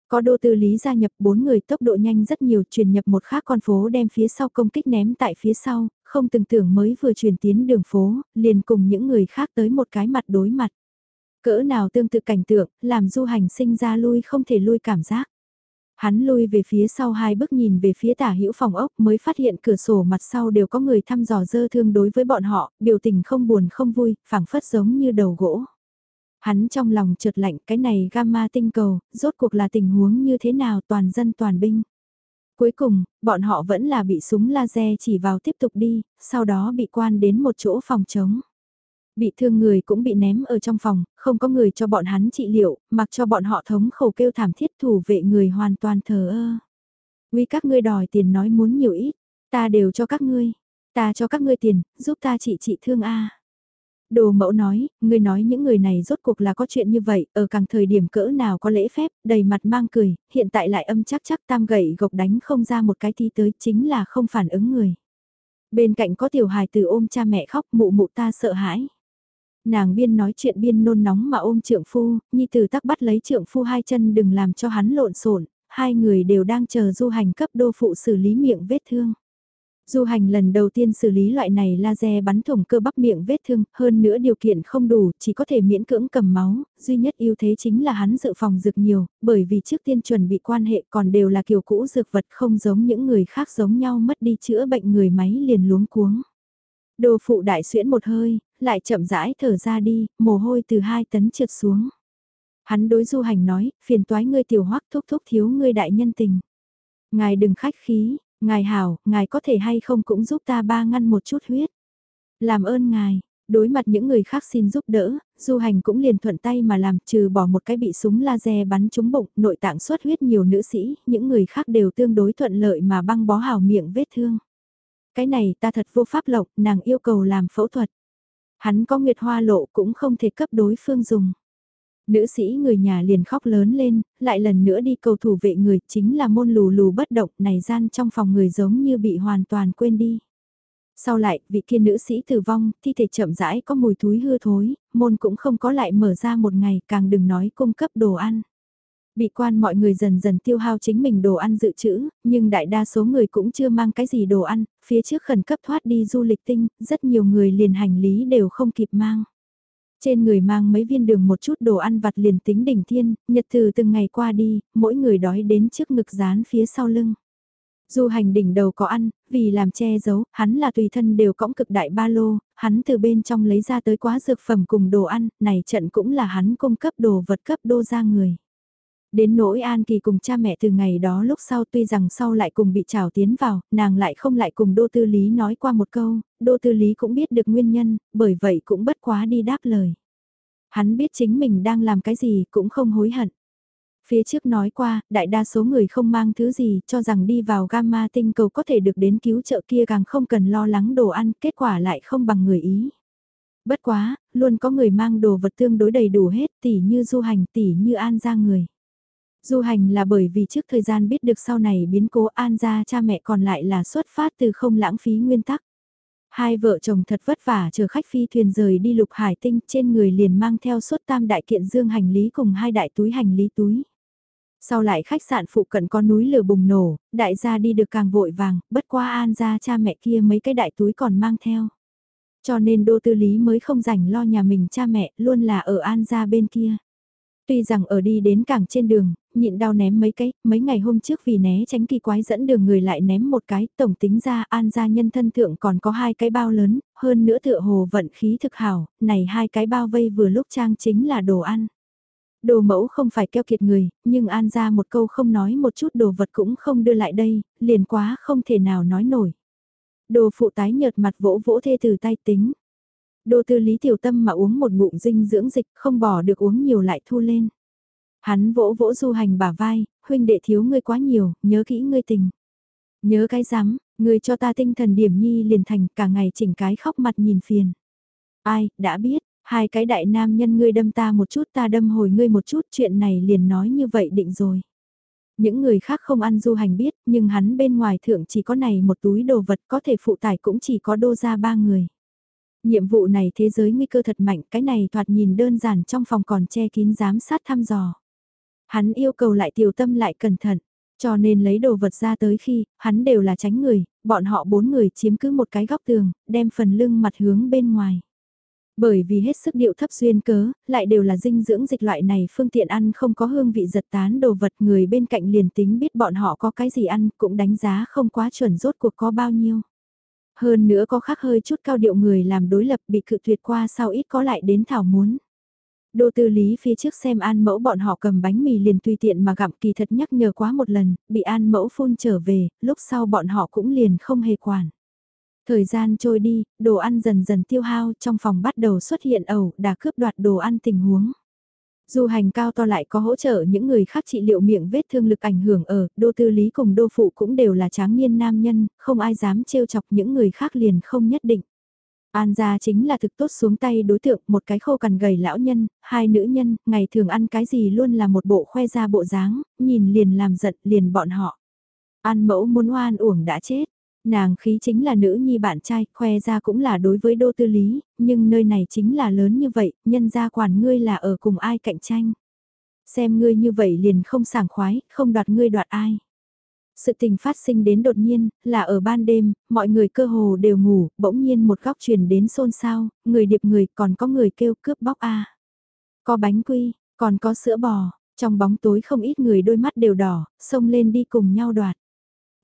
Có đô tư lý gia nhập bốn người tốc độ nhanh rất nhiều truyền nhập một khác con phố đem phía sau công kích ném tại phía sau, không từng tưởng mới vừa truyền tiến đường phố, liền cùng những người khác tới một cái mặt đối mặt. Cỡ nào tương tự cảnh tượng, làm du hành sinh ra lui không thể lui cảm giác. Hắn lui về phía sau hai bước nhìn về phía tả hữu phòng ốc mới phát hiện cửa sổ mặt sau đều có người thăm dò dơ thương đối với bọn họ, biểu tình không buồn không vui, phảng phất giống như đầu gỗ. Hắn trong lòng chợt lạnh cái này gamma tinh cầu, rốt cuộc là tình huống như thế nào toàn dân toàn binh. Cuối cùng, bọn họ vẫn là bị súng laser chỉ vào tiếp tục đi, sau đó bị quan đến một chỗ phòng trống. Bị thương người cũng bị ném ở trong phòng, không có người cho bọn hắn trị liệu, mặc cho bọn họ thống khổ kêu thảm thiết thủ vệ người hoàn toàn thờ ơ. Vì các ngươi đòi tiền nói muốn nhiều ít, ta đều cho các ngươi, ta cho các ngươi tiền, giúp ta trị trị thương A. Đồ mẫu nói, ngươi nói những người này rốt cuộc là có chuyện như vậy, ở càng thời điểm cỡ nào có lễ phép, đầy mặt mang cười, hiện tại lại âm chắc chắc tam gậy gộc đánh không ra một cái thi tới chính là không phản ứng người. Bên cạnh có tiểu hài từ ôm cha mẹ khóc mụ mụ ta sợ hãi. Nàng biên nói chuyện biên nôn nóng mà ôm trượng phu, nhi từ tắc bắt lấy trượng phu hai chân đừng làm cho hắn lộn xộn hai người đều đang chờ du hành cấp đô phụ xử lý miệng vết thương. Du hành lần đầu tiên xử lý loại này laser bắn thủng cơ bắp miệng vết thương, hơn nữa điều kiện không đủ, chỉ có thể miễn cưỡng cầm máu, duy nhất ưu thế chính là hắn dự phòng dược nhiều, bởi vì trước tiên chuẩn bị quan hệ còn đều là kiểu cũ dược vật không giống những người khác giống nhau mất đi chữa bệnh người máy liền luống cuống. Đồ phụ đại xuyễn một hơi, lại chậm rãi thở ra đi, mồ hôi từ hai tấn trượt xuống. Hắn đối du hành nói, phiền toái ngươi tiểu hoắc thúc thúc thiếu ngươi đại nhân tình. Ngài đừng khách khí, Ngài hảo, ngài có thể hay không cũng giúp ta ba ngăn một chút huyết. Làm ơn ngài, đối mặt những người khác xin giúp đỡ, du hành cũng liền thuận tay mà làm trừ bỏ một cái bị súng laser bắn trúng bụng, nội tạng xuất huyết nhiều nữ sĩ, những người khác đều tương đối thuận lợi mà băng bó hào miệng vết thương. Cái này ta thật vô pháp lộc, nàng yêu cầu làm phẫu thuật. Hắn có nguyệt hoa lộ cũng không thể cấp đối phương dùng. Nữ sĩ người nhà liền khóc lớn lên, lại lần nữa đi cầu thủ vệ người chính là môn lù lù bất động này gian trong phòng người giống như bị hoàn toàn quên đi. Sau lại, vị kia nữ sĩ tử vong, thi thể chậm rãi có mùi thúi hư thối, môn cũng không có lại mở ra một ngày, càng đừng nói cung cấp đồ ăn. Bị quan mọi người dần dần tiêu hao chính mình đồ ăn dự trữ, nhưng đại đa số người cũng chưa mang cái gì đồ ăn, phía trước khẩn cấp thoát đi du lịch tinh, rất nhiều người liền hành lý đều không kịp mang. Trên người mang mấy viên đường một chút đồ ăn vặt liền tính đỉnh thiên, nhật từ từng ngày qua đi, mỗi người đói đến trước ngực dán phía sau lưng. Du hành đỉnh đầu có ăn, vì làm che giấu, hắn là tùy thân đều cõng cực đại ba lô, hắn từ bên trong lấy ra tới quá dược phẩm cùng đồ ăn, này trận cũng là hắn cung cấp đồ vật cấp đô ra người. Đến nỗi An Kỳ cùng cha mẹ từ ngày đó lúc sau tuy rằng sau lại cùng bị trào tiến vào, nàng lại không lại cùng Đô Tư Lý nói qua một câu, Đô Tư Lý cũng biết được nguyên nhân, bởi vậy cũng bất quá đi đáp lời. Hắn biết chính mình đang làm cái gì cũng không hối hận. Phía trước nói qua, đại đa số người không mang thứ gì cho rằng đi vào gamma tinh cầu có thể được đến cứu trợ kia càng không cần lo lắng đồ ăn, kết quả lại không bằng người ý. Bất quá, luôn có người mang đồ vật tương đối đầy đủ hết tỉ như du hành tỉ như an ra người. Du hành là bởi vì trước thời gian biết được sau này biến cố an ra cha mẹ còn lại là xuất phát từ không lãng phí nguyên tắc. Hai vợ chồng thật vất vả chờ khách phi thuyền rời đi lục hải tinh trên người liền mang theo suốt tam đại kiện dương hành lý cùng hai đại túi hành lý túi. Sau lại khách sạn phụ cận có núi lửa bùng nổ, đại gia đi được càng vội vàng, bất qua an ra cha mẹ kia mấy cái đại túi còn mang theo. Cho nên đô tư lý mới không rảnh lo nhà mình cha mẹ, luôn là ở an ra bên kia. Tuy rằng ở đi đến cảng trên đường, nhịn đau ném mấy cái, mấy ngày hôm trước vì né tránh kỳ quái dẫn đường người lại ném một cái, tổng tính ra an gia nhân thân thượng còn có hai cái bao lớn, hơn nữa tựa hồ vận khí thực hảo, này hai cái bao vây vừa lúc trang chính là đồ ăn. Đồ mẫu không phải keo kiệt người, nhưng an ra một câu không nói một chút đồ vật cũng không đưa lại đây, liền quá không thể nào nói nổi. Đồ phụ tái nhợt mặt vỗ vỗ thê từ tay tính đô tư lý tiểu tâm mà uống một ngụm dinh dưỡng dịch không bỏ được uống nhiều lại thu lên. Hắn vỗ vỗ du hành bả vai, huynh đệ thiếu ngươi quá nhiều, nhớ kỹ ngươi tình. Nhớ cái rắm ngươi cho ta tinh thần điểm nhi liền thành cả ngày chỉnh cái khóc mặt nhìn phiền. Ai, đã biết, hai cái đại nam nhân ngươi đâm ta một chút ta đâm hồi ngươi một chút chuyện này liền nói như vậy định rồi. Những người khác không ăn du hành biết, nhưng hắn bên ngoài thượng chỉ có này một túi đồ vật có thể phụ tải cũng chỉ có đô ra ba người. Nhiệm vụ này thế giới nguy cơ thật mạnh, cái này thoạt nhìn đơn giản trong phòng còn che kín giám sát thăm dò. Hắn yêu cầu lại tiểu tâm lại cẩn thận, cho nên lấy đồ vật ra tới khi, hắn đều là tránh người, bọn họ bốn người chiếm cứ một cái góc tường, đem phần lưng mặt hướng bên ngoài. Bởi vì hết sức điệu thấp xuyên cớ, lại đều là dinh dưỡng dịch loại này phương tiện ăn không có hương vị giật tán đồ vật người bên cạnh liền tính biết bọn họ có cái gì ăn cũng đánh giá không quá chuẩn rốt cuộc có bao nhiêu. Hơn nữa có khác hơi chút cao điệu người làm đối lập bị cự tuyệt qua sau ít có lại đến thảo muốn. Đô tư lý phía trước xem an mẫu bọn họ cầm bánh mì liền tùy tiện mà gặm kỳ thật nhắc nhở quá một lần, bị an mẫu phun trở về, lúc sau bọn họ cũng liền không hề quản. Thời gian trôi đi, đồ ăn dần dần tiêu hao trong phòng bắt đầu xuất hiện ẩu đã cướp đoạt đồ ăn tình huống. Du hành cao to lại có hỗ trợ những người khác trị liệu miệng vết thương lực ảnh hưởng ở, đô tư lý cùng đô phụ cũng đều là tráng niên nam nhân, không ai dám trêu chọc những người khác liền không nhất định. An gia chính là thực tốt xuống tay đối tượng, một cái khô cằn gầy lão nhân, hai nữ nhân, ngày thường ăn cái gì luôn là một bộ khoe ra bộ dáng, nhìn liền làm giận liền bọn họ. An mẫu muốn oan uổng đã chết, nàng khí chính là nữ nhi bạn trai, khoe ra cũng là đối với đô tư lý, nhưng nơi này chính là lớn như vậy, nhân gia quản ngươi là ở cùng ai cạnh tranh. Xem ngươi như vậy liền không sảng khoái, không đoạt ngươi đoạt ai. Sự tình phát sinh đến đột nhiên, là ở ban đêm, mọi người cơ hồ đều ngủ, bỗng nhiên một góc truyền đến xôn xao, người điệp người còn có người kêu cướp bóc a Có bánh quy, còn có sữa bò, trong bóng tối không ít người đôi mắt đều đỏ, xông lên đi cùng nhau đoạt.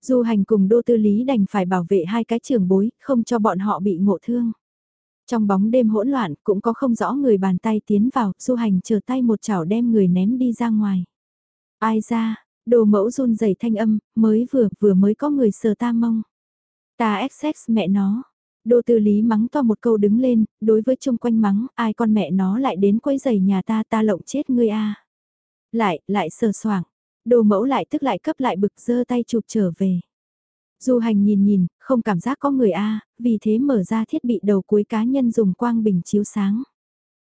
Du hành cùng đô tư lý đành phải bảo vệ hai cái trường bối, không cho bọn họ bị ngộ thương. Trong bóng đêm hỗn loạn cũng có không rõ người bàn tay tiến vào, du hành chờ tay một chảo đem người ném đi ra ngoài. Ai ra, đồ mẫu run rẩy thanh âm, mới vừa vừa mới có người sờ ta mông. Ta XX mẹ nó. Đô tư lý mắng to một câu đứng lên, đối với chung quanh mắng, ai con mẹ nó lại đến quấy giày nhà ta ta lộng chết ngươi a Lại, lại sờ soảng, đồ mẫu lại tức lại cấp lại bực dơ tay chụp trở về. Du hành nhìn nhìn, không cảm giác có người A, vì thế mở ra thiết bị đầu cuối cá nhân dùng quang bình chiếu sáng.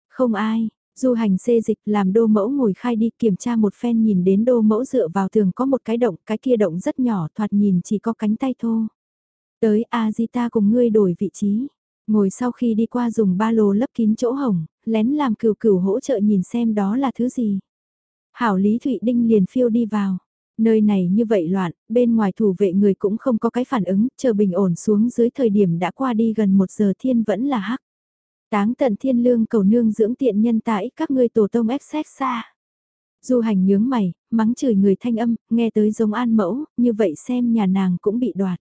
Không ai, du hành xê dịch làm đô mẫu ngồi khai đi kiểm tra một phen nhìn đến đô mẫu dựa vào tường có một cái động, cái kia động rất nhỏ thoạt nhìn chỉ có cánh tay thô. Tới A-di-ta cùng ngươi đổi vị trí. Ngồi sau khi đi qua dùng ba lô lấp kín chỗ hồng, lén làm cừu cừu hỗ trợ nhìn xem đó là thứ gì. Hảo Lý Thụy Đinh liền phiêu đi vào. Nơi này như vậy loạn, bên ngoài thủ vệ người cũng không có cái phản ứng, chờ bình ổn xuống dưới thời điểm đã qua đi gần một giờ thiên vẫn là hắc. Táng tận thiên lương cầu nương dưỡng tiện nhân tại các ngươi tổ tông ép xét xa. Du hành nhướng mày, mắng chửi người thanh âm, nghe tới giống an mẫu, như vậy xem nhà nàng cũng bị đoạt.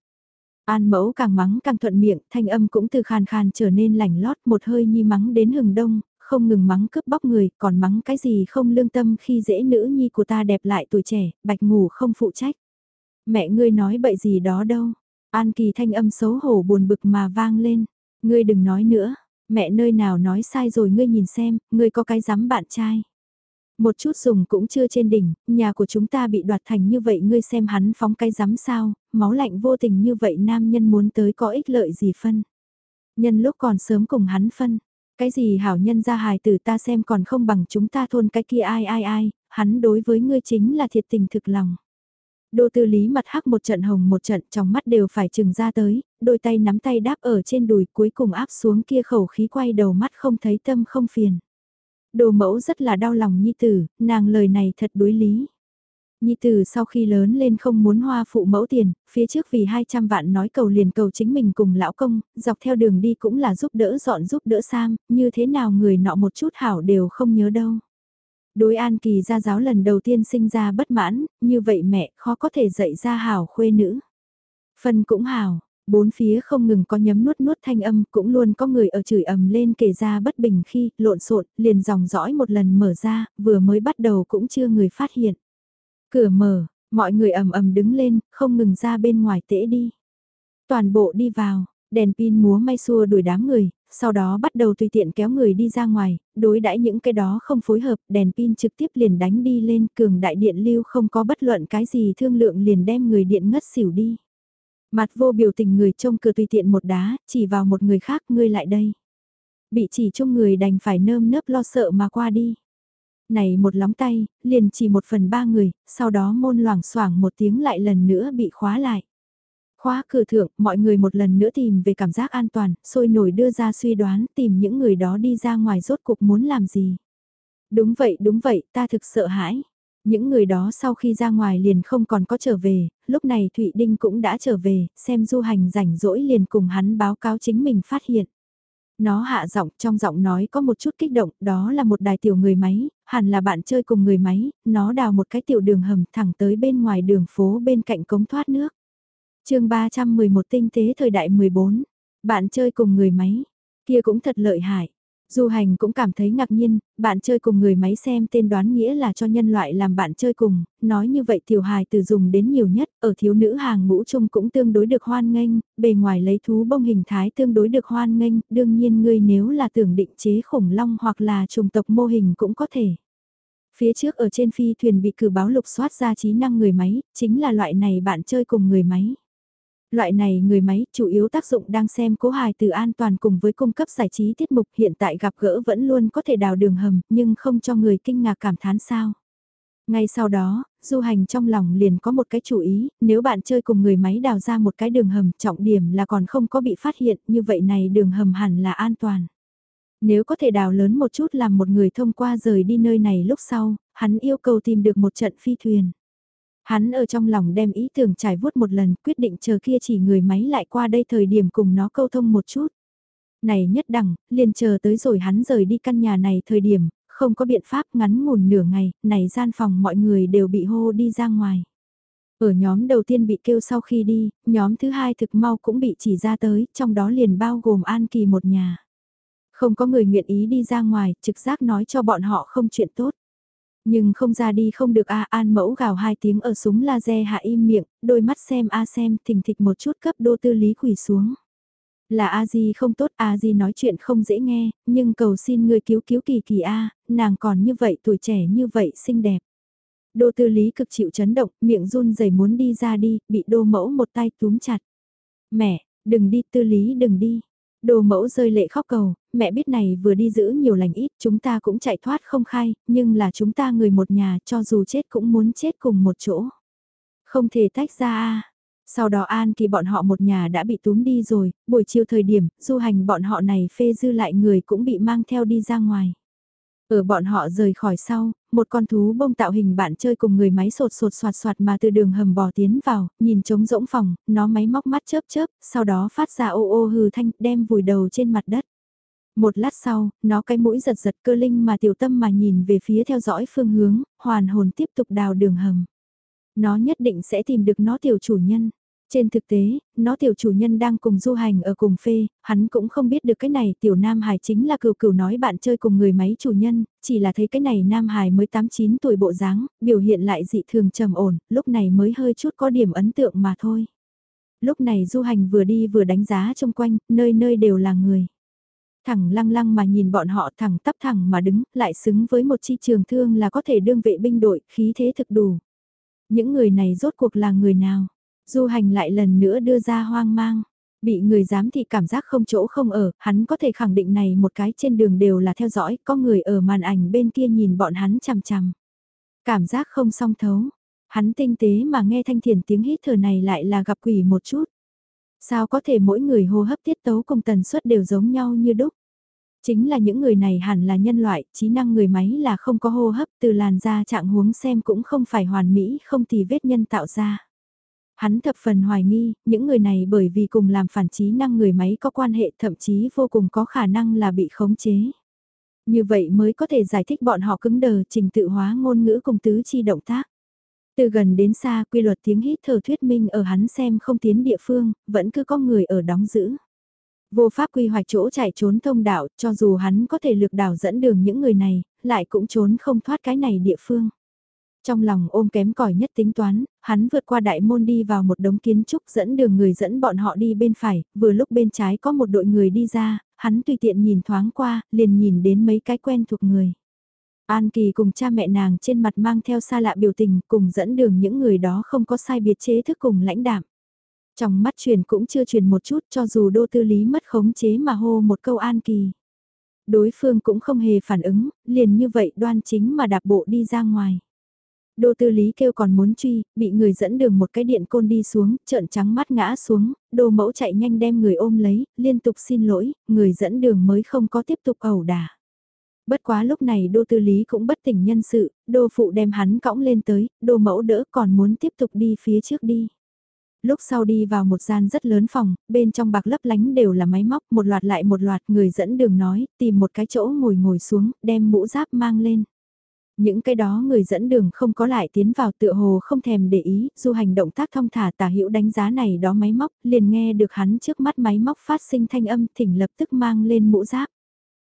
An mẫu càng mắng càng thuận miệng, thanh âm cũng từ khàn khàn trở nên lành lót một hơi nhi mắng đến hừng đông, không ngừng mắng cướp bóc người, còn mắng cái gì không lương tâm khi dễ nữ nhi của ta đẹp lại tuổi trẻ, bạch ngủ không phụ trách. Mẹ ngươi nói bậy gì đó đâu. An Kỳ thanh âm xấu hổ buồn bực mà vang lên. Ngươi đừng nói nữa, mẹ nơi nào nói sai rồi ngươi nhìn xem, ngươi có cái dám bạn trai. Một chút dùng cũng chưa trên đỉnh, nhà của chúng ta bị đoạt thành như vậy ngươi xem hắn phóng cái dám sao, máu lạnh vô tình như vậy nam nhân muốn tới có ích lợi gì phân. Nhân lúc còn sớm cùng hắn phân, cái gì hảo nhân ra hài tử ta xem còn không bằng chúng ta thôn cái kia ai ai ai, hắn đối với ngươi chính là thiệt tình thực lòng. Đô tư lý mặt hắc một trận hồng một trận trong mắt đều phải chừng ra tới, đôi tay nắm tay đáp ở trên đùi cuối cùng áp xuống kia khẩu khí quay đầu mắt không thấy tâm không phiền. Đồ mẫu rất là đau lòng nhi tử, nàng lời này thật đối lý. Nhi tử sau khi lớn lên không muốn hoa phụ mẫu tiền, phía trước vì 200 vạn nói cầu liền cầu chính mình cùng lão công, dọc theo đường đi cũng là giúp đỡ dọn giúp đỡ Sam, như thế nào người nọ một chút hảo đều không nhớ đâu. Đối An Kỳ gia giáo lần đầu tiên sinh ra bất mãn, như vậy mẹ khó có thể dạy ra hảo khuê nữ. Phân cũng hảo, bốn phía không ngừng có nhấm nuốt nuốt thanh âm, cũng luôn có người ở chửi ầm lên kể ra bất bình khi lộn xộn, liền dòng dõi một lần mở ra, vừa mới bắt đầu cũng chưa người phát hiện. Cửa mở, mọi người ầm ầm đứng lên, không ngừng ra bên ngoài tễ đi. Toàn bộ đi vào, đèn pin múa may xua đuổi đám người, sau đó bắt đầu tùy tiện kéo người đi ra ngoài, đối đãi những cái đó không phối hợp, đèn pin trực tiếp liền đánh đi lên, cường đại điện lưu không có bất luận cái gì thương lượng liền đem người điện ngất xỉu đi. Mặt vô biểu tình người trông cửa tùy tiện một đá, chỉ vào một người khác ngươi lại đây. Bị chỉ chung người đành phải nơm nớp lo sợ mà qua đi. Này một lóng tay, liền chỉ một phần ba người, sau đó môn loảng xoảng một tiếng lại lần nữa bị khóa lại. Khóa cửa thượng, mọi người một lần nữa tìm về cảm giác an toàn, sôi nổi đưa ra suy đoán tìm những người đó đi ra ngoài rốt cục muốn làm gì. Đúng vậy, đúng vậy, ta thực sợ hãi. Những người đó sau khi ra ngoài liền không còn có trở về, lúc này Thụy Đinh cũng đã trở về, xem du hành rảnh rỗi liền cùng hắn báo cáo chính mình phát hiện. Nó hạ giọng trong giọng nói có một chút kích động, đó là một đài tiểu người máy, hẳn là bạn chơi cùng người máy, nó đào một cái tiểu đường hầm thẳng tới bên ngoài đường phố bên cạnh cống thoát nước. chương 311 tinh tế thời đại 14, bạn chơi cùng người máy, kia cũng thật lợi hại. Du hành cũng cảm thấy ngạc nhiên, bạn chơi cùng người máy xem tên đoán nghĩa là cho nhân loại làm bạn chơi cùng, nói như vậy tiểu hài từ dùng đến nhiều nhất, ở thiếu nữ hàng ngũ chung cũng tương đối được hoan nghênh, bề ngoài lấy thú bông hình thái tương đối được hoan nghênh, đương nhiên ngươi nếu là tưởng định chế khủng long hoặc là trùng tộc mô hình cũng có thể. Phía trước ở trên phi thuyền bị cử báo lục soát ra trí năng người máy, chính là loại này bạn chơi cùng người máy. Loại này người máy chủ yếu tác dụng đang xem cố hài từ an toàn cùng với cung cấp giải trí tiết mục hiện tại gặp gỡ vẫn luôn có thể đào đường hầm nhưng không cho người kinh ngạc cảm thán sao. Ngay sau đó, du hành trong lòng liền có một cái chủ ý, nếu bạn chơi cùng người máy đào ra một cái đường hầm trọng điểm là còn không có bị phát hiện như vậy này đường hầm hẳn là an toàn. Nếu có thể đào lớn một chút làm một người thông qua rời đi nơi này lúc sau, hắn yêu cầu tìm được một trận phi thuyền. Hắn ở trong lòng đem ý tưởng trải vuốt một lần quyết định chờ kia chỉ người máy lại qua đây thời điểm cùng nó câu thông một chút. Này nhất đẳng, liền chờ tới rồi hắn rời đi căn nhà này thời điểm, không có biện pháp ngắn ngủn nửa ngày, này gian phòng mọi người đều bị hô đi ra ngoài. Ở nhóm đầu tiên bị kêu sau khi đi, nhóm thứ hai thực mau cũng bị chỉ ra tới, trong đó liền bao gồm An Kỳ một nhà. Không có người nguyện ý đi ra ngoài, trực giác nói cho bọn họ không chuyện tốt. Nhưng không ra đi không được A An mẫu gào hai tiếng ở súng laser hạ im miệng, đôi mắt xem A xem thình thịch một chút cấp đô tư lý quỳ xuống. Là A Di không tốt A Di nói chuyện không dễ nghe, nhưng cầu xin người cứu cứu kỳ kỳ A, nàng còn như vậy tuổi trẻ như vậy xinh đẹp. Đô tư lý cực chịu chấn động, miệng run rẩy muốn đi ra đi, bị đô mẫu một tay túm chặt. Mẹ, đừng đi tư lý đừng đi. Đồ mẫu rơi lệ khóc cầu, mẹ biết này vừa đi giữ nhiều lành ít, chúng ta cũng chạy thoát không khai, nhưng là chúng ta người một nhà cho dù chết cũng muốn chết cùng một chỗ. Không thể tách ra a. Sau đó An Kỳ bọn họ một nhà đã bị túm đi rồi, buổi chiều thời điểm, du hành bọn họ này phê dư lại người cũng bị mang theo đi ra ngoài. Ở bọn họ rời khỏi sau, một con thú bông tạo hình bạn chơi cùng người máy sột sột soạt soạt mà từ đường hầm bò tiến vào, nhìn trống rỗng phòng, nó máy móc mắt chớp chớp, sau đó phát ra ô ô hừ thanh, đem vùi đầu trên mặt đất. Một lát sau, nó cái mũi giật giật cơ linh mà tiểu tâm mà nhìn về phía theo dõi phương hướng, hoàn hồn tiếp tục đào đường hầm. Nó nhất định sẽ tìm được nó tiểu chủ nhân. Trên thực tế, nó tiểu chủ nhân đang cùng du hành ở cùng phê, hắn cũng không biết được cái này tiểu Nam Hải chính là cừu cừu nói bạn chơi cùng người máy chủ nhân, chỉ là thấy cái này Nam Hải mới 8-9 tuổi bộ dáng, biểu hiện lại dị thường trầm ổn, lúc này mới hơi chút có điểm ấn tượng mà thôi. Lúc này du hành vừa đi vừa đánh giá trong quanh, nơi nơi đều là người. Thẳng lăng lăng mà nhìn bọn họ thẳng tắp thẳng mà đứng, lại xứng với một chi trường thương là có thể đương vệ binh đội, khí thế thực đủ. Những người này rốt cuộc là người nào? Du hành lại lần nữa đưa ra hoang mang. Bị người giám thị cảm giác không chỗ không ở, hắn có thể khẳng định này một cái trên đường đều là theo dõi, có người ở màn ảnh bên kia nhìn bọn hắn chằm chằm. Cảm giác không song thấu. Hắn tinh tế mà nghe thanh thiền tiếng hít thở này lại là gặp quỷ một chút. Sao có thể mỗi người hô hấp tiết tấu cùng tần suất đều giống nhau như đúc? Chính là những người này hẳn là nhân loại, trí năng người máy là không có hô hấp từ làn da trạng huống xem cũng không phải hoàn mỹ không thì vết nhân tạo ra. Hắn thập phần hoài nghi, những người này bởi vì cùng làm phản trí năng người máy có quan hệ thậm chí vô cùng có khả năng là bị khống chế. Như vậy mới có thể giải thích bọn họ cứng đờ trình tự hóa ngôn ngữ cùng tứ chi động tác. Từ gần đến xa quy luật tiếng hít thở thuyết minh ở hắn xem không tiến địa phương, vẫn cứ có người ở đóng giữ. Vô pháp quy hoạch chỗ chạy trốn thông đạo, cho dù hắn có thể lược đảo dẫn đường những người này, lại cũng trốn không thoát cái này địa phương. Trong lòng ôm kém cỏi nhất tính toán, hắn vượt qua đại môn đi vào một đống kiến trúc dẫn đường người dẫn bọn họ đi bên phải, vừa lúc bên trái có một đội người đi ra, hắn tùy tiện nhìn thoáng qua, liền nhìn đến mấy cái quen thuộc người. An Kỳ cùng cha mẹ nàng trên mặt mang theo xa lạ biểu tình cùng dẫn đường những người đó không có sai biệt chế thức cùng lãnh đạm. Trong mắt truyền cũng chưa truyền một chút cho dù đô tư lý mất khống chế mà hô một câu An Kỳ. Đối phương cũng không hề phản ứng, liền như vậy đoan chính mà đạp bộ đi ra ngoài. Đô tư lý kêu còn muốn truy, bị người dẫn đường một cái điện côn đi xuống, trợn trắng mắt ngã xuống, đô mẫu chạy nhanh đem người ôm lấy, liên tục xin lỗi, người dẫn đường mới không có tiếp tục ẩu đả. Bất quá lúc này đô tư lý cũng bất tỉnh nhân sự, đô phụ đem hắn cõng lên tới, đô mẫu đỡ còn muốn tiếp tục đi phía trước đi. Lúc sau đi vào một gian rất lớn phòng, bên trong bạc lấp lánh đều là máy móc, một loạt lại một loạt người dẫn đường nói, tìm một cái chỗ ngồi ngồi xuống, đem mũ giáp mang lên. Những cái đó người dẫn đường không có lại tiến vào tựa hồ không thèm để ý, dù hành động tác thông thả tả hữu đánh giá này đó máy móc, liền nghe được hắn trước mắt máy móc phát sinh thanh âm thỉnh lập tức mang lên mũ giáp.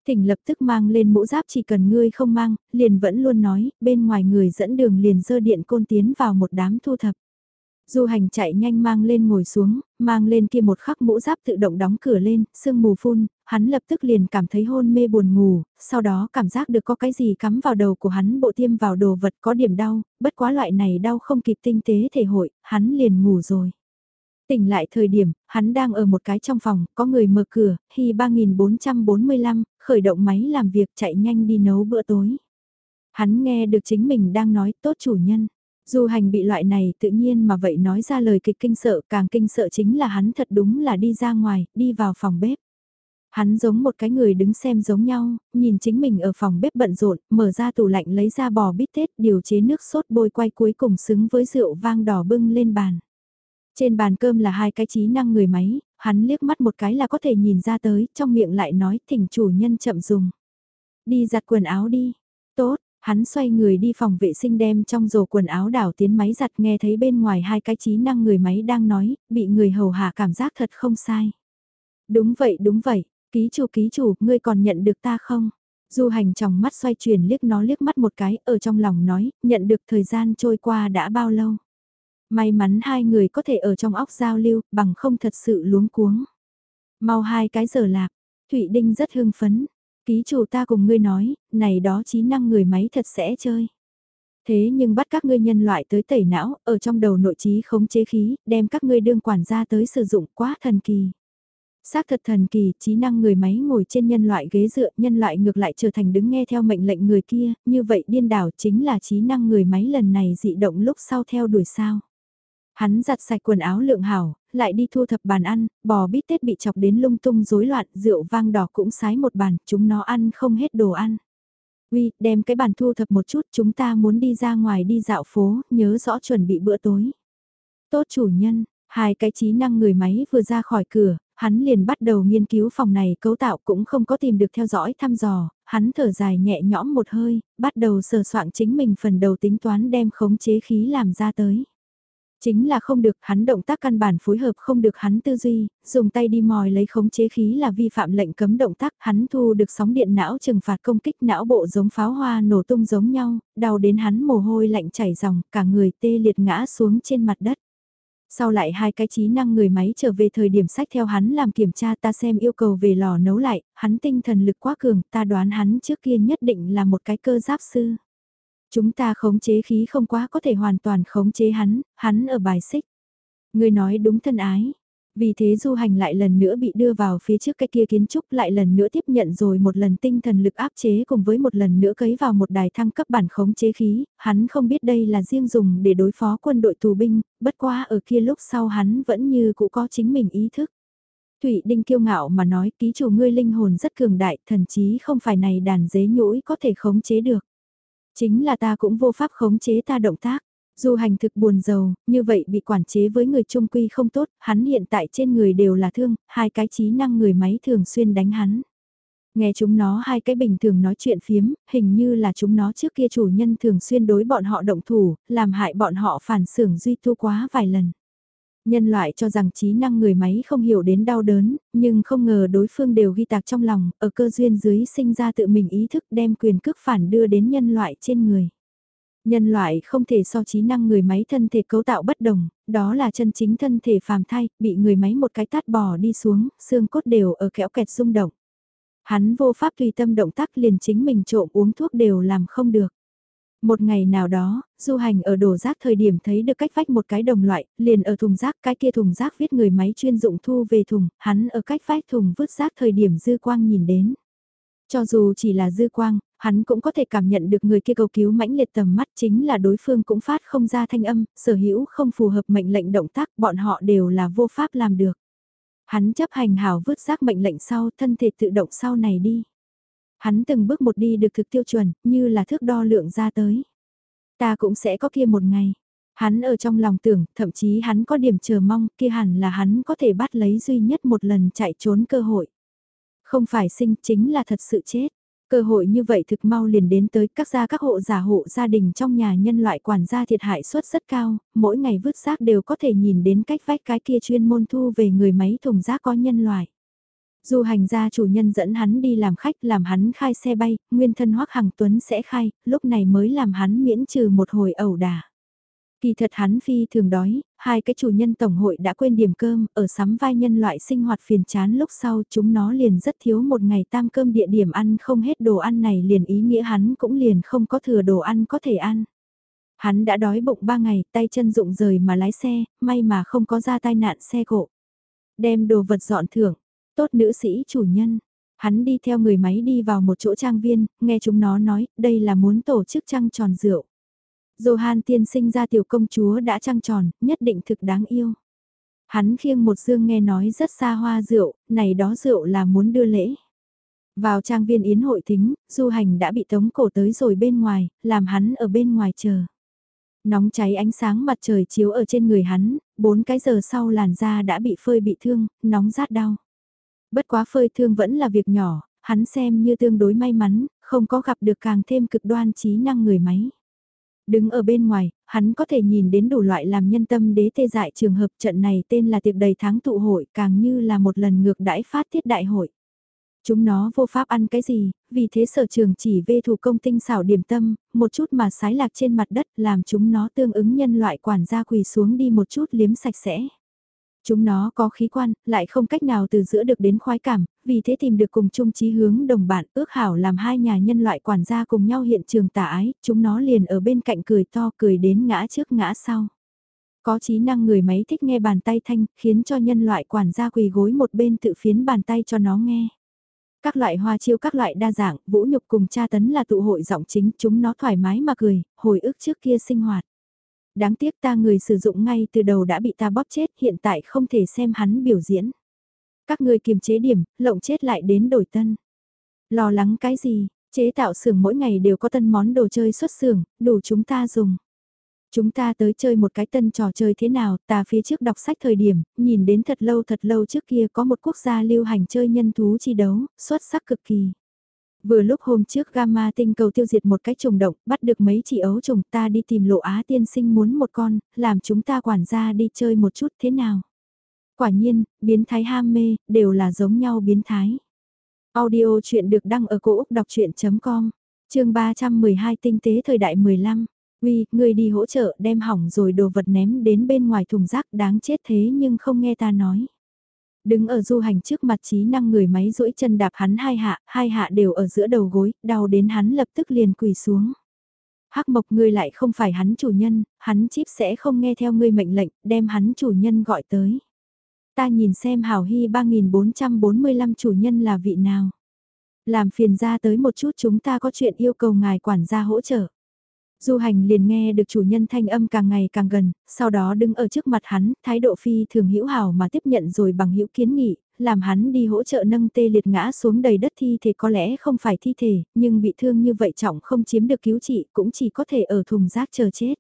Thỉnh lập tức mang lên mũ giáp chỉ cần ngươi không mang, liền vẫn luôn nói, bên ngoài người dẫn đường liền dơ điện côn tiến vào một đám thu thập. Du hành chạy nhanh mang lên ngồi xuống, mang lên kia một khắc mũ giáp tự động đóng cửa lên, sương mù phun, hắn lập tức liền cảm thấy hôn mê buồn ngủ, sau đó cảm giác được có cái gì cắm vào đầu của hắn bộ tiêm vào đồ vật có điểm đau, bất quá loại này đau không kịp tinh tế thể hội, hắn liền ngủ rồi. Tỉnh lại thời điểm, hắn đang ở một cái trong phòng, có người mở cửa, Hi 3445, khởi động máy làm việc chạy nhanh đi nấu bữa tối. Hắn nghe được chính mình đang nói tốt chủ nhân. dù hành bị loại này tự nhiên mà vậy nói ra lời kịch kinh sợ, càng kinh sợ chính là hắn thật đúng là đi ra ngoài, đi vào phòng bếp. Hắn giống một cái người đứng xem giống nhau, nhìn chính mình ở phòng bếp bận rộn, mở ra tủ lạnh lấy ra bò bít tết, điều chế nước sốt bôi quay cuối cùng xứng với rượu vang đỏ bưng lên bàn. Trên bàn cơm là hai cái trí năng người máy, hắn liếc mắt một cái là có thể nhìn ra tới, trong miệng lại nói thỉnh chủ nhân chậm dùng. Đi giặt quần áo đi. Tốt, hắn xoay người đi phòng vệ sinh đem trong rổ quần áo đảo tiến máy giặt nghe thấy bên ngoài hai cái trí năng người máy đang nói, bị người hầu hạ cảm giác thật không sai. Đúng vậy đúng vậy, ký chủ ký chủ, ngươi còn nhận được ta không? Du hành trong mắt xoay chuyển liếc nó liếc mắt một cái, ở trong lòng nói, nhận được thời gian trôi qua đã bao lâu? May mắn hai người có thể ở trong óc giao lưu, bằng không thật sự luống cuống. Mau hai cái giờ lạc, Thụy Đinh rất hưng phấn. Ký chủ ta cùng ngươi nói, này đó trí năng người máy thật sẽ chơi. Thế nhưng bắt các ngươi nhân loại tới tẩy não, ở trong đầu nội trí khống chế khí, đem các ngươi đương quản gia tới sử dụng quá thần kỳ. Xác thật thần kỳ, trí năng người máy ngồi trên nhân loại ghế dựa, nhân loại ngược lại trở thành đứng nghe theo mệnh lệnh người kia, như vậy điên đảo chính là trí năng người máy lần này dị động lúc sau theo đuổi sao. Hắn giặt sạch quần áo lượng hảo, lại đi thu thập bàn ăn, bò bít tết bị chọc đến lung tung rối loạn, rượu vang đỏ cũng sái một bàn, chúng nó ăn không hết đồ ăn. Uy, đem cái bàn thu thập một chút, chúng ta muốn đi ra ngoài đi dạo phố, nhớ rõ chuẩn bị bữa tối. Tốt chủ nhân, hai cái trí năng người máy vừa ra khỏi cửa, hắn liền bắt đầu nghiên cứu phòng này cấu tạo cũng không có tìm được theo dõi thăm dò, hắn thở dài nhẹ nhõm một hơi, bắt đầu sờ soạn chính mình phần đầu tính toán đem khống chế khí làm ra tới. Chính là không được, hắn động tác căn bản phối hợp không được hắn tư duy, dùng tay đi mòi lấy khống chế khí là vi phạm lệnh cấm động tác, hắn thu được sóng điện não trừng phạt công kích não bộ giống pháo hoa nổ tung giống nhau, đau đến hắn mồ hôi lạnh chảy ròng, cả người tê liệt ngã xuống trên mặt đất. Sau lại hai cái trí năng người máy trở về thời điểm sách theo hắn làm kiểm tra ta xem yêu cầu về lò nấu lại, hắn tinh thần lực quá cường, ta đoán hắn trước kia nhất định là một cái cơ giáp sư. Chúng ta khống chế khí không quá có thể hoàn toàn khống chế hắn, hắn ở bài xích. Người nói đúng thân ái. Vì thế du hành lại lần nữa bị đưa vào phía trước cái kia kiến trúc lại lần nữa tiếp nhận rồi một lần tinh thần lực áp chế cùng với một lần nữa cấy vào một đài thăng cấp bản khống chế khí, hắn không biết đây là riêng dùng để đối phó quân đội tù binh, bất quá ở kia lúc sau hắn vẫn như cũ có chính mình ý thức. Thụy Đinh kiêu ngạo mà nói ký chủ ngươi linh hồn rất cường đại, thần chí không phải này đàn dế nhũi có thể khống chế được. Chính là ta cũng vô pháp khống chế ta động tác. Du hành thực buồn giàu, như vậy bị quản chế với người trung quy không tốt, hắn hiện tại trên người đều là thương, hai cái trí năng người máy thường xuyên đánh hắn. Nghe chúng nó hai cái bình thường nói chuyện phiếm, hình như là chúng nó trước kia chủ nhân thường xuyên đối bọn họ động thủ, làm hại bọn họ phản xưởng duy tu quá vài lần. Nhân loại cho rằng trí năng người máy không hiểu đến đau đớn, nhưng không ngờ đối phương đều ghi tạc trong lòng, ở cơ duyên dưới sinh ra tự mình ý thức đem quyền cước phản đưa đến nhân loại trên người. Nhân loại không thể so trí năng người máy thân thể cấu tạo bất đồng, đó là chân chính thân thể phàm thai, bị người máy một cái tát bò đi xuống, xương cốt đều ở kẽo kẹt rung động. Hắn vô pháp tùy tâm động tác liền chính mình trộm uống thuốc đều làm không được. Một ngày nào đó, du hành ở đổ rác thời điểm thấy được cách vách một cái đồng loại, liền ở thùng rác cái kia thùng rác viết người máy chuyên dụng thu về thùng, hắn ở cách vách thùng vứt rác thời điểm dư quang nhìn đến. Cho dù chỉ là dư quang, hắn cũng có thể cảm nhận được người kia cầu cứu mãnh liệt tầm mắt chính là đối phương cũng phát không ra thanh âm, sở hữu không phù hợp mệnh lệnh động tác, bọn họ đều là vô pháp làm được. Hắn chấp hành hào vứt rác mệnh lệnh sau, thân thể tự động sau này đi. Hắn từng bước một đi được thực tiêu chuẩn, như là thước đo lượng ra tới. Ta cũng sẽ có kia một ngày. Hắn ở trong lòng tưởng, thậm chí hắn có điểm chờ mong, kia hẳn là hắn có thể bắt lấy duy nhất một lần chạy trốn cơ hội. Không phải sinh chính là thật sự chết. Cơ hội như vậy thực mau liền đến tới các gia các hộ giả hộ gia đình trong nhà nhân loại quản gia thiệt hại suất rất cao, mỗi ngày vứt rác đều có thể nhìn đến cách vách cái kia chuyên môn thu về người máy thùng rác có nhân loại. Dù hành gia chủ nhân dẫn hắn đi làm khách làm hắn khai xe bay, nguyên thân hoắc hàng tuấn sẽ khai, lúc này mới làm hắn miễn trừ một hồi ẩu đả. Kỳ thật hắn phi thường đói, hai cái chủ nhân tổng hội đã quên điểm cơm, ở sắm vai nhân loại sinh hoạt phiền chán lúc sau chúng nó liền rất thiếu một ngày tam cơm địa điểm ăn không hết đồ ăn này liền ý nghĩa hắn cũng liền không có thừa đồ ăn có thể ăn. Hắn đã đói bụng ba ngày, tay chân rụng rời mà lái xe, may mà không có ra tai nạn xe cộ. Đem đồ vật dọn thưởng, tốt nữ sĩ chủ nhân. Hắn đi theo người máy đi vào một chỗ trang viên, nghe chúng nó nói, đây là muốn tổ chức trăng tròn rượu. Johan tiên sinh ra tiểu công chúa đã trăng tròn, nhất định thực đáng yêu. Hắn khiêng một dương nghe nói rất xa hoa rượu, này đó rượu là muốn đưa lễ. Vào trang viên yến hội thính, du hành đã bị tống cổ tới rồi bên ngoài, làm hắn ở bên ngoài chờ. Nóng cháy ánh sáng mặt trời chiếu ở trên người hắn, bốn cái giờ sau làn da đã bị phơi bị thương, nóng rát đau. Bất quá phơi thương vẫn là việc nhỏ, hắn xem như tương đối may mắn, không có gặp được càng thêm cực đoan trí năng người máy. Đứng ở bên ngoài, hắn có thể nhìn đến đủ loại làm nhân tâm đế tê dại trường hợp trận này tên là tiệc đầy tháng tụ hội càng như là một lần ngược đãi phát tiết đại hội. Chúng nó vô pháp ăn cái gì, vì thế sở trường chỉ về thủ công tinh xảo điểm tâm, một chút mà sái lạc trên mặt đất làm chúng nó tương ứng nhân loại quản gia quỳ xuống đi một chút liếm sạch sẽ. Chúng nó có khí quan, lại không cách nào từ giữa được đến khoái cảm, vì thế tìm được cùng chung chí hướng đồng bạn ước hảo làm hai nhà nhân loại quản gia cùng nhau hiện trường tả ái, chúng nó liền ở bên cạnh cười to cười đến ngã trước ngã sau. Có trí năng người máy thích nghe bàn tay thanh, khiến cho nhân loại quản gia quỳ gối một bên tự phiến bàn tay cho nó nghe. Các loại hoa chiêu các loại đa dạng, vũ nhục cùng tra tấn là tụ hội giọng chính, chúng nó thoải mái mà cười, hồi ức trước kia sinh hoạt. Đáng tiếc ta người sử dụng ngay từ đầu đã bị ta bóp chết hiện tại không thể xem hắn biểu diễn. Các người kiềm chế điểm, lộng chết lại đến đổi tân. Lo lắng cái gì, chế tạo xưởng mỗi ngày đều có tân món đồ chơi xuất xưởng, đủ chúng ta dùng. Chúng ta tới chơi một cái tân trò chơi thế nào, ta phía trước đọc sách thời điểm, nhìn đến thật lâu thật lâu trước kia có một quốc gia lưu hành chơi nhân thú chi đấu, xuất sắc cực kỳ. Vừa lúc hôm trước gamma tinh cầu tiêu diệt một cái trùng động, bắt được mấy chỉ ấu trùng ta đi tìm lộ á tiên sinh muốn một con, làm chúng ta quản gia đi chơi một chút thế nào. Quả nhiên, biến thái ham mê, đều là giống nhau biến thái. Audio chuyện được đăng ở cổ Úc đọc chuyện.com, chương 312 tinh tế thời đại 15. Uy, người đi hỗ trợ đem hỏng rồi đồ vật ném đến bên ngoài thùng rác đáng chết thế nhưng không nghe ta nói. Đứng ở du hành trước mặt trí năng người máy duỗi chân đạp hắn hai hạ, hai hạ đều ở giữa đầu gối, đau đến hắn lập tức liền quỳ xuống. Hắc mộc ngươi lại không phải hắn chủ nhân, hắn chip sẽ không nghe theo ngươi mệnh lệnh, đem hắn chủ nhân gọi tới. Ta nhìn xem hảo hy 3445 chủ nhân là vị nào. Làm phiền ra tới một chút chúng ta có chuyện yêu cầu ngài quản gia hỗ trợ. Du hành liền nghe được chủ nhân thanh âm càng ngày càng gần, sau đó đứng ở trước mặt hắn, thái độ phi thường hữu hảo mà tiếp nhận rồi bằng hữu kiến nghị, làm hắn đi hỗ trợ nâng tê liệt ngã xuống đầy đất thi thể có lẽ không phải thi thể, nhưng bị thương như vậy trọng không chiếm được cứu trị cũng chỉ có thể ở thùng rác chờ chết.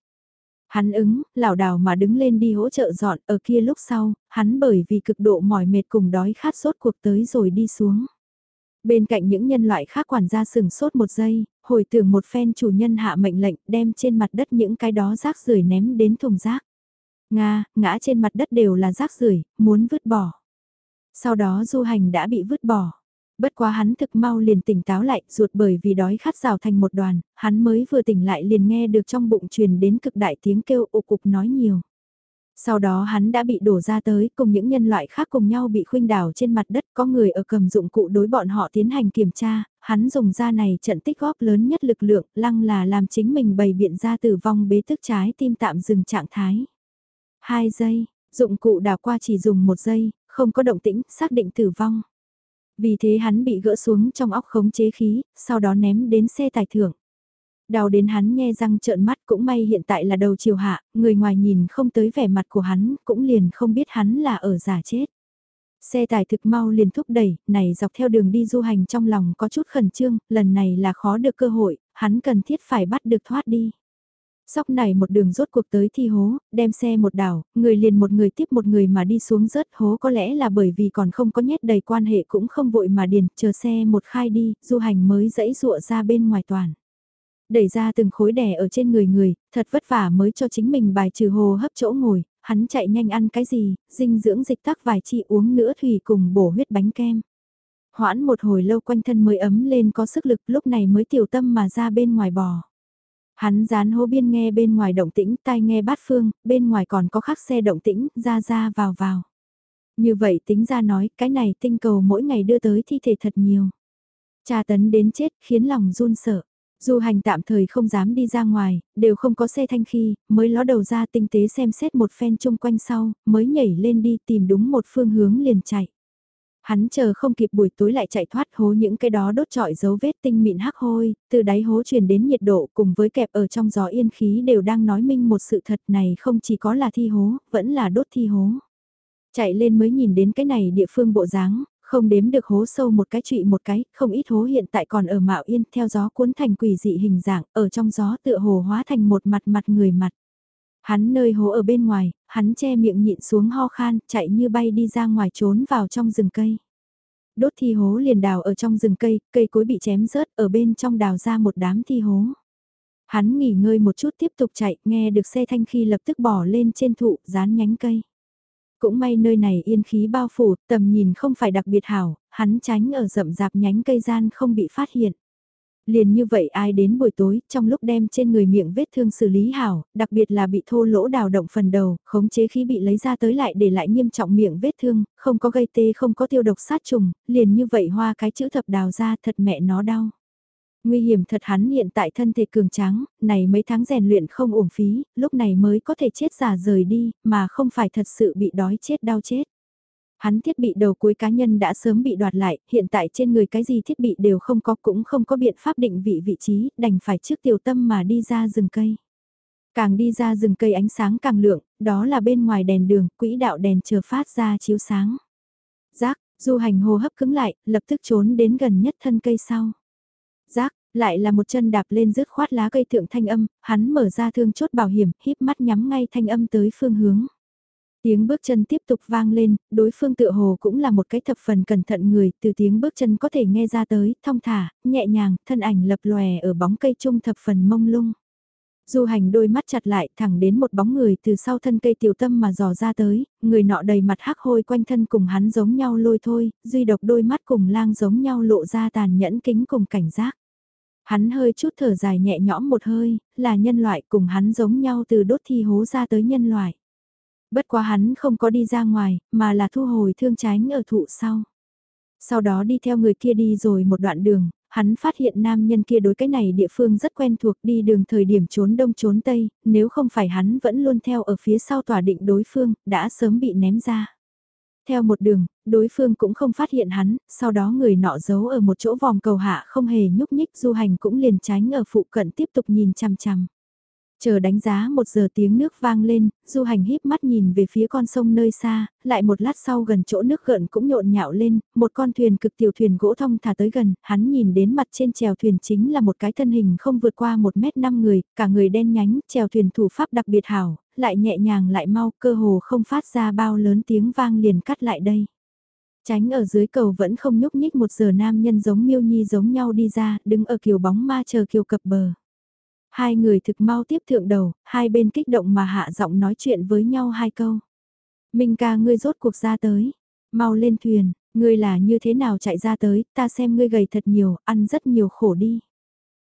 Hắn ứng, lảo đảo mà đứng lên đi hỗ trợ dọn ở kia lúc sau, hắn bởi vì cực độ mỏi mệt cùng đói khát sốt cuộc tới rồi đi xuống. Bên cạnh những nhân loại khác quản gia sừng sốt một giây, hồi tưởng một phen chủ nhân hạ mệnh lệnh đem trên mặt đất những cái đó rác rưởi ném đến thùng rác. Nga, ngã trên mặt đất đều là rác rưởi muốn vứt bỏ. Sau đó du hành đã bị vứt bỏ. Bất quá hắn thực mau liền tỉnh táo lại, ruột bởi vì đói khát rào thành một đoàn, hắn mới vừa tỉnh lại liền nghe được trong bụng truyền đến cực đại tiếng kêu ồ cục nói nhiều. Sau đó hắn đã bị đổ ra tới cùng những nhân loại khác cùng nhau bị khuynh đảo trên mặt đất có người ở cầm dụng cụ đối bọn họ tiến hành kiểm tra, hắn dùng ra này trận tích góp lớn nhất lực lượng lăng là làm chính mình bày biện ra tử vong bế tức trái tim tạm dừng trạng thái. 2 giây, dụng cụ đào qua chỉ dùng một giây, không có động tĩnh, xác định tử vong. Vì thế hắn bị gỡ xuống trong óc khống chế khí, sau đó ném đến xe tài thưởng. Đau đến hắn nghe răng trợn mắt cũng may hiện tại là đầu chiều hạ, người ngoài nhìn không tới vẻ mặt của hắn, cũng liền không biết hắn là ở giả chết. Xe tải thực mau liền thúc đẩy, này dọc theo đường đi du hành trong lòng có chút khẩn trương, lần này là khó được cơ hội, hắn cần thiết phải bắt được thoát đi. Sóc này một đường rốt cuộc tới thi hố, đem xe một đảo, người liền một người tiếp một người mà đi xuống rớt hố có lẽ là bởi vì còn không có nhét đầy quan hệ cũng không vội mà điền, chờ xe một khai đi, du hành mới dãy dụa ra bên ngoài toàn. Đẩy ra từng khối đè ở trên người người, thật vất vả mới cho chính mình bài trừ hồ hấp chỗ ngồi, hắn chạy nhanh ăn cái gì, dinh dưỡng dịch tắc vài chi uống nữa thủy cùng bổ huyết bánh kem. Hoãn một hồi lâu quanh thân mới ấm lên có sức lực lúc này mới tiểu tâm mà ra bên ngoài bò. Hắn dán hố biên nghe bên ngoài động tĩnh tai nghe bát phương, bên ngoài còn có khắc xe động tĩnh, ra ra vào vào. Như vậy tính ra nói, cái này tinh cầu mỗi ngày đưa tới thi thể thật nhiều. Cha tấn đến chết khiến lòng run sợ. Du hành tạm thời không dám đi ra ngoài, đều không có xe thanh khi, mới ló đầu ra tinh tế xem xét một phen chung quanh sau, mới nhảy lên đi tìm đúng một phương hướng liền chạy. Hắn chờ không kịp buổi tối lại chạy thoát hố những cái đó đốt trọi dấu vết tinh mịn hắc hôi, từ đáy hố truyền đến nhiệt độ cùng với kẹp ở trong gió yên khí đều đang nói minh một sự thật này không chỉ có là thi hố, vẫn là đốt thi hố. Chạy lên mới nhìn đến cái này địa phương bộ dáng, không đếm được hố sâu một cái trụy một cái, không ít hố hiện tại còn ở mạo yên theo gió cuốn thành quỷ dị hình dạng, ở trong gió tựa hồ hóa thành một mặt mặt người mặt. Hắn nơi hố ở bên ngoài, hắn che miệng nhịn xuống ho khan, chạy như bay đi ra ngoài trốn vào trong rừng cây. Đốt thi hố liền đào ở trong rừng cây, cây cối bị chém rớt, ở bên trong đào ra một đám thi hố. Hắn nghỉ ngơi một chút tiếp tục chạy, nghe được xe thanh khi lập tức bỏ lên trên thụ, dán nhánh cây. Cũng may nơi này yên khí bao phủ, tầm nhìn không phải đặc biệt hảo, hắn tránh ở rậm rạp nhánh cây gian không bị phát hiện. Liền như vậy ai đến buổi tối, trong lúc đem trên người miệng vết thương xử lý hảo, đặc biệt là bị thô lỗ đào động phần đầu, khống chế khí bị lấy ra tới lại để lại nghiêm trọng miệng vết thương, không có gây tê không có tiêu độc sát trùng, liền như vậy hoa cái chữ thập đào ra thật mẹ nó đau. Nguy hiểm thật hắn hiện tại thân thể cường tráng, này mấy tháng rèn luyện không uổng phí, lúc này mới có thể chết giả rời đi, mà không phải thật sự bị đói chết đau chết. Hắn thiết bị đầu cuối cá nhân đã sớm bị đoạt lại, hiện tại trên người cái gì thiết bị đều không có cũng không có biện pháp định vị vị trí, đành phải trước tiểu tâm mà đi ra rừng cây. Càng đi ra rừng cây ánh sáng càng lượng, đó là bên ngoài đèn đường, quỹ đạo đèn chờ phát ra chiếu sáng. Giác, du hành hô hấp cứng lại, lập tức trốn đến gần nhất thân cây sau. Giác, lại là một chân đạp lên rứt khoát lá cây thượng thanh âm, hắn mở ra thương chốt bảo hiểm, híp mắt nhắm ngay thanh âm tới phương hướng. Tiếng bước chân tiếp tục vang lên, đối phương tựa hồ cũng là một cái thập phần cẩn thận người, từ tiếng bước chân có thể nghe ra tới, thong thả, nhẹ nhàng, thân ảnh lập lòe ở bóng cây trung thập phần mông lung. Du hành đôi mắt chặt lại thẳng đến một bóng người từ sau thân cây tiểu tâm mà dò ra tới, người nọ đầy mặt hắc hôi quanh thân cùng hắn giống nhau lôi thôi, duy độc đôi mắt cùng lang giống nhau lộ ra tàn nhẫn kính cùng cảnh giác. Hắn hơi chút thở dài nhẹ nhõm một hơi, là nhân loại cùng hắn giống nhau từ đốt thi hố ra tới nhân loại. Bất quá hắn không có đi ra ngoài, mà là thu hồi thương tránh ở thụ sau. Sau đó đi theo người kia đi rồi một đoạn đường, hắn phát hiện nam nhân kia đối cái này địa phương rất quen thuộc đi đường thời điểm trốn đông trốn tây, nếu không phải hắn vẫn luôn theo ở phía sau tòa định đối phương, đã sớm bị ném ra. Theo một đường, đối phương cũng không phát hiện hắn, sau đó người nọ giấu ở một chỗ vòng cầu hạ không hề nhúc nhích du hành cũng liền tránh ở phụ cận tiếp tục nhìn chằm chằm. Chờ đánh giá một giờ tiếng nước vang lên, du hành híp mắt nhìn về phía con sông nơi xa, lại một lát sau gần chỗ nước gợn cũng nhộn nhạo lên, một con thuyền cực tiểu thuyền gỗ thông thả tới gần, hắn nhìn đến mặt trên chèo thuyền chính là một cái thân hình không vượt qua một mét năm người, cả người đen nhánh, chèo thuyền thủ pháp đặc biệt hảo, lại nhẹ nhàng lại mau, cơ hồ không phát ra bao lớn tiếng vang liền cắt lại đây. Tránh ở dưới cầu vẫn không nhúc nhích một giờ nam nhân giống miêu nhi giống nhau đi ra, đứng ở kiều bóng ma chờ kiều cập bờ. Hai người thực mau tiếp thượng đầu, hai bên kích động mà hạ giọng nói chuyện với nhau hai câu. Minh ca ngươi rốt cuộc ra tới, mau lên thuyền, ngươi là như thế nào chạy ra tới, ta xem ngươi gầy thật nhiều, ăn rất nhiều khổ đi.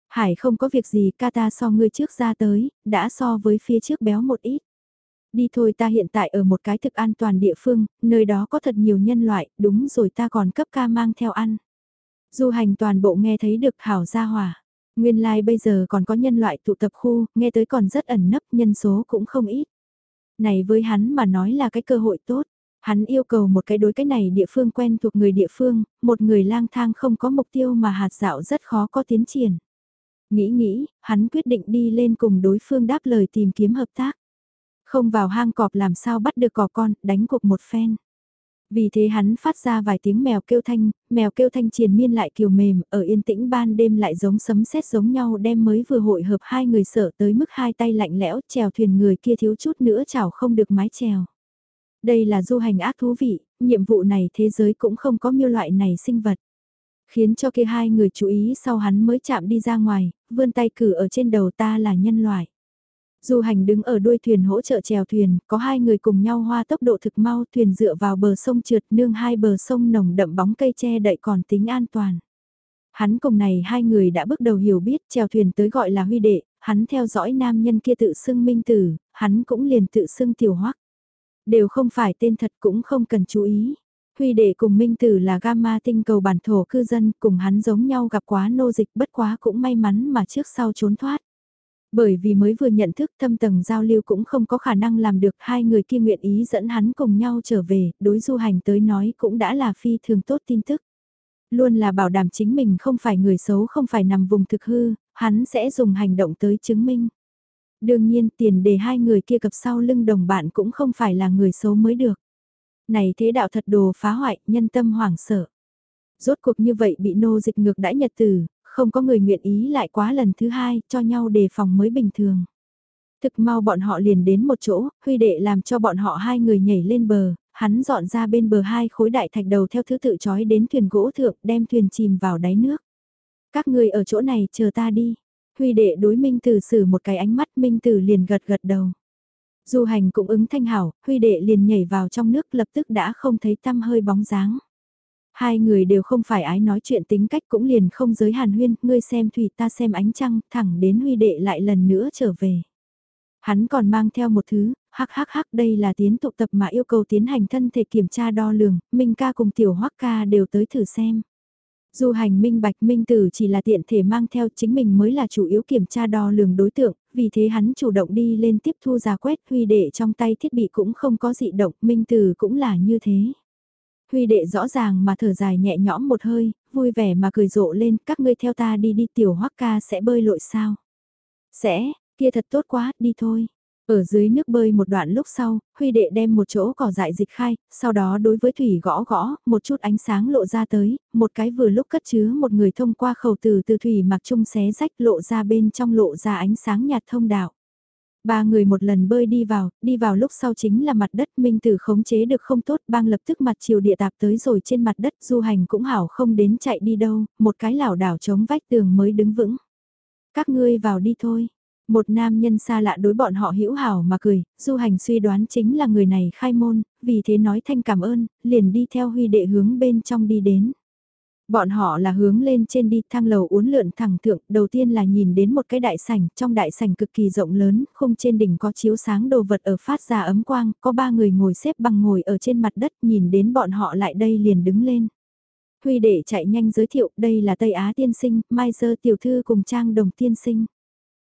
Hải không có việc gì ca ta so ngươi trước ra tới, đã so với phía trước béo một ít. Đi thôi ta hiện tại ở một cái thực an toàn địa phương, nơi đó có thật nhiều nhân loại, đúng rồi ta còn cấp ca mang theo ăn. Du hành toàn bộ nghe thấy được hảo gia hòa. Nguyên lai like bây giờ còn có nhân loại tụ tập khu, nghe tới còn rất ẩn nấp, nhân số cũng không ít. Này với hắn mà nói là cái cơ hội tốt. Hắn yêu cầu một cái đối cái này địa phương quen thuộc người địa phương, một người lang thang không có mục tiêu mà hạt dạo rất khó có tiến triển. Nghĩ nghĩ, hắn quyết định đi lên cùng đối phương đáp lời tìm kiếm hợp tác. Không vào hang cọp làm sao bắt được cọp con, đánh cuộc một phen. Vì thế hắn phát ra vài tiếng mèo kêu thanh, mèo kêu thanh triền miên lại kiều mềm, ở yên tĩnh ban đêm lại giống sấm sét giống nhau đem mới vừa hội hợp hai người sợ tới mức hai tay lạnh lẽo chèo thuyền người kia thiếu chút nữa chảo không được mái chèo. Đây là du hành ác thú vị, nhiệm vụ này thế giới cũng không có miêu loại này sinh vật. Khiến cho kia hai người chú ý sau hắn mới chạm đi ra ngoài, vươn tay cử ở trên đầu ta là nhân loại. Du hành đứng ở đuôi thuyền hỗ trợ chèo thuyền, có hai người cùng nhau hoa tốc độ thực mau thuyền dựa vào bờ sông trượt nương hai bờ sông nồng đậm bóng cây che đậy còn tính an toàn. Hắn cùng này hai người đã bước đầu hiểu biết chèo thuyền tới gọi là huy đệ, hắn theo dõi nam nhân kia tự xưng minh tử, hắn cũng liền tự xưng tiểu hoắc. Đều không phải tên thật cũng không cần chú ý. Huy đệ cùng minh tử là gamma tinh cầu bản thổ cư dân cùng hắn giống nhau gặp quá nô dịch bất quá cũng may mắn mà trước sau trốn thoát. Bởi vì mới vừa nhận thức thâm tầng giao lưu cũng không có khả năng làm được hai người kia nguyện ý dẫn hắn cùng nhau trở về, đối du hành tới nói cũng đã là phi thường tốt tin tức. Luôn là bảo đảm chính mình không phải người xấu không phải nằm vùng thực hư, hắn sẽ dùng hành động tới chứng minh. Đương nhiên tiền đề hai người kia cập sau lưng đồng bạn cũng không phải là người xấu mới được. Này thế đạo thật đồ phá hoại, nhân tâm hoảng sợ. Rốt cuộc như vậy bị nô dịch ngược đãi nhật tử, không có người nguyện ý lại quá lần thứ hai, cho nhau đề phòng mới bình thường. Thực mau bọn họ liền đến một chỗ, huy đệ làm cho bọn họ hai người nhảy lên bờ, hắn dọn ra bên bờ hai khối đại thạch đầu theo thứ tự chói đến thuyền gỗ thượng đem thuyền chìm vào đáy nước. Các người ở chỗ này chờ ta đi. Huy đệ đối Minh Tử xử một cái ánh mắt Minh Tử liền gật gật đầu. Du hành cũng ứng thanh hảo, Huy đệ liền nhảy vào trong nước lập tức đã không thấy tăm hơi bóng dáng. Hai người đều không phải ái nói chuyện tính cách cũng liền không giới hàn huyên, ngươi xem thủy ta xem ánh trăng, thẳng đến huy đệ lại lần nữa trở về. Hắn còn mang theo một thứ, hắc hắc hắc đây là tiến tụ tập mà yêu cầu tiến hành thân thể kiểm tra đo lường, Minh ca cùng tiểu hoắc ca đều tới thử xem. Du hành minh bạch minh tử chỉ là tiện thể mang theo chính mình mới là chủ yếu kiểm tra đo lường đối tượng, vì thế hắn chủ động đi lên tiếp thu giả quét huy đệ trong tay thiết bị cũng không có dị động, minh tử cũng là như thế. Huy đệ rõ ràng mà thở dài nhẹ nhõm một hơi, vui vẻ mà cười rộ lên, các ngươi theo ta đi đi tiểu hoắc ca sẽ bơi lội sao? Sẽ, kia thật tốt quá, đi thôi. Ở dưới nước bơi một đoạn lúc sau, Huy đệ đem một chỗ cỏ dại dịch khai, sau đó đối với thủy gõ gõ, một chút ánh sáng lộ ra tới, một cái vừa lúc cất chứa một người thông qua khẩu từ từ thủy mặc trung xé rách lộ ra bên trong lộ ra ánh sáng nhạt thông đạo. Ba người một lần bơi đi vào, đi vào lúc sau chính là mặt đất minh tử khống chế được không tốt bang lập tức mặt chiều địa tạp tới rồi trên mặt đất du hành cũng hảo không đến chạy đi đâu, một cái lảo đảo chống vách tường mới đứng vững. Các ngươi vào đi thôi. Một nam nhân xa lạ đối bọn họ hữu hảo mà cười, du hành suy đoán chính là người này khai môn, vì thế nói thanh cảm ơn, liền đi theo huy đệ hướng bên trong đi đến. Bọn họ là hướng lên trên đi thang lầu uốn lượn thẳng thượng, đầu tiên là nhìn đến một cái đại sảnh, trong đại sảnh cực kỳ rộng lớn, khung trên đỉnh có chiếu sáng đồ vật ở phát ra ấm quang, có ba người ngồi xếp bằng ngồi ở trên mặt đất nhìn đến bọn họ lại đây liền đứng lên. Huy đệ chạy nhanh giới thiệu, đây là Tây Á tiên sinh, Mai Sơ tiểu thư cùng Trang Đồng tiên sinh.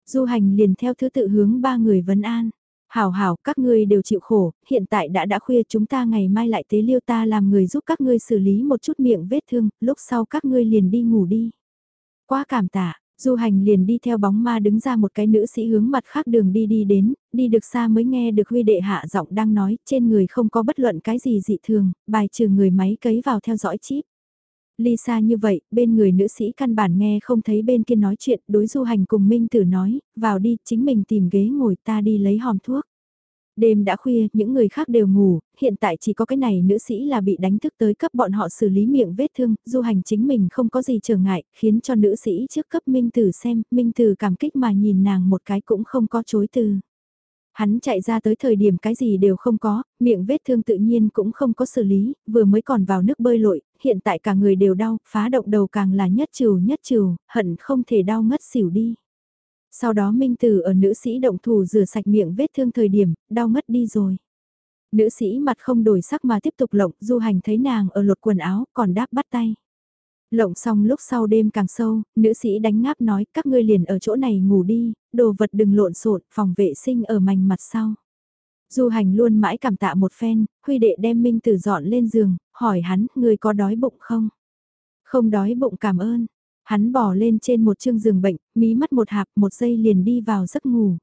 Du hành liền theo thứ tự hướng ba người vấn an. Hảo hảo, các ngươi đều chịu khổ, hiện tại đã đã khuya chúng ta ngày mai lại tế liêu ta làm người giúp các ngươi xử lý một chút miệng vết thương, lúc sau các ngươi liền đi ngủ đi. Quá cảm tạ, du hành liền đi theo bóng ma đứng ra một cái nữ sĩ hướng mặt khác đường đi đi đến, đi được xa mới nghe được huy đệ hạ giọng đang nói, trên người không có bất luận cái gì dị thường, bài trừ người máy cấy vào theo dõi chip. Ly xa như vậy, bên người nữ sĩ căn bản nghe không thấy bên kia nói chuyện, đối du hành cùng Minh Tử nói, vào đi, chính mình tìm ghế ngồi ta đi lấy hòm thuốc. Đêm đã khuya, những người khác đều ngủ, hiện tại chỉ có cái này nữ sĩ là bị đánh thức tới cấp bọn họ xử lý miệng vết thương, du hành chính mình không có gì trở ngại, khiến cho nữ sĩ trước cấp Minh Tử xem, Minh Tử cảm kích mà nhìn nàng một cái cũng không có chối từ. Hắn chạy ra tới thời điểm cái gì đều không có, miệng vết thương tự nhiên cũng không có xử lý, vừa mới còn vào nước bơi lội, hiện tại cả người đều đau, phá động đầu càng là nhất trừ nhất trừ, hận không thể đau ngất xỉu đi. Sau đó Minh Tử ở nữ sĩ động thủ rửa sạch miệng vết thương thời điểm, đau ngất đi rồi. Nữ sĩ mặt không đổi sắc mà tiếp tục lộng, du hành thấy nàng ở lột quần áo, còn đáp bắt tay. Lộng xong lúc sau đêm càng sâu, nữ sĩ đánh ngáp nói các ngươi liền ở chỗ này ngủ đi, đồ vật đừng lộn xộn, phòng vệ sinh ở mảnh mặt sau. Du hành luôn mãi cảm tạ một phen, huy đệ đem Minh Tử dọn lên giường, hỏi hắn, người có đói bụng không? Không đói bụng cảm ơn. Hắn bỏ lên trên một chương giường bệnh, mí mắt một hạp một giây liền đi vào giấc ngủ.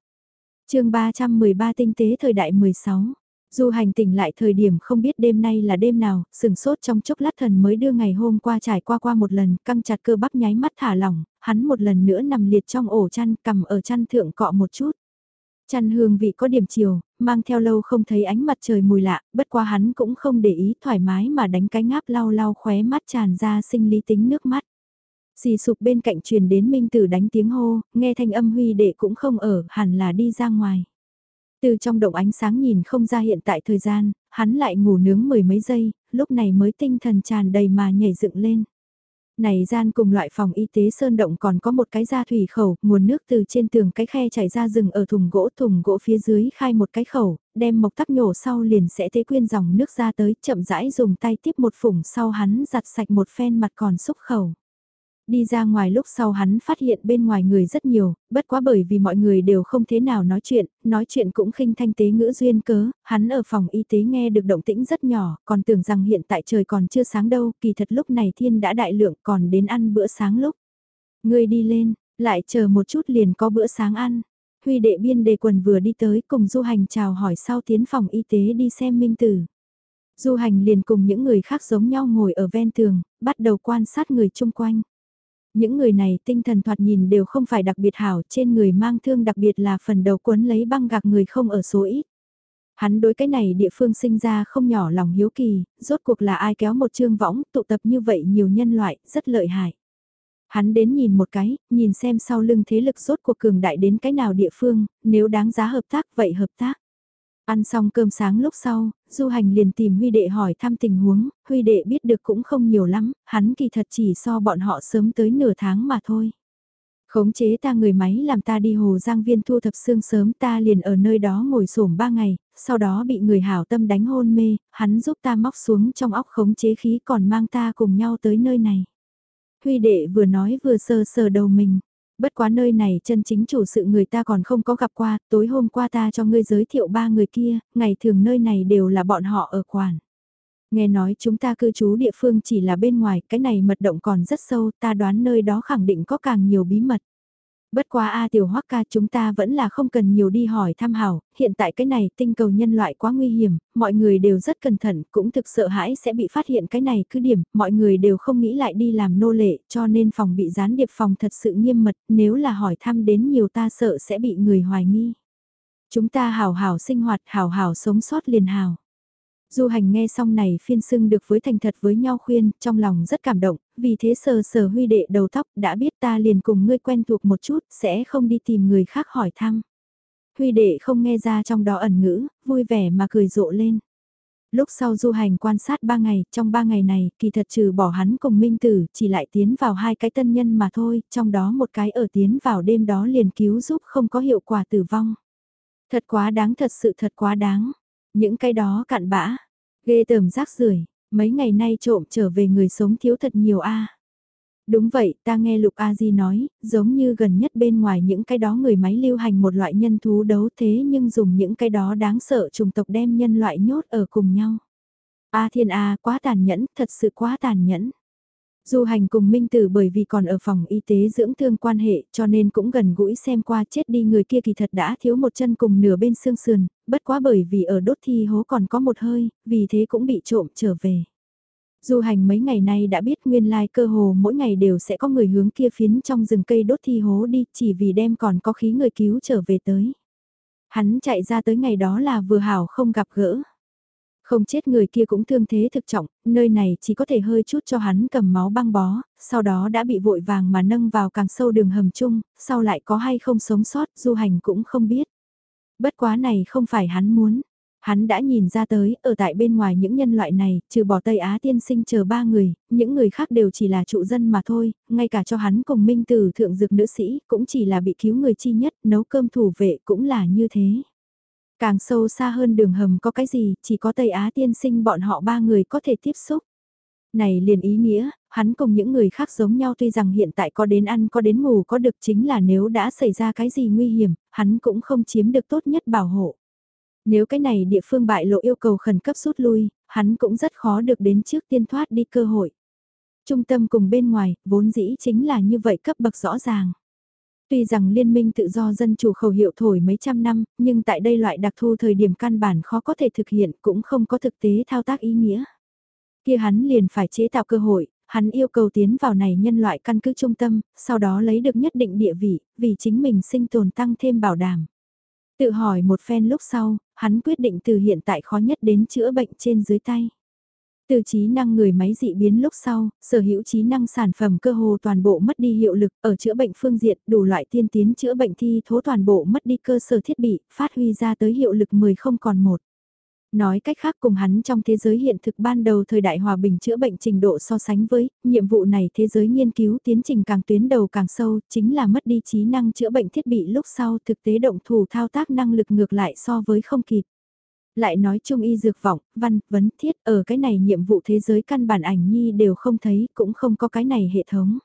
chương 313 tinh tế thời đại 16. Du hành tỉnh lại thời điểm không biết đêm nay là đêm nào, sừng sốt trong chốc lát thần mới đưa ngày hôm qua trải qua qua một lần, căng chặt cơ bắp nháy mắt thả lỏng, hắn một lần nữa nằm liệt trong ổ chăn, cầm ở chăn thượng cọ một chút. Chăn hương vị có điểm chiều, mang theo lâu không thấy ánh mặt trời mùi lạ, bất quá hắn cũng không để ý thoải mái mà đánh cái ngáp lau lau khóe mắt tràn ra sinh lý tính nước mắt. Xì sụp bên cạnh truyền đến Minh Tử đánh tiếng hô, nghe thanh âm huy đệ cũng không ở, hẳn là đi ra ngoài. Từ trong động ánh sáng nhìn không ra hiện tại thời gian, hắn lại ngủ nướng mười mấy giây, lúc này mới tinh thần tràn đầy mà nhảy dựng lên. Này gian cùng loại phòng y tế sơn động còn có một cái ra thủy khẩu, nguồn nước từ trên tường cái khe chảy ra rừng ở thùng gỗ, thùng gỗ phía dưới khai một cái khẩu, đem mộc tắc nhổ sau liền sẽ thế quyên dòng nước ra tới, chậm rãi dùng tay tiếp một phủng sau hắn giặt sạch một phen mặt còn xúc khẩu. Đi ra ngoài lúc sau hắn phát hiện bên ngoài người rất nhiều, bất quá bởi vì mọi người đều không thế nào nói chuyện, nói chuyện cũng khinh thanh tế ngữ duyên cớ, hắn ở phòng y tế nghe được động tĩnh rất nhỏ, còn tưởng rằng hiện tại trời còn chưa sáng đâu, kỳ thật lúc này thiên đã đại lượng còn đến ăn bữa sáng lúc. Người đi lên, lại chờ một chút liền có bữa sáng ăn. Huy đệ biên đề quần vừa đi tới cùng du hành chào hỏi sau tiến phòng y tế đi xem minh tử. Du hành liền cùng những người khác giống nhau ngồi ở ven tường, bắt đầu quan sát người chung quanh. Những người này tinh thần thoạt nhìn đều không phải đặc biệt hảo, trên người mang thương đặc biệt là phần đầu cuốn lấy băng gạc người không ở số ít. Hắn đối cái này địa phương sinh ra không nhỏ lòng hiếu kỳ, rốt cuộc là ai kéo một chương võng, tụ tập như vậy nhiều nhân loại, rất lợi hại. Hắn đến nhìn một cái, nhìn xem sau lưng thế lực rốt cuộc cường đại đến cái nào địa phương, nếu đáng giá hợp tác vậy hợp tác. Ăn xong cơm sáng lúc sau, du hành liền tìm Huy đệ hỏi thăm tình huống, Huy đệ biết được cũng không nhiều lắm, hắn kỳ thật chỉ so bọn họ sớm tới nửa tháng mà thôi. Khống chế ta người máy làm ta đi hồ giang viên thu thập xương sớm ta liền ở nơi đó ngồi xổm ba ngày, sau đó bị người hảo tâm đánh hôn mê, hắn giúp ta móc xuống trong óc khống chế khí còn mang ta cùng nhau tới nơi này. Huy đệ vừa nói vừa sờ sờ đầu mình, Bất quá nơi này chân chính chủ sự người ta còn không có gặp qua, tối hôm qua ta cho ngươi giới thiệu ba người kia, ngày thường nơi này đều là bọn họ ở quản. Nghe nói chúng ta cư trú địa phương chỉ là bên ngoài, cái này mật động còn rất sâu, ta đoán nơi đó khẳng định có càng nhiều bí mật. Bất quá A tiểu hoắc ca chúng ta vẫn là không cần nhiều đi hỏi thăm hảo, hiện tại cái này tinh cầu nhân loại quá nguy hiểm, mọi người đều rất cẩn thận, cũng thực sợ hãi sẽ bị phát hiện cái này cứ điểm, mọi người đều không nghĩ lại đi làm nô lệ, cho nên phòng bị gián điệp phòng thật sự nghiêm mật, nếu là hỏi thăm đến nhiều ta sợ sẽ bị người hoài nghi. Chúng ta hào hào sinh hoạt, hào hào sống sót liền hào. Du hành nghe xong này phiên xưng được với thành thật với nhau khuyên, trong lòng rất cảm động, vì thế sờ sờ huy đệ đầu tóc đã biết ta liền cùng ngươi quen thuộc một chút, sẽ không đi tìm người khác hỏi thăm. Huy đệ không nghe ra trong đó ẩn ngữ, vui vẻ mà cười rộ lên. Lúc sau du hành quan sát ba ngày, trong ba ngày này, kỳ thật trừ bỏ hắn cùng minh tử, chỉ lại tiến vào hai cái tân nhân mà thôi, trong đó một cái ở tiến vào đêm đó liền cứu giúp không có hiệu quả tử vong. Thật quá đáng thật sự thật quá đáng. Những cái đó cặn bã, ghê tởm rác rưởi mấy ngày nay trộm trở về người sống thiếu thật nhiều a Đúng vậy, ta nghe Lục A Di nói, giống như gần nhất bên ngoài những cái đó người máy lưu hành một loại nhân thú đấu thế nhưng dùng những cái đó đáng sợ trùng tộc đem nhân loại nhốt ở cùng nhau. A Thiên A quá tàn nhẫn, thật sự quá tàn nhẫn. Du hành cùng Minh Tử bởi vì còn ở phòng y tế dưỡng thương quan hệ cho nên cũng gần gũi xem qua chết đi người kia kỳ thật đã thiếu một chân cùng nửa bên xương sườn, bất quá bởi vì ở đốt thi hố còn có một hơi, vì thế cũng bị trộm trở về. Du hành mấy ngày nay đã biết nguyên lai cơ hồ mỗi ngày đều sẽ có người hướng kia phiến trong rừng cây đốt thi hố đi chỉ vì đem còn có khí người cứu trở về tới. Hắn chạy ra tới ngày đó là vừa hảo không gặp gỡ. Không chết người kia cũng thương thế thực trọng, nơi này chỉ có thể hơi chút cho hắn cầm máu băng bó, sau đó đã bị vội vàng mà nâng vào càng sâu đường hầm chung, sau lại có hay không sống sót du hành cũng không biết. Bất quá này không phải hắn muốn, Hắn đã nhìn ra tới, ở tại bên ngoài những nhân loại này, trừ bỏ Tây Á tiên sinh chờ ba người, những người khác đều chỉ là trụ dân mà thôi, ngay cả cho hắn cùng minh tử thượng dược nữ sĩ, cũng chỉ là bị cứu người chi nhất, nấu cơm thủ vệ cũng là như thế. Càng sâu xa hơn đường hầm có cái gì, chỉ có Tây Á tiên sinh bọn họ ba người có thể tiếp xúc. Này liền ý nghĩa, hắn cùng những người khác giống nhau tuy rằng hiện tại có đến ăn có đến ngủ có được chính là nếu đã xảy ra cái gì nguy hiểm, hắn cũng không chiếm được tốt nhất bảo hộ. Nếu cái này địa phương bại lộ yêu cầu khẩn cấp rút lui, hắn cũng rất khó được đến trước tiên thoát đi cơ hội. Trung tâm cùng bên ngoài, vốn dĩ chính là như vậy cấp bậc rõ ràng. Tuy rằng liên minh tự do dân chủ khẩu hiệu thổi mấy trăm năm, nhưng tại đây loại đặc thu thời điểm căn bản khó có thể thực hiện cũng không có thực tế thao tác ý nghĩa. Kia hắn liền phải chế tạo cơ hội, hắn yêu cầu tiến vào này nhân loại căn cứ trung tâm, sau đó lấy được nhất định địa vị, vì chính mình sinh tồn tăng thêm bảo đảm. Tự hỏi một phen lúc sau, hắn quyết định từ hiện tại khó nhất đến chữa bệnh trên dưới tay. Từ trí năng người máy dị biến lúc sau, sở hữu trí năng sản phẩm cơ hồ toàn bộ mất đi hiệu lực ở chữa bệnh phương diện đủ loại tiên tiến chữa bệnh thi thố toàn bộ mất đi cơ sở thiết bị, phát huy ra tới hiệu lực 10 không còn một. Nói cách khác cùng hắn trong thế giới hiện thực ban đầu thời đại hòa bình chữa bệnh trình độ so sánh với, nhiệm vụ này thế giới nghiên cứu tiến trình càng tuyến đầu càng sâu, chính là mất đi trí năng chữa bệnh thiết bị lúc sau thực tế động thủ thao tác năng lực ngược lại so với không kịp. Lại nói chung y dược vọng, văn, vấn, thiết, ở cái này nhiệm vụ thế giới căn bản ảnh nhi đều không thấy, cũng không có cái này hệ thống.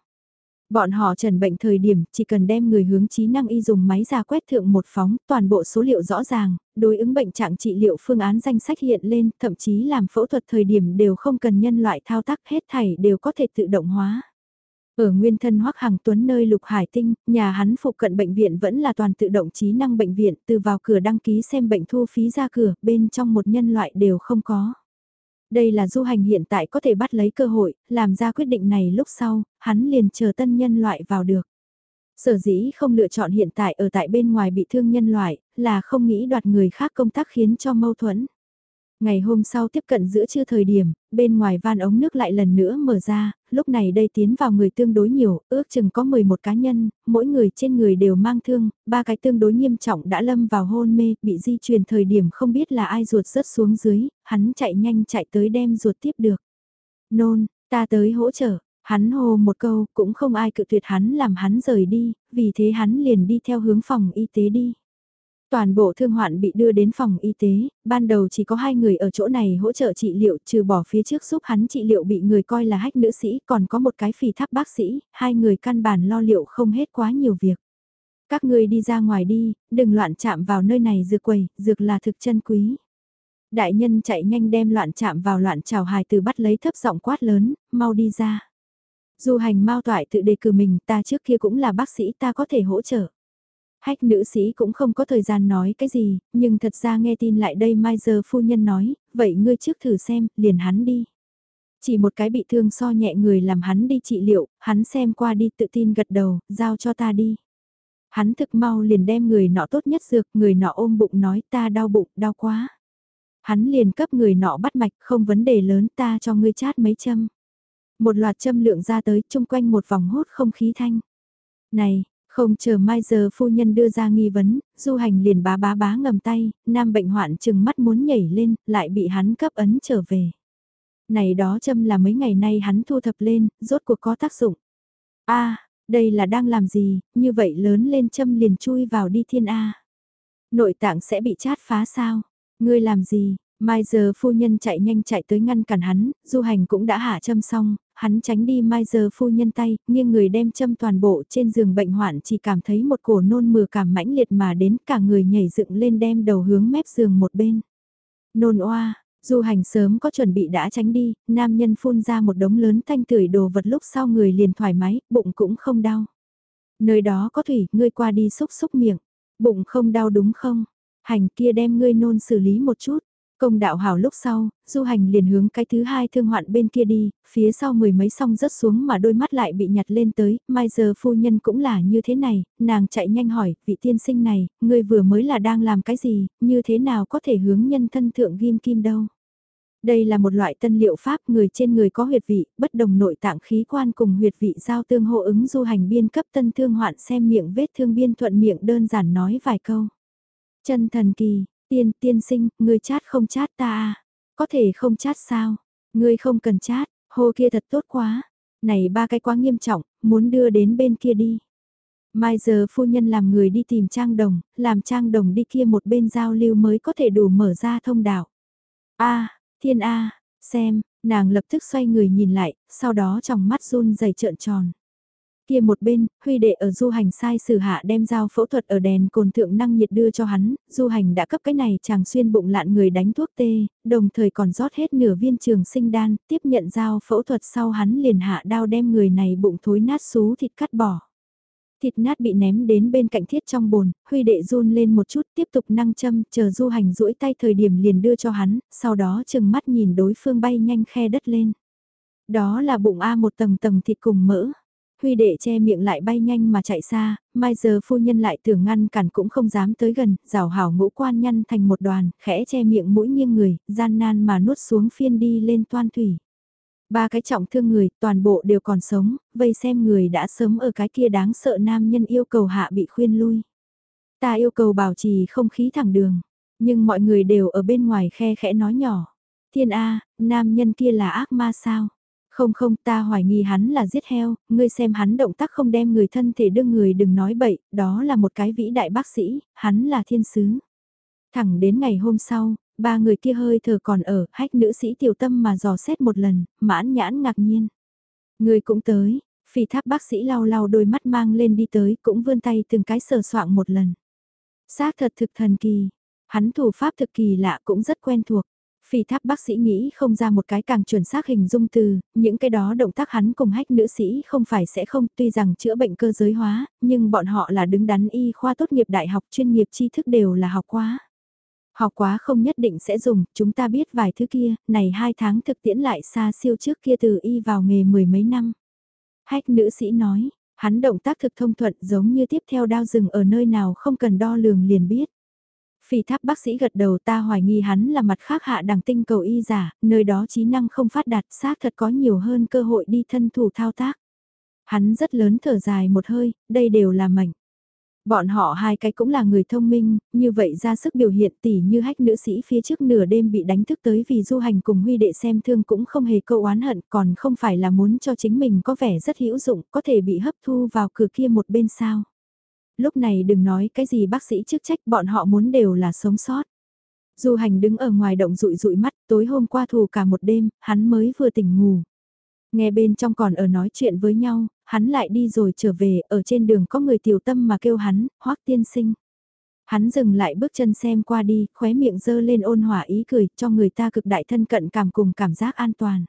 Bọn họ trần bệnh thời điểm chỉ cần đem người hướng trí năng y dùng máy ra quét thượng một phóng, toàn bộ số liệu rõ ràng, đối ứng bệnh trạng trị liệu phương án danh sách hiện lên, thậm chí làm phẫu thuật thời điểm đều không cần nhân loại thao tác hết thảy đều có thể tự động hóa. Ở nguyên thân Hoắc Hằng Tuấn nơi Lục Hải Tinh, nhà hắn phụ cận bệnh viện vẫn là toàn tự động trí năng bệnh viện, từ vào cửa đăng ký xem bệnh thu phí ra cửa, bên trong một nhân loại đều không có. Đây là du hành hiện tại có thể bắt lấy cơ hội, làm ra quyết định này lúc sau, hắn liền chờ tân nhân loại vào được. Sở dĩ không lựa chọn hiện tại ở tại bên ngoài bị thương nhân loại, là không nghĩ đoạt người khác công tác khiến cho mâu thuẫn. Ngày hôm sau tiếp cận giữa trưa thời điểm, bên ngoài van ống nước lại lần nữa mở ra, lúc này đây tiến vào người tương đối nhiều, ước chừng có 11 cá nhân, mỗi người trên người đều mang thương, ba cái tương đối nghiêm trọng đã lâm vào hôn mê, bị di truyền thời điểm không biết là ai ruột rớt xuống dưới, hắn chạy nhanh chạy tới đem ruột tiếp được. Nôn, ta tới hỗ trợ, hắn hô một câu, cũng không ai cự tuyệt hắn làm hắn rời đi, vì thế hắn liền đi theo hướng phòng y tế đi. Toàn bộ thương hoạn bị đưa đến phòng y tế, ban đầu chỉ có hai người ở chỗ này hỗ trợ trị liệu trừ bỏ phía trước giúp hắn trị liệu bị người coi là hách nữ sĩ còn có một cái phì tháp bác sĩ, hai người căn bản lo liệu không hết quá nhiều việc. Các người đi ra ngoài đi, đừng loạn chạm vào nơi này dược quầy, dược là thực chân quý. Đại nhân chạy nhanh đem loạn chạm vào loạn trào hài từ bắt lấy thấp giọng quát lớn, mau đi ra. Du hành mau toại tự đề cử mình ta trước kia cũng là bác sĩ ta có thể hỗ trợ. Hách nữ sĩ cũng không có thời gian nói cái gì, nhưng thật ra nghe tin lại đây Mai giờ phu nhân nói, vậy ngươi trước thử xem, liền hắn đi. Chỉ một cái bị thương so nhẹ người làm hắn đi trị liệu, hắn xem qua đi tự tin gật đầu, giao cho ta đi. Hắn thực mau liền đem người nọ tốt nhất dược, người nọ ôm bụng nói ta đau bụng, đau quá. Hắn liền cấp người nọ bắt mạch, không vấn đề lớn ta cho ngươi chát mấy châm. Một loạt châm lượng ra tới, chung quanh một vòng hốt không khí thanh. Này, không chờ mai giờ phu nhân đưa ra nghi vấn, du hành liền bá bá bá ngầm tay, nam bệnh hoạn chừng mắt muốn nhảy lên, lại bị hắn cấp ấn trở về. Này đó châm là mấy ngày nay hắn thu thập lên, rốt cuộc có tác dụng. a đây là đang làm gì, như vậy lớn lên châm liền chui vào đi thiên A. Nội tạng sẽ bị chát phá sao? Ngươi làm gì? Mai giờ phu nhân chạy nhanh chạy tới ngăn cản hắn, du hành cũng đã hạ châm xong, hắn tránh đi mai giờ phu nhân tay, nghiêng người đem châm toàn bộ trên giường bệnh hoạn chỉ cảm thấy một cổ nôn mửa cảm mãnh liệt mà đến cả người nhảy dựng lên đem đầu hướng mép giường một bên. Nôn oa, Du hành sớm có chuẩn bị đã tránh đi, nam nhân phun ra một đống lớn thanh tưởi đồ vật lúc sau người liền thoải mái, bụng cũng không đau. Nơi đó có thủy, ngươi qua đi xúc xúc miệng, bụng không đau đúng không? Hành kia đem ngươi nôn xử lý một chút. Công đạo hảo lúc sau, du hành liền hướng cái thứ hai thương hoạn bên kia đi, phía sau mười mấy song rớt xuống mà đôi mắt lại bị nhặt lên tới, mai giờ phu nhân cũng là như thế này, nàng chạy nhanh hỏi, vị tiên sinh này, người vừa mới là đang làm cái gì, như thế nào có thể hướng nhân thân thượng ghim kim đâu. Đây là một loại tân liệu pháp người trên người có huyệt vị, bất đồng nội tạng khí quan cùng huyệt vị giao tương hô ứng du hành biên cấp tân thương hoạn xem miệng vết thương biên thuận miệng đơn giản nói vài câu. Chân thần kỳ, Tiên, tiên sinh, ngươi chát không chát ta à? Có thể không chát sao? Ngươi không cần chát, hô kia thật tốt quá. Này ba cái quá nghiêm trọng, muốn đưa đến bên kia đi. Mai giờ phu nhân làm người đi tìm trang đồng, làm trang đồng đi kia một bên giao lưu mới có thể đủ mở ra thông đạo. a thiên a xem, nàng lập tức xoay người nhìn lại, sau đó trong mắt run dày trợn tròn. Kia một bên, Huy đệ ở du hành sai sử hạ đem dao phẫu thuật ở đèn cồn thượng năng nhiệt đưa cho hắn, du hành đã cấp cái này chàng xuyên bụng lạn người đánh thuốc tê, đồng thời còn rót hết nửa viên trường sinh đan, tiếp nhận dao phẫu thuật sau hắn liền hạ đao đem người này bụng thối nát xú thịt cắt bỏ. Thịt nát bị ném đến bên cạnh thiết trong bồn, Huy đệ run lên một chút tiếp tục năng châm, chờ du hành duỗi tay thời điểm liền đưa cho hắn, sau đó chừng mắt nhìn đối phương bay nhanh khe đất lên. Đó là bụng A một tầng tầng thịt cùng mỡ Huy đệ che miệng lại bay nhanh mà chạy xa, mai giờ phu nhân lại tưởng ngăn cản cũng không dám tới gần, rào hảo ngũ quan nhăn thành một đoàn, khẽ che miệng mũi nghiêng người, gian nan mà nuốt xuống phiên đi lên toan thủy. Ba cái trọng thương người, toàn bộ đều còn sống, vây xem người đã sớm ở cái kia đáng sợ nam nhân yêu cầu hạ bị khuyên lui. Ta yêu cầu bảo trì không khí thẳng đường, nhưng mọi người đều ở bên ngoài khe khẽ nói nhỏ. Thiên A, nam nhân kia là ác ma sao? Không không ta hoài nghi hắn là giết heo, ngươi xem hắn động tác không đem người thân thể đương người đừng nói bậy, đó là một cái vĩ đại bác sĩ, hắn là thiên sứ. Thẳng đến ngày hôm sau, ba người kia hơi thở còn ở, hách nữ sĩ tiểu tâm mà dò xét một lần, mãn nhãn ngạc nhiên. Người cũng tới, phỉ tháp bác sĩ lau lau đôi mắt mang lên đi tới, cũng vươn tay từng cái sờ soạng một lần. Xác thật thực thần kỳ, hắn thủ pháp thực kỳ lạ cũng rất quen thuộc. Phi tháp bác sĩ nghĩ không ra một cái càng chuẩn xác hình dung từ, những cái đó động tác hắn cùng hách nữ sĩ không phải sẽ không tuy rằng chữa bệnh cơ giới hóa, nhưng bọn họ là đứng đắn y khoa tốt nghiệp đại học chuyên nghiệp tri thức đều là học quá. Học quá không nhất định sẽ dùng, chúng ta biết vài thứ kia, này hai tháng thực tiễn lại xa siêu trước kia từ y vào nghề mười mấy năm. Hách nữ sĩ nói, hắn động tác thực thông thuận giống như tiếp theo đao rừng ở nơi nào không cần đo lường liền biết. Phi tháp bác sĩ gật đầu ta hoài nghi hắn là mặt khác hạ đẳng tinh cầu y giả, nơi đó trí năng không phát đạt xác thật có nhiều hơn cơ hội đi thân thủ thao tác. Hắn rất lớn thở dài một hơi, đây đều là mệnh. Bọn họ hai cái cũng là người thông minh, như vậy ra sức biểu hiện tỉ như hách nữ sĩ phía trước nửa đêm bị đánh thức tới vì du hành cùng huy đệ xem thương cũng không hề câu oán hận còn không phải là muốn cho chính mình có vẻ rất hữu dụng có thể bị hấp thu vào cửa kia một bên sao. Lúc này đừng nói cái gì bác sĩ chức trách bọn họ muốn đều là sống sót. Du hành đứng ở ngoài động rụi rụi mắt, tối hôm qua thù cả một đêm, hắn mới vừa tỉnh ngủ. Nghe bên trong còn ở nói chuyện với nhau, hắn lại đi rồi trở về, ở trên đường có người tiểu tâm mà kêu hắn, hoắc tiên sinh. Hắn dừng lại bước chân xem qua đi, khóe miệng dơ lên ôn hòa ý cười, cho người ta cực đại thân cận cảm cùng cảm giác an toàn.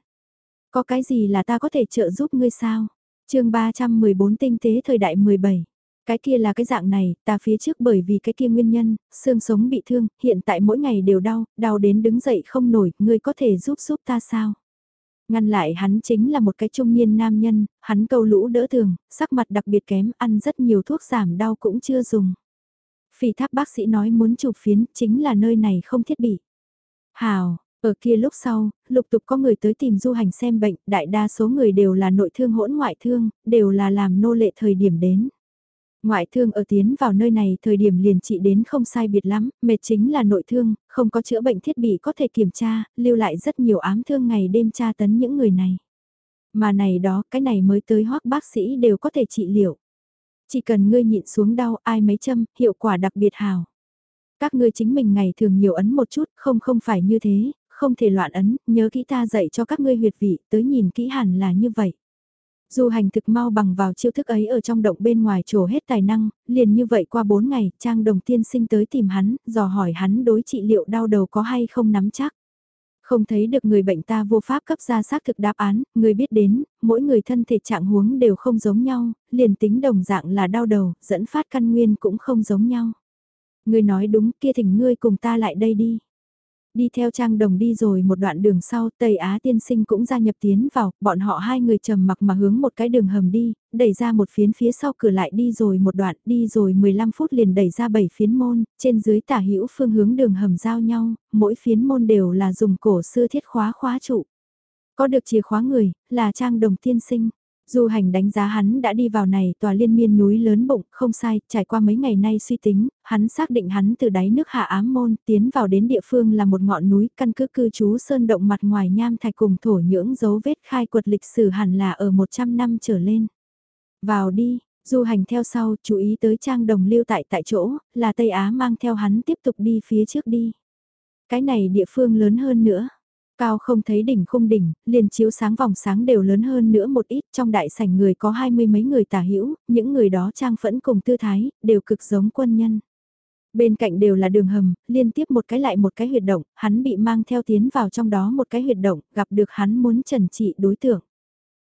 Có cái gì là ta có thể trợ giúp ngươi sao? chương 314 tinh tế thời đại 17 cái kia là cái dạng này, ta phía trước bởi vì cái kia nguyên nhân, xương sống bị thương, hiện tại mỗi ngày đều đau, đau đến đứng dậy không nổi, ngươi có thể giúp giúp ta sao? Ngăn lại hắn chính là một cái trung niên nam nhân, hắn câu lũ đỡ tường, sắc mặt đặc biệt kém, ăn rất nhiều thuốc giảm đau cũng chưa dùng. Phi tháp bác sĩ nói muốn chụp phiến, chính là nơi này không thiết bị. Hào, ở kia lúc sau, lục tục có người tới tìm du hành xem bệnh, đại đa số người đều là nội thương hỗn ngoại thương, đều là làm nô lệ thời điểm đến. Ngoại thương ở tiến vào nơi này thời điểm liền trị đến không sai biệt lắm, mệt chính là nội thương, không có chữa bệnh thiết bị có thể kiểm tra, lưu lại rất nhiều ám thương ngày đêm tra tấn những người này. Mà này đó, cái này mới tới hoác bác sĩ đều có thể trị liệu. Chỉ cần ngươi nhịn xuống đau ai mấy châm, hiệu quả đặc biệt hào. Các ngươi chính mình ngày thường nhiều ấn một chút, không không phải như thế, không thể loạn ấn, nhớ kỹ ta dạy cho các ngươi huyệt vị, tới nhìn kỹ hẳn là như vậy. Du hành thực mau bằng vào chiêu thức ấy ở trong động bên ngoài trổ hết tài năng, liền như vậy qua 4 ngày, Trang Đồng tiên sinh tới tìm hắn, dò hỏi hắn đối trị liệu đau đầu có hay không nắm chắc. Không thấy được người bệnh ta vô pháp cấp ra xác thực đáp án, người biết đến, mỗi người thân thể trạng huống đều không giống nhau, liền tính đồng dạng là đau đầu, dẫn phát căn nguyên cũng không giống nhau. Người nói đúng kia thỉnh ngươi cùng ta lại đây đi. Đi theo Trang Đồng đi rồi một đoạn đường sau, Tây Á tiên sinh cũng gia nhập tiến vào, bọn họ hai người trầm mặc mà hướng một cái đường hầm đi, đẩy ra một phiến phía sau cửa lại đi rồi một đoạn, đi rồi 15 phút liền đẩy ra bảy phiến môn, trên dưới tả hữu phương hướng đường hầm giao nhau, mỗi phiến môn đều là dùng cổ xưa thiết khóa khóa trụ. Có được chìa khóa người, là Trang Đồng tiên sinh. Du hành đánh giá hắn đã đi vào này tòa liên miên núi lớn bụng, không sai, trải qua mấy ngày nay suy tính, hắn xác định hắn từ đáy nước hạ ám môn tiến vào đến địa phương là một ngọn núi căn cứ cư trú sơn động mặt ngoài nham thạch cùng thổ nhưỡng dấu vết khai quật lịch sử hẳn là ở 100 năm trở lên. Vào đi, du hành theo sau, chú ý tới trang đồng lưu tại tại chỗ, là Tây Á mang theo hắn tiếp tục đi phía trước đi. Cái này địa phương lớn hơn nữa. Cao không thấy đỉnh khung đỉnh, liền chiếu sáng vòng sáng đều lớn hơn nữa một ít, trong đại sảnh người có hai mươi mấy người tả hữu những người đó trang phẫn cùng tư thái, đều cực giống quân nhân. Bên cạnh đều là đường hầm, liên tiếp một cái lại một cái huyệt động, hắn bị mang theo tiến vào trong đó một cái huyệt động, gặp được hắn muốn trần trị đối tượng.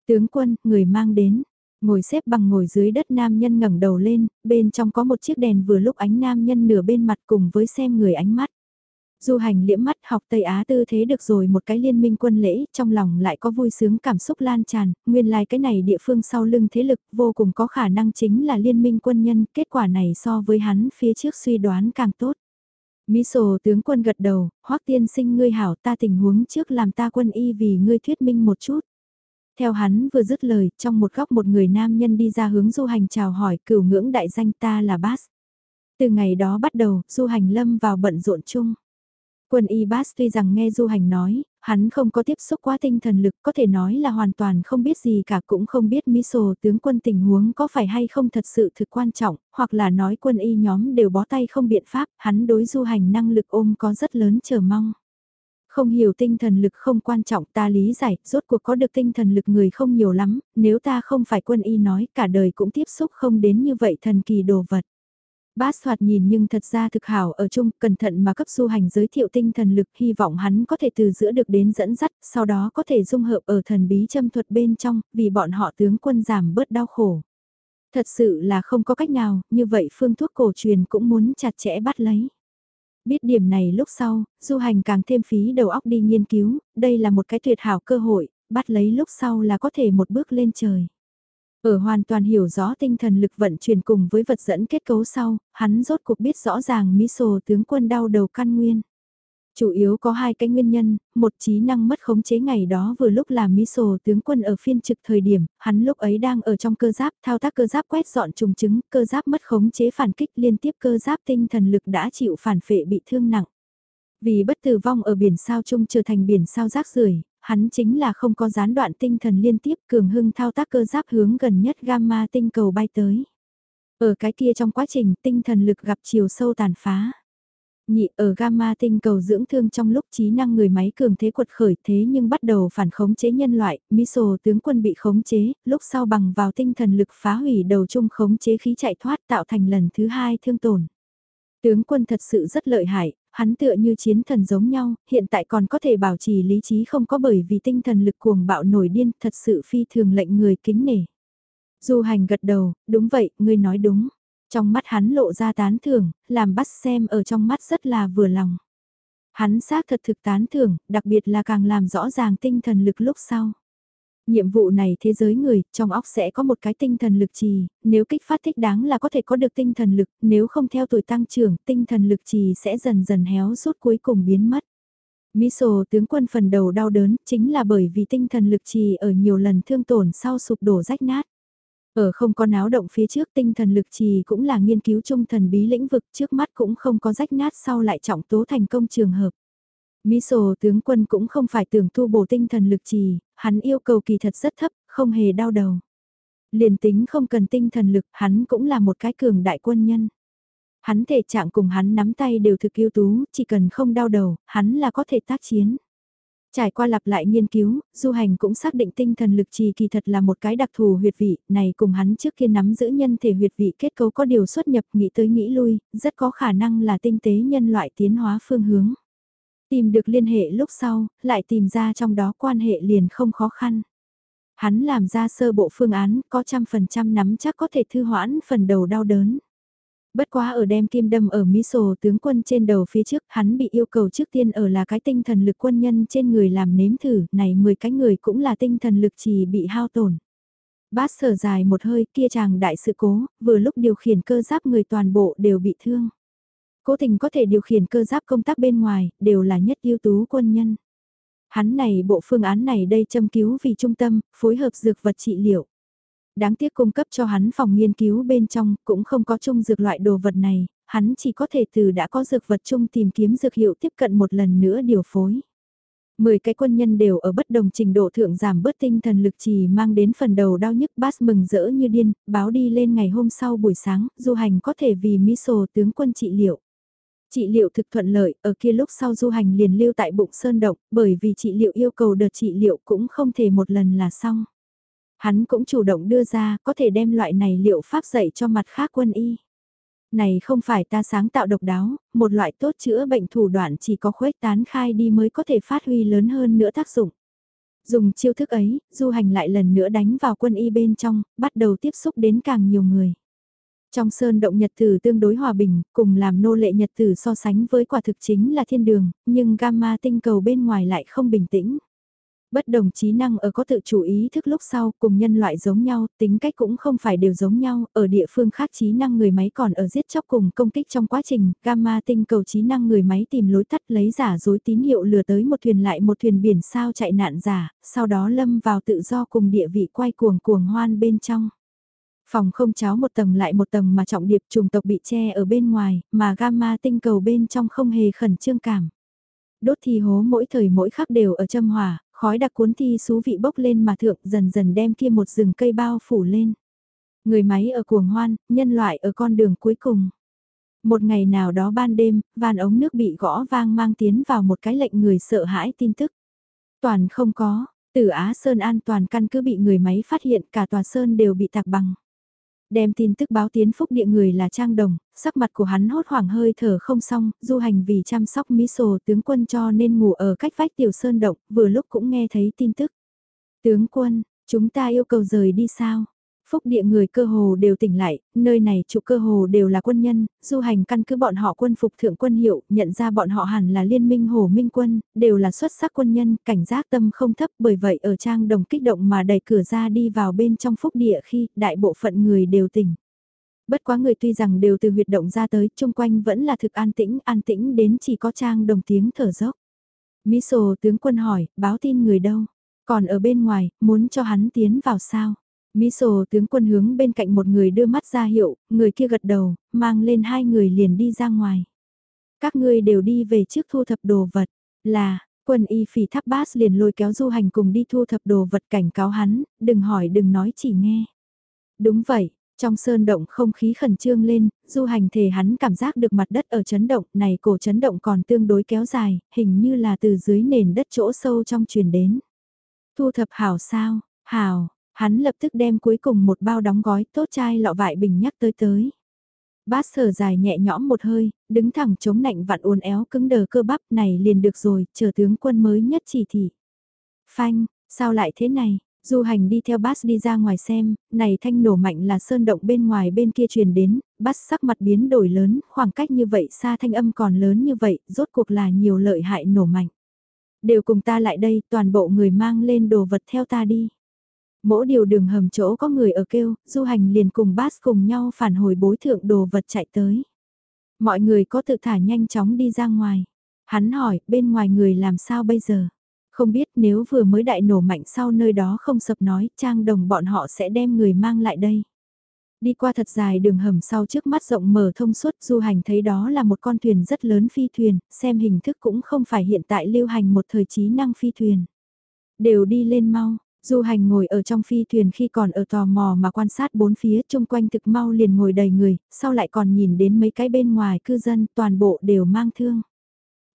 Tướng quân, người mang đến, ngồi xếp bằng ngồi dưới đất nam nhân ngẩng đầu lên, bên trong có một chiếc đèn vừa lúc ánh nam nhân nửa bên mặt cùng với xem người ánh mắt. Du hành liễm mắt học Tây Á tư thế được rồi một cái liên minh quân lễ, trong lòng lại có vui sướng cảm xúc lan tràn, nguyên lai like cái này địa phương sau lưng thế lực vô cùng có khả năng chính là liên minh quân nhân, kết quả này so với hắn phía trước suy đoán càng tốt. Mỹ sổ tướng quân gật đầu, hoắc tiên sinh ngươi hảo ta tình huống trước làm ta quân y vì ngươi thuyết minh một chút. Theo hắn vừa dứt lời, trong một góc một người nam nhân đi ra hướng du hành chào hỏi cửu ngưỡng đại danh ta là Bas. Từ ngày đó bắt đầu, du hành lâm vào bận rộn chung. Quân y Bas tuy rằng nghe du hành nói, hắn không có tiếp xúc quá tinh thần lực có thể nói là hoàn toàn không biết gì cả cũng không biết Miso tướng quân tình huống có phải hay không thật sự thực quan trọng, hoặc là nói quân y nhóm đều bó tay không biện pháp, hắn đối du hành năng lực ôm có rất lớn chờ mong. Không hiểu tinh thần lực không quan trọng ta lý giải, rốt cuộc có được tinh thần lực người không nhiều lắm, nếu ta không phải quân y nói cả đời cũng tiếp xúc không đến như vậy thần kỳ đồ vật. Bát thoạt nhìn nhưng thật ra thực hảo ở chung, cẩn thận mà cấp du hành giới thiệu tinh thần lực, hy vọng hắn có thể từ giữa được đến dẫn dắt, sau đó có thể dung hợp ở thần bí châm thuật bên trong, vì bọn họ tướng quân giảm bớt đau khổ. Thật sự là không có cách nào, như vậy phương thuốc cổ truyền cũng muốn chặt chẽ bắt lấy. Biết điểm này lúc sau, du hành càng thêm phí đầu óc đi nghiên cứu, đây là một cái tuyệt hảo cơ hội, bắt lấy lúc sau là có thể một bước lên trời. Ở hoàn toàn hiểu rõ tinh thần lực vận chuyển cùng với vật dẫn kết cấu sau, hắn rốt cuộc biết rõ ràng Miso tướng quân đau đầu căn nguyên. Chủ yếu có hai cái nguyên nhân, một trí năng mất khống chế ngày đó vừa lúc là Miso tướng quân ở phiên trực thời điểm, hắn lúc ấy đang ở trong cơ giáp thao tác cơ giáp quét dọn trùng chứng, cơ giáp mất khống chế phản kích liên tiếp cơ giáp tinh thần lực đã chịu phản phệ bị thương nặng. Vì bất tử vong ở biển sao chung trở thành biển sao rác rưởi hắn chính là không có gián đoạn tinh thần liên tiếp cường hưng thao tác cơ giáp hướng gần nhất gamma tinh cầu bay tới. Ở cái kia trong quá trình tinh thần lực gặp chiều sâu tàn phá. Nhị ở gamma tinh cầu dưỡng thương trong lúc trí năng người máy cường thế quật khởi thế nhưng bắt đầu phản khống chế nhân loại, Miso tướng quân bị khống chế, lúc sau bằng vào tinh thần lực phá hủy đầu chung khống chế khí chạy thoát tạo thành lần thứ hai thương tổn. Tướng quân thật sự rất lợi hại, hắn tựa như chiến thần giống nhau, hiện tại còn có thể bảo trì lý trí không có bởi vì tinh thần lực cuồng bạo nổi điên thật sự phi thường lệnh người kính nể. Du hành gật đầu, đúng vậy, ngươi nói đúng. Trong mắt hắn lộ ra tán thưởng, làm bắt xem ở trong mắt rất là vừa lòng. Hắn xác thật thực tán thưởng, đặc biệt là càng làm rõ ràng tinh thần lực lúc sau. Nhiệm vụ này thế giới người, trong óc sẽ có một cái tinh thần lực trì, nếu kích phát thích đáng là có thể có được tinh thần lực, nếu không theo tuổi tăng trưởng, tinh thần lực trì sẽ dần dần héo rút cuối cùng biến mất. Miso tướng quân phần đầu đau đớn, chính là bởi vì tinh thần lực trì ở nhiều lần thương tổn sau sụp đổ rách nát. Ở không có náo động phía trước tinh thần lực trì cũng là nghiên cứu trung thần bí lĩnh vực trước mắt cũng không có rách nát sau lại trọng tố thành công trường hợp. Miso tướng quân cũng không phải tưởng tu bổ tinh thần lực trì, hắn yêu cầu kỳ thật rất thấp, không hề đau đầu. Liền tính không cần tinh thần lực, hắn cũng là một cái cường đại quân nhân. Hắn thể trạng cùng hắn nắm tay đều thực ưu tú, chỉ cần không đau đầu, hắn là có thể tác chiến. Trải qua lặp lại nghiên cứu, du hành cũng xác định tinh thần lực trì kỳ thật là một cái đặc thù huyệt vị, này cùng hắn trước kia nắm giữ nhân thể huyệt vị kết cấu có điều xuất nhập nghĩ tới nghĩ lui, rất có khả năng là tinh tế nhân loại tiến hóa phương hướng. Tìm được liên hệ lúc sau, lại tìm ra trong đó quan hệ liền không khó khăn. Hắn làm ra sơ bộ phương án có trăm phần trăm nắm chắc có thể thư hoãn phần đầu đau đớn. Bất quá ở đem kim đâm ở mi sổ tướng quân trên đầu phía trước, hắn bị yêu cầu trước tiên ở là cái tinh thần lực quân nhân trên người làm nếm thử, này 10 cái người cũng là tinh thần lực chỉ bị hao tổn. Bát sở dài một hơi kia chàng đại sự cố, vừa lúc điều khiển cơ giáp người toàn bộ đều bị thương. Cố tình có thể điều khiển cơ giáp công tác bên ngoài, đều là nhất ưu tú quân nhân. Hắn này bộ phương án này đây châm cứu vì trung tâm, phối hợp dược vật trị liệu. Đáng tiếc cung cấp cho hắn phòng nghiên cứu bên trong, cũng không có chung dược loại đồ vật này, hắn chỉ có thể từ đã có dược vật chung tìm kiếm dược hiệu tiếp cận một lần nữa điều phối. Mười cái quân nhân đều ở bất đồng trình độ thượng giảm bớt tinh thần lực trì mang đến phần đầu đau nhức Bass mừng rỡ như điên, báo đi lên ngày hôm sau buổi sáng, du hành có thể vì Miso tướng quân trị liệu. Trị liệu thực thuận lợi, ở kia lúc sau du hành liền lưu tại bụng sơn động, bởi vì trị liệu yêu cầu đợt trị liệu cũng không thể một lần là xong. Hắn cũng chủ động đưa ra, có thể đem loại này liệu pháp dạy cho mặt khác quân y. Này không phải ta sáng tạo độc đáo, một loại tốt chữa bệnh thủ đoạn chỉ có khuếch tán khai đi mới có thể phát huy lớn hơn nữa tác dụng. Dùng chiêu thức ấy, du hành lại lần nữa đánh vào quân y bên trong, bắt đầu tiếp xúc đến càng nhiều người. Trong sơn động nhật tử tương đối hòa bình, cùng làm nô lệ nhật tử so sánh với quả thực chính là thiên đường, nhưng gamma tinh cầu bên ngoài lại không bình tĩnh. Bất đồng trí năng ở có tự chủ ý thức lúc sau cùng nhân loại giống nhau, tính cách cũng không phải đều giống nhau, ở địa phương khác trí năng người máy còn ở giết chóc cùng công kích trong quá trình, gamma tinh cầu trí năng người máy tìm lối tắt lấy giả dối tín hiệu lừa tới một thuyền lại một thuyền biển sao chạy nạn giả, sau đó lâm vào tự do cùng địa vị quay cuồng cuồng hoan bên trong. Phòng không cháo một tầng lại một tầng mà trọng điệp trùng tộc bị che ở bên ngoài, mà gamma tinh cầu bên trong không hề khẩn trương cảm. Đốt thi hố mỗi thời mỗi khắc đều ở châm hỏa, khói đặc cuốn thi xú vị bốc lên mà thượng dần dần đem kia một rừng cây bao phủ lên. Người máy ở cuồng hoan, nhân loại ở con đường cuối cùng. Một ngày nào đó ban đêm, van ống nước bị gõ vang mang tiến vào một cái lệnh người sợ hãi tin tức. Toàn không có, từ Á Sơn an toàn căn cứ bị người máy phát hiện cả tòa Sơn đều bị tạc bằng. Đem tin tức báo tiến phúc địa người là Trang Đồng, sắc mặt của hắn hốt hoảng hơi thở không xong, du hành vì chăm sóc mỹ sồ tướng quân cho nên ngủ ở cách vách tiểu sơn động, vừa lúc cũng nghe thấy tin tức. Tướng quân, chúng ta yêu cầu rời đi sao? Phúc địa người cơ hồ đều tỉnh lại, nơi này trụ cơ hồ đều là quân nhân, du hành căn cứ bọn họ quân phục thượng quân hiệu, nhận ra bọn họ hẳn là liên minh hồ minh quân, đều là xuất sắc quân nhân, cảnh giác tâm không thấp bởi vậy ở trang đồng kích động mà đẩy cửa ra đi vào bên trong phúc địa khi đại bộ phận người đều tỉnh. Bất quá người tuy rằng đều từ huyệt động ra tới, chung quanh vẫn là thực an tĩnh, an tĩnh đến chỉ có trang đồng tiếng thở dốc. Mỹ sổ tướng quân hỏi, báo tin người đâu? Còn ở bên ngoài, muốn cho hắn tiến vào sao? Mỹ sổ tướng quân hướng bên cạnh một người đưa mắt ra hiệu, người kia gật đầu, mang lên hai người liền đi ra ngoài. Các ngươi đều đi về trước thu thập đồ vật, là, quân y phỉ tháp bát liền lôi kéo du hành cùng đi thu thập đồ vật cảnh cáo hắn, đừng hỏi đừng nói chỉ nghe. Đúng vậy, trong sơn động không khí khẩn trương lên, du hành thể hắn cảm giác được mặt đất ở chấn động này cổ chấn động còn tương đối kéo dài, hình như là từ dưới nền đất chỗ sâu trong truyền đến. Thu thập hảo sao, hảo, Hắn lập tức đem cuối cùng một bao đóng gói tốt chai lọ vại bình nhắc tới tới. Bát thở dài nhẹ nhõm một hơi, đứng thẳng chống nạnh vặn uốn éo cứng đờ cơ bắp này liền được rồi, chờ tướng quân mới nhất chỉ thị. Phanh, sao lại thế này? Du hành đi theo Bát đi ra ngoài xem, này thanh nổ mạnh là sơn động bên ngoài bên kia truyền đến, bát sắc mặt biến đổi lớn, khoảng cách như vậy xa thanh âm còn lớn như vậy, rốt cuộc là nhiều lợi hại nổ mạnh. Đều cùng ta lại đây, toàn bộ người mang lên đồ vật theo ta đi. Mỗi điều đường hầm chỗ có người ở kêu, du hành liền cùng bát cùng nhau phản hồi bối thượng đồ vật chạy tới. Mọi người có tự thả nhanh chóng đi ra ngoài. Hắn hỏi, bên ngoài người làm sao bây giờ? Không biết nếu vừa mới đại nổ mạnh sau nơi đó không sập nói, trang đồng bọn họ sẽ đem người mang lại đây. Đi qua thật dài đường hầm sau trước mắt rộng mở thông suốt du hành thấy đó là một con thuyền rất lớn phi thuyền, xem hình thức cũng không phải hiện tại lưu hành một thời trí năng phi thuyền. Đều đi lên mau, Du hành ngồi ở trong phi thuyền khi còn ở tò mò mà quan sát bốn phía chung quanh thực mau liền ngồi đầy người, sau lại còn nhìn đến mấy cái bên ngoài cư dân toàn bộ đều mang thương.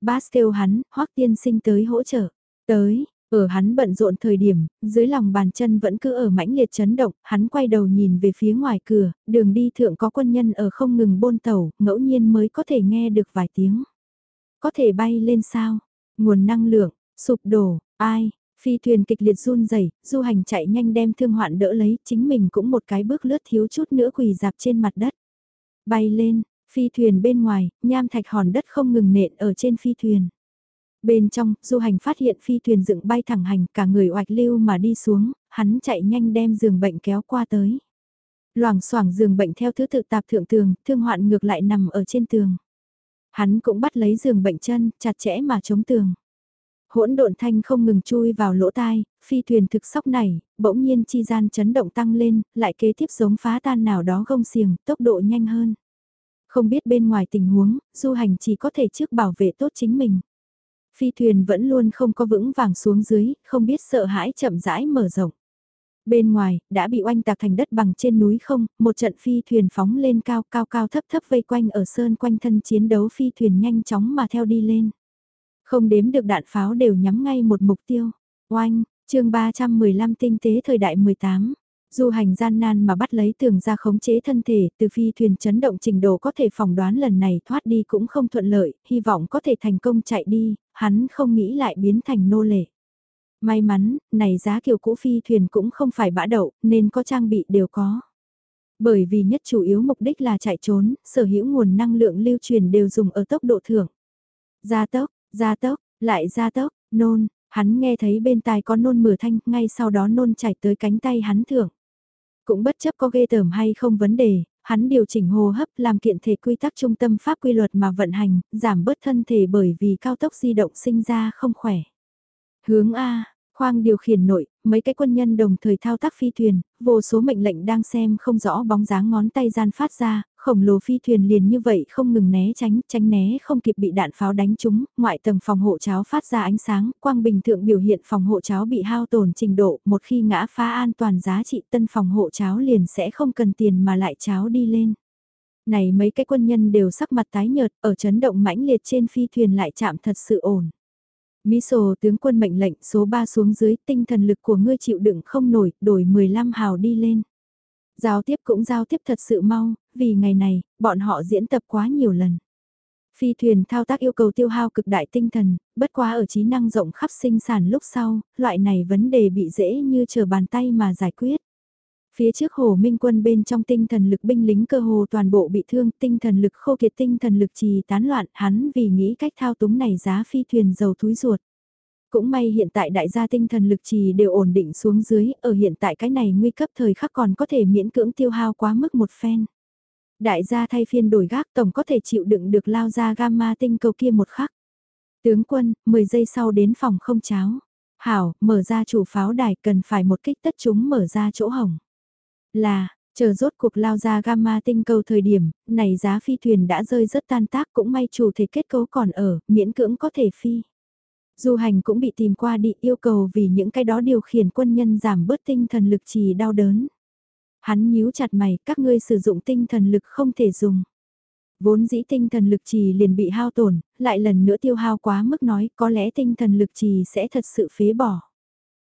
Bas kêu hắn, hoắc tiên sinh tới hỗ trợ. Tới, ở hắn bận rộn thời điểm, dưới lòng bàn chân vẫn cứ ở mãnh liệt chấn động, hắn quay đầu nhìn về phía ngoài cửa, đường đi thượng có quân nhân ở không ngừng bôn tàu, ngẫu nhiên mới có thể nghe được vài tiếng. Có thể bay lên sao? Nguồn năng lượng, sụp đổ, ai? Phi thuyền kịch liệt run rẩy, du hành chạy nhanh đem thương hoạn đỡ lấy, chính mình cũng một cái bước lướt thiếu chút nữa quỳ dạp trên mặt đất. Bay lên, phi thuyền bên ngoài, nham thạch hòn đất không ngừng nện ở trên phi thuyền. Bên trong, du hành phát hiện phi thuyền dựng bay thẳng hành cả người oạch lưu mà đi xuống, hắn chạy nhanh đem giường bệnh kéo qua tới. Loảng xoảng giường bệnh theo thứ tự tạp thượng tường, thương hoạn ngược lại nằm ở trên tường. Hắn cũng bắt lấy giường bệnh chân, chặt chẽ mà chống tường. Hỗn độn thanh không ngừng chui vào lỗ tai, phi thuyền thực sóc này, bỗng nhiên chi gian chấn động tăng lên, lại kế tiếp giống phá tan nào đó gông xiềng, tốc độ nhanh hơn. Không biết bên ngoài tình huống, du hành chỉ có thể trước bảo vệ tốt chính mình. Phi thuyền vẫn luôn không có vững vàng xuống dưới, không biết sợ hãi chậm rãi mở rộng. Bên ngoài, đã bị oanh tạc thành đất bằng trên núi không, một trận phi thuyền phóng lên cao cao cao thấp thấp vây quanh ở sơn quanh thân chiến đấu phi thuyền nhanh chóng mà theo đi lên. Không đếm được đạn pháo đều nhắm ngay một mục tiêu. Oanh, chương 315 tinh tế thời đại 18. Du hành gian nan mà bắt lấy tường ra khống chế thân thể, từ phi thuyền chấn động trình độ có thể phỏng đoán lần này thoát đi cũng không thuận lợi, hy vọng có thể thành công chạy đi, hắn không nghĩ lại biến thành nô lệ. May mắn, này giá kiểu cũ phi thuyền cũng không phải bã đậu, nên có trang bị đều có. Bởi vì nhất chủ yếu mục đích là chạy trốn, sở hữu nguồn năng lượng lưu truyền đều dùng ở tốc độ thưởng. Gia tốc, Gia tốc, lại gia tốc, nôn, hắn nghe thấy bên tai có nôn mửa thanh, ngay sau đó nôn chảy tới cánh tay hắn thưởng. Cũng bất chấp có ghê tởm hay không vấn đề, hắn điều chỉnh hô hấp làm kiện thể quy tắc trung tâm pháp quy luật mà vận hành, giảm bớt thân thể bởi vì cao tốc di động sinh ra không khỏe. Hướng A, khoang điều khiển nội, mấy cái quân nhân đồng thời thao tác phi thuyền, vô số mệnh lệnh đang xem không rõ bóng dáng ngón tay gian phát ra, khổng lồ phi thuyền liền như vậy không ngừng né tránh, tránh né không kịp bị đạn pháo đánh trúng, ngoại tầng phòng hộ cháo phát ra ánh sáng, quang bình thượng biểu hiện phòng hộ cháo bị hao tổn trình độ, một khi ngã phá an toàn giá trị tân phòng hộ cháo liền sẽ không cần tiền mà lại cháo đi lên. Này mấy cái quân nhân đều sắc mặt tái nhợt, ở chấn động mãnh liệt trên phi thuyền lại chạm thật sự ổn. Mỹ sổ tướng quân mệnh lệnh số 3 xuống dưới tinh thần lực của ngươi chịu đựng không nổi, đổi 15 hào đi lên. Giao tiếp cũng giao tiếp thật sự mau, vì ngày này, bọn họ diễn tập quá nhiều lần. Phi thuyền thao tác yêu cầu tiêu hao cực đại tinh thần, bất quá ở trí năng rộng khắp sinh sản lúc sau, loại này vấn đề bị dễ như chờ bàn tay mà giải quyết. Phía trước hồ minh quân bên trong tinh thần lực binh lính cơ hồ toàn bộ bị thương, tinh thần lực khô kiệt tinh thần lực trì tán loạn, hắn vì nghĩ cách thao túng này giá phi thuyền dầu túi ruột. Cũng may hiện tại đại gia tinh thần lực trì đều ổn định xuống dưới, ở hiện tại cái này nguy cấp thời khắc còn có thể miễn cưỡng tiêu hao quá mức một phen. Đại gia thay phiên đổi gác tổng có thể chịu đựng được lao ra gamma tinh cầu kia một khắc. Tướng quân, 10 giây sau đến phòng không cháo. Hảo, mở ra chủ pháo đài cần phải một kích tất chúng mở ra chỗ hỏng. Là, chờ rốt cuộc lao ra gamma tinh cầu thời điểm, này giá phi thuyền đã rơi rất tan tác cũng may chủ thể kết cấu còn ở, miễn cưỡng có thể phi. Du hành cũng bị tìm qua đi yêu cầu vì những cái đó điều khiển quân nhân giảm bớt tinh thần lực trì đau đớn. Hắn nhíu chặt mày, các ngươi sử dụng tinh thần lực không thể dùng. Vốn dĩ tinh thần lực trì liền bị hao tổn, lại lần nữa tiêu hao quá mức nói có lẽ tinh thần lực trì sẽ thật sự phế bỏ.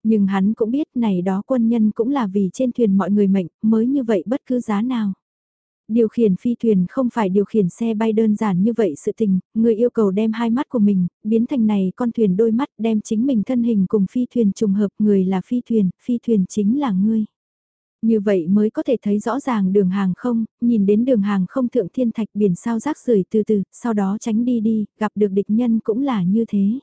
Nhưng hắn cũng biết này đó quân nhân cũng là vì trên thuyền mọi người mệnh mới như vậy bất cứ giá nào. Điều khiển phi thuyền không phải điều khiển xe bay đơn giản như vậy sự tình, người yêu cầu đem hai mắt của mình, biến thành này con thuyền đôi mắt đem chính mình thân hình cùng phi thuyền trùng hợp người là phi thuyền, phi thuyền chính là ngươi. Như vậy mới có thể thấy rõ ràng đường hàng không, nhìn đến đường hàng không thượng thiên thạch biển sao rác rưởi từ từ, sau đó tránh đi đi, gặp được địch nhân cũng là như thế.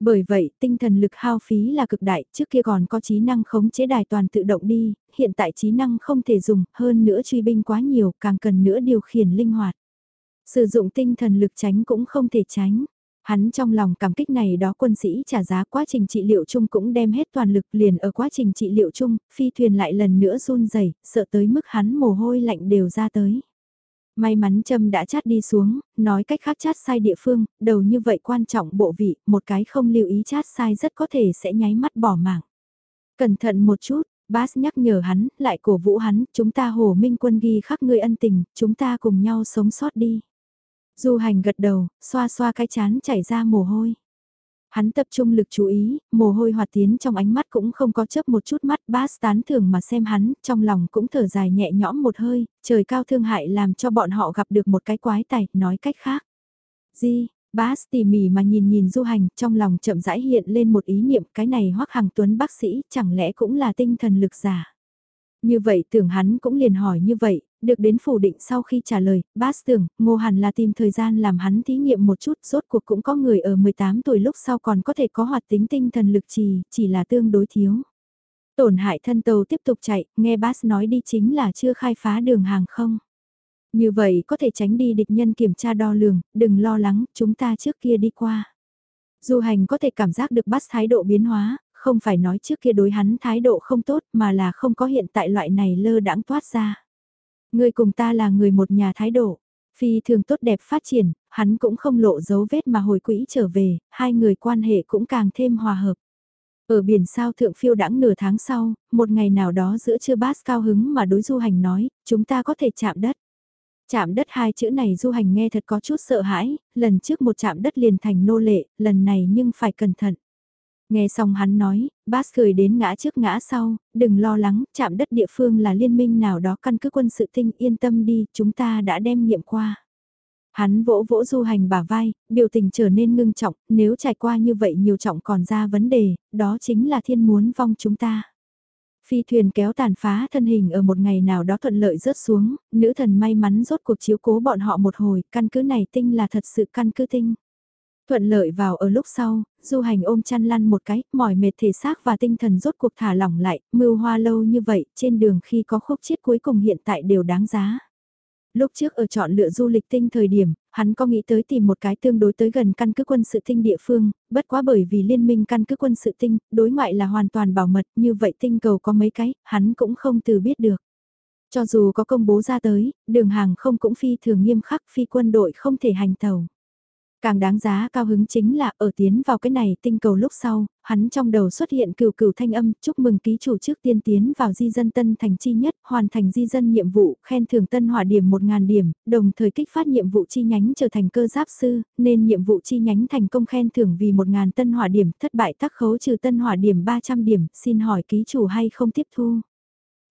Bởi vậy, tinh thần lực hao phí là cực đại, trước kia còn có trí năng khống chế đài toàn tự động đi, hiện tại trí năng không thể dùng, hơn nữa truy binh quá nhiều, càng cần nữa điều khiển linh hoạt. Sử dụng tinh thần lực tránh cũng không thể tránh. Hắn trong lòng cảm kích này đó quân sĩ trả giá quá trình trị liệu chung cũng đem hết toàn lực liền ở quá trình trị liệu chung, phi thuyền lại lần nữa run rẩy sợ tới mức hắn mồ hôi lạnh đều ra tới. May mắn châm đã chát đi xuống, nói cách khác chát sai địa phương, đầu như vậy quan trọng bộ vị, một cái không lưu ý chát sai rất có thể sẽ nháy mắt bỏ mạng. Cẩn thận một chút, Bass nhắc nhở hắn, lại cổ vũ hắn, chúng ta hồ minh quân ghi khắc người ân tình, chúng ta cùng nhau sống sót đi. Du hành gật đầu, xoa xoa cái chán chảy ra mồ hôi. Hắn tập trung lực chú ý, mồ hôi hoạt tiến trong ánh mắt cũng không có chớp một chút mắt bát tán thường mà xem hắn, trong lòng cũng thở dài nhẹ nhõm một hơi, trời cao thương hại làm cho bọn họ gặp được một cái quái tài, nói cách khác. Di, Bas tỉ mỉ mà nhìn nhìn du hành, trong lòng chậm rãi hiện lên một ý niệm cái này hoắc hàng tuấn bác sĩ chẳng lẽ cũng là tinh thần lực giả. Như vậy tưởng hắn cũng liền hỏi như vậy, được đến phủ định sau khi trả lời, Bass tưởng, ngô Hàn là tìm thời gian làm hắn thí nghiệm một chút, rốt cuộc cũng có người ở 18 tuổi lúc sau còn có thể có hoạt tính tinh thần lực trì, chỉ là tương đối thiếu. Tổn hại thân tàu tiếp tục chạy, nghe Bass nói đi chính là chưa khai phá đường hàng không. Như vậy có thể tránh đi địch nhân kiểm tra đo lường, đừng lo lắng, chúng ta trước kia đi qua. Du hành có thể cảm giác được bắt thái độ biến hóa, không phải nói trước kia đối hắn thái độ không tốt mà là không có hiện tại loại này lơ đãng toát ra. Người cùng ta là người một nhà thái độ. Phi thường tốt đẹp phát triển, hắn cũng không lộ dấu vết mà hồi quỹ trở về, hai người quan hệ cũng càng thêm hòa hợp. Ở biển sao thượng phiêu đãng nửa tháng sau, một ngày nào đó giữa trưa bát cao hứng mà đối du hành nói, chúng ta có thể chạm đất. Chạm đất hai chữ này du hành nghe thật có chút sợ hãi, lần trước một chạm đất liền thành nô lệ, lần này nhưng phải cẩn thận. Nghe xong hắn nói, Bass cười đến ngã trước ngã sau, đừng lo lắng, chạm đất địa phương là liên minh nào đó căn cứ quân sự tinh yên tâm đi, chúng ta đã đem nghiệm qua. Hắn vỗ vỗ du hành bả vai, biểu tình trở nên ngưng trọng, nếu trải qua như vậy nhiều trọng còn ra vấn đề, đó chính là thiên muốn vong chúng ta. Phi thuyền kéo tàn phá thân hình ở một ngày nào đó thuận lợi rớt xuống, nữ thần may mắn rốt cuộc chiếu cố bọn họ một hồi, căn cứ này tinh là thật sự căn cứ tinh. Thuận lợi vào ở lúc sau, du hành ôm chăn lăn một cái, mỏi mệt thể xác và tinh thần rốt cuộc thả lỏng lại, mưu hoa lâu như vậy, trên đường khi có khúc chiết cuối cùng hiện tại đều đáng giá. Lúc trước ở chọn lựa du lịch tinh thời điểm, hắn có nghĩ tới tìm một cái tương đối tới gần căn cứ quân sự tinh địa phương, bất quá bởi vì liên minh căn cứ quân sự tinh, đối ngoại là hoàn toàn bảo mật, như vậy tinh cầu có mấy cái, hắn cũng không từ biết được. Cho dù có công bố ra tới, đường hàng không cũng phi thường nghiêm khắc phi quân đội không thể hành tàu. Càng đáng giá cao hứng chính là ở tiến vào cái này tinh cầu lúc sau, hắn trong đầu xuất hiện cửu cửu thanh âm chúc mừng ký chủ trước tiên tiến vào di dân tân thành chi nhất, hoàn thành di dân nhiệm vụ, khen thưởng tân hỏa điểm 1.000 điểm, đồng thời kích phát nhiệm vụ chi nhánh trở thành cơ giáp sư, nên nhiệm vụ chi nhánh thành công khen thưởng vì 1.000 tân hỏa điểm, thất bại tắc khấu trừ tân hỏa điểm 300 điểm, xin hỏi ký chủ hay không tiếp thu.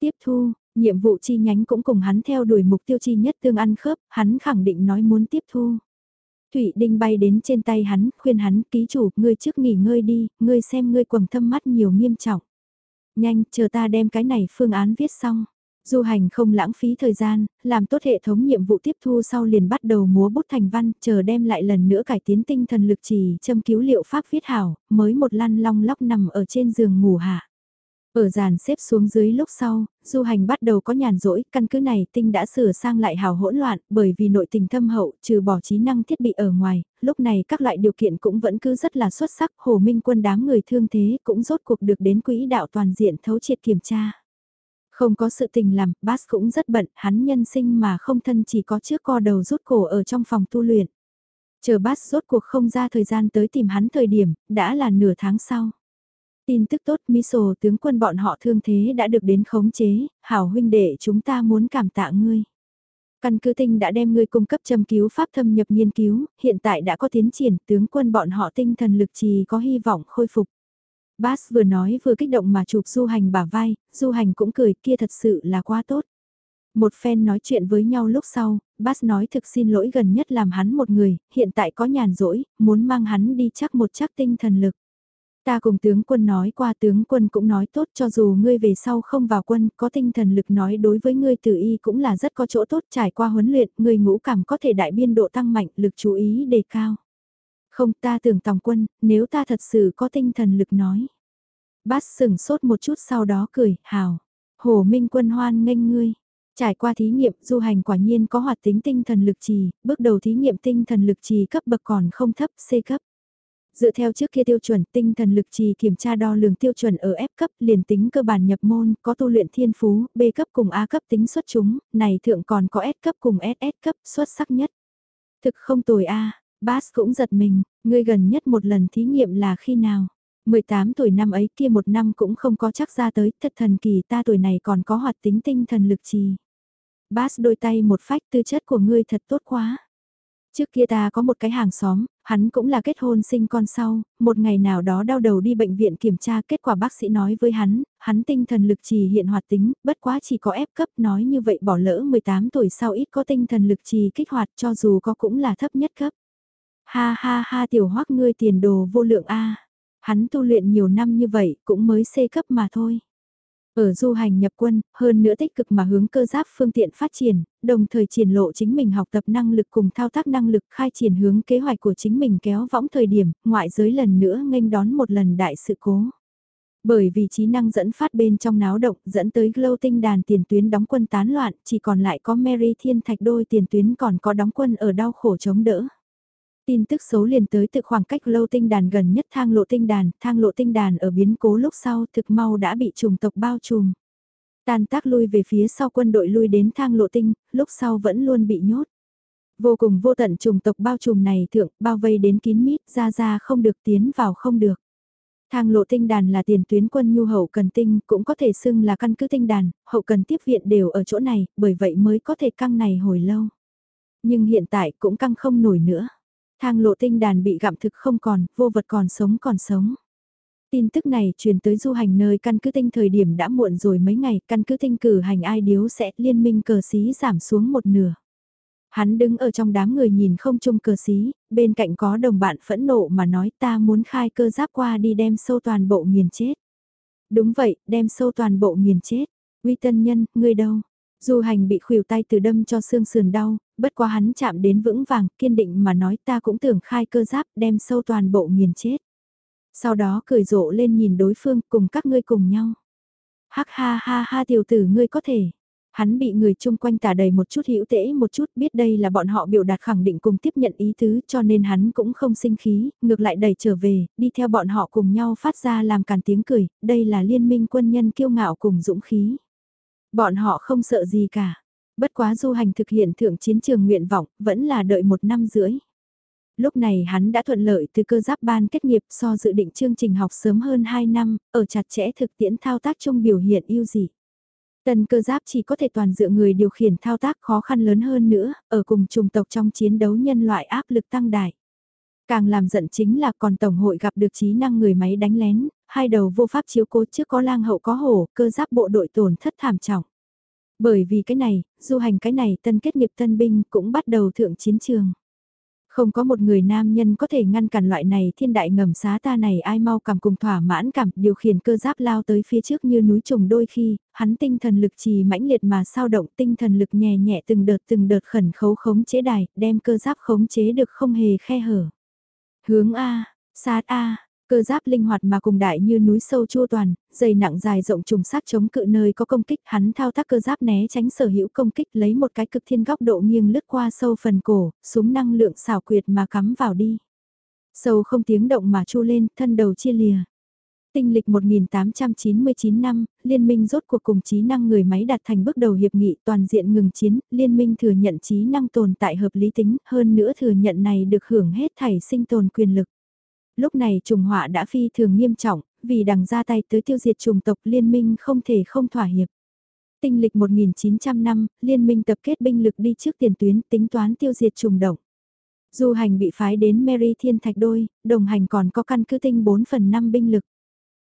Tiếp thu, nhiệm vụ chi nhánh cũng cùng hắn theo đuổi mục tiêu chi nhất tương ăn khớp, hắn khẳng định nói muốn tiếp thu. Thủy Đinh bay đến trên tay hắn, khuyên hắn, ký chủ, ngươi trước nghỉ ngơi đi, ngươi xem ngươi quầng thâm mắt nhiều nghiêm trọng. Nhanh, chờ ta đem cái này phương án viết xong. Du hành không lãng phí thời gian, làm tốt hệ thống nhiệm vụ tiếp thu sau liền bắt đầu múa bút thành văn, chờ đem lại lần nữa cải tiến tinh thần lực trì châm cứu liệu pháp viết hảo, mới một lăn long lóc nằm ở trên giường ngủ hạ. Ở dàn xếp xuống dưới lúc sau, du hành bắt đầu có nhàn rỗi, căn cứ này tinh đã sửa sang lại hào hỗn loạn, bởi vì nội tình thâm hậu, trừ bỏ trí năng thiết bị ở ngoài, lúc này các loại điều kiện cũng vẫn cứ rất là xuất sắc, hồ minh quân đám người thương thế cũng rốt cuộc được đến quỹ đạo toàn diện thấu triệt kiểm tra. Không có sự tình làm, Bass cũng rất bận, hắn nhân sinh mà không thân chỉ có trước co đầu rút cổ ở trong phòng tu luyện. Chờ Bass rốt cuộc không ra thời gian tới tìm hắn thời điểm, đã là nửa tháng sau. Tin tức tốt Miso tướng quân bọn họ thương thế đã được đến khống chế, hảo huynh đệ chúng ta muốn cảm tạ ngươi. Căn cứ tinh đã đem ngươi cung cấp châm cứu pháp thâm nhập nghiên cứu, hiện tại đã có tiến triển, tướng quân bọn họ tinh thần lực trì có hy vọng khôi phục. Bass vừa nói vừa kích động mà chụp du hành bả vai, du hành cũng cười kia thật sự là quá tốt. Một phen nói chuyện với nhau lúc sau, Bass nói thực xin lỗi gần nhất làm hắn một người, hiện tại có nhàn rỗi, muốn mang hắn đi chắc một chắc tinh thần lực. Ta cùng tướng quân nói qua tướng quân cũng nói tốt cho dù ngươi về sau không vào quân, có tinh thần lực nói đối với ngươi tử y cũng là rất có chỗ tốt trải qua huấn luyện, ngươi ngũ cảm có thể đại biên độ tăng mạnh, lực chú ý đề cao. Không ta tưởng tòng quân, nếu ta thật sự có tinh thần lực nói. Bát sừng sốt một chút sau đó cười, hào. Hồ Minh quân hoan nghênh ngươi. Trải qua thí nghiệm, du hành quả nhiên có hoạt tính tinh thần lực trì, bước đầu thí nghiệm tinh thần lực trì cấp bậc còn không thấp, C cấp. Dựa theo trước kia tiêu chuẩn tinh thần lực trì kiểm tra đo lường tiêu chuẩn ở F cấp liền tính cơ bản nhập môn, có tu luyện thiên phú, B cấp cùng A cấp tính xuất chúng, này thượng còn có S cấp cùng SS cấp xuất sắc nhất. Thực không tồi A, Bass cũng giật mình, ngươi gần nhất một lần thí nghiệm là khi nào? 18 tuổi năm ấy kia một năm cũng không có chắc ra tới, thật thần kỳ ta tuổi này còn có hoạt tính tinh thần lực trì. Bass đôi tay một phách tư chất của ngươi thật tốt quá. Trước kia ta có một cái hàng xóm, hắn cũng là kết hôn sinh con sau, một ngày nào đó đau đầu đi bệnh viện kiểm tra kết quả bác sĩ nói với hắn, hắn tinh thần lực trì hiện hoạt tính, bất quá chỉ có ép cấp nói như vậy bỏ lỡ 18 tuổi sau ít có tinh thần lực trì kích hoạt cho dù có cũng là thấp nhất cấp. Ha ha ha tiểu hoắc ngươi tiền đồ vô lượng A, hắn tu luyện nhiều năm như vậy cũng mới C cấp mà thôi. Ở du hành nhập quân, hơn nữa tích cực mà hướng cơ giáp phương tiện phát triển, đồng thời triển lộ chính mình học tập năng lực cùng thao tác năng lực khai triển hướng kế hoạch của chính mình kéo võng thời điểm, ngoại giới lần nữa nghênh đón một lần đại sự cố. Bởi vì trí năng dẫn phát bên trong náo động dẫn tới Glow tinh đàn tiền tuyến đóng quân tán loạn, chỉ còn lại có Mary Thiên Thạch đôi tiền tuyến còn có đóng quân ở đau khổ chống đỡ. Tin tức xấu liền tới từ khoảng cách lâu tinh đàn gần nhất thang lộ tinh đàn, thang lộ tinh đàn ở biến cố lúc sau thực mau đã bị trùng tộc bao trùm. Tàn tác lui về phía sau quân đội lui đến thang lộ tinh, lúc sau vẫn luôn bị nhốt. Vô cùng vô tận trùng tộc bao trùm này thượng, bao vây đến kín mít, ra ra không được tiến vào không được. Thang lộ tinh đàn là tiền tuyến quân nhu hậu cần tinh, cũng có thể xưng là căn cứ tinh đàn, hậu cần tiếp viện đều ở chỗ này, bởi vậy mới có thể căng này hồi lâu. Nhưng hiện tại cũng căng không nổi nữa. Thang lộ tinh đàn bị gặm thực không còn, vô vật còn sống còn sống. Tin tức này truyền tới du hành nơi căn cứ tinh thời điểm đã muộn rồi mấy ngày, căn cứ tinh cử hành ai điếu sẽ liên minh cờ xí giảm xuống một nửa. Hắn đứng ở trong đám người nhìn không chung cờ xí, bên cạnh có đồng bạn phẫn nộ mà nói ta muốn khai cơ giáp qua đi đem sâu toàn bộ nghiền chết. Đúng vậy, đem sâu toàn bộ nghiền chết. Uy tân nhân, ngươi đâu? Du hành bị khuỷu tay từ đâm cho xương sườn đau, bất quá hắn chạm đến vững vàng, kiên định mà nói ta cũng tưởng khai cơ giáp đem sâu toàn bộ nghiền chết. Sau đó cười rộ lên nhìn đối phương cùng các ngươi cùng nhau. Hắc ha ha ha tiểu tử ngươi có thể. Hắn bị người chung quanh tả đầy một chút hữu tễ một chút biết đây là bọn họ biểu đạt khẳng định cùng tiếp nhận ý tứ cho nên hắn cũng không sinh khí, ngược lại đẩy trở về, đi theo bọn họ cùng nhau phát ra làm càn tiếng cười, đây là liên minh quân nhân kiêu ngạo cùng dũng khí. Bọn họ không sợ gì cả. Bất quá du hành thực hiện thượng chiến trường nguyện vọng, vẫn là đợi một năm rưỡi. Lúc này hắn đã thuận lợi từ cơ giáp ban kết nghiệp so dự định chương trình học sớm hơn 2 năm, ở chặt chẽ thực tiễn thao tác trong biểu hiện ưu dị. Tần cơ giáp chỉ có thể toàn dựa người điều khiển thao tác khó khăn lớn hơn nữa, ở cùng chủng tộc trong chiến đấu nhân loại áp lực tăng đại. Càng làm giận chính là còn Tổng hội gặp được trí năng người máy đánh lén, hai đầu vô pháp chiếu cố trước có lang hậu có hổ, cơ giáp bộ đội tổn thất thảm trọng. Bởi vì cái này, du hành cái này tân kết nghiệp tân binh cũng bắt đầu thượng chiến trường. Không có một người nam nhân có thể ngăn cản loại này thiên đại ngầm xá ta này ai mau cảm cùng thỏa mãn cảm điều khiển cơ giáp lao tới phía trước như núi trùng đôi khi, hắn tinh thần lực trì mãnh liệt mà sao động tinh thần lực nhẹ nhẹ từng đợt từng đợt khẩn khấu khống chế đài, đem cơ giáp khống chế được không hề khe hở. Hướng A, sát A, Cơ giáp linh hoạt mà cùng đại như núi sâu chua toàn, dày nặng dài rộng trùng sát chống cự nơi có công kích, hắn thao tác cơ giáp né tránh sở hữu công kích lấy một cái cực thiên góc độ nghiêng lướt qua sâu phần cổ, súng năng lượng xảo quyệt mà cắm vào đi. Sâu không tiếng động mà chu lên, thân đầu chia lìa. Tinh lịch 1899 năm, liên minh rốt cuộc cùng trí năng người máy đạt thành bước đầu hiệp nghị toàn diện ngừng chiến, liên minh thừa nhận trí năng tồn tại hợp lý tính, hơn nữa thừa nhận này được hưởng hết thảy sinh tồn quyền lực. Lúc này trùng họa đã phi thường nghiêm trọng, vì đằng ra tay tới tiêu diệt trùng tộc liên minh không thể không thỏa hiệp. Tinh lịch 1900 năm, liên minh tập kết binh lực đi trước tiền tuyến tính toán tiêu diệt trùng động. Du hành bị phái đến Mary Thiên Thạch Đôi, đồng hành còn có căn cứ tinh 4 phần 5 binh lực.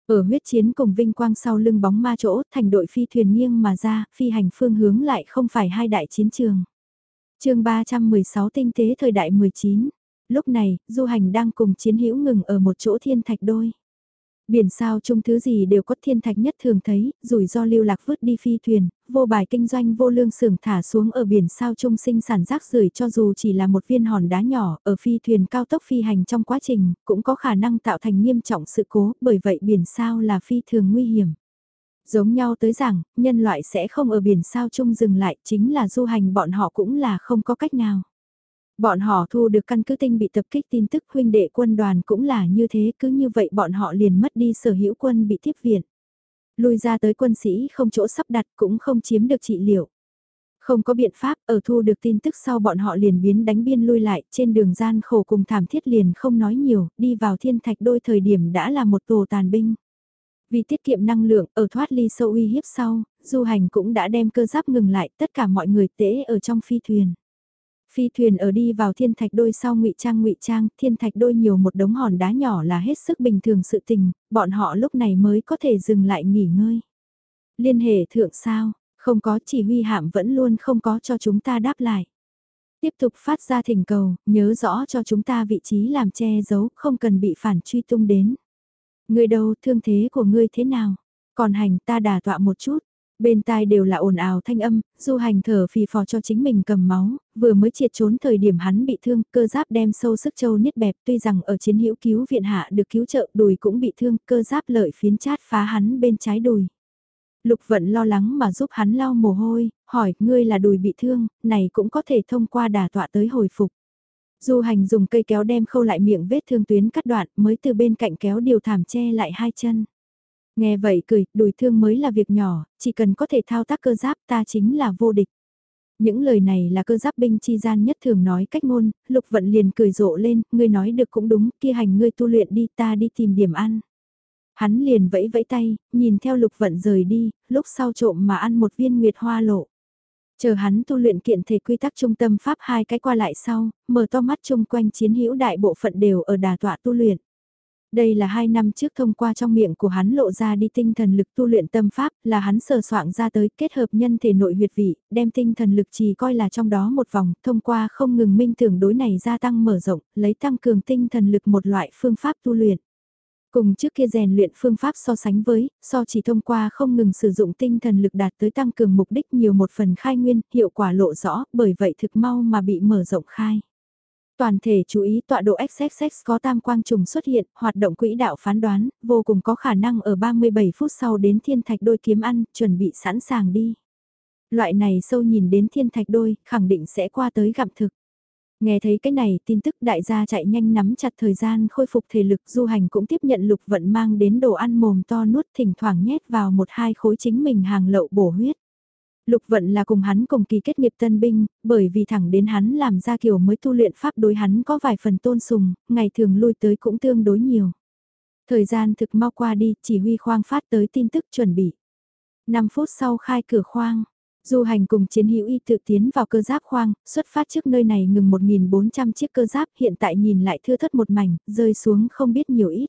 Ở huyết chiến cùng vinh quang sau lưng bóng ma chỗ, thành đội phi thuyền nghiêng mà ra, phi hành phương hướng lại không phải hai đại chiến trường. chương 316 tinh tế thời đại 19 lúc này, du hành đang cùng chiến hữu ngừng ở một chỗ thiên thạch đôi. Biển sao chung thứ gì đều có thiên thạch nhất thường thấy, rủi ro lưu lạc vứt đi phi thuyền, vô bài kinh doanh vô lương sưởng thả xuống ở biển sao chung sinh sản rác rưởi cho dù chỉ là một viên hòn đá nhỏ ở phi thuyền cao tốc phi hành trong quá trình, cũng có khả năng tạo thành nghiêm trọng sự cố, bởi vậy biển sao là phi thường nguy hiểm. Giống nhau tới rằng, nhân loại sẽ không ở biển sao chung dừng lại, chính là du hành bọn họ cũng là không có cách nào. Bọn họ thu được căn cứ tinh bị tập kích tin tức huynh đệ quân đoàn cũng là như thế, cứ như vậy bọn họ liền mất đi sở hữu quân bị tiếp viện. lùi ra tới quân sĩ không chỗ sắp đặt cũng không chiếm được trị liệu. Không có biện pháp, ở thu được tin tức sau bọn họ liền biến đánh biên lui lại, trên đường gian khổ cùng thảm thiết liền không nói nhiều, đi vào thiên thạch đôi thời điểm đã là một tổ tàn binh. Vì tiết kiệm năng lượng, ở thoát ly sâu uy hiếp sau, du hành cũng đã đem cơ giáp ngừng lại tất cả mọi người tễ ở trong phi thuyền. Phi thuyền ở đi vào thiên thạch đôi sau ngụy trang ngụy trang, thiên thạch đôi nhiều một đống hòn đá nhỏ là hết sức bình thường sự tình, bọn họ lúc này mới có thể dừng lại nghỉ ngơi. Liên hệ thượng sao, không có chỉ huy hạm vẫn luôn không có cho chúng ta đáp lại. Tiếp tục phát ra thỉnh cầu, nhớ rõ cho chúng ta vị trí làm che giấu, không cần bị phản truy tung đến. Người đâu, thương thế của ngươi thế nào? Còn hành ta đà tọa một chút. Bên tai đều là ồn ào thanh âm, du hành thở phì phò cho chính mình cầm máu, vừa mới triệt trốn thời điểm hắn bị thương, cơ giáp đem sâu sức châu niết bẹp tuy rằng ở chiến hữu cứu viện hạ được cứu trợ đùi cũng bị thương, cơ giáp lợi phiến chát phá hắn bên trái đùi. Lục vận lo lắng mà giúp hắn lau mồ hôi, hỏi, ngươi là đùi bị thương, này cũng có thể thông qua đà tọa tới hồi phục. Du hành dùng cây kéo đem khâu lại miệng vết thương tuyến cắt đoạn mới từ bên cạnh kéo điều thảm che lại hai chân. Nghe vậy cười, đùi thương mới là việc nhỏ, chỉ cần có thể thao tác cơ giáp ta chính là vô địch. Những lời này là cơ giáp binh chi gian nhất thường nói cách ngôn, lục vận liền cười rộ lên, ngươi nói được cũng đúng, kia hành ngươi tu luyện đi ta đi tìm điểm ăn. Hắn liền vẫy vẫy tay, nhìn theo lục vận rời đi, lúc sau trộm mà ăn một viên nguyệt hoa lộ. Chờ hắn tu luyện kiện thể quy tắc trung tâm pháp hai cái qua lại sau, mở to mắt chung quanh chiến hữu đại bộ phận đều ở đà tọa tu luyện. Đây là hai năm trước thông qua trong miệng của hắn lộ ra đi tinh thần lực tu luyện tâm pháp, là hắn sờ soạn ra tới kết hợp nhân thể nội huyệt vị, đem tinh thần lực chỉ coi là trong đó một vòng, thông qua không ngừng minh tưởng đối này gia tăng mở rộng, lấy tăng cường tinh thần lực một loại phương pháp tu luyện. Cùng trước kia rèn luyện phương pháp so sánh với, so chỉ thông qua không ngừng sử dụng tinh thần lực đạt tới tăng cường mục đích nhiều một phần khai nguyên, hiệu quả lộ rõ, bởi vậy thực mau mà bị mở rộng khai. Toàn thể chú ý tọa độ XXX có tam quang trùng xuất hiện, hoạt động quỹ đạo phán đoán, vô cùng có khả năng ở 37 phút sau đến thiên thạch đôi kiếm ăn, chuẩn bị sẵn sàng đi. Loại này sâu nhìn đến thiên thạch đôi, khẳng định sẽ qua tới gặm thực. Nghe thấy cái này tin tức đại gia chạy nhanh nắm chặt thời gian khôi phục thể lực du hành cũng tiếp nhận lục vận mang đến đồ ăn mồm to nuốt thỉnh thoảng nhét vào một hai khối chính mình hàng lậu bổ huyết. Lục vận là cùng hắn cùng kỳ kết nghiệp tân binh, bởi vì thẳng đến hắn làm ra kiểu mới tu luyện pháp đối hắn có vài phần tôn sùng, ngày thường lui tới cũng tương đối nhiều. Thời gian thực mau qua đi, chỉ huy khoang phát tới tin tức chuẩn bị. 5 phút sau khai cửa khoang, Du hành cùng chiến hữu y tự tiến vào cơ giáp khoang, xuất phát trước nơi này ngừng 1.400 chiếc cơ giáp hiện tại nhìn lại thưa thất một mảnh, rơi xuống không biết nhiều ít.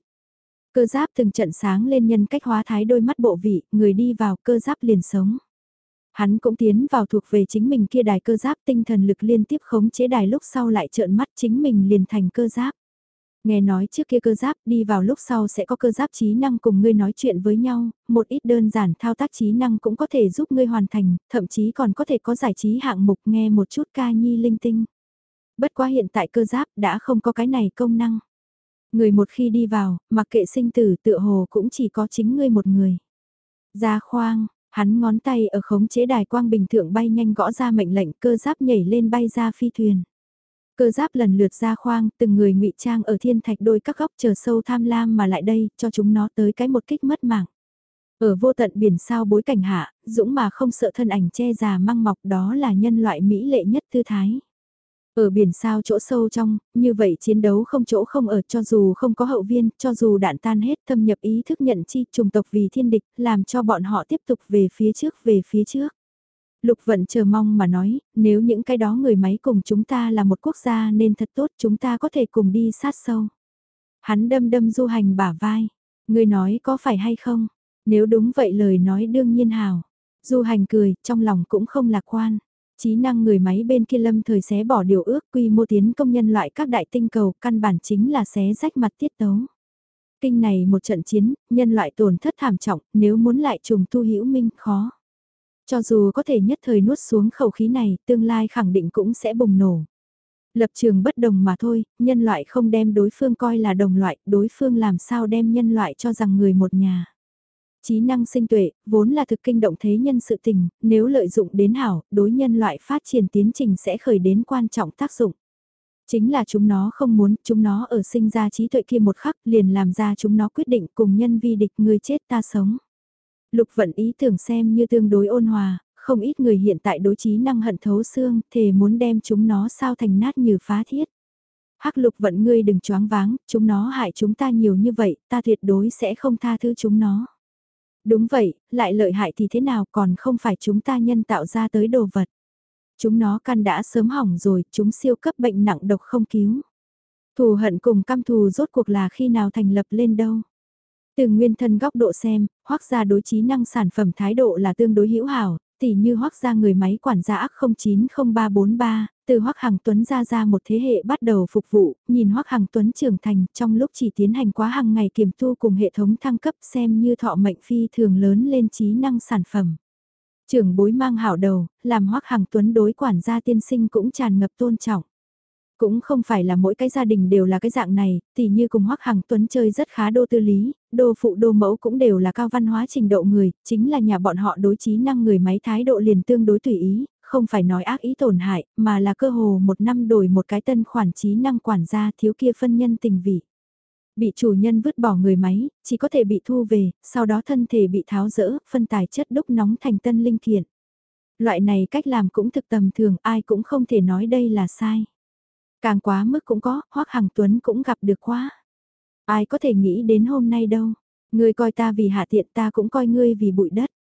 Cơ giáp từng trận sáng lên nhân cách hóa thái đôi mắt bộ vị, người đi vào cơ giáp liền sống. Hắn cũng tiến vào thuộc về chính mình kia đài cơ giáp tinh thần lực liên tiếp khống chế đài lúc sau lại trợn mắt chính mình liền thành cơ giáp. Nghe nói trước kia cơ giáp đi vào lúc sau sẽ có cơ giáp trí năng cùng ngươi nói chuyện với nhau, một ít đơn giản thao tác trí năng cũng có thể giúp ngươi hoàn thành, thậm chí còn có thể có giải trí hạng mục nghe một chút ca nhi linh tinh. Bất quá hiện tại cơ giáp đã không có cái này công năng. Người một khi đi vào, mặc kệ sinh tử tựa hồ cũng chỉ có chính ngươi một người. gia khoang, hắn ngón tay ở khống chế đài quang bình thượng bay nhanh gõ ra mệnh lệnh cơ giáp nhảy lên bay ra phi thuyền. Cơ giáp lần lượt ra khoang, từng người ngụy trang ở thiên thạch đôi các góc chờ sâu tham lam mà lại đây, cho chúng nó tới cái một kích mất mạng. Ở vô tận biển sao bối cảnh hạ, dũng mà không sợ thân ảnh che già măng mọc đó là nhân loại mỹ lệ nhất tư thái. Ở biển sao chỗ sâu trong, như vậy chiến đấu không chỗ không ở cho dù không có hậu viên, cho dù đạn tan hết thâm nhập ý thức nhận chi trùng tộc vì thiên địch, làm cho bọn họ tiếp tục về phía trước về phía trước. Lục vận chờ mong mà nói, nếu những cái đó người máy cùng chúng ta là một quốc gia nên thật tốt chúng ta có thể cùng đi sát sâu. Hắn đâm đâm du hành bả vai. Người nói có phải hay không? Nếu đúng vậy lời nói đương nhiên hào. Du hành cười, trong lòng cũng không lạc quan. Chí năng người máy bên kia lâm thời xé bỏ điều ước quy mô tiến công nhân loại các đại tinh cầu căn bản chính là xé rách mặt tiết tấu. Kinh này một trận chiến, nhân loại tổn thất thảm trọng, nếu muốn lại trùng tu hữu minh khó. Cho dù có thể nhất thời nuốt xuống khẩu khí này, tương lai khẳng định cũng sẽ bùng nổ. Lập trường bất đồng mà thôi, nhân loại không đem đối phương coi là đồng loại, đối phương làm sao đem nhân loại cho rằng người một nhà. Trí năng sinh tuệ, vốn là thực kinh động thế nhân sự tình, nếu lợi dụng đến hảo, đối nhân loại phát triển tiến trình sẽ khởi đến quan trọng tác dụng. Chính là chúng nó không muốn, chúng nó ở sinh ra trí tuệ kia một khắc liền làm ra chúng nó quyết định cùng nhân vi địch người chết ta sống. Lục vận ý tưởng xem như tương đối ôn hòa, không ít người hiện tại đối trí năng hận thấu xương, thề muốn đem chúng nó sao thành nát như phá thiết. Hắc lục vận ngươi đừng choáng váng, chúng nó hại chúng ta nhiều như vậy, ta tuyệt đối sẽ không tha thứ chúng nó. Đúng vậy, lại lợi hại thì thế nào còn không phải chúng ta nhân tạo ra tới đồ vật. Chúng nó căn đã sớm hỏng rồi, chúng siêu cấp bệnh nặng độc không cứu. Thù hận cùng căm thù rốt cuộc là khi nào thành lập lên đâu. Từ nguyên thân góc độ xem, hoác gia đối trí năng sản phẩm thái độ là tương đối hữu hảo, tỷ như hoác gia người máy quản gia ác 090343, từ hoác hàng tuấn ra ra một thế hệ bắt đầu phục vụ, nhìn hoác hàng tuấn trưởng thành trong lúc chỉ tiến hành quá hàng ngày kiểm thu cùng hệ thống thăng cấp xem như thọ mệnh phi thường lớn lên trí năng sản phẩm. Trưởng bối mang hảo đầu, làm hoác hàng tuấn đối quản gia tiên sinh cũng tràn ngập tôn trọng. Cũng không phải là mỗi cái gia đình đều là cái dạng này, tỉ như cùng hoắc hàng tuấn chơi rất khá đô tư lý, đô phụ đô mẫu cũng đều là cao văn hóa trình độ người, chính là nhà bọn họ đối trí năng người máy thái độ liền tương đối tùy ý, không phải nói ác ý tổn hại, mà là cơ hồ một năm đổi một cái tân khoản trí năng quản gia thiếu kia phân nhân tình vị. Bị chủ nhân vứt bỏ người máy, chỉ có thể bị thu về, sau đó thân thể bị tháo rỡ, phân tài chất đúc nóng thành tân linh kiện. Loại này cách làm cũng thực tầm thường, ai cũng không thể nói đây là sai. Càng quá mức cũng có, hoắc Hằng Tuấn cũng gặp được quá. Ai có thể nghĩ đến hôm nay đâu, ngươi coi ta vì hạ tiện ta cũng coi ngươi vì bụi đất.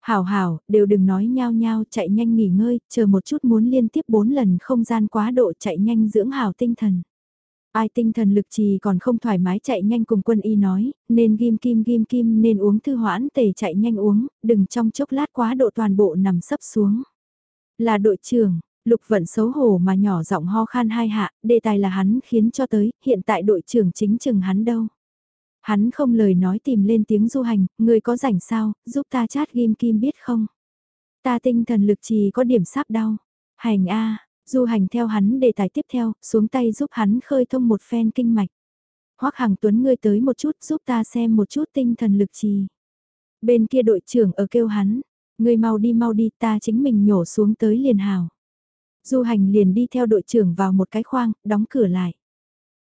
Hảo hảo, đều đừng nói nhau nhau chạy nhanh nghỉ ngơi, chờ một chút muốn liên tiếp bốn lần không gian quá độ chạy nhanh dưỡng hảo tinh thần. Ai tinh thần lực trì còn không thoải mái chạy nhanh cùng quân y nói, nên ghim kim ghim kim nên uống thư hoãn tề chạy nhanh uống, đừng trong chốc lát quá độ toàn bộ nằm sấp xuống. Là đội trưởng, lục vận xấu hổ mà nhỏ giọng ho khan hai hạ, đề tài là hắn khiến cho tới, hiện tại đội trưởng chính chừng hắn đâu. Hắn không lời nói tìm lên tiếng du hành, người có rảnh sao, giúp ta chat ghim kim biết không? Ta tinh thần lực trì có điểm sắp đau. Hành a Du hành theo hắn đề tài tiếp theo, xuống tay giúp hắn khơi thông một phen kinh mạch. Hoắc Hằng Tuấn ngươi tới một chút giúp ta xem một chút tinh thần lực trì. Bên kia đội trưởng ở kêu hắn, ngươi mau đi mau đi ta chính mình nhổ xuống tới liền hào. Du hành liền đi theo đội trưởng vào một cái khoang, đóng cửa lại.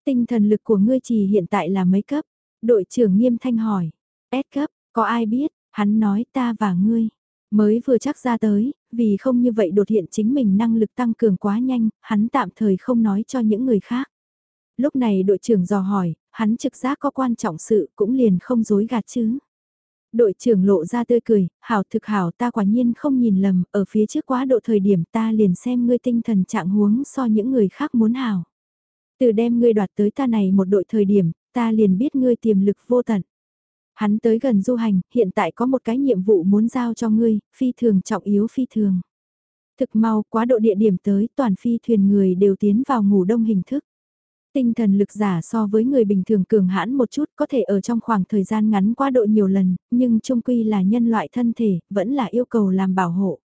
Tinh thần lực của ngươi trì hiện tại là mấy cấp? Đội trưởng nghiêm thanh hỏi. S cấp, có ai biết? Hắn nói ta và ngươi. Mới vừa chắc ra tới, vì không như vậy đột hiện chính mình năng lực tăng cường quá nhanh, hắn tạm thời không nói cho những người khác. Lúc này đội trưởng dò hỏi, hắn trực giác có quan trọng sự cũng liền không dối gạt chứ. Đội trưởng lộ ra tươi cười, hảo thực hảo ta quả nhiên không nhìn lầm, ở phía trước quá độ thời điểm ta liền xem ngươi tinh thần trạng huống so những người khác muốn hảo. Từ đem ngươi đoạt tới ta này một đội thời điểm, ta liền biết ngươi tiềm lực vô tận. Hắn tới gần du hành, hiện tại có một cái nhiệm vụ muốn giao cho ngươi, phi thường trọng yếu phi thường. Thực mau, quá độ địa điểm tới, toàn phi thuyền người đều tiến vào ngủ đông hình thức. Tinh thần lực giả so với người bình thường cường hãn một chút có thể ở trong khoảng thời gian ngắn quá độ nhiều lần, nhưng trung quy là nhân loại thân thể, vẫn là yêu cầu làm bảo hộ.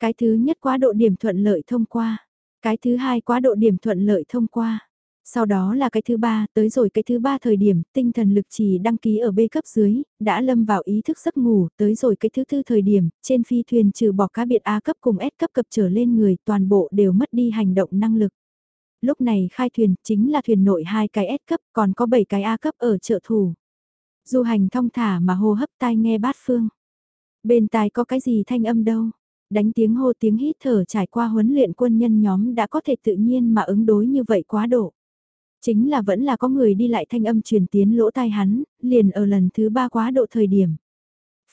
Cái thứ nhất quá độ điểm thuận lợi thông qua. Cái thứ hai quá độ điểm thuận lợi thông qua. Sau đó là cái thứ ba, tới rồi cái thứ ba thời điểm, tinh thần lực chỉ đăng ký ở B cấp dưới, đã lâm vào ý thức giấc ngủ, tới rồi cái thứ tư thời điểm, trên phi thuyền trừ bỏ cá biệt A cấp cùng S cấp cập trở lên người, toàn bộ đều mất đi hành động năng lực. Lúc này khai thuyền, chính là thuyền nội hai cái S cấp, còn có 7 cái A cấp ở trợ thủ. Du hành thong thả mà hô hấp tai nghe bát phương. Bên tai có cái gì thanh âm đâu. Đánh tiếng hô tiếng hít thở trải qua huấn luyện quân nhân nhóm đã có thể tự nhiên mà ứng đối như vậy quá độ. Chính là vẫn là có người đi lại thanh âm truyền tiến lỗ tai hắn, liền ở lần thứ ba quá độ thời điểm.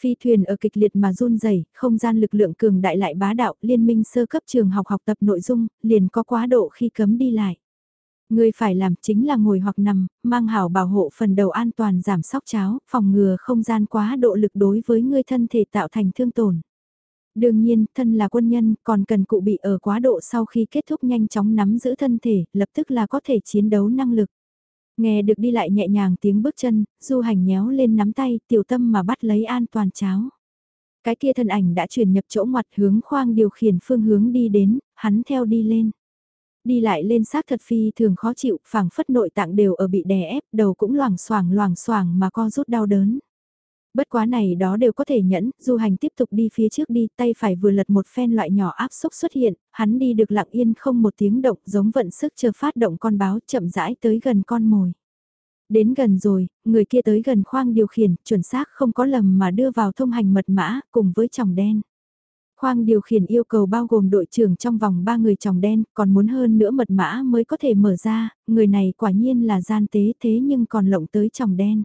Phi thuyền ở kịch liệt mà run rẩy, không gian lực lượng cường đại lại bá đạo, liên minh sơ cấp trường học học tập nội dung, liền có quá độ khi cấm đi lại. Người phải làm chính là ngồi hoặc nằm, mang hảo bảo hộ phần đầu an toàn giảm sóc cháo, phòng ngừa không gian quá độ lực đối với người thân thể tạo thành thương tổn. Đương nhiên, thân là quân nhân, còn cần cụ bị ở quá độ sau khi kết thúc nhanh chóng nắm giữ thân thể, lập tức là có thể chiến đấu năng lực. Nghe được đi lại nhẹ nhàng tiếng bước chân, du hành nhéo lên nắm tay, tiểu tâm mà bắt lấy an toàn cháo. Cái kia thân ảnh đã chuyển nhập chỗ ngoặt hướng khoang điều khiển phương hướng đi đến, hắn theo đi lên. Đi lại lên xác thật phi thường khó chịu, phảng phất nội tạng đều ở bị đè ép, đầu cũng loảng xoảng loảng xoảng mà co rút đau đớn. Bất quá này đó đều có thể nhẫn, du hành tiếp tục đi phía trước đi, tay phải vừa lật một phen loại nhỏ áp xúc xuất hiện, hắn đi được lặng yên không một tiếng động giống vận sức chờ phát động con báo chậm rãi tới gần con mồi. Đến gần rồi, người kia tới gần khoang điều khiển, chuẩn xác không có lầm mà đưa vào thông hành mật mã, cùng với chồng đen. Khoang điều khiển yêu cầu bao gồm đội trưởng trong vòng 3 người chồng đen, còn muốn hơn nữa mật mã mới có thể mở ra, người này quả nhiên là gian tế thế nhưng còn lộng tới chồng đen.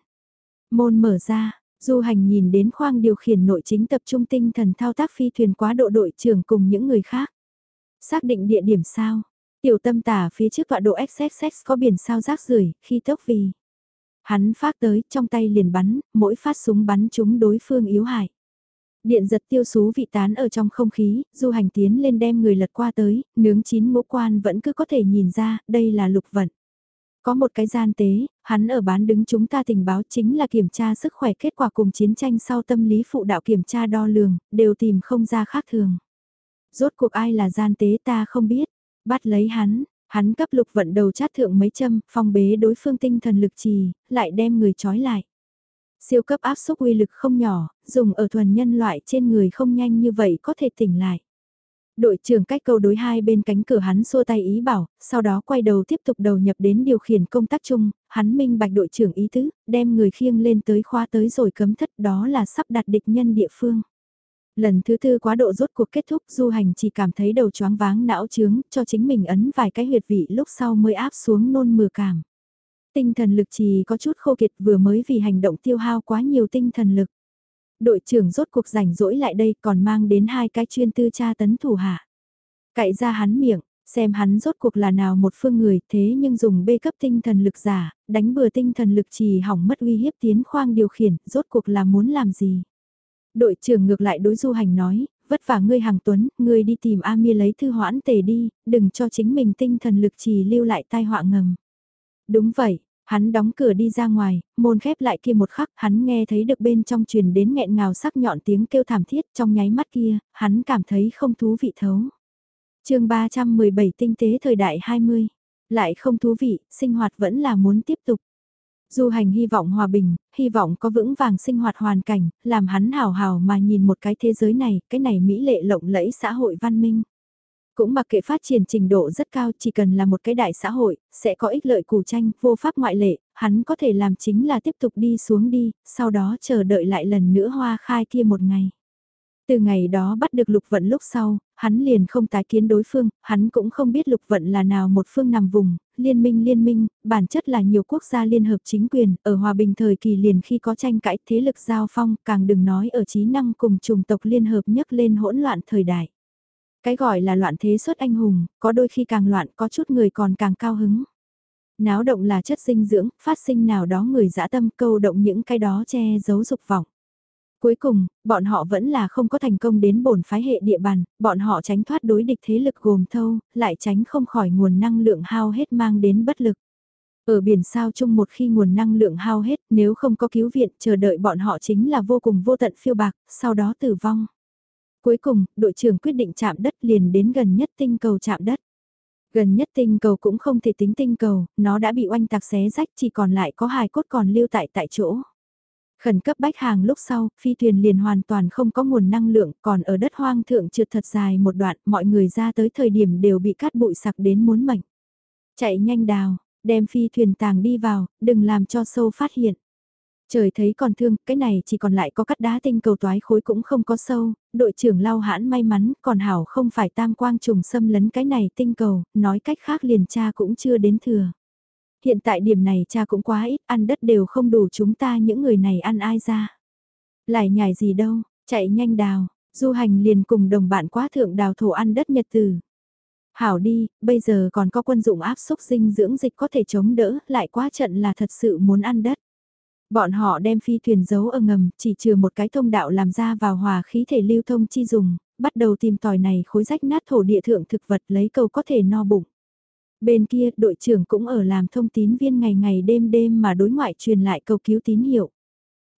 Môn mở ra, du hành nhìn đến khoang điều khiển nội chính tập trung tinh thần thao tác phi thuyền quá độ đội trưởng cùng những người khác. Xác định địa điểm sao? Tiểu tâm tả phía trước tọa độ XXX có biển sao rác rưởi khi tốc vì. Hắn phát tới, trong tay liền bắn, mỗi phát súng bắn chúng đối phương yếu hại. Điện giật tiêu sú vị tán ở trong không khí, du hành tiến lên đem người lật qua tới, nướng chín ngũ quan vẫn cứ có thể nhìn ra, đây là lục vận. Có một cái gian tế, hắn ở bán đứng chúng ta tình báo chính là kiểm tra sức khỏe kết quả cùng chiến tranh sau tâm lý phụ đạo kiểm tra đo lường, đều tìm không ra khác thường. Rốt cuộc ai là gian tế ta không biết, bắt lấy hắn, Hắn cấp lục vận đầu chát thượng mấy châm, phong bế đối phương tinh thần lực trì, lại đem người trói lại. Siêu cấp áp xúc uy lực không nhỏ, dùng ở thuần nhân loại trên người không nhanh như vậy có thể tỉnh lại. Đội trưởng cách câu đối hai bên cánh cửa hắn xua tay ý bảo, sau đó quay đầu tiếp tục đầu nhập đến điều khiển công tác chung, hắn minh bạch đội trưởng ý tứ, đem người khiêng lên tới khoa tới rồi cấm thất đó là sắp đặt địch nhân địa phương. Lần thứ tư quá độ rốt cuộc kết thúc du hành chỉ cảm thấy đầu choáng váng não trướng cho chính mình ấn vài cái huyệt vị lúc sau mới áp xuống nôn mửa cảm. Tinh thần lực trì có chút khô kiệt vừa mới vì hành động tiêu hao quá nhiều tinh thần lực. Đội trưởng rốt cuộc rảnh rỗi lại đây còn mang đến hai cái chuyên tư tra tấn thủ hạ. Cậy ra hắn miệng, xem hắn rốt cuộc là nào một phương người thế nhưng dùng bê cấp tinh thần lực giả, đánh bừa tinh thần lực trì hỏng mất uy hiếp tiến khoang điều khiển, rốt cuộc là muốn làm gì. Đội trưởng ngược lại đối du hành nói, vất vả ngươi hàng tuấn, ngươi đi tìm A Mia lấy thư hoãn tề đi, đừng cho chính mình tinh thần lực trì lưu lại tai họa ngầm. Đúng vậy, hắn đóng cửa đi ra ngoài, môn khép lại kia một khắc, hắn nghe thấy được bên trong truyền đến nghẹn ngào sắc nhọn tiếng kêu thảm thiết trong nháy mắt kia, hắn cảm thấy không thú vị thấu. chương 317 tinh tế thời đại 20, lại không thú vị, sinh hoạt vẫn là muốn tiếp tục. Du hành hy vọng hòa bình, hy vọng có vững vàng sinh hoạt hoàn cảnh, làm hắn hào hào mà nhìn một cái thế giới này, cái này mỹ lệ lộng lẫy xã hội văn minh. Cũng mặc kệ phát triển trình độ rất cao chỉ cần là một cái đại xã hội, sẽ có ích lợi củ tranh, vô pháp ngoại lệ, hắn có thể làm chính là tiếp tục đi xuống đi, sau đó chờ đợi lại lần nữa hoa khai kia một ngày. Từ ngày đó bắt được lục vận lúc sau, hắn liền không tái kiến đối phương, hắn cũng không biết lục vận là nào một phương nằm vùng, liên minh liên minh, bản chất là nhiều quốc gia liên hợp chính quyền, ở hòa bình thời kỳ liền khi có tranh cãi thế lực giao phong, càng đừng nói ở trí năng cùng chủng tộc liên hợp nhất lên hỗn loạn thời đại. Cái gọi là loạn thế xuất anh hùng, có đôi khi càng loạn có chút người còn càng cao hứng. Náo động là chất dinh dưỡng, phát sinh nào đó người dã tâm câu động những cái đó che giấu dục vọng. Cuối cùng, bọn họ vẫn là không có thành công đến bổn phái hệ địa bàn, bọn họ tránh thoát đối địch thế lực gồm thâu, lại tránh không khỏi nguồn năng lượng hao hết mang đến bất lực. Ở biển sao chung một khi nguồn năng lượng hao hết nếu không có cứu viện chờ đợi bọn họ chính là vô cùng vô tận phiêu bạc, sau đó tử vong. Cuối cùng, đội trưởng quyết định chạm đất liền đến gần nhất tinh cầu chạm đất. Gần nhất tinh cầu cũng không thể tính tinh cầu, nó đã bị oanh tạc xé rách chỉ còn lại có hài cốt còn lưu tại tại chỗ. Khẩn cấp bách hàng lúc sau, phi thuyền liền hoàn toàn không có nguồn năng lượng, còn ở đất hoang thượng trượt thật dài một đoạn, mọi người ra tới thời điểm đều bị cát bụi sặc đến muốn mệnh. Chạy nhanh đào, đem phi thuyền tàng đi vào, đừng làm cho sâu phát hiện. Trời thấy còn thương, cái này chỉ còn lại có cắt đá tinh cầu toái khối cũng không có sâu, đội trưởng lau hãn may mắn, còn hảo không phải tam quang trùng xâm lấn cái này tinh cầu, nói cách khác liền cha cũng chưa đến thừa. Hiện tại điểm này cha cũng quá ít, ăn đất đều không đủ chúng ta những người này ăn ai ra. Lại nhảy gì đâu, chạy nhanh đào, du hành liền cùng đồng bạn quá thượng đào thổ ăn đất nhật từ. Hảo đi, bây giờ còn có quân dụng áp xúc dinh dưỡng dịch có thể chống đỡ, lại quá trận là thật sự muốn ăn đất. Bọn họ đem phi thuyền giấu ở ngầm, chỉ trừ một cái thông đạo làm ra vào hòa khí thể lưu thông chi dùng, bắt đầu tìm tòi này khối rách nát thổ địa thượng thực vật lấy cầu có thể no bụng. Bên kia, đội trưởng cũng ở làm thông tín viên ngày ngày đêm đêm mà đối ngoại truyền lại cầu cứu tín hiệu.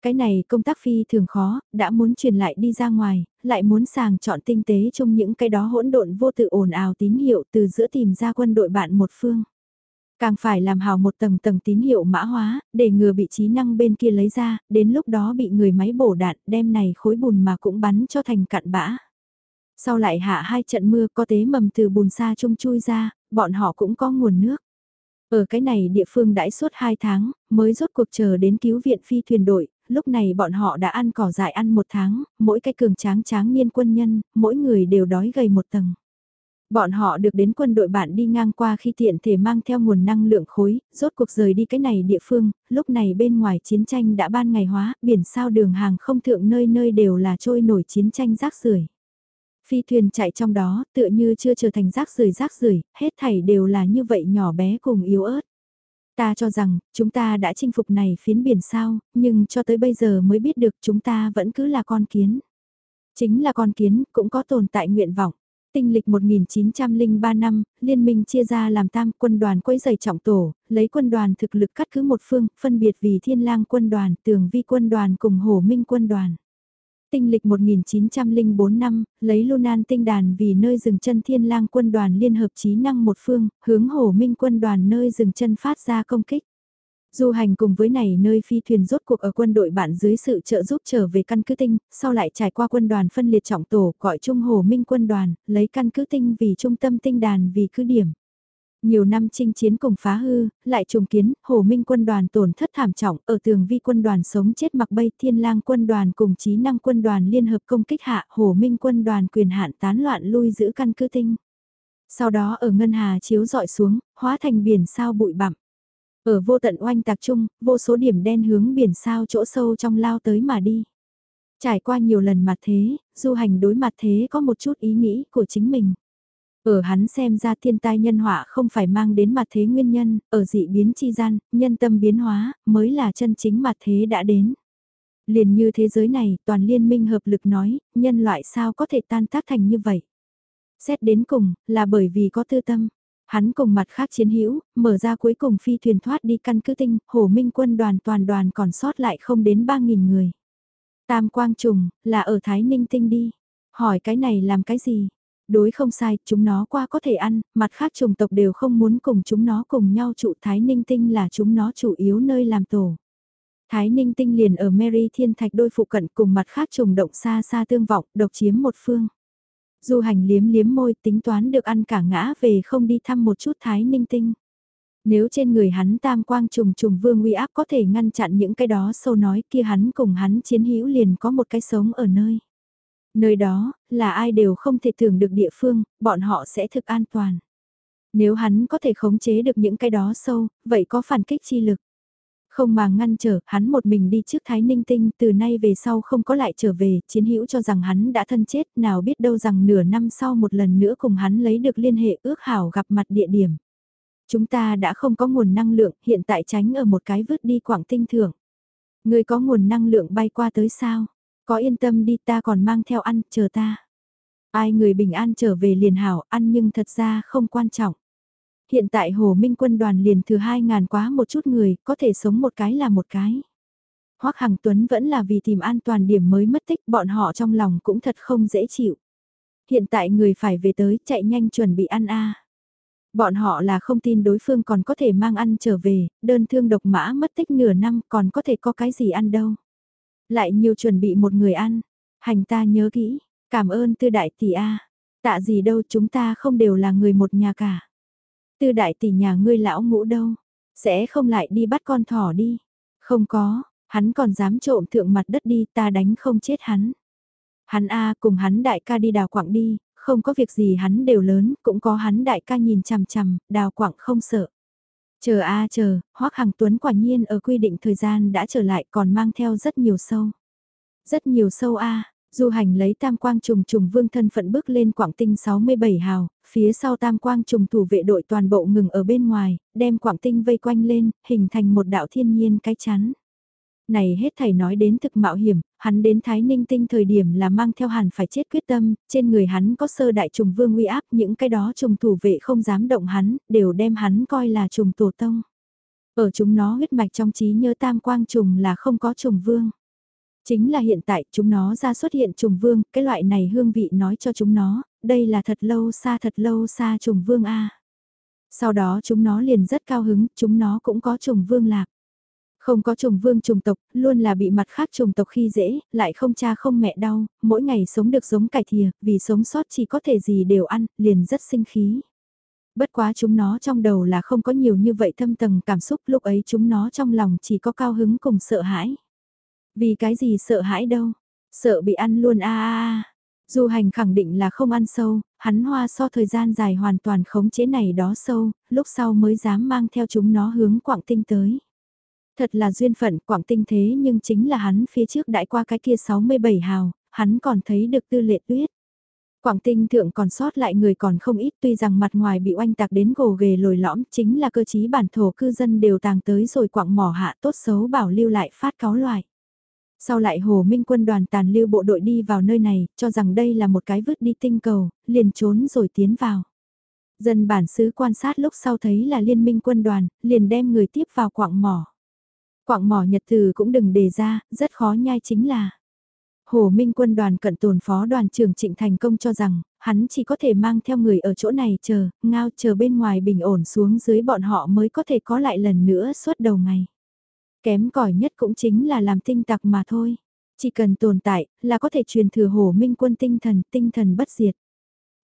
Cái này công tác phi thường khó, đã muốn truyền lại đi ra ngoài, lại muốn sàng chọn tinh tế trong những cái đó hỗn độn vô tự ồn ào tín hiệu từ giữa tìm ra quân đội bạn một phương. Càng phải làm hào một tầng tầng tín hiệu mã hóa, để ngừa bị trí năng bên kia lấy ra, đến lúc đó bị người máy bổ đạn đem này khối bùn mà cũng bắn cho thành cặn bã. Sau lại hạ hai trận mưa có tế mầm từ bùn xa trông chui ra, bọn họ cũng có nguồn nước. Ở cái này địa phương đãi suốt 2 tháng, mới rốt cuộc chờ đến cứu viện phi thuyền đội, lúc này bọn họ đã ăn cỏ dại ăn một tháng, mỗi cái cường tráng tráng niên quân nhân, mỗi người đều đói gầy một tầng. Bọn họ được đến quân đội bạn đi ngang qua khi tiện thể mang theo nguồn năng lượng khối, rốt cuộc rời đi cái này địa phương, lúc này bên ngoài chiến tranh đã ban ngày hóa, biển sao đường hàng không thượng nơi nơi đều là trôi nổi chiến tranh rác rưởi. Phi thuyền chạy trong đó, tựa như chưa trở thành rác rưởi rác rưởi, hết thảy đều là như vậy nhỏ bé cùng yếu ớt. Ta cho rằng, chúng ta đã chinh phục này phiến biển sao, nhưng cho tới bây giờ mới biết được chúng ta vẫn cứ là con kiến. Chính là con kiến, cũng có tồn tại nguyện vọng. Tinh lịch 1903 năm, liên minh chia ra làm tam quân đoàn quấy giày trọng tổ, lấy quân đoàn thực lực cắt cứ một phương, phân biệt vì thiên lang quân đoàn, tường vi quân đoàn cùng hồ minh quân đoàn. Tinh lịch 1904 năm, lấy Lunan tinh đàn vì nơi dừng chân thiên lang quân đoàn liên hợp trí năng một phương, hướng hồ minh quân đoàn nơi dừng chân phát ra công kích. Du hành cùng với này nơi phi thuyền rốt cuộc ở quân đội bạn dưới sự trợ giúp trở về căn cứ tinh, sau lại trải qua quân đoàn phân liệt trọng tổ gọi Trung Hồ Minh quân đoàn, lấy căn cứ tinh vì trung tâm tinh đàn vì cứ điểm. Nhiều năm chinh chiến cùng phá hư, lại trùng kiến, Hồ Minh quân đoàn tổn thất thảm trọng, ở tường vi quân đoàn sống chết mặc bay thiên lang quân đoàn cùng trí năng quân đoàn liên hợp công kích hạ Hồ Minh quân đoàn quyền hạn tán loạn lui giữ căn cứ tinh. Sau đó ở ngân hà chiếu dọi xuống, hóa thành biển sao bụi bặm. Ở vô tận oanh tạc chung, vô số điểm đen hướng biển sao chỗ sâu trong lao tới mà đi. Trải qua nhiều lần mặt thế, du hành đối mặt thế có một chút ý nghĩ của chính mình. Ở hắn xem ra thiên tai nhân họa không phải mang đến mặt thế nguyên nhân, ở dị biến chi gian, nhân tâm biến hóa, mới là chân chính mặt thế đã đến. Liền như thế giới này, toàn liên minh hợp lực nói, nhân loại sao có thể tan tác thành như vậy. Xét đến cùng, là bởi vì có tư tâm. Hắn cùng mặt khác chiến hữu mở ra cuối cùng phi thuyền thoát đi căn cứ tinh, hổ minh quân đoàn toàn đoàn còn sót lại không đến 3.000 người. Tam quang trùng, là ở Thái Ninh tinh đi. Hỏi cái này làm cái gì? Đối không sai, chúng nó qua có thể ăn, mặt khác trùng tộc đều không muốn cùng chúng nó cùng nhau trụ Thái Ninh tinh là chúng nó chủ yếu nơi làm tổ. Thái Ninh tinh liền ở Mary Thiên Thạch đôi phụ cận cùng mặt khác trùng động xa xa tương vọng, độc chiếm một phương. Du hành liếm liếm môi tính toán được ăn cả ngã về không đi thăm một chút thái ninh tinh. Nếu trên người hắn tam quang trùng trùng vương uy áp có thể ngăn chặn những cái đó sâu nói kia hắn cùng hắn chiến hữu liền có một cái sống ở nơi. Nơi đó, là ai đều không thể tưởng được địa phương, bọn họ sẽ thực an toàn. Nếu hắn có thể khống chế được những cái đó sâu, vậy có phản kích chi lực. Không mà ngăn trở, hắn một mình đi trước Thái Ninh Tinh, từ nay về sau không có lại trở về, chiến hữu cho rằng hắn đã thân chết, nào biết đâu rằng nửa năm sau một lần nữa cùng hắn lấy được liên hệ ước hảo gặp mặt địa điểm. Chúng ta đã không có nguồn năng lượng, hiện tại tránh ở một cái vứt đi quảng tinh thưởng. Người có nguồn năng lượng bay qua tới sao? Có yên tâm đi ta còn mang theo ăn, chờ ta. Ai người bình an trở về liền hảo, ăn nhưng thật ra không quan trọng hiện tại Hồ Minh quân đoàn liền thừa 2.000 quá một chút người, có thể sống một cái là một cái. Hoắc Hằng Tuấn vẫn là vì tìm an toàn điểm mới mất tích, bọn họ trong lòng cũng thật không dễ chịu. Hiện tại người phải về tới, chạy nhanh chuẩn bị ăn a. Bọn họ là không tin đối phương còn có thể mang ăn trở về, đơn thương độc mã mất tích nửa năm còn có thể có cái gì ăn đâu. Lại nhiều chuẩn bị một người ăn, hành ta nhớ kỹ, cảm ơn tư đại tỷ a. Tạ gì đâu chúng ta không đều là người một nhà cả. Tư đại tỷ nhà ngươi lão ngũ đâu? Sẽ không lại đi bắt con thỏ đi. Không có, hắn còn dám trộm thượng mặt đất đi ta đánh không chết hắn. Hắn A cùng hắn đại ca đi đào quảng đi, không có việc gì hắn đều lớn, cũng có hắn đại ca nhìn chằm chằm, đào quảng không sợ. Chờ a chờ, Hoắc Hằng Tuấn quả nhiên ở quy định thời gian đã trở lại còn mang theo rất nhiều sâu. Rất nhiều sâu a, Du hành lấy tam quang trùng trùng vương thân phận bước lên quảng tinh 67 hào, phía sau tam quang trùng thủ vệ đội toàn bộ ngừng ở bên ngoài, đem quảng tinh vây quanh lên, hình thành một đạo thiên nhiên cái chắn. Này hết thầy nói đến thực mạo hiểm, hắn đến Thái Ninh Tinh thời điểm là mang theo hàn phải chết quyết tâm, trên người hắn có sơ đại trùng vương uy áp, những cái đó trùng thủ vệ không dám động hắn, đều đem hắn coi là trùng tổ tông. Ở chúng nó huyết mạch trong trí nhớ tam quang trùng là không có trùng vương. Chính là hiện tại chúng nó ra xuất hiện trùng vương, cái loại này hương vị nói cho chúng nó, đây là thật lâu xa thật lâu xa trùng vương A. Sau đó chúng nó liền rất cao hứng, chúng nó cũng có trùng vương lạc. Không có trùng vương trùng tộc, luôn là bị mặt khác trùng tộc khi dễ, lại không cha không mẹ đau, mỗi ngày sống được giống cải thìa, vì sống sót chỉ có thể gì đều ăn, liền rất sinh khí. Bất quá chúng nó trong đầu là không có nhiều như vậy thâm tầng cảm xúc lúc ấy chúng nó trong lòng chỉ có cao hứng cùng sợ hãi. Vì cái gì sợ hãi đâu, sợ bị ăn luôn a a a. Du hành khẳng định là không ăn sâu, hắn hoa so thời gian dài hoàn toàn khống chế này đó sâu, lúc sau mới dám mang theo chúng nó hướng quảng tinh tới. Thật là duyên phận quảng tinh thế nhưng chính là hắn phía trước đại qua cái kia 67 hào, hắn còn thấy được tư lệ tuyết. Quảng tinh thượng còn sót lại người còn không ít tuy rằng mặt ngoài bị oanh tạc đến gồ ghề lồi lõm chính là cơ chí bản thổ cư dân đều tàng tới rồi quảng mỏ hạ tốt xấu bảo lưu lại phát cáo loại. Sau lại Hồ Minh quân đoàn tàn lưu bộ đội đi vào nơi này, cho rằng đây là một cái vứt đi tinh cầu, liền trốn rồi tiến vào. Dân bản xứ quan sát lúc sau thấy là liên minh quân đoàn, liền đem người tiếp vào quạng mỏ. Quạng mỏ nhật từ cũng đừng đề ra, rất khó nhai chính là. Hồ Minh quân đoàn cận tồn phó đoàn trưởng Trịnh Thành Công cho rằng, hắn chỉ có thể mang theo người ở chỗ này chờ, ngao chờ bên ngoài bình ổn xuống dưới bọn họ mới có thể có lại lần nữa suốt đầu ngày. Kém cỏi nhất cũng chính là làm tinh tặc mà thôi. Chỉ cần tồn tại, là có thể truyền thừa hổ Minh quân tinh thần, tinh thần bất diệt.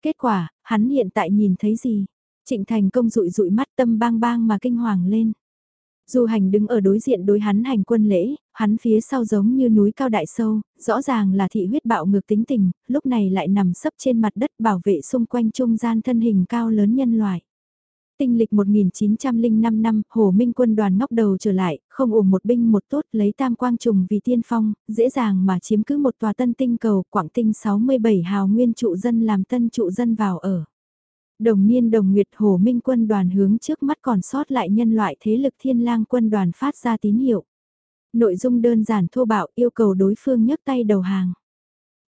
Kết quả, hắn hiện tại nhìn thấy gì? Trịnh Thành Công rụi rụi mắt tâm bang bang mà kinh hoàng lên. Du hành đứng ở đối diện đối hắn hành quân lễ, hắn phía sau giống như núi cao đại sâu, rõ ràng là thị huyết bạo ngược tính tình, lúc này lại nằm sấp trên mặt đất bảo vệ xung quanh trung gian thân hình cao lớn nhân loại. Tinh lịch 1905 năm, Hồ Minh quân đoàn ngóc đầu trở lại, không ủng một binh một tốt lấy tam quang trùng vì tiên phong, dễ dàng mà chiếm cứ một tòa tân tinh cầu, quảng tinh 67 hào nguyên trụ dân làm tân trụ dân vào ở. Đồng niên đồng nguyệt Hồ Minh quân đoàn hướng trước mắt còn sót lại nhân loại thế lực thiên lang quân đoàn phát ra tín hiệu. Nội dung đơn giản thô bạo yêu cầu đối phương nhấc tay đầu hàng.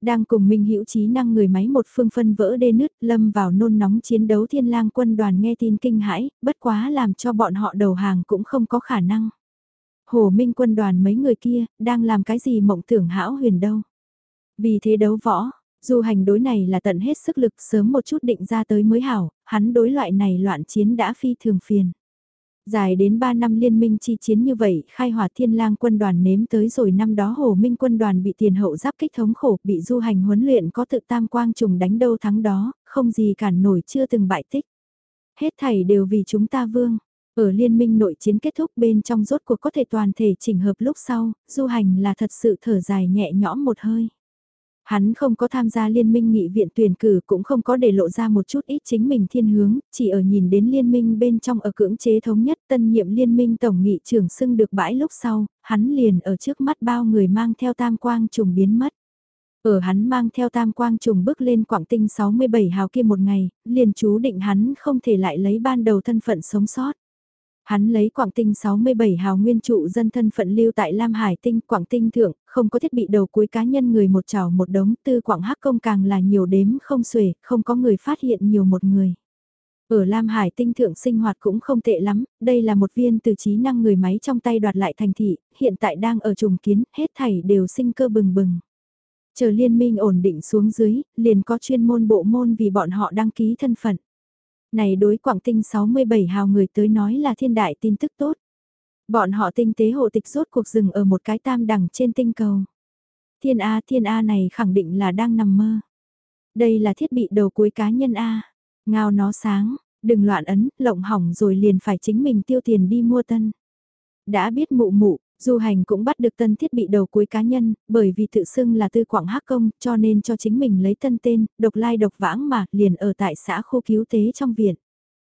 Đang cùng Minh Hữu trí năng người máy một phương phân vỡ đê nứt lâm vào nôn nóng chiến đấu thiên lang quân đoàn nghe tin kinh hãi, bất quá làm cho bọn họ đầu hàng cũng không có khả năng. Hồ Minh quân đoàn mấy người kia, đang làm cái gì mộng tưởng hão huyền đâu. Vì thế đấu võ, dù hành đối này là tận hết sức lực sớm một chút định ra tới mới hảo, hắn đối loại này loạn chiến đã phi thường phiền. Dài đến 3 năm liên minh chi chiến như vậy, khai hỏa thiên lang quân đoàn nếm tới rồi năm đó hồ minh quân đoàn bị tiền hậu giáp kích thống khổ, bị du hành huấn luyện có tự tam quang trùng đánh đâu thắng đó, không gì cản nổi chưa từng bại tích. Hết thảy đều vì chúng ta vương. Ở liên minh nội chiến kết thúc bên trong rốt cuộc có thể toàn thể chỉnh hợp lúc sau, du hành là thật sự thở dài nhẹ nhõm một hơi. Hắn không có tham gia liên minh nghị viện tuyển cử cũng không có để lộ ra một chút ít chính mình thiên hướng, chỉ ở nhìn đến liên minh bên trong ở cưỡng chế thống nhất tân nhiệm liên minh tổng nghị trưởng xưng được bãi lúc sau, hắn liền ở trước mắt bao người mang theo tam quang trùng biến mất. Ở hắn mang theo tam quang trùng bước lên quảng tinh 67 hào kia một ngày, liền chú định hắn không thể lại lấy ban đầu thân phận sống sót. Hắn lấy Quảng Tinh 67 hào nguyên trụ dân thân phận lưu tại Lam Hải Tinh, Quảng Tinh thượng, không có thiết bị đầu cuối cá nhân người một trào một đống, tư Quảng Hắc công càng là nhiều đếm không xuể, không có người phát hiện nhiều một người. Ở Lam Hải Tinh thượng sinh hoạt cũng không tệ lắm, đây là một viên từ trí năng người máy trong tay đoạt lại thành thị, hiện tại đang ở trùng kiến, hết thảy đều sinh cơ bừng bừng. Chờ liên minh ổn định xuống dưới, liền có chuyên môn bộ môn vì bọn họ đăng ký thân phận. Này đối Quảng Tinh 67 hào người tới nói là thiên đại tin tức tốt. Bọn họ tinh tế hộ tịch rốt cuộc rừng ở một cái tam đẳng trên tinh cầu. Thiên A thiên A này khẳng định là đang nằm mơ. Đây là thiết bị đầu cuối cá nhân A. Ngao nó sáng, đừng loạn ấn, lộng hỏng rồi liền phải chính mình tiêu tiền đi mua tân. Đã biết mụ mụ, Du hành cũng bắt được tân thiết bị đầu cuối cá nhân, bởi vì tự xưng là tư quảng hắc công, cho nên cho chính mình lấy tân tên, độc lai độc vãng mà, liền ở tại xã khu cứu tế trong viện.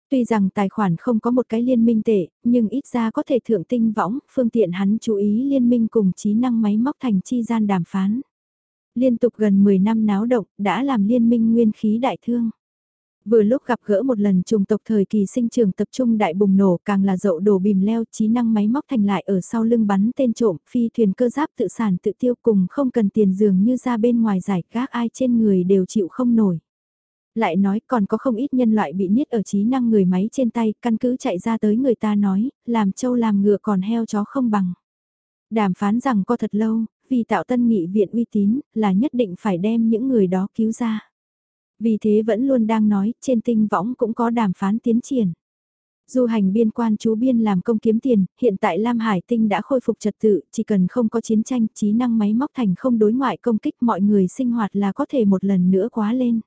Tuy rằng tài khoản không có một cái liên minh tệ, nhưng ít ra có thể thượng tinh võng, phương tiện hắn chú ý liên minh cùng trí năng máy móc thành chi gian đàm phán. Liên tục gần 10 năm náo động, đã làm liên minh nguyên khí đại thương. Vừa lúc gặp gỡ một lần trùng tộc thời kỳ sinh trường tập trung đại bùng nổ càng là dậu đổ bìm leo trí năng máy móc thành lại ở sau lưng bắn tên trộm phi thuyền cơ giáp tự sản tự tiêu cùng không cần tiền dường như ra bên ngoài giải các ai trên người đều chịu không nổi. Lại nói còn có không ít nhân loại bị niết ở trí năng người máy trên tay căn cứ chạy ra tới người ta nói làm châu làm ngựa còn heo chó không bằng. Đàm phán rằng có thật lâu, vì tạo tân nghị viện uy tín là nhất định phải đem những người đó cứu ra. Vì thế vẫn luôn đang nói, trên tinh võng cũng có đàm phán tiến triển. Du hành biên quan chú biên làm công kiếm tiền, hiện tại Lam Hải Tinh đã khôi phục trật tự, chỉ cần không có chiến tranh, trí năng máy móc thành không đối ngoại công kích mọi người sinh hoạt là có thể một lần nữa quá lên.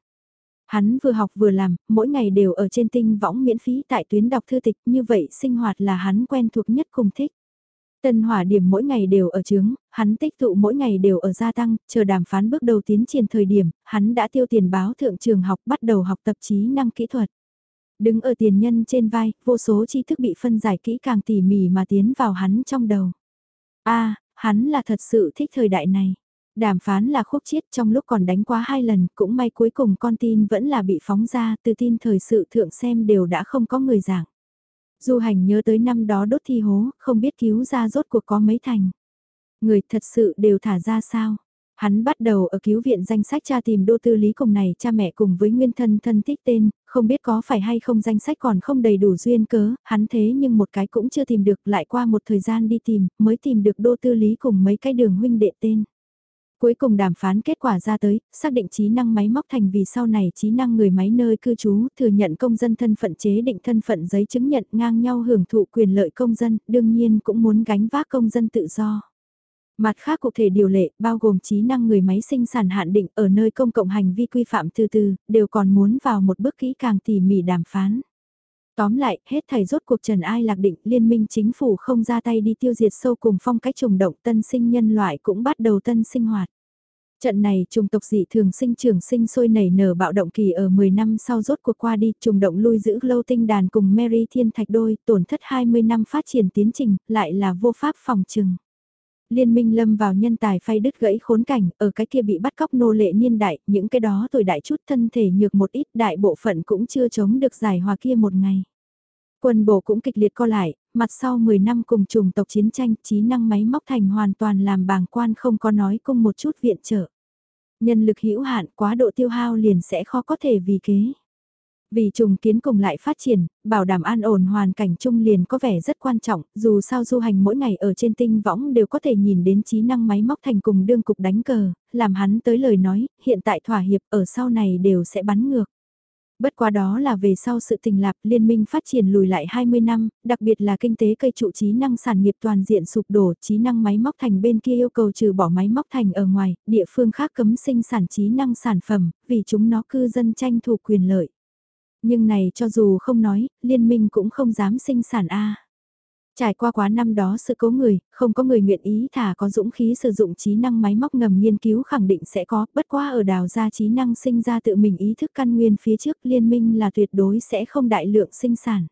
Hắn vừa học vừa làm, mỗi ngày đều ở trên tinh võng miễn phí tại tuyến đọc thư tịch, như vậy sinh hoạt là hắn quen thuộc nhất cùng thích. Tân hỏa điểm mỗi ngày đều ở trướng, hắn tích tụ mỗi ngày đều ở gia tăng, chờ đàm phán bước đầu tiến triển thời điểm, hắn đã tiêu tiền báo thượng trường học bắt đầu học tập trí năng kỹ thuật. Đứng ở tiền nhân trên vai, vô số tri thức bị phân giải kỹ càng tỉ mỉ mà tiến vào hắn trong đầu. a hắn là thật sự thích thời đại này. Đàm phán là khúc chiết trong lúc còn đánh quá hai lần, cũng may cuối cùng con tin vẫn là bị phóng ra, từ tin thời sự thượng xem đều đã không có người giảng. Du hành nhớ tới năm đó đốt thi hố, không biết cứu ra rốt cuộc có mấy thành. Người thật sự đều thả ra sao? Hắn bắt đầu ở cứu viện danh sách cha tìm đô tư lý cùng này cha mẹ cùng với nguyên thân thân thích tên, không biết có phải hay không danh sách còn không đầy đủ duyên cớ, hắn thế nhưng một cái cũng chưa tìm được lại qua một thời gian đi tìm, mới tìm được đô tư lý cùng mấy cái đường huynh đệ tên. Cuối cùng đàm phán kết quả ra tới, xác định trí năng máy móc thành vì sau này trí năng người máy nơi cư trú thừa nhận công dân thân phận chế định thân phận giấy chứng nhận ngang nhau hưởng thụ quyền lợi công dân, đương nhiên cũng muốn gánh vác công dân tự do. Mặt khác cụ thể điều lệ, bao gồm trí năng người máy sinh sản hạn định ở nơi công cộng hành vi quy phạm từ từ, đều còn muốn vào một bước kỹ càng tỉ mỉ đàm phán. Tóm lại, hết thầy rốt cuộc Trần Ai lạc định liên minh chính phủ không ra tay đi tiêu diệt sâu cùng phong cách trùng động tân sinh nhân loại cũng bắt đầu tân sinh hoạt. Trận này trùng tộc dị thường sinh trưởng sinh sôi nảy nở bạo động kỳ ở 10 năm sau rốt cuộc qua đi, trùng động lui giữ lâu tinh đàn cùng Mary Thiên Thạch đôi, tổn thất 20 năm phát triển tiến trình, lại là vô pháp phòng trừng. Liên minh lâm vào nhân tài phay đứt gãy khốn cảnh, ở cái kia bị bắt cóc nô lệ niên đại, những cái đó tuổi đại chút thân thể nhược một ít đại bộ phận cũng chưa chống được giải hòa kia một ngày. Quân bộ cũng kịch liệt co lại, mặt sau 10 năm cùng trùng tộc chiến tranh, trí năng máy móc thành hoàn toàn làm bàng quan không có nói cùng một chút viện trợ. Nhân lực hữu hạn quá độ tiêu hao liền sẽ khó có thể vì kế. Vì trùng kiến cùng lại phát triển, bảo đảm an ổn hoàn cảnh chung liền có vẻ rất quan trọng, dù sao du hành mỗi ngày ở trên tinh võng đều có thể nhìn đến trí năng máy móc thành cùng đương cục đánh cờ, làm hắn tới lời nói, hiện tại thỏa hiệp ở sau này đều sẽ bắn ngược. Bất quá đó là về sau sự tình lạc liên minh phát triển lùi lại 20 năm, đặc biệt là kinh tế cây trụ trí năng sản nghiệp toàn diện sụp đổ, trí năng máy móc thành bên kia yêu cầu trừ bỏ máy móc thành ở ngoài, địa phương khác cấm sinh sản trí năng sản phẩm, vì chúng nó cư dân tranh thủ quyền lợi. Nhưng này cho dù không nói, liên minh cũng không dám sinh sản A. Trải qua quá năm đó sự cố người, không có người nguyện ý thả có dũng khí sử dụng trí năng máy móc ngầm nghiên cứu khẳng định sẽ có, bất qua ở đào ra trí năng sinh ra tự mình ý thức căn nguyên phía trước liên minh là tuyệt đối sẽ không đại lượng sinh sản.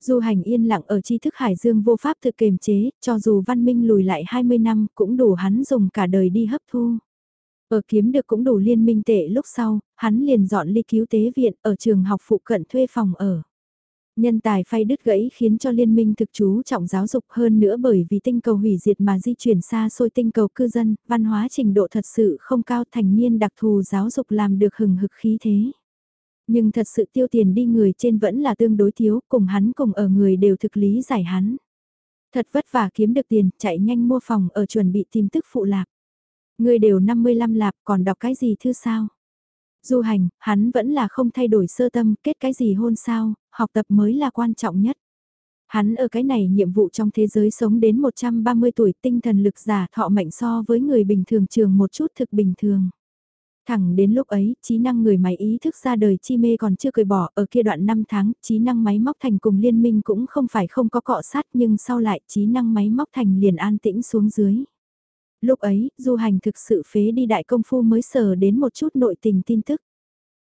Du hành yên lặng ở tri thức hải dương vô pháp thực kiềm chế, cho dù văn minh lùi lại 20 năm cũng đủ hắn dùng cả đời đi hấp thu. Ở kiếm được cũng đủ liên minh tệ lúc sau, hắn liền dọn ly cứu tế viện ở trường học phụ cận thuê phòng ở. Nhân tài phay đứt gãy khiến cho liên minh thực chú trọng giáo dục hơn nữa bởi vì tinh cầu hủy diệt mà di chuyển xa xôi tinh cầu cư dân, văn hóa trình độ thật sự không cao thành niên đặc thù giáo dục làm được hừng hực khí thế. Nhưng thật sự tiêu tiền đi người trên vẫn là tương đối thiếu, cùng hắn cùng ở người đều thực lý giải hắn. Thật vất vả kiếm được tiền, chạy nhanh mua phòng ở chuẩn bị tìm tức phụ lạc. Người đều 55 lạp còn đọc cái gì thư sao? Du hành, hắn vẫn là không thay đổi sơ tâm, kết cái gì hôn sao, học tập mới là quan trọng nhất. Hắn ở cái này nhiệm vụ trong thế giới sống đến 130 tuổi tinh thần lực giả thọ mệnh so với người bình thường trường một chút thực bình thường. Thẳng đến lúc ấy, trí năng người máy ý thức ra đời chi mê còn chưa cười bỏ, ở kia đoạn 5 tháng, trí năng máy móc thành cùng liên minh cũng không phải không có cọ sát nhưng sau lại trí năng máy móc thành liền an tĩnh xuống dưới. Lúc ấy, du hành thực sự phế đi đại công phu mới sờ đến một chút nội tình tin tức.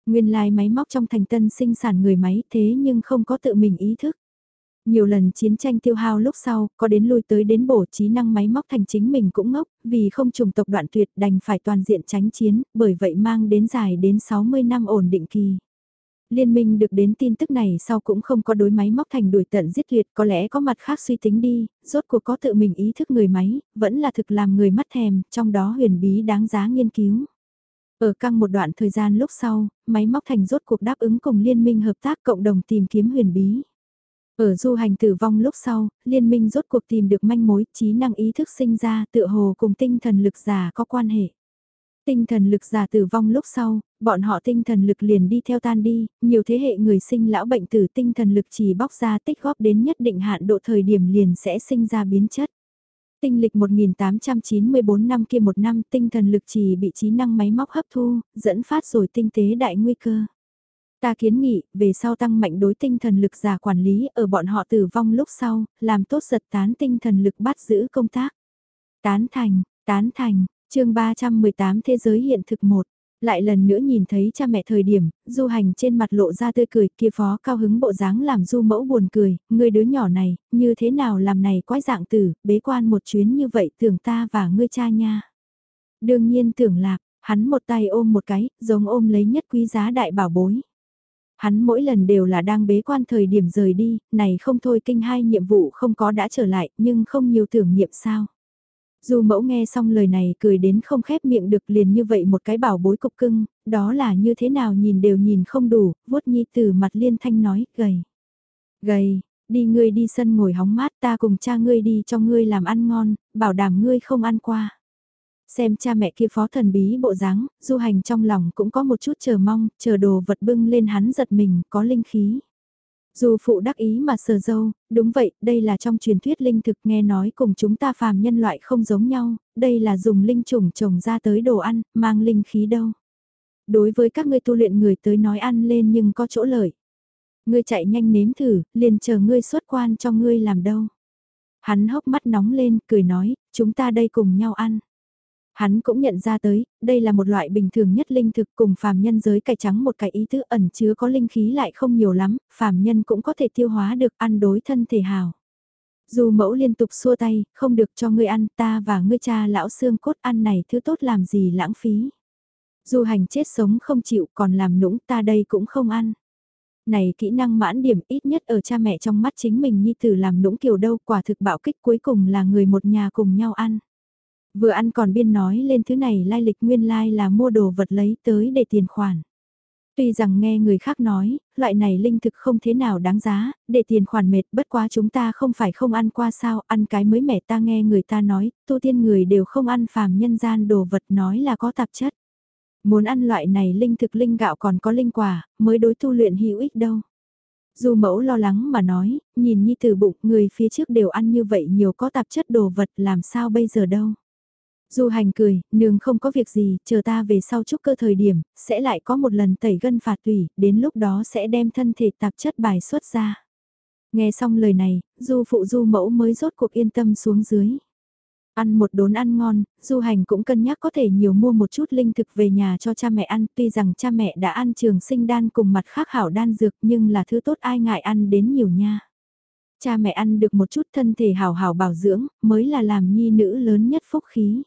Nguyên lai máy móc trong thành tân sinh sản người máy thế nhưng không có tự mình ý thức. Nhiều lần chiến tranh tiêu hao lúc sau, có đến lui tới đến bổ trí năng máy móc thành chính mình cũng ngốc, vì không trùng tộc đoạn tuyệt đành phải toàn diện tránh chiến, bởi vậy mang đến dài đến 60 năm ổn định kỳ. Liên minh được đến tin tức này sau cũng không có đối máy móc thành đuổi tận giết tuyệt, có lẽ có mặt khác suy tính đi, rốt cuộc có tự mình ý thức người máy, vẫn là thực làm người mắt thèm, trong đó huyền bí đáng giá nghiên cứu. Ở căng một đoạn thời gian lúc sau, máy móc thành rốt cuộc đáp ứng cùng liên minh hợp tác cộng đồng tìm kiếm huyền bí. Ở du hành tử vong lúc sau, liên minh rốt cuộc tìm được manh mối, trí năng ý thức sinh ra tựa hồ cùng tinh thần lực giả có quan hệ. Tinh thần lực giả tử vong lúc sau, bọn họ tinh thần lực liền đi theo tan đi, nhiều thế hệ người sinh lão bệnh tử tinh thần lực chỉ bóc ra tích góp đến nhất định hạn độ thời điểm liền sẽ sinh ra biến chất. Tinh lịch 1894 năm kia một năm tinh thần lực chỉ bị trí năng máy móc hấp thu, dẫn phát rồi tinh tế đại nguy cơ. Ta kiến nghị, về sau tăng mạnh đối tinh thần lực giả quản lý ở bọn họ tử vong lúc sau, làm tốt giật tán tinh thần lực bắt giữ công tác. Tán thành, tán thành, chương 318 Thế giới hiện thực một lại lần nữa nhìn thấy cha mẹ thời điểm, du hành trên mặt lộ ra tươi cười kia phó cao hứng bộ dáng làm du mẫu buồn cười, người đứa nhỏ này, như thế nào làm này quái dạng tử, bế quan một chuyến như vậy tưởng ta và ngươi cha nha. Đương nhiên tưởng lạc, hắn một tay ôm một cái, giống ôm lấy nhất quý giá đại bảo bối. Hắn mỗi lần đều là đang bế quan thời điểm rời đi, này không thôi kinh hai nhiệm vụ không có đã trở lại, nhưng không nhiều tưởng niệm sao du mẫu nghe xong lời này cười đến không khép miệng được liền như vậy một cái bảo bối cục cưng, đó là như thế nào nhìn đều nhìn không đủ, vuốt nhi từ mặt liên thanh nói, gầy. Gầy, đi ngươi đi sân ngồi hóng mát ta cùng cha ngươi đi cho ngươi làm ăn ngon, bảo đảm ngươi không ăn qua. Xem cha mẹ kia phó thần bí bộ dáng, du hành trong lòng cũng có một chút chờ mong, chờ đồ vật bưng lên hắn giật mình, có linh khí. Dù phụ đắc ý mà sờ dâu, đúng vậy, đây là trong truyền thuyết linh thực nghe nói cùng chúng ta phàm nhân loại không giống nhau, đây là dùng linh trùng trồng ra tới đồ ăn, mang linh khí đâu. Đối với các ngươi tu luyện người tới nói ăn lên nhưng có chỗ lợi. Ngươi chạy nhanh nếm thử, liền chờ ngươi xuất quan cho ngươi làm đâu. Hắn hốc mắt nóng lên, cười nói, chúng ta đây cùng nhau ăn. Hắn cũng nhận ra tới, đây là một loại bình thường nhất linh thực cùng phàm nhân giới cải trắng một cái ý tứ ẩn chứa có linh khí lại không nhiều lắm, phàm nhân cũng có thể tiêu hóa được ăn đối thân thể hào. Dù mẫu liên tục xua tay, không được cho ngươi ăn ta và ngươi cha lão xương cốt ăn này thứ tốt làm gì lãng phí. Dù hành chết sống không chịu còn làm nũng ta đây cũng không ăn. Này kỹ năng mãn điểm ít nhất ở cha mẹ trong mắt chính mình nhi tử làm nũng kiểu đâu quả thực bạo kích cuối cùng là người một nhà cùng nhau ăn. Vừa ăn còn biên nói lên thứ này lai lịch nguyên lai là mua đồ vật lấy tới để tiền khoản. Tuy rằng nghe người khác nói, loại này linh thực không thế nào đáng giá, để tiền khoản mệt bất quá chúng ta không phải không ăn qua sao, ăn cái mới mẻ ta nghe người ta nói, tu tiên người đều không ăn phàm nhân gian đồ vật nói là có tạp chất. Muốn ăn loại này linh thực linh gạo còn có linh quả, mới đối tu luyện hữu ích đâu. Dù mẫu lo lắng mà nói, nhìn như từ bụng người phía trước đều ăn như vậy nhiều có tạp chất đồ vật làm sao bây giờ đâu. Du hành cười, nương không có việc gì, chờ ta về sau chúc cơ thời điểm, sẽ lại có một lần tẩy gân phạt tủy, đến lúc đó sẽ đem thân thể tạp chất bài xuất ra. Nghe xong lời này, du phụ du mẫu mới rốt cuộc yên tâm xuống dưới. Ăn một đốn ăn ngon, du hành cũng cân nhắc có thể nhiều mua một chút linh thực về nhà cho cha mẹ ăn, tuy rằng cha mẹ đã ăn trường sinh đan cùng mặt khác hảo đan dược nhưng là thứ tốt ai ngại ăn đến nhiều nha. Cha mẹ ăn được một chút thân thể hảo hảo bảo dưỡng, mới là làm nhi nữ lớn nhất phúc khí.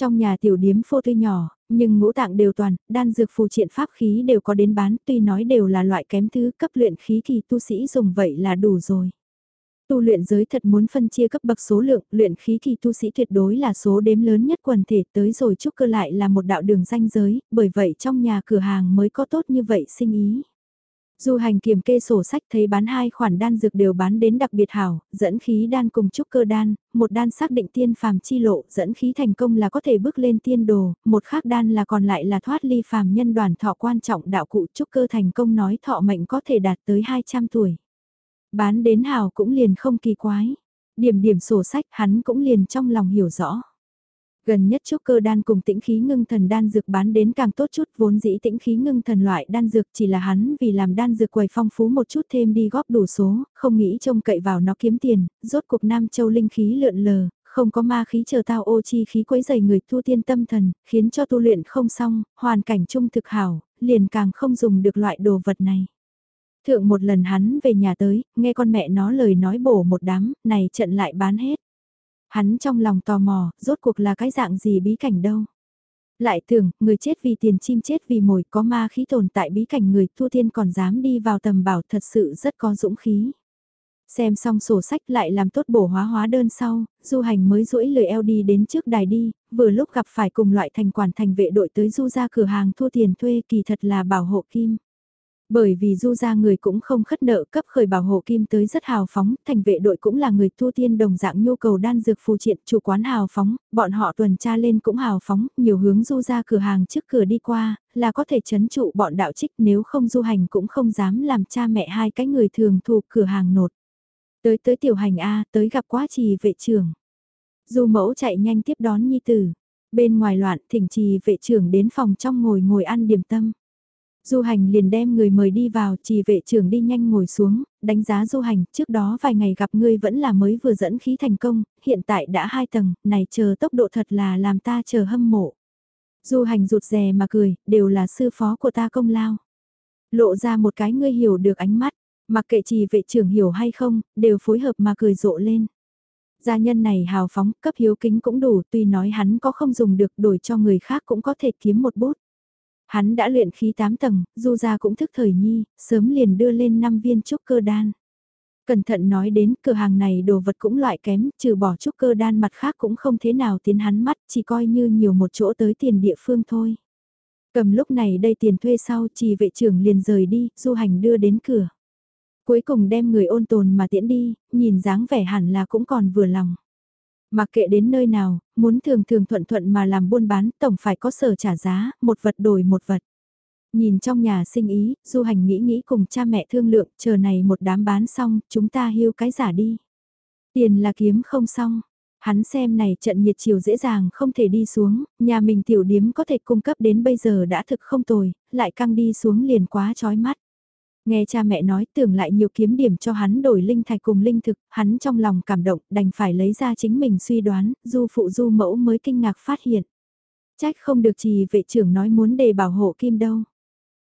Trong nhà tiểu điếm phô tuy nhỏ, nhưng ngũ tạng đều toàn, đan dược phù triện pháp khí đều có đến bán, tuy nói đều là loại kém thứ cấp luyện khí thì tu sĩ dùng vậy là đủ rồi. Tu luyện giới thật muốn phân chia cấp bậc số lượng, luyện khí kỳ tu sĩ tuyệt đối là số đếm lớn nhất quần thể tới rồi trúc cơ lại là một đạo đường danh giới, bởi vậy trong nhà cửa hàng mới có tốt như vậy sinh ý. Du hành kiểm kê sổ sách thấy bán hai khoản đan dược đều bán đến đặc biệt hảo, dẫn khí đan cùng trúc cơ đan, một đan xác định tiên phàm chi lộ, dẫn khí thành công là có thể bước lên tiên đồ, một khác đan là còn lại là thoát ly phàm nhân đoàn thọ quan trọng đạo cụ trúc cơ thành công nói thọ mệnh có thể đạt tới 200 tuổi. Bán đến hảo cũng liền không kỳ quái. Điểm điểm sổ sách hắn cũng liền trong lòng hiểu rõ. Gần nhất chúc cơ đan cùng tĩnh khí ngưng thần đan dược bán đến càng tốt chút vốn dĩ tĩnh khí ngưng thần loại đan dược chỉ là hắn vì làm đan dược quầy phong phú một chút thêm đi góp đủ số, không nghĩ trông cậy vào nó kiếm tiền, rốt cuộc Nam Châu linh khí lượn lờ, không có ma khí chờ tao ô chi khí quấy dày người tu tiên tâm thần, khiến cho tu luyện không xong, hoàn cảnh trung thực hảo, liền càng không dùng được loại đồ vật này. Thượng một lần hắn về nhà tới, nghe con mẹ nó lời nói bổ một đám, này trận lại bán hết. Hắn trong lòng tò mò, rốt cuộc là cái dạng gì bí cảnh đâu. Lại tưởng, người chết vì tiền chim chết vì mồi có ma khí tồn tại bí cảnh người thu thiên còn dám đi vào tầm bảo thật sự rất có dũng khí. Xem xong sổ sách lại làm tốt bổ hóa hóa đơn sau, du hành mới duỗi lời eo đi đến trước đài đi, vừa lúc gặp phải cùng loại thành quản thành vệ đội tới du ra cửa hàng thua tiền thuê kỳ thật là bảo hộ kim. Bởi vì du ra người cũng không khất nợ cấp khởi bảo hộ kim tới rất hào phóng, thành vệ đội cũng là người thu tiên đồng dạng nhu cầu đan dược phù triện chủ quán hào phóng, bọn họ tuần tra lên cũng hào phóng, nhiều hướng du ra cửa hàng trước cửa đi qua, là có thể chấn trụ bọn đạo trích nếu không du hành cũng không dám làm cha mẹ hai cái người thường thuộc cửa hàng nột. Tới tới tiểu hành A, tới gặp quá trì vệ trưởng. Du mẫu chạy nhanh tiếp đón nhi tử. Bên ngoài loạn thỉnh trì vệ trưởng đến phòng trong ngồi ngồi ăn điểm tâm. Du hành liền đem người mời đi vào, chỉ vệ trưởng đi nhanh ngồi xuống, đánh giá du hành, trước đó vài ngày gặp ngươi vẫn là mới vừa dẫn khí thành công, hiện tại đã hai tầng, này chờ tốc độ thật là làm ta chờ hâm mộ. Du hành rụt rè mà cười, đều là sư phó của ta công lao. Lộ ra một cái ngươi hiểu được ánh mắt, Mặc kệ trì vệ trưởng hiểu hay không, đều phối hợp mà cười rộ lên. Gia nhân này hào phóng, cấp hiếu kính cũng đủ, tuy nói hắn có không dùng được đổi cho người khác cũng có thể kiếm một bút. Hắn đã luyện khí 8 tầng, du ra cũng thức thời nhi, sớm liền đưa lên 5 viên trúc cơ đan. Cẩn thận nói đến cửa hàng này đồ vật cũng loại kém, trừ bỏ trúc cơ đan mặt khác cũng không thế nào tiến hắn mắt, chỉ coi như nhiều một chỗ tới tiền địa phương thôi. Cầm lúc này đây tiền thuê sau, trì vệ trưởng liền rời đi, du hành đưa đến cửa. Cuối cùng đem người ôn tồn mà tiễn đi, nhìn dáng vẻ hẳn là cũng còn vừa lòng. Mặc kệ đến nơi nào, muốn thường thường thuận thuận mà làm buôn bán, tổng phải có sở trả giá, một vật đổi một vật. Nhìn trong nhà sinh ý, du hành nghĩ nghĩ cùng cha mẹ thương lượng, chờ này một đám bán xong, chúng ta hưu cái giả đi. Tiền là kiếm không xong. Hắn xem này trận nhiệt chiều dễ dàng không thể đi xuống, nhà mình tiểu điếm có thể cung cấp đến bây giờ đã thực không tồi, lại căng đi xuống liền quá chói mắt. Nghe cha mẹ nói tưởng lại nhiều kiếm điểm cho hắn đổi linh thạch cùng linh thực, hắn trong lòng cảm động đành phải lấy ra chính mình suy đoán, du phụ du mẫu mới kinh ngạc phát hiện. Trách không được gì vệ trưởng nói muốn đề bảo hộ kim đâu.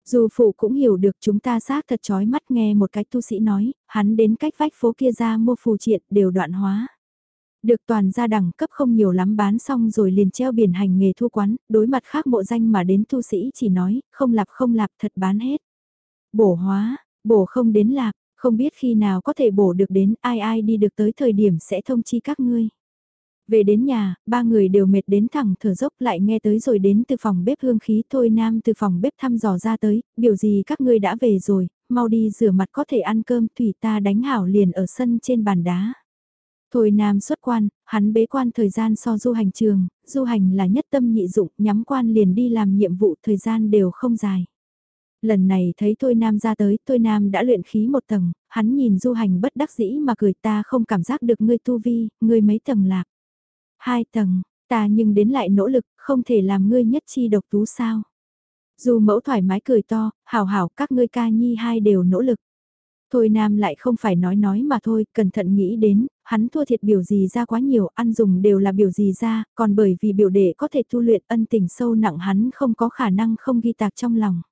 du phụ cũng hiểu được chúng ta xác thật chói mắt nghe một cách tu sĩ nói, hắn đến cách vách phố kia ra mua phù triện đều đoạn hóa. Được toàn gia đẳng cấp không nhiều lắm bán xong rồi liền treo biển hành nghề thu quán, đối mặt khác mộ danh mà đến tu sĩ chỉ nói, không lạp không lạp thật bán hết. Bổ hóa, bổ không đến lạc, không biết khi nào có thể bổ được đến ai ai đi được tới thời điểm sẽ thông chi các ngươi. Về đến nhà, ba người đều mệt đến thẳng thở dốc lại nghe tới rồi đến từ phòng bếp hương khí thôi nam từ phòng bếp thăm dò ra tới, biểu gì các ngươi đã về rồi, mau đi rửa mặt có thể ăn cơm thủy ta đánh hảo liền ở sân trên bàn đá. Thôi nam xuất quan, hắn bế quan thời gian so du hành trường, du hành là nhất tâm nhị dụng, nhắm quan liền đi làm nhiệm vụ thời gian đều không dài. Lần này thấy Thôi Nam ra tới, Thôi Nam đã luyện khí một tầng, hắn nhìn du hành bất đắc dĩ mà cười ta không cảm giác được ngươi tu vi, ngươi mấy tầng lạc. Hai tầng, ta nhưng đến lại nỗ lực, không thể làm ngươi nhất chi độc tú sao. Dù mẫu thoải mái cười to, hào hảo các ngươi ca nhi hai đều nỗ lực. Thôi Nam lại không phải nói nói mà thôi, cẩn thận nghĩ đến, hắn thua thiệt biểu gì ra quá nhiều, ăn dùng đều là biểu gì ra, còn bởi vì biểu đệ có thể tu luyện ân tình sâu nặng hắn không có khả năng không ghi tạc trong lòng.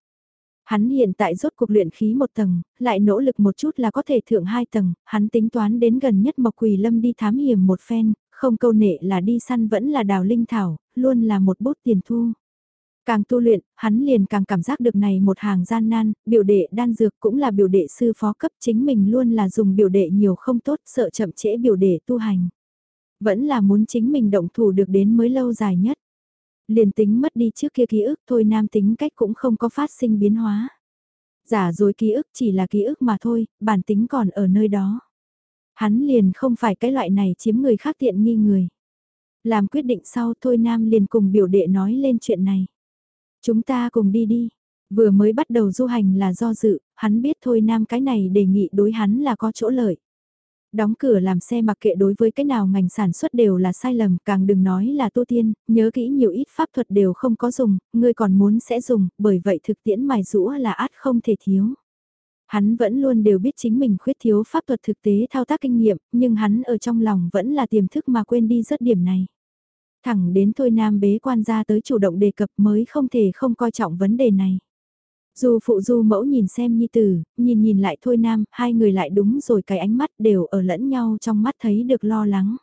Hắn hiện tại rốt cuộc luyện khí một tầng, lại nỗ lực một chút là có thể thượng hai tầng, hắn tính toán đến gần nhất Mộc Quỳ Lâm đi thám hiểm một phen, không câu nệ là đi săn vẫn là đào linh thảo, luôn là một bút tiền thu. Càng tu luyện, hắn liền càng cảm giác được này một hàng gian nan, biểu đệ đan dược cũng là biểu đệ sư phó cấp chính mình luôn là dùng biểu đệ nhiều không tốt sợ chậm trễ biểu đệ tu hành. Vẫn là muốn chính mình động thủ được đến mới lâu dài nhất. Liền tính mất đi trước kia ký ức thôi nam tính cách cũng không có phát sinh biến hóa. Giả dối ký ức chỉ là ký ức mà thôi, bản tính còn ở nơi đó. Hắn liền không phải cái loại này chiếm người khác tiện nghi người. Làm quyết định sau thôi nam liền cùng biểu đệ nói lên chuyện này. Chúng ta cùng đi đi. Vừa mới bắt đầu du hành là do dự, hắn biết thôi nam cái này đề nghị đối hắn là có chỗ lợi. Đóng cửa làm xe mặc kệ đối với cái nào ngành sản xuất đều là sai lầm, càng đừng nói là tu tiên, nhớ kỹ nhiều ít pháp thuật đều không có dùng, ngươi còn muốn sẽ dùng, bởi vậy thực tiễn mài rũa là át không thể thiếu. Hắn vẫn luôn đều biết chính mình khuyết thiếu pháp thuật thực tế thao tác kinh nghiệm, nhưng hắn ở trong lòng vẫn là tiềm thức mà quên đi rất điểm này. Thẳng đến thôi nam bế quan ra tới chủ động đề cập mới không thể không coi trọng vấn đề này. Dù phụ du mẫu nhìn xem nhi tử, nhìn nhìn lại thôi nam, hai người lại đúng rồi cái ánh mắt đều ở lẫn nhau trong mắt thấy được lo lắng.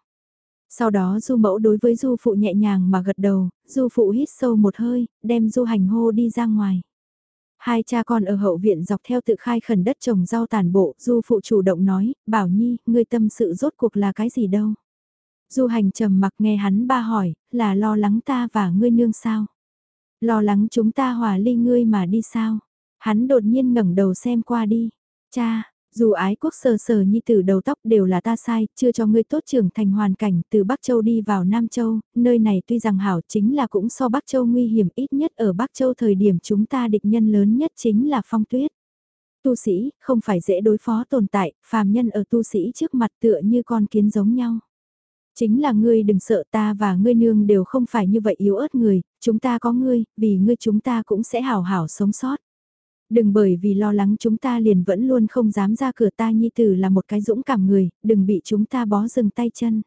Sau đó du mẫu đối với du phụ nhẹ nhàng mà gật đầu, du phụ hít sâu một hơi, đem du hành hô đi ra ngoài. Hai cha con ở hậu viện dọc theo tự khai khẩn đất trồng rau tàn bộ, du phụ chủ động nói, bảo nhi, ngươi tâm sự rốt cuộc là cái gì đâu. Du hành trầm mặc nghe hắn ba hỏi, là lo lắng ta và ngươi nương sao? Lo lắng chúng ta hòa ly ngươi mà đi sao? Hắn đột nhiên ngẩng đầu xem qua đi. Cha, dù ái quốc sờ sờ nhi tử đầu tóc đều là ta sai, chưa cho ngươi tốt trưởng thành hoàn cảnh từ Bắc Châu đi vào Nam Châu, nơi này tuy rằng hảo chính là cũng so Bắc Châu nguy hiểm ít nhất ở Bắc Châu thời điểm chúng ta địch nhân lớn nhất chính là phong tuyết. Tu sĩ, không phải dễ đối phó tồn tại, phàm nhân ở tu sĩ trước mặt tựa như con kiến giống nhau. Chính là ngươi đừng sợ ta và ngươi nương đều không phải như vậy yếu ớt người, chúng ta có ngươi, vì ngươi chúng ta cũng sẽ hảo hảo sống sót. Đừng bởi vì lo lắng chúng ta liền vẫn luôn không dám ra cửa ta nhi tử là một cái dũng cảm người, đừng bị chúng ta bó dừng tay chân.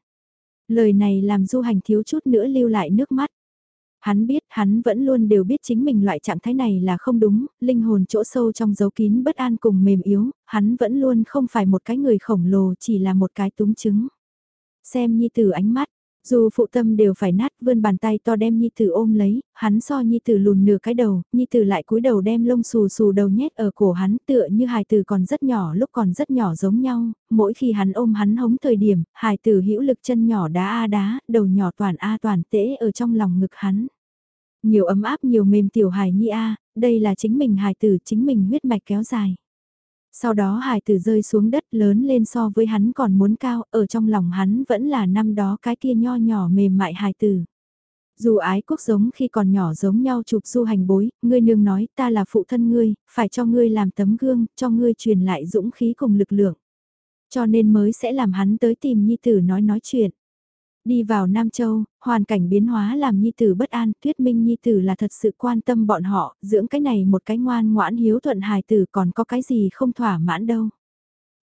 Lời này làm du hành thiếu chút nữa lưu lại nước mắt. Hắn biết, hắn vẫn luôn đều biết chính mình loại trạng thái này là không đúng, linh hồn chỗ sâu trong dấu kín bất an cùng mềm yếu, hắn vẫn luôn không phải một cái người khổng lồ chỉ là một cái túng chứng. Xem nhi tử ánh mắt, dù phụ tâm đều phải nát vươn bàn tay to đem Nhi Tử ôm lấy, hắn so Nhi Tử lùn nửa cái đầu, Nhi Tử lại cúi đầu đem lông xù xù đầu nhét ở cổ hắn tựa như hài tử còn rất nhỏ lúc còn rất nhỏ giống nhau, mỗi khi hắn ôm hắn hống thời điểm, hài tử hữu lực chân nhỏ đá a đá, đầu nhỏ toàn a toàn tễ ở trong lòng ngực hắn. Nhiều ấm áp nhiều mềm tiểu hài nhi a, đây là chính mình hài tử chính mình huyết mạch kéo dài. Sau đó hài tử rơi xuống đất lớn lên so với hắn còn muốn cao, ở trong lòng hắn vẫn là năm đó cái kia nho nhỏ mềm mại hài tử. Dù ái quốc giống khi còn nhỏ giống nhau chụp du hành bối, ngươi nương nói ta là phụ thân ngươi, phải cho ngươi làm tấm gương, cho ngươi truyền lại dũng khí cùng lực lượng. Cho nên mới sẽ làm hắn tới tìm nhi tử nói nói chuyện. Đi vào Nam Châu, hoàn cảnh biến hóa làm Nhi Tử bất an, thuyết minh Nhi Tử là thật sự quan tâm bọn họ, dưỡng cái này một cái ngoan ngoãn hiếu thuận hài tử còn có cái gì không thỏa mãn đâu.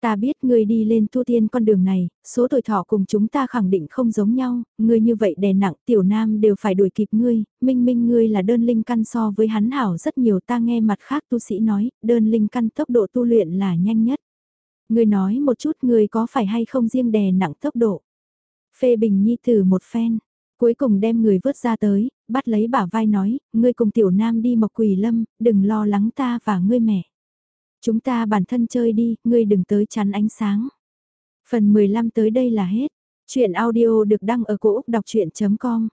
Ta biết ngươi đi lên tu tiên con đường này, số tuổi thọ cùng chúng ta khẳng định không giống nhau, ngươi như vậy đè nặng tiểu nam đều phải đuổi kịp ngươi, minh minh ngươi là đơn linh căn so với hắn hảo rất nhiều ta nghe mặt khác tu sĩ nói, đơn linh căn tốc độ tu luyện là nhanh nhất. Ngươi nói một chút ngươi có phải hay không riêng đè nặng tốc độ phê bình nhi tử một phen. Cuối cùng đem người vớt ra tới, bắt lấy bả vai nói, ngươi cùng tiểu nam đi mộc quỷ lâm, đừng lo lắng ta và ngươi mẹ. Chúng ta bản thân chơi đi, ngươi đừng tới chắn ánh sáng. Phần 15 tới đây là hết. Chuyện audio được đăng ở cổ Úc đọc chuyện.com